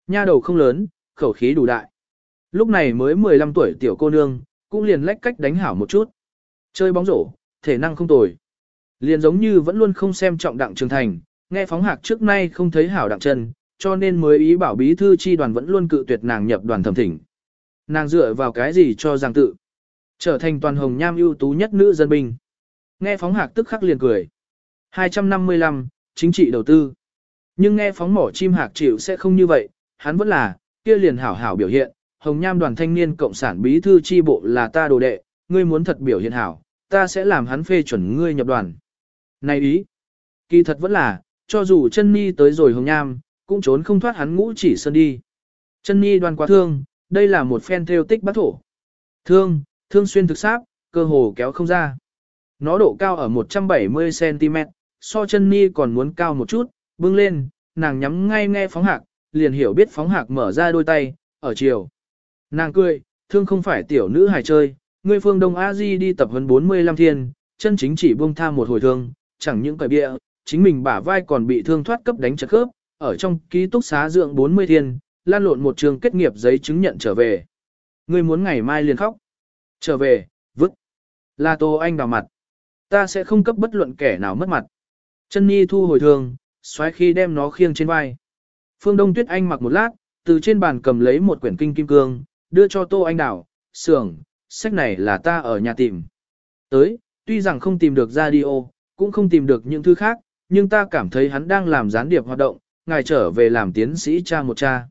Nha đầu không lớn, khẩu khí đủ đại. Lúc này mới 15 tuổi tiểu cô nương, cũng liền lách cách đánh hảo một chút. Chơi bóng rổ, thể năng không tồi. Liền giống như vẫn luôn không xem trọng đặng trường thành, nghe phóng hạc trước nay không thấy hảo đặng chân, cho nên mới ý bảo bí thư chi đoàn vẫn luôn cự tuyệt nàng nhập đoàn thẩm thỉnh. Nàng dựa vào cái gì cho rằng tự trở thành toàn hồng nham ưu tú nhất nữ dân binh. Nghe phóng hạc tức khắc liền cười. 255, chính trị đầu tư. Nhưng nghe phóng mỏ chim hạc chịu sẽ không như vậy, hắn vẫn là, kia liền hảo hảo biểu hiện, hồng nham đoàn thanh niên cộng sản bí thư chi bộ là ta đồ đệ, ngươi muốn thật biểu hiện hảo, ta sẽ làm hắn phê chuẩn ngươi nhập đoàn. Này ý, kỳ thật vẫn là, cho dù chân ni tới rồi hồng nham, cũng trốn không thoát hắn ngũ chỉ sơn đi. Chân ni đoàn quá thương, đây là một phen theo tích bát thổ. Thương, thương xuyên thực sáp, cơ hồ kéo không ra. Nó độ cao ở 170cm, so chân ni còn muốn cao một chút, bưng lên, nàng nhắm ngay nghe phóng hạc, liền hiểu biết phóng hạc mở ra đôi tay, ở chiều. Nàng cười, thương không phải tiểu nữ hài chơi, ngươi phương Đông A Di đi tập huấn 45 thiên, chân chính chỉ buông tha một hồi thương, chẳng những cởi bịa, chính mình bả vai còn bị thương thoát cấp đánh chật khớp, ở trong ký túc xá dưỡng 40 thiên, lan lộn một trường kết nghiệp giấy chứng nhận trở về. Ngươi muốn ngày mai liền khóc. Trở về, vứt. Là Tô Anh đào mặt. Ta sẽ không cấp bất luận kẻ nào mất mặt. Chân Nhi thu hồi thường, xoáy khi đem nó khiêng trên vai. Phương Đông Tuyết Anh mặc một lát, từ trên bàn cầm lấy một quyển kinh kim cương, đưa cho Tô Anh đảo, sưởng, sách này là ta ở nhà tìm. Tới, tuy rằng không tìm được radio, cũng không tìm được những thứ khác, nhưng ta cảm thấy hắn đang làm gián điệp hoạt động, ngài trở về làm tiến sĩ cha một cha.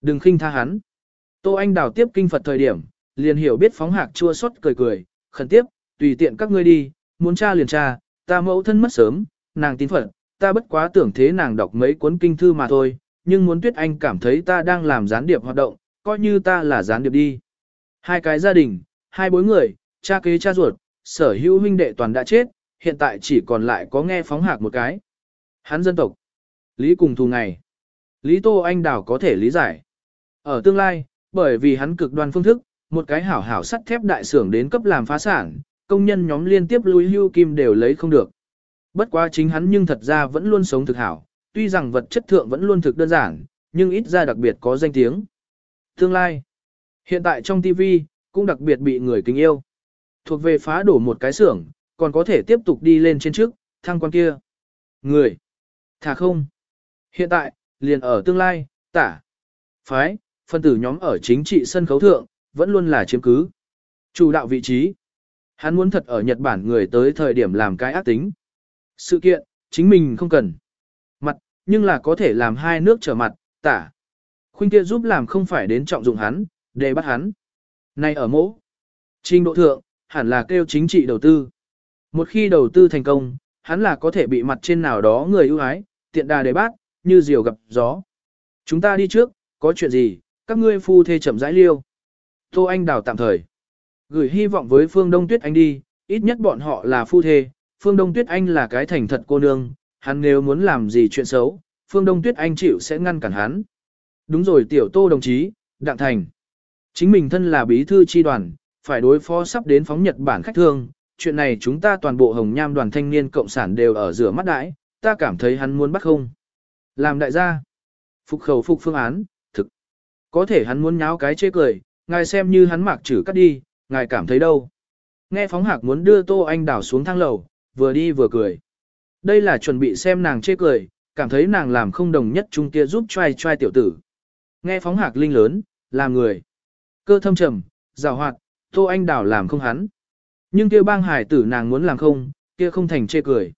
Đừng khinh tha hắn. Tô Anh Đảo tiếp kinh Phật thời điểm, liền hiểu biết phóng hạc chua xót cười cười, khẩn tiếp, tùy tiện các ngươi đi, muốn cha liền cha, ta mẫu thân mất sớm, nàng tín phận, ta bất quá tưởng thế nàng đọc mấy cuốn kinh thư mà thôi, nhưng muốn Tuyết Anh cảm thấy ta đang làm gián điệp hoạt động, coi như ta là gián điệp đi. Hai cái gia đình, hai bối người, cha kế cha ruột, sở hữu huynh đệ toàn đã chết, hiện tại chỉ còn lại có nghe phóng hạc một cái. Hắn dân tộc. Lý cùng thù ngày. Lý Tô Anh Đào có thể lý giải. Ở tương lai, bởi vì hắn cực đoan phương thức, một cái hảo hảo sắt thép đại xưởng đến cấp làm phá sản, công nhân nhóm liên tiếp lui hưu kim đều lấy không được. Bất quá chính hắn nhưng thật ra vẫn luôn sống thực hảo, tuy rằng vật chất thượng vẫn luôn thực đơn giản, nhưng ít ra đặc biệt có danh tiếng. Tương lai, hiện tại trong TV, cũng đặc biệt bị người kính yêu. Thuộc về phá đổ một cái xưởng, còn có thể tiếp tục đi lên trên trước, thăng quan kia. Người, thả không. Hiện tại, liền ở tương lai, tả, phái, phân tử nhóm ở chính trị sân khấu thượng, vẫn luôn là chiếm cứ. Chủ đạo vị trí. Hắn muốn thật ở Nhật Bản người tới thời điểm làm cái ác tính. Sự kiện, chính mình không cần. Mặt, nhưng là có thể làm hai nước trở mặt, tả. Khuynh kia giúp làm không phải đến trọng dụng hắn, để bắt hắn. Này ở mỗ. Trình độ thượng, hẳn là kêu chính trị đầu tư. Một khi đầu tư thành công, hắn là có thể bị mặt trên nào đó người ưu ái, tiện đà để bác, như diều gặp gió. Chúng ta đi trước, có chuyện gì, các ngươi phu thê chậm rãi liêu. Tô Anh đào tạm thời. Gửi hy vọng với Phương Đông Tuyết Anh đi, ít nhất bọn họ là phu thê, Phương Đông Tuyết Anh là cái thành thật cô nương, hắn nếu muốn làm gì chuyện xấu, Phương Đông Tuyết Anh chịu sẽ ngăn cản hắn. Đúng rồi tiểu tô đồng chí, Đặng Thành. Chính mình thân là bí thư chi đoàn, phải đối phó sắp đến phóng Nhật Bản khách thương, chuyện này chúng ta toàn bộ hồng nham đoàn thanh niên cộng sản đều ở rửa mắt đãi, ta cảm thấy hắn muốn bắt không. Làm đại gia. Phục khẩu phục phương án, thực. Có thể hắn muốn nháo cái chê cười, ngài xem như hắn mạc trừ cắt đi, ngài cảm thấy đâu. Nghe phóng hạc muốn đưa Tô Anh đảo xuống thang lầu, vừa đi vừa cười. Đây là chuẩn bị xem nàng chê cười, cảm thấy nàng làm không đồng nhất chung kia giúp trai trai tiểu tử. Nghe phóng hạc linh lớn, làm người. Cơ thâm trầm, rào hoạt, Tô Anh đảo làm không hắn. Nhưng kia bang hải tử nàng muốn làm không, kia không thành chê cười.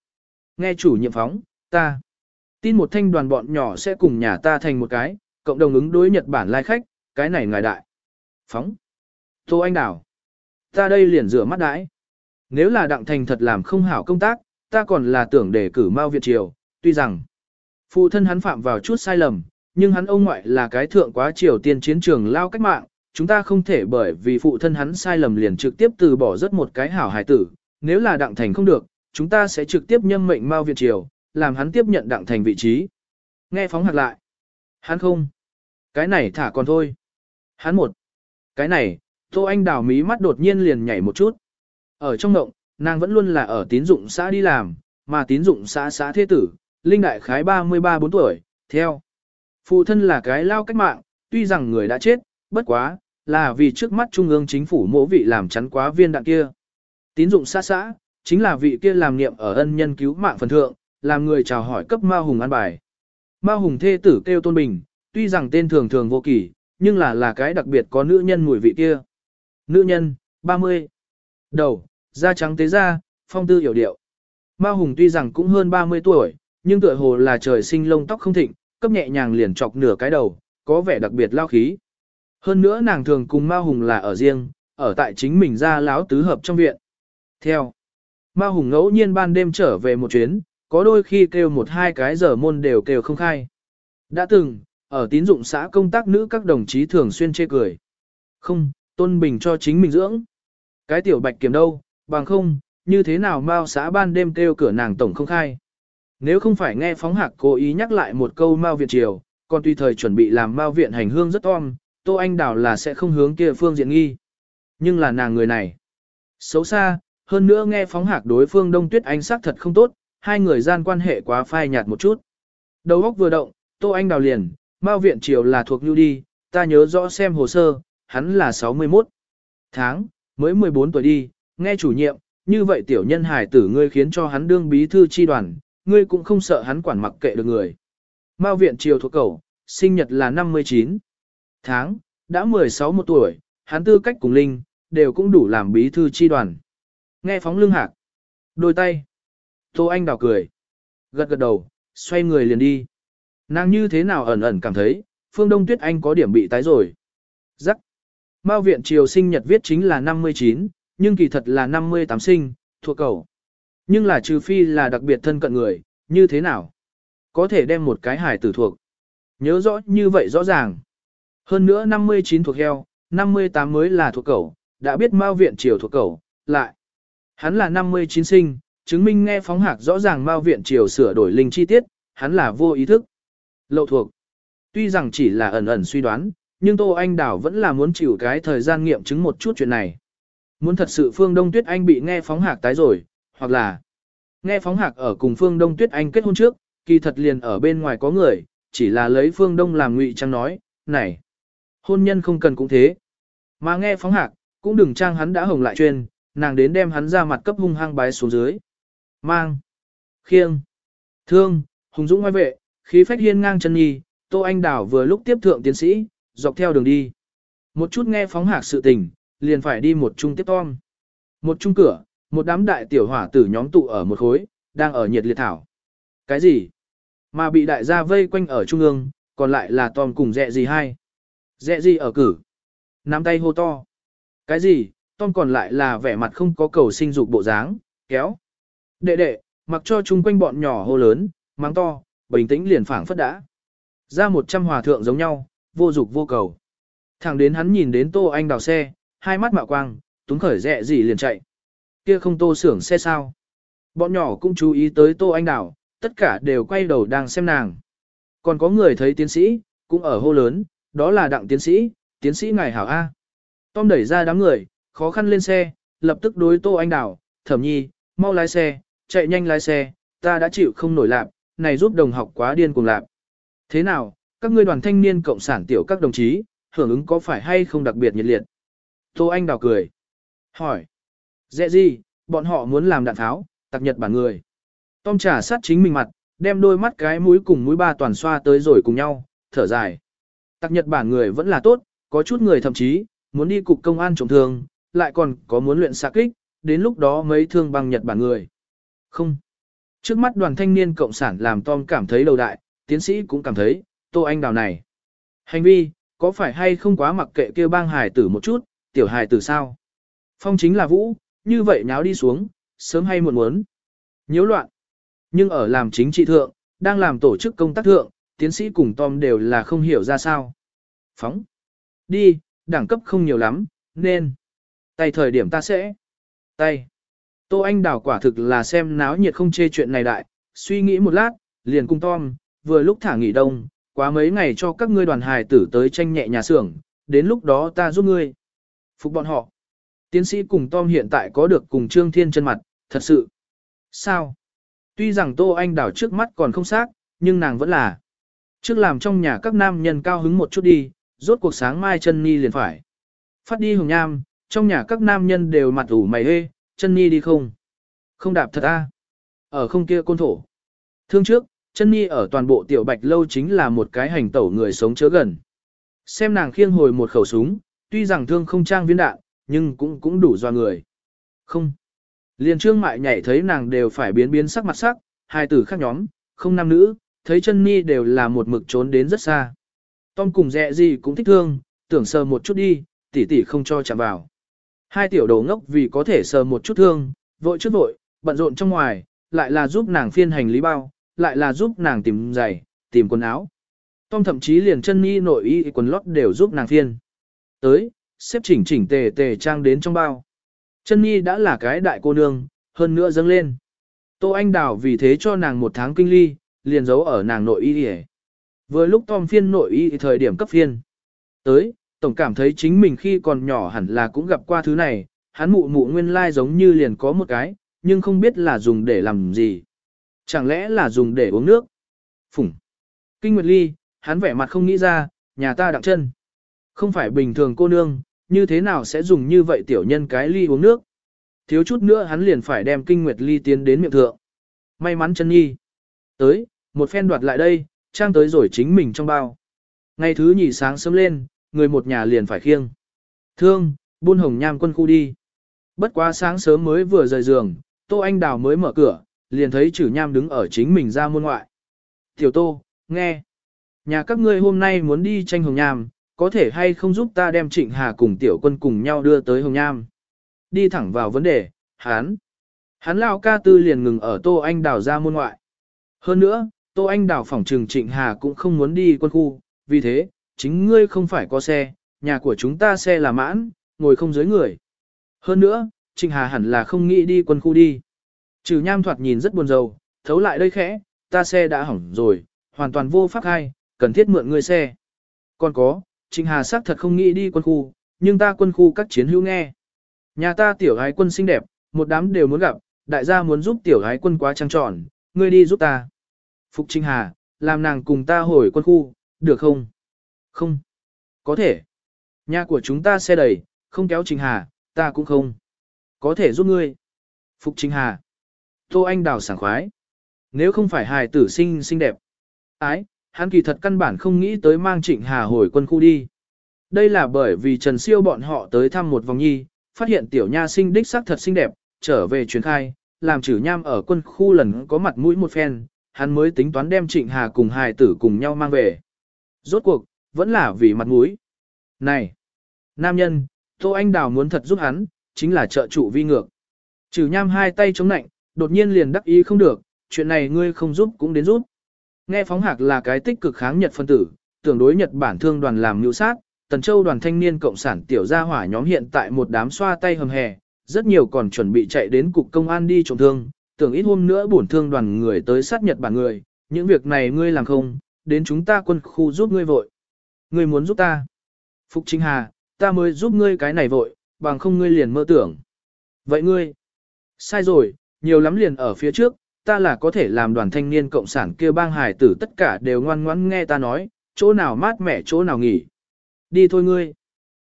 Nghe chủ nhiệm phóng, ta. Tin một thanh đoàn bọn nhỏ sẽ cùng nhà ta thành một cái, cộng đồng ứng đối Nhật Bản lai khách, cái này ngài đại. Phóng. Tô Anh Đảo. Ta đây liền rửa mắt đãi. Nếu là đặng thành thật làm không hảo công tác, ta còn là tưởng để cử Mao Việt Triều, tuy rằng phụ thân hắn phạm vào chút sai lầm, nhưng hắn ông ngoại là cái thượng quá triều tiên chiến trường lao cách mạng, chúng ta không thể bởi vì phụ thân hắn sai lầm liền trực tiếp từ bỏ rất một cái hảo hài tử, nếu là đặng thành không được, chúng ta sẽ trực tiếp nhâm mệnh Mao Việt Triều, làm hắn tiếp nhận đặng thành vị trí. Nghe phóng hạt lại. Hắn không. Cái này thả còn thôi. Hắn một. Cái này, Tô Anh đào mí mắt đột nhiên liền nhảy một chút. Ở trong động, nàng vẫn luôn là ở tín dụng xã đi làm, mà tín dụng xã xã thế tử, Linh Đại Khái 33-4 tuổi, theo. Phụ thân là cái lao cách mạng, tuy rằng người đã chết, bất quá, là vì trước mắt trung ương chính phủ mỗ vị làm chắn quá viên đạn kia. Tín dụng xã xã, chính là vị kia làm niệm ở ân nhân cứu mạng phần thượng, làm người chào hỏi cấp Ma Hùng an bài. Ma Hùng thê tử kêu Tôn Bình, tuy rằng tên thường thường vô kỳ, nhưng là là cái đặc biệt có nữ nhân mùi vị kia. Nữ nhân, 30. Đầu, da trắng tế da, phong tư hiểu điệu. Ma Hùng tuy rằng cũng hơn 30 tuổi, nhưng tựa hồ là trời sinh lông tóc không thịnh, cấp nhẹ nhàng liền chọc nửa cái đầu, có vẻ đặc biệt lao khí. Hơn nữa nàng thường cùng Ma Hùng là ở riêng, ở tại chính mình ra láo tứ hợp trong viện. Theo, Ma Hùng ngẫu nhiên ban đêm trở về một chuyến, có đôi khi kêu một hai cái giờ môn đều kêu không khai. Đã từng, ở tín dụng xã công tác nữ các đồng chí thường xuyên chê cười. Không, tôn bình cho chính mình dưỡng. Cái tiểu bạch kiểm đâu, bằng không, như thế nào Mao xã ban đêm kêu cửa nàng tổng không khai. Nếu không phải nghe phóng hạc cố ý nhắc lại một câu Mao Viện Triều, còn tùy thời chuẩn bị làm Mao Viện hành hương rất om, Tô Anh Đào là sẽ không hướng kia phương diện nghi. Nhưng là nàng người này. Xấu xa, hơn nữa nghe phóng hạc đối phương Đông Tuyết Anh sắc thật không tốt, hai người gian quan hệ quá phai nhạt một chút. Đầu óc vừa động, Tô Anh đào liền, Mao Viện Triều là thuộc Nhu đi, ta nhớ rõ xem hồ sơ, hắn là 61 tháng, mới 14 tuổi đi, nghe chủ nhiệm, như vậy tiểu nhân hài tử ngươi khiến cho hắn đương bí thư chi đoàn, ngươi cũng không sợ hắn quản mặc kệ được người. Mao Viện Triều thuộc cầu, sinh nhật là 59 tháng, đã 16 một tuổi, hắn tư cách cùng Linh, đều cũng đủ làm bí thư chi đoàn. Nghe phóng lưng hạc, đôi tay, Tô Anh đào cười. Gật gật đầu, xoay người liền đi. Nàng như thế nào ẩn ẩn cảm thấy, Phương Đông Tuyết Anh có điểm bị tái rồi. Rắc. Mao viện triều sinh nhật viết chính là 59, nhưng kỳ thật là 58 sinh, thuộc cầu. Nhưng là trừ phi là đặc biệt thân cận người, như thế nào? Có thể đem một cái hải tử thuộc. Nhớ rõ như vậy rõ ràng. Hơn nữa 59 thuộc heo, 58 mới là thuộc cẩu, đã biết Mao viện triều thuộc cẩu, lại. Hắn là 59 sinh, chứng minh nghe phóng hạc rõ ràng Mao viện triều sửa đổi linh chi tiết, hắn là vô ý thức. Lậu thuộc. Tuy rằng chỉ là ẩn ẩn suy đoán, nhưng Tô Anh Đảo vẫn là muốn chịu cái thời gian nghiệm chứng một chút chuyện này. Muốn thật sự Phương Đông Tuyết Anh bị nghe phóng hạc tái rồi, hoặc là nghe phóng hạc ở cùng Phương Đông Tuyết Anh kết hôn trước, kỳ thật liền ở bên ngoài có người, chỉ là lấy Phương Đông làm ngụy trang nói, này, hôn nhân không cần cũng thế. Mà nghe phóng hạc, cũng đừng trang hắn đã hồng lại chuyên, nàng đến đem hắn ra mặt cấp hung hăng bái xuống dưới. Mang, khiêng, thương, hùng dũng ngoài vệ, khí phách hiên ngang chân nhi, Tô Anh Đảo vừa lúc tiếp thượng tiến sĩ, dọc theo đường đi. Một chút nghe phóng hạc sự tình, liền phải đi một chung tiếp tom. Một chung cửa, một đám đại tiểu hỏa tử nhóm tụ ở một khối, đang ở nhiệt liệt thảo. Cái gì? Mà bị đại gia vây quanh ở trung ương, còn lại là Tom cùng dẹ gì hai. Dẹ gì ở cử. Nắm tay hô to. Cái gì? Tom còn lại là vẻ mặt không có cầu sinh dục bộ dáng, kéo. Đệ đệ, mặc cho chung quanh bọn nhỏ hô lớn, mang to, bình tĩnh liền phảng phất đã. Ra một trăm hòa thượng giống nhau, vô dục vô cầu. Thẳng đến hắn nhìn đến Tô Anh đào xe, hai mắt mạo quang, túng khởi rẹ gì liền chạy. Kia không Tô xưởng xe sao? Bọn nhỏ cũng chú ý tới Tô Anh đào, tất cả đều quay đầu đang xem nàng. Còn có người thấy tiến sĩ, cũng ở hô lớn, đó là đặng tiến sĩ, tiến sĩ ngài hảo A. Tom đẩy ra đám người, khó khăn lên xe, lập tức đối Tô Anh đào, thẩm nhi, mau lái xe, chạy nhanh lái xe, ta đã chịu không nổi lạp, này giúp đồng học quá điên cùng lạp. Thế nào, các ngươi đoàn thanh niên cộng sản tiểu các đồng chí, hưởng ứng có phải hay không đặc biệt nhiệt liệt? Tô Anh đào cười. Hỏi. Dễ gì, bọn họ muốn làm đạn tháo, tặc nhật bản người. Tom trả sát chính mình mặt, đem đôi mắt cái mũi cùng mũi ba toàn xoa tới rồi cùng nhau, thở dài. Tặc nhật bản người vẫn là tốt, có chút người thậm chí, muốn đi cục công an trọng thương, lại còn có muốn luyện xạ kích, đến lúc đó mấy thương bằng nhật bản người. Không. Trước mắt đoàn thanh niên cộng sản làm Tom cảm thấy đầu đại, tiến sĩ cũng cảm thấy, Tô Anh Đào này. Hành vi, có phải hay không quá mặc kệ kêu bang hài tử một chút, tiểu hài tử sao? Phong chính là vũ, như vậy nháo đi xuống, sớm hay muộn muốn. Nhiễu loạn. Nhưng ở làm chính trị thượng, đang làm tổ chức công tác thượng, tiến sĩ cùng Tom đều là không hiểu ra sao. Phóng. Đi, đẳng cấp không nhiều lắm, nên. Tay thời điểm ta sẽ. Tay. Tô Anh Đào quả thực là xem náo nhiệt không chê chuyện này đại, suy nghĩ một lát, liền cùng Tom, vừa lúc thả nghỉ đông, quá mấy ngày cho các ngươi đoàn hài tử tới tranh nhẹ nhà xưởng, đến lúc đó ta giúp ngươi. Phục bọn họ. Tiến sĩ cùng Tom hiện tại có được cùng Trương Thiên chân mặt, thật sự. Sao? Tuy rằng Tô Anh đảo trước mắt còn không xác, nhưng nàng vẫn là. Trước làm trong nhà các nam nhân cao hứng một chút đi, rốt cuộc sáng mai chân ni liền phải. Phát đi hồng nham, trong nhà các nam nhân đều mặt ủ mày hê, chân ni đi không? Không đạp thật a Ở không kia côn thổ. Thương trước, chân nhi ở toàn bộ tiểu bạch lâu chính là một cái hành tẩu người sống chớ gần. Xem nàng khiêng hồi một khẩu súng, tuy rằng thương không trang viên đạn, nhưng cũng cũng đủ doa người. Không. Liền trương mại nhảy thấy nàng đều phải biến biến sắc mặt sắc, hai tử khác nhóm, không nam nữ, thấy chân nhi đều là một mực trốn đến rất xa. Tom cùng dẹ gì cũng thích thương, tưởng sờ một chút đi, tỷ tỷ không cho chạm vào. Hai tiểu đồ ngốc vì có thể sờ một chút thương, vội chút vội, bận rộn trong ngoài, lại là giúp nàng phiên hành lý bao, lại là giúp nàng tìm giày, tìm quần áo. Tom thậm chí liền chân ni nội y quần lót đều giúp nàng phiên. Tới, xếp chỉnh chỉnh tề tề trang đến trong bao. Chân ni đã là cái đại cô nương, hơn nữa dâng lên. Tô Anh Đào vì thế cho nàng một tháng kinh ly, liền giấu ở nàng nội y hề. Vừa lúc Tom phiên nội y thời điểm cấp phiên. Tới, tổng cảm thấy chính mình khi còn nhỏ hẳn là cũng gặp qua thứ này, hắn mụ mụ nguyên lai giống như liền có một cái, nhưng không biết là dùng để làm gì. Chẳng lẽ là dùng để uống nước? Phủng. Kinh Nguyệt Ly, hắn vẻ mặt không nghĩ ra, nhà ta đặng chân. Không phải bình thường cô nương, như thế nào sẽ dùng như vậy tiểu nhân cái ly uống nước? Thiếu chút nữa hắn liền phải đem Kinh Nguyệt Ly tiến đến miệng thượng. May mắn chân nhi. Tới, một phen đoạt lại đây, trang tới rồi chính mình trong bao. Ngày thứ nhì sáng sớm lên, người một nhà liền phải khiêng. Thương, buôn hồng nham quân khu đi. Bất quá sáng sớm mới vừa rời giường, Tô Anh Đào mới mở cửa, liền thấy chử nham đứng ở chính mình ra môn ngoại. Tiểu tô, nghe. Nhà các ngươi hôm nay muốn đi tranh hồng nham, có thể hay không giúp ta đem Trịnh Hà cùng tiểu quân cùng nhau đưa tới Hồng Nham. Đi thẳng vào vấn đề, hắn. Hắn lao ca tư liền ngừng ở Tô Anh Đào ra môn ngoại. Hơn nữa, Tô Anh Đào phỏng trừng Trịnh Hà cũng không muốn đi quân khu, vì thế, chính ngươi không phải có xe, nhà của chúng ta xe là mãn, ngồi không dưới người. Hơn nữa, Trịnh Hà hẳn là không nghĩ đi quân khu đi. Trừ nham thoạt nhìn rất buồn rầu, thấu lại đây khẽ, ta xe đã hỏng rồi, hoàn toàn vô pháp hay, cần thiết mượn ngươi xe. Còn có, Trịnh Hà xác thật không nghĩ đi quân khu, nhưng ta quân khu các chiến hữu nghe. Nhà ta tiểu gái quân xinh đẹp, một đám đều muốn gặp, đại gia muốn giúp tiểu gái quân quá trăng tròn, ngươi đi giúp ta. Phục Trịnh Hà, làm nàng cùng ta hồi quân khu, được không? Không. Có thể. Nhà của chúng ta xe đầy, không kéo Trịnh Hà, ta cũng không. Có thể giúp ngươi. Phục Trịnh Hà. Tô Anh đào sảng khoái. Nếu không phải hài tử sinh xinh đẹp. Ái, hắn kỳ thật căn bản không nghĩ tới mang Trịnh Hà hồi quân khu đi. Đây là bởi vì Trần Siêu bọn họ tới thăm một vòng nhi, phát hiện tiểu nha sinh đích sắc thật xinh đẹp, trở về truyền khai, làm chử nham ở quân khu lần có mặt mũi một phen, hắn mới tính toán đem Trịnh Hà cùng hài tử cùng nhau mang về. Rốt cuộc, vẫn là vì mặt mũi. Này, nam nhân, Tô Anh Đào muốn thật giúp hắn, chính là trợ trụ vi ngược. Trừ nham hai tay chống nạnh, đột nhiên liền đắc ý không được, chuyện này ngươi không giúp cũng đến giúp. Nghe phóng hạc là cái tích cực kháng Nhật phân tử, tưởng đối Nhật Bản thương đoàn làm nhu sát, Tần Châu đoàn thanh niên cộng sản tiểu gia hỏa nhóm hiện tại một đám xoa tay hầm hè, rất nhiều còn chuẩn bị chạy đến cục công an đi trộm thương, tưởng ít hôm nữa bổn thương đoàn người tới sát Nhật Bản người, những việc này ngươi làm không, đến chúng ta quân khu giúp ngươi vội. Ngươi muốn giúp ta? Phục Chính Hà, ta mới giúp ngươi cái này vội, bằng không ngươi liền mơ tưởng. Vậy ngươi? Sai rồi, nhiều lắm liền ở phía trước, ta là có thể làm đoàn thanh niên cộng sản kia bang hải tử tất cả đều ngoan ngoãn nghe ta nói, chỗ nào mát mẻ chỗ nào nghỉ. Đi thôi ngươi.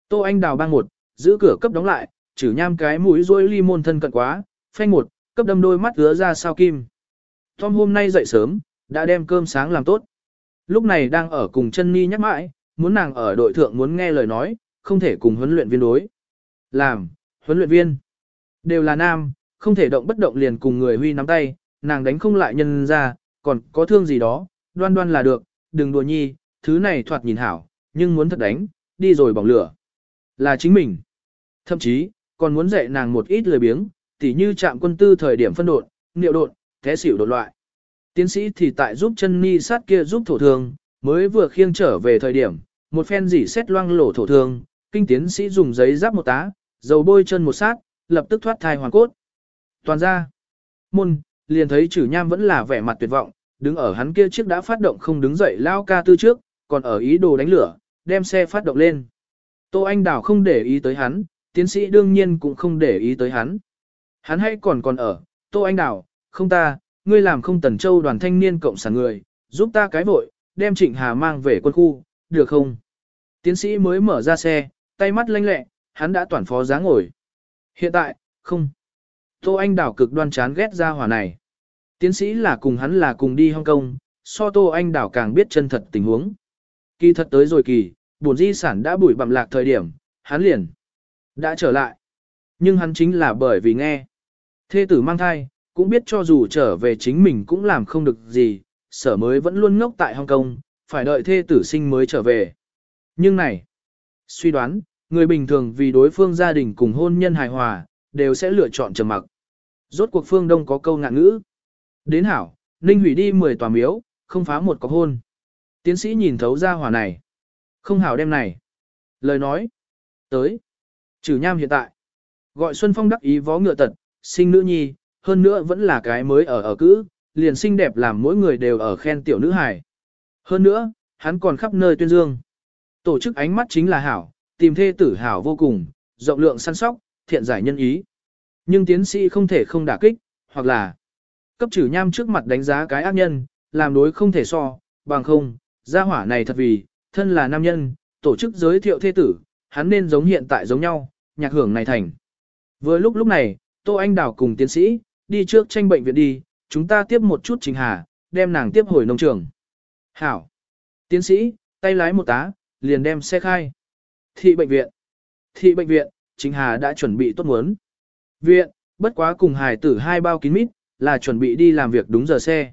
Tô Anh đào bang một, giữ cửa cấp đóng lại, trừ nham cái mũi rôi ly môn thân cận quá, phanh một, cấp đâm đôi mắt ứa ra sao kim. Tom hôm nay dậy sớm, đã đem cơm sáng làm tốt. Lúc này đang ở cùng chân ni nhắc mãi, muốn nàng ở đội thượng muốn nghe lời nói, không thể cùng huấn luyện viên đối. Làm, huấn luyện viên. Đều là nam, không thể động bất động liền cùng người huy nắm tay, nàng đánh không lại nhân ra, còn có thương gì đó, đoan đoan là được, đừng đùa nhi, thứ này thoạt nhìn hảo, nhưng muốn thật đánh, đi rồi bỏng lửa. Là chính mình. Thậm chí, còn muốn dạy nàng một ít lời biếng, tỉ như chạm quân tư thời điểm phân độn, niệu độn, thế xỉu đột loại. Tiến sĩ thì tại giúp chân ni sát kia giúp thổ thương, mới vừa khiêng trở về thời điểm, một phen dỉ xét loang lổ thổ thương, kinh tiến sĩ dùng giấy giáp một tá, dầu bôi chân một sát, lập tức thoát thai hoàn cốt. Toàn ra, môn, liền thấy chử nham vẫn là vẻ mặt tuyệt vọng, đứng ở hắn kia chiếc đã phát động không đứng dậy lao ca tư trước, còn ở ý đồ đánh lửa, đem xe phát động lên. Tô Anh Đào không để ý tới hắn, tiến sĩ đương nhiên cũng không để ý tới hắn. Hắn hay còn còn ở, Tô Anh Đào, không ta, ngươi làm không tần châu đoàn thanh niên cộng sản người, giúp ta cái vội, đem Trịnh Hà mang về quân khu, được không? Tiến sĩ mới mở ra xe, tay mắt lanh lẹ, hắn đã toàn phó giá ngồi. Hiện tại, không. Tô Anh Đảo cực đoan chán ghét ra hỏa này. Tiến sĩ là cùng hắn là cùng đi Hong Kong, so Tô Anh Đảo càng biết chân thật tình huống. Kỳ thật tới rồi kỳ, buồn di sản đã bụi bặm lạc thời điểm, hắn liền đã trở lại. Nhưng hắn chính là bởi vì nghe. Thê tử mang thai, cũng biết cho dù trở về chính mình cũng làm không được gì, sở mới vẫn luôn ngốc tại Hong Kong, phải đợi thê tử sinh mới trở về. Nhưng này, suy đoán, người bình thường vì đối phương gia đình cùng hôn nhân hài hòa, đều sẽ lựa chọn trầm mặc. Rốt cuộc phương Đông có câu ngạn ngữ. Đến hảo, Ninh hủy đi 10 tòa miếu, không phá một cọc hôn. Tiến sĩ nhìn thấu ra hỏa này. Không hảo đem này. Lời nói. Tới. Trừ nham hiện tại. Gọi Xuân Phong đắc ý vó ngựa tật, sinh nữ nhi, hơn nữa vẫn là cái mới ở ở cữ, liền xinh đẹp làm mỗi người đều ở khen tiểu nữ hài. Hơn nữa, hắn còn khắp nơi tuyên dương. Tổ chức ánh mắt chính là hảo, tìm thê tử hảo vô cùng, rộng lượng săn sóc, thiện giải nhân ý. Nhưng tiến sĩ không thể không đả kích, hoặc là cấp trừ nham trước mặt đánh giá cái ác nhân, làm đối không thể so, bằng không, gia hỏa này thật vì, thân là nam nhân, tổ chức giới thiệu thê tử, hắn nên giống hiện tại giống nhau, nhạc hưởng này thành. Vừa lúc lúc này, Tô Anh Đào cùng tiến sĩ, đi trước tranh bệnh viện đi, chúng ta tiếp một chút trình hà, đem nàng tiếp hồi nông trường. Hảo. Tiến sĩ, tay lái một tá, liền đem xe khai. Thị bệnh viện. Thị bệnh viện, trình hà đã chuẩn bị tốt muốn. Viện, bất quá cùng hài tử hai bao kín mít, là chuẩn bị đi làm việc đúng giờ xe.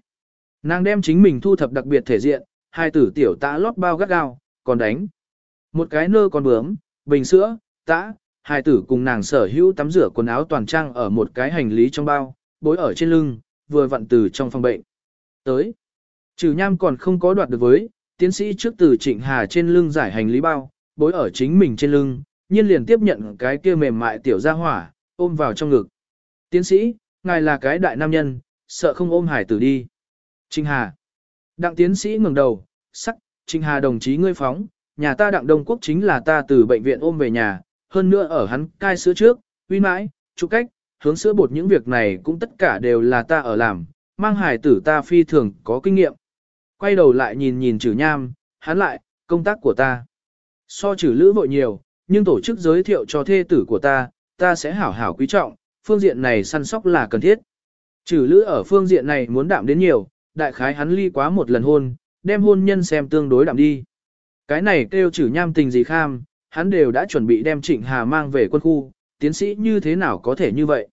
Nàng đem chính mình thu thập đặc biệt thể diện, hai tử tiểu tã lót bao gắt gao, còn đánh. Một cái nơ còn bướm, bình sữa, tã, Hai tử cùng nàng sở hữu tắm rửa quần áo toàn trang ở một cái hành lý trong bao, bối ở trên lưng, vừa vặn từ trong phòng bệnh. Tới, trừ nham còn không có đoạt được với, tiến sĩ trước từ trịnh hà trên lưng giải hành lý bao, bối ở chính mình trên lưng, nhiên liền tiếp nhận cái kia mềm mại tiểu gia hỏa, ôm vào trong ngực. Tiến sĩ, ngài là cái đại nam nhân, sợ không ôm hải tử đi. Trinh hà. Đặng tiến sĩ ngẩng đầu, sắc, Trinh hà đồng chí ngươi phóng, nhà ta đặng đông quốc chính là ta từ bệnh viện ôm về nhà, hơn nữa ở hắn cai sữa trước, uy mãi, chụp cách, hướng sữa bột những việc này cũng tất cả đều là ta ở làm, mang hải tử ta phi thường có kinh nghiệm. Quay đầu lại nhìn nhìn chữ nham, hắn lại, công tác của ta. So chữ lữ vội nhiều, nhưng tổ chức giới thiệu cho thê tử của ta, ta sẽ hảo hảo quý trọng, phương diện này săn sóc là cần thiết. Chử lữ ở phương diện này muốn đạm đến nhiều, đại khái hắn ly quá một lần hôn, đem hôn nhân xem tương đối đạm đi. Cái này kêu chử nham tình gì kham, hắn đều đã chuẩn bị đem Trịnh Hà mang về quân khu, tiến sĩ như thế nào có thể như vậy?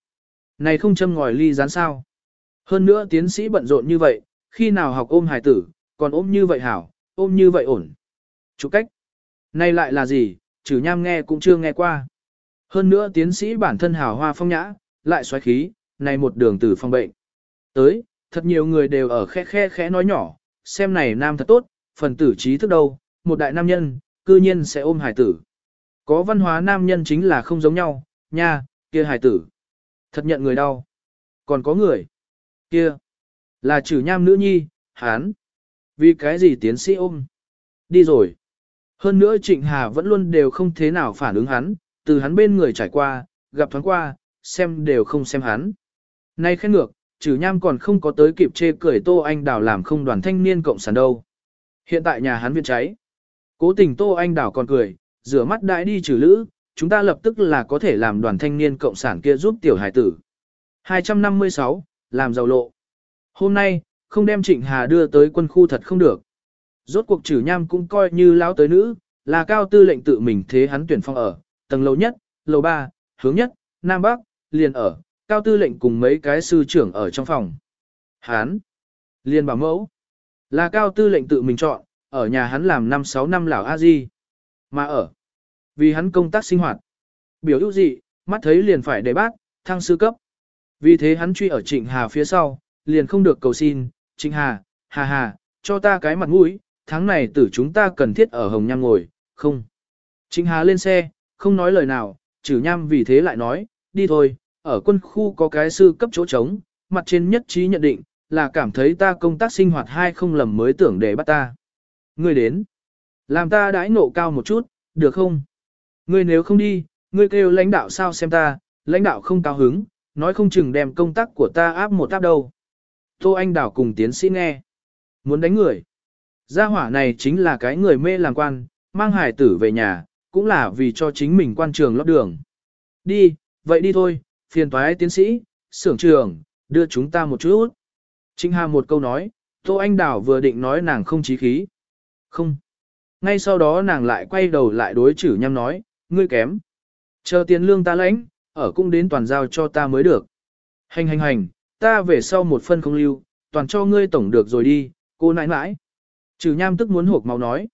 Này không châm ngòi ly gián sao? Hơn nữa tiến sĩ bận rộn như vậy, khi nào học ôm hài tử, còn ôm như vậy hảo, ôm như vậy ổn. Chủ cách. Này lại là gì, trừ nham nghe cũng chưa nghe qua. Hơn nữa tiến sĩ bản thân hào hoa phong nhã, lại xoáy khí, này một đường từ phòng bệnh. Tới, thật nhiều người đều ở khe khe khẽ nói nhỏ, xem này nam thật tốt, phần tử trí thức đâu, một đại nam nhân, cư nhiên sẽ ôm hải tử. Có văn hóa nam nhân chính là không giống nhau, nha, kia hải tử. Thật nhận người đau. Còn có người. Kia. Là chữ nham nữ nhi, hán. Vì cái gì tiến sĩ ôm? Đi rồi. Hơn nữa Trịnh Hà vẫn luôn đều không thế nào phản ứng hắn, từ hắn bên người trải qua, gặp thoáng qua, xem đều không xem hắn. Nay khen ngược, trừ nham còn không có tới kịp chê cười Tô Anh Đào làm không đoàn thanh niên cộng sản đâu. Hiện tại nhà hắn viện cháy. Cố tình Tô Anh Đào còn cười, rửa mắt đại đi trừ lữ, chúng ta lập tức là có thể làm đoàn thanh niên cộng sản kia giúp tiểu hải tử. 256, làm giàu lộ. Hôm nay, không đem Trịnh Hà đưa tới quân khu thật không được. Rốt cuộc trừ nham cũng coi như lão tới nữ, là cao tư lệnh tự mình thế hắn tuyển phong ở, tầng lầu nhất, lầu ba, hướng nhất, nam bắc, liền ở, cao tư lệnh cùng mấy cái sư trưởng ở trong phòng. Hắn, liền bảo mẫu, là cao tư lệnh tự mình chọn, ở nhà hắn làm 5-6 năm lão a di mà ở, vì hắn công tác sinh hoạt. Biểu ưu dị, mắt thấy liền phải đề bác, thăng sư cấp. Vì thế hắn truy ở Trịnh Hà phía sau, liền không được cầu xin, Trịnh Hà, Hà Hà, cho ta cái mặt mũi, tháng này tử chúng ta cần thiết ở Hồng Nham ngồi, không. Trịnh Hà lên xe, không nói lời nào, trừ nham vì thế lại nói, đi thôi, ở quân khu có cái sư cấp chỗ trống, mặt trên nhất trí nhận định, là cảm thấy ta công tác sinh hoạt hai không lầm mới tưởng để bắt ta. Ngươi đến, làm ta đãi nộ cao một chút, được không? Ngươi nếu không đi, ngươi kêu lãnh đạo sao xem ta, lãnh đạo không cao hứng, nói không chừng đem công tác của ta áp một áp đâu. Tô Anh Đảo cùng tiến sĩ nghe. Muốn đánh người. Gia hỏa này chính là cái người mê làm quan, mang hải tử về nhà, cũng là vì cho chính mình quan trường lót đường. Đi, vậy đi thôi, phiền toái tiến sĩ, sưởng trường, đưa chúng ta một chút. Trinh Hà một câu nói, Tô Anh Đảo vừa định nói nàng không chí khí. Không. Ngay sau đó nàng lại quay đầu lại đối chử nhăm nói, ngươi kém. Chờ tiền lương ta lãnh, ở cung đến toàn giao cho ta mới được. Hành hành hành, ta về sau một phân không lưu, toàn cho ngươi tổng được rồi đi, cô nãi nãi. Trừ nham tức muốn hộp máu nói.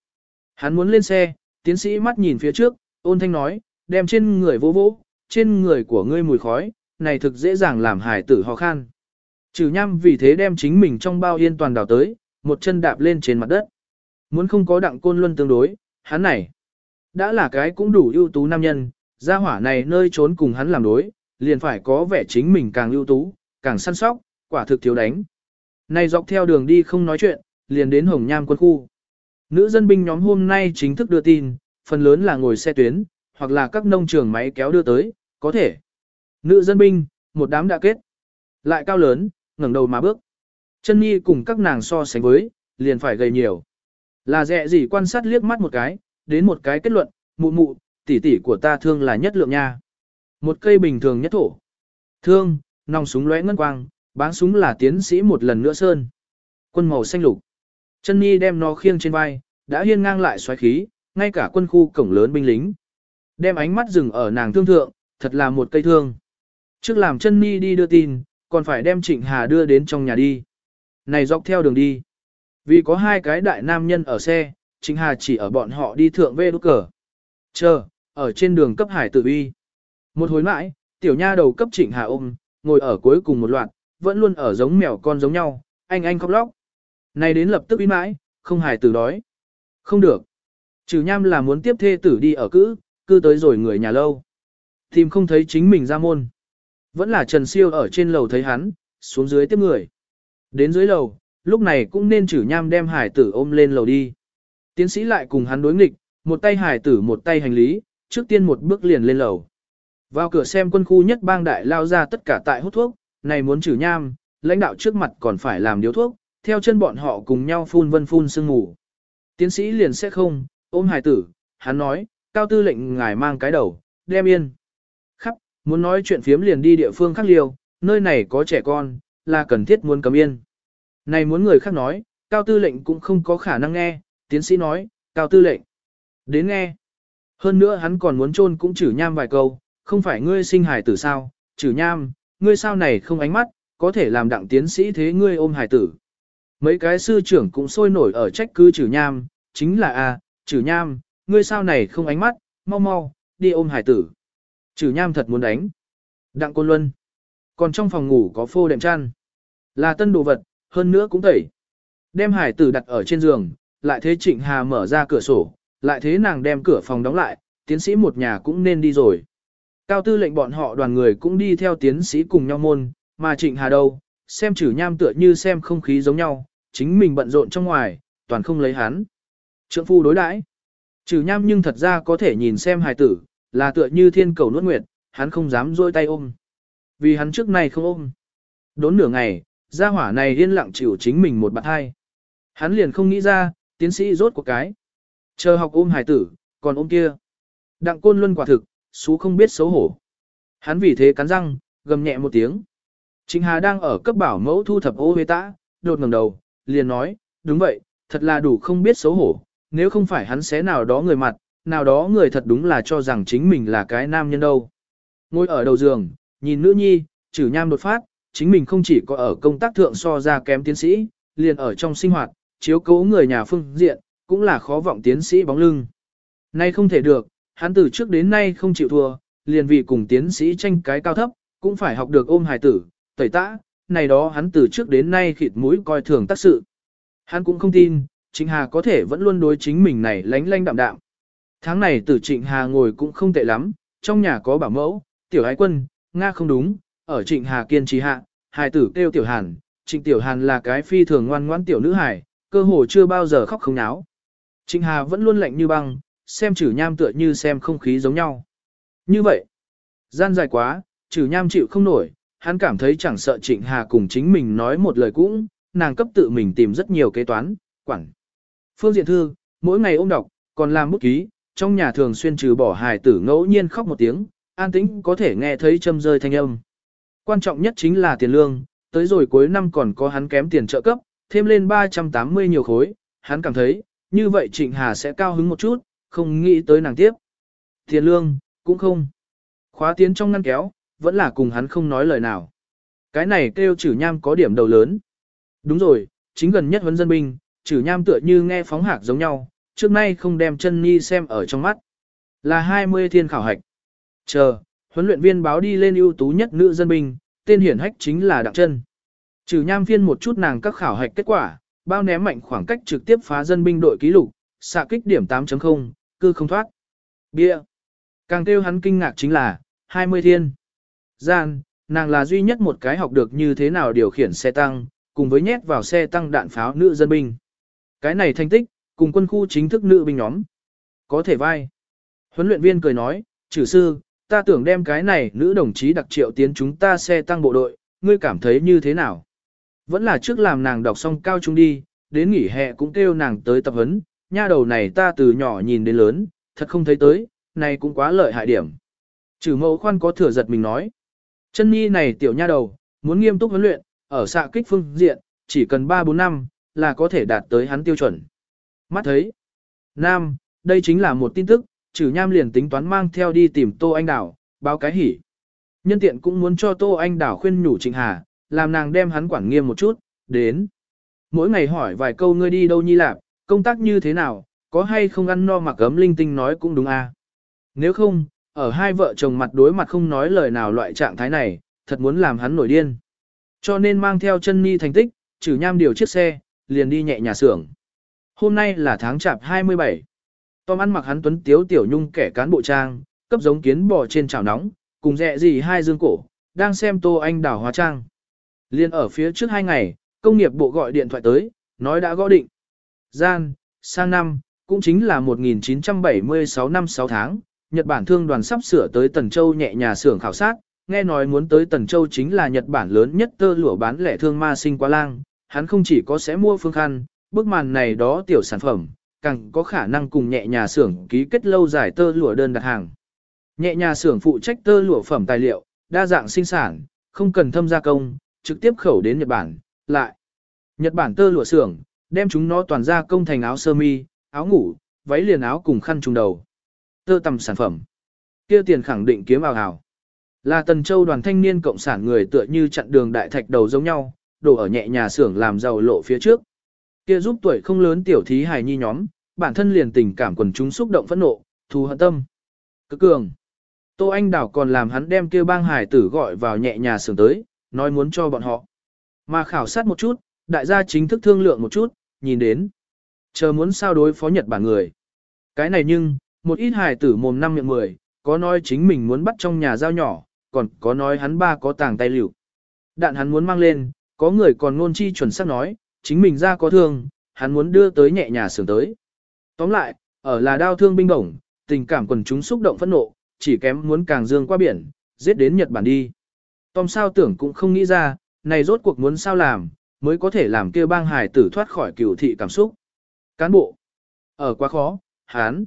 Hắn muốn lên xe, tiến sĩ mắt nhìn phía trước, ôn thanh nói, đem trên người vô vỗ, trên người của ngươi mùi khói, này thực dễ dàng làm hải tử ho khan. Trừ nham vì thế đem chính mình trong bao yên toàn đào tới, một chân đạp lên trên mặt đất. Muốn không có đặng côn luân tương đối, hắn này, đã là cái cũng đủ ưu tú nam nhân, gia hỏa này nơi trốn cùng hắn làm đối, liền phải có vẻ chính mình càng ưu tú, càng săn sóc, quả thực thiếu đánh. Này dọc theo đường đi không nói chuyện, liền đến Hồng Nham quân khu. Nữ dân binh nhóm hôm nay chính thức đưa tin, phần lớn là ngồi xe tuyến, hoặc là các nông trường máy kéo đưa tới, có thể. Nữ dân binh, một đám đã kết. Lại cao lớn, ngẩng đầu mà bước. Chân mi cùng các nàng so sánh với, liền phải gầy nhiều. Là dẹ gì quan sát liếc mắt một cái, đến một cái kết luận, mụ mụ, tỷ tỷ của ta thương là nhất lượng nha. Một cây bình thường nhất thổ. Thương, nòng súng lóe ngân quang, báng súng là tiến sĩ một lần nữa sơn. Quân màu xanh lục. Chân Nhi đem nó khiêng trên vai, đã hiên ngang lại xoáy khí, ngay cả quân khu cổng lớn binh lính. Đem ánh mắt dừng ở nàng thương thượng, thật là một cây thương. Trước làm chân ni đi đưa tin, còn phải đem Trịnh Hà đưa đến trong nhà đi. Này dọc theo đường đi. Vì có hai cái đại nam nhân ở xe, Trịnh Hà chỉ ở bọn họ đi thượng về đốt cờ. Chờ, ở trên đường cấp hải tử uy. Một hồi mãi, tiểu nha đầu cấp Trịnh Hà ôm, ngồi ở cuối cùng một loạt, vẫn luôn ở giống mèo con giống nhau, anh anh khóc lóc. Này đến lập tức uy mãi, không hải tử đói. Không được. Trừ nham là muốn tiếp thê tử đi ở cữ, cư tới rồi người nhà lâu. Tìm không thấy chính mình ra môn. Vẫn là Trần Siêu ở trên lầu thấy hắn, xuống dưới tiếp người. Đến dưới lầu, lúc này cũng nên trừ nham đem hải tử ôm lên lầu đi. Tiến sĩ lại cùng hắn đối nghịch, một tay hải tử một tay hành lý, trước tiên một bước liền lên lầu. Vào cửa xem quân khu nhất bang đại lao ra tất cả tại hút thuốc, này muốn trừ nham, lãnh đạo trước mặt còn phải làm điếu thuốc, theo chân bọn họ cùng nhau phun vân phun sương ngủ. Tiến sĩ liền sẽ không, ôm hải tử, hắn nói, cao tư lệnh ngài mang cái đầu, đem yên. Khắp, muốn nói chuyện phiếm liền đi địa phương khác liêu, nơi này có trẻ con, là cần thiết muốn cấm yên. Này muốn người khác nói, cao tư lệnh cũng không có khả năng nghe, tiến sĩ nói, cao tư lệnh. Đến nghe. Hơn nữa hắn còn muốn chôn cũng chử nham vài câu, không phải ngươi sinh hải tử sao, chử nham, ngươi sao này không ánh mắt, có thể làm đặng tiến sĩ thế ngươi ôm hải tử. Mấy cái sư trưởng cũng sôi nổi ở trách cứ chử nham, chính là a, à, chử nham, ngươi sao này không ánh mắt, mau mau, đi ôm hải tử. Chử nham thật muốn đánh. Đặng Côn Luân. Còn trong phòng ngủ có phô đệm chăn. Là tân đồ vật, hơn nữa cũng tẩy. Đem hải tử đặt ở trên giường, lại thế Trịnh Hà mở ra cửa sổ, lại thế nàng đem cửa phòng đóng lại, tiến sĩ một nhà cũng nên đi rồi. Cao tư lệnh bọn họ đoàn người cũng đi theo tiến sĩ cùng nhau môn, mà Trịnh Hà đâu, xem chử nham tựa như xem không khí giống nhau, chính mình bận rộn trong ngoài, toàn không lấy hắn. Trượng phu đối đãi Trừ nham nhưng thật ra có thể nhìn xem hài tử, là tựa như thiên cầu nuốt nguyệt, hắn không dám dôi tay ôm. Vì hắn trước này không ôm. Đốn nửa ngày, gia hỏa này yên lặng chịu chính mình một bạn hai. Hắn liền không nghĩ ra, tiến sĩ rốt của cái. Chờ học ôm hài tử, còn ôm kia. Đặng côn luân quả thực, xú không biết xấu hổ. Hắn vì thế cắn răng, gầm nhẹ một tiếng. Trịnh Hà đang ở cấp bảo mẫu thu thập ô huế tã, đột ngẩng đầu, liền nói, đúng vậy, thật là đủ không biết xấu hổ, nếu không phải hắn xé nào đó người mặt, nào đó người thật đúng là cho rằng chính mình là cái nam nhân đâu. Ngồi ở đầu giường, nhìn nữ nhi, chử nham đột phát, chính mình không chỉ có ở công tác thượng so ra kém tiến sĩ, liền ở trong sinh hoạt, chiếu cố người nhà phương diện, cũng là khó vọng tiến sĩ bóng lưng. Nay không thể được, hắn từ trước đến nay không chịu thua, liền vì cùng tiến sĩ tranh cái cao thấp, cũng phải học được ôm hài tử, tẩy tã, này đó hắn từ trước đến nay khịt mũi coi thường tác sự. Hắn cũng không tin, Trịnh Hà có thể vẫn luôn đối chính mình này lánh lánh đạm đạm. Tháng này tử Trịnh Hà ngồi cũng không tệ lắm, trong nhà có bảo mẫu, tiểu ái quân, Nga không đúng, ở Trịnh Hà kiên trì hạ, hài tử kêu tiểu hàn, Trịnh tiểu hàn là cái phi thường ngoan ngoãn tiểu nữ hài, cơ hồ chưa bao giờ khóc không náo. Trịnh Hà vẫn luôn lạnh như băng, xem chử nham tựa như xem không khí giống nhau. Như vậy, gian dài quá, chử nham chịu không nổi, hắn cảm thấy chẳng sợ Trịnh Hà cùng chính mình nói một lời cũng, nàng cấp tự mình tìm rất nhiều kế toán, quản. Phương diện thư, mỗi ngày ôm đọc, còn làm bút ký, trong nhà thường xuyên trừ bỏ hài tử ngẫu nhiên khóc một tiếng, an tĩnh có thể nghe thấy châm rơi thanh âm. Quan trọng nhất chính là tiền lương, tới rồi cuối năm còn có hắn kém tiền trợ cấp, thêm lên 380 nhiều khối, hắn cảm thấy, như vậy Trịnh Hà sẽ cao hứng một chút, không nghĩ tới nàng tiếp. Tiền lương, cũng không. Khóa tiến trong ngăn kéo, vẫn là cùng hắn không nói lời nào. Cái này kêu chử nham có điểm đầu lớn. Đúng rồi, chính gần nhất huấn dân binh, chử nham tựa như nghe phóng hạc giống nhau, trước nay không đem chân ni xem ở trong mắt. Là 20 thiên khảo hạch. Chờ, huấn luyện viên báo đi lên ưu tú nhất nữ dân binh, tên hiển hách chính là Đặng Chân. Trừ nham phiên một chút nàng các khảo hạch kết quả, bao ném mạnh khoảng cách trực tiếp phá dân binh đội ký lục, xạ kích điểm 8.0, cư không thoát. Bia. Càng kêu hắn kinh ngạc chính là, 20 thiên. Gian, nàng là duy nhất một cái học được như thế nào điều khiển xe tăng, cùng với nhét vào xe tăng đạn pháo nữ dân binh. Cái này thành tích, cùng quân khu chính thức nữ binh nhóm. Có thể vai. Huấn luyện viên cười nói, trừ sư, ta tưởng đem cái này nữ đồng chí đặc triệu tiến chúng ta xe tăng bộ đội, ngươi cảm thấy như thế nào? Vẫn là trước làm nàng đọc xong cao trung đi, đến nghỉ hè cũng kêu nàng tới tập huấn, nha đầu này ta từ nhỏ nhìn đến lớn, thật không thấy tới, này cũng quá lợi hại điểm. Trừ mẫu khoan có thừa giật mình nói. Chân nhi này tiểu nha đầu, muốn nghiêm túc huấn luyện, ở xạ kích phương diện, chỉ cần 3-4 năm, là có thể đạt tới hắn tiêu chuẩn. Mắt thấy. Nam, đây chính là một tin tức, trừ nham liền tính toán mang theo đi tìm Tô Anh Đảo, báo cái hỉ. Nhân tiện cũng muốn cho Tô Anh Đảo khuyên nhủ Trịnh Hà, làm nàng đem hắn quản nghiêm một chút, đến. Mỗi ngày hỏi vài câu ngươi đi đâu nhi lạp công tác như thế nào, có hay không ăn no mặc ấm linh tinh nói cũng đúng à. Nếu không, ở hai vợ chồng mặt đối mặt không nói lời nào loại trạng thái này, thật muốn làm hắn nổi điên. Cho nên mang theo chân ni thành tích, trừ nham điều chiếc xe, liền đi nhẹ nhà xưởng. Hôm nay là tháng chạp 27. Tom ăn mặc hắn tuấn tiếu tiểu nhung kẻ cán bộ trang, cấp giống kiến bò trên chảo nóng, cùng dẹ gì hai dương cổ, đang xem tô anh đảo hóa trang. Liên ở phía trước hai ngày, công nghiệp bộ gọi điện thoại tới, nói đã gõ định. Gian, sang năm, cũng chính là 1976 năm 6 tháng, Nhật Bản thương đoàn sắp sửa tới Tần Châu nhẹ nhà xưởng khảo sát, nghe nói muốn tới Tần Châu chính là Nhật Bản lớn nhất tơ lụa bán lẻ thương ma sinh quá lang, hắn không chỉ có sẽ mua phương khăn, bức màn này đó tiểu sản phẩm, càng có khả năng cùng nhẹ nhà xưởng ký kết lâu dài tơ lụa đơn đặt hàng. Nhẹ nhà xưởng phụ trách tơ lụa phẩm tài liệu, đa dạng sinh sản, không cần thâm gia công, trực tiếp khẩu đến Nhật Bản, lại. Nhật Bản tơ lụa xưởng, đem chúng nó toàn gia công thành áo sơ mi, áo ngủ, váy liền áo cùng khăn trùng đầu. Tơ tầm sản phẩm. kia tiền khẳng định kiếm ảo ảo Là Tần Châu đoàn thanh niên cộng sản người tựa như chặn đường đại thạch đầu giống nhau, đổ ở nhẹ nhà xưởng làm giàu lộ phía trước. Kia giúp tuổi không lớn tiểu thí hài nhi nhóm, bản thân liền tình cảm quần chúng xúc động phẫn nộ, thù hận tâm. Cực cường. Tô Anh Đảo còn làm hắn đem kia bang hải tử gọi vào nhẹ nhà xưởng tới, nói muốn cho bọn họ. Mà khảo sát một chút, đại gia chính thức thương lượng một chút, nhìn đến. Chờ muốn sao đối phó Nhật Bản người. Cái này nhưng, một ít hài tử mồm năm miệng mười, có nói chính mình muốn bắt trong nhà dao nhỏ, còn có nói hắn ba có tàng tay liệu. Đạn hắn muốn mang lên, có người còn ngôn chi chuẩn xác nói, chính mình ra có thương, hắn muốn đưa tới nhẹ nhà xưởng tới. Tóm lại, ở là đau thương binh bổng, tình cảm quần chúng xúc động phẫn nộ, chỉ kém muốn càng dương qua biển, giết đến Nhật Bản đi. Tom sao tưởng cũng không nghĩ ra, này rốt cuộc muốn sao làm, mới có thể làm kêu bang hải tử thoát khỏi cựu thị cảm xúc. Cán bộ, ở quá khó, hán,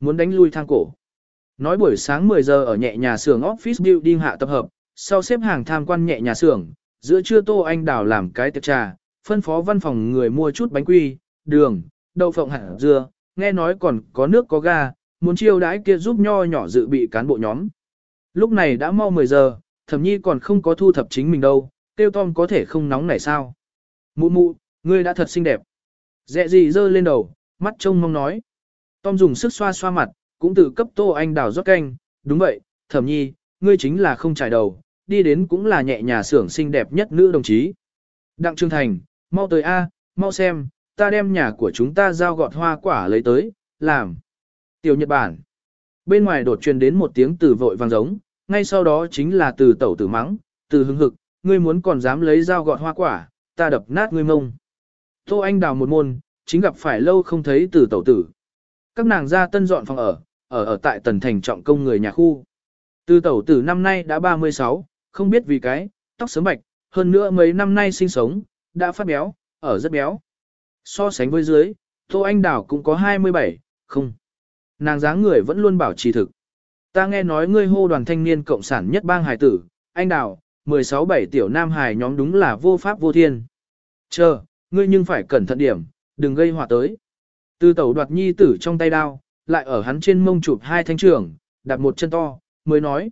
muốn đánh lui thang cổ. Nói buổi sáng 10 giờ ở nhẹ nhà xưởng office building hạ tập hợp, sau xếp hàng tham quan nhẹ nhà xưởng, giữa trưa Tô Anh Đào làm cái tiệc trà, phân phó văn phòng người mua chút bánh quy, đường, đậu phộng hạt dưa, nghe nói còn có nước có ga, muốn chiêu đãi kia giúp nho nhỏ dự bị cán bộ nhóm. Lúc này đã mau 10 giờ, thẩm nhi còn không có thu thập chính mình đâu, tiêu Tom có thể không nóng này sao. Mụ mụ, ngươi đã thật xinh đẹp. Dẹ gì dơ lên đầu, mắt trông mong nói. Tom dùng sức xoa xoa mặt, cũng tự cấp tô anh đào rót canh, đúng vậy, thẩm nhi, ngươi chính là không trải đầu, đi đến cũng là nhẹ nhà xưởng xinh đẹp nhất nữ đồng chí. Đặng Trương Thành, mau tới A, mau xem, ta đem nhà của chúng ta giao gọt hoa quả lấy tới, làm. Tiểu Nhật Bản. Bên ngoài đột truyền đến một tiếng từ vội vàng giống, ngay sau đó chính là từ tẩu tử mắng, từ hưng hực, ngươi muốn còn dám lấy dao gọt hoa quả, ta đập nát ngươi mông. Tô Anh đào một môn, chính gặp phải lâu không thấy từ tẩu tử. Các nàng ra tân dọn phòng ở, ở ở tại tần thành trọng công người nhà khu. tư tẩu tử năm nay đã 36, không biết vì cái, tóc sớm bạch, hơn nữa mấy năm nay sinh sống, đã phát béo, ở rất béo. So sánh với dưới, Tô Anh đảo cũng có 27, không. Nàng dáng người vẫn luôn bảo trì thực. Ta nghe nói ngươi hô đoàn thanh niên cộng sản nhất bang hải tử, anh Đảo, 16-7 tiểu nam hải nhóm đúng là vô pháp vô thiên. Chờ, ngươi nhưng phải cẩn thận điểm, đừng gây họa tới. Từ tẩu đoạt nhi tử trong tay đao, lại ở hắn trên mông chụp hai thanh trường, đặt một chân to, mới nói.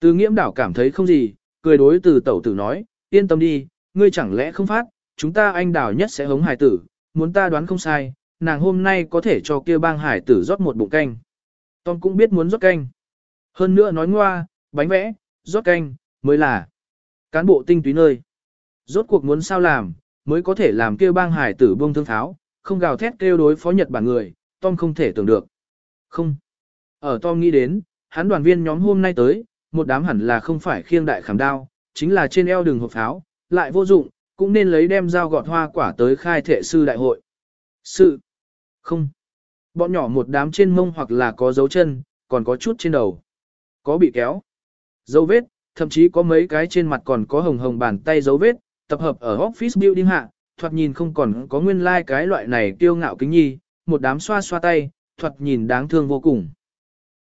Từ nghiễm đảo cảm thấy không gì, cười đối từ tẩu tử nói, yên tâm đi, ngươi chẳng lẽ không phát, chúng ta anh đảo nhất sẽ hống hải tử, muốn ta đoán không sai, nàng hôm nay có thể cho kia bang hải tử rót một bụng canh. Tom cũng biết muốn rót canh. Hơn nữa nói ngoa, bánh vẽ, rót canh, mới là cán bộ tinh túy nơi. Rốt cuộc muốn sao làm, mới có thể làm kêu bang hải tử buông thương tháo, không gào thét kêu đối phó Nhật Bản người, Tom không thể tưởng được. Không. Ở Tom nghĩ đến, hắn đoàn viên nhóm hôm nay tới, một đám hẳn là không phải khiêng đại khảm đao, chính là trên eo đường hộp pháo, lại vô dụng, cũng nên lấy đem dao gọt hoa quả tới khai thể sư đại hội. Sự. Không. Bọn nhỏ một đám trên mông hoặc là có dấu chân, còn có chút trên đầu. Có bị kéo. Dấu vết, thậm chí có mấy cái trên mặt còn có hồng hồng bàn tay dấu vết, tập hợp ở office building hạ, thoạt nhìn không còn có nguyên lai like cái loại này kiêu ngạo kính nhi, một đám xoa xoa tay, thoạt nhìn đáng thương vô cùng.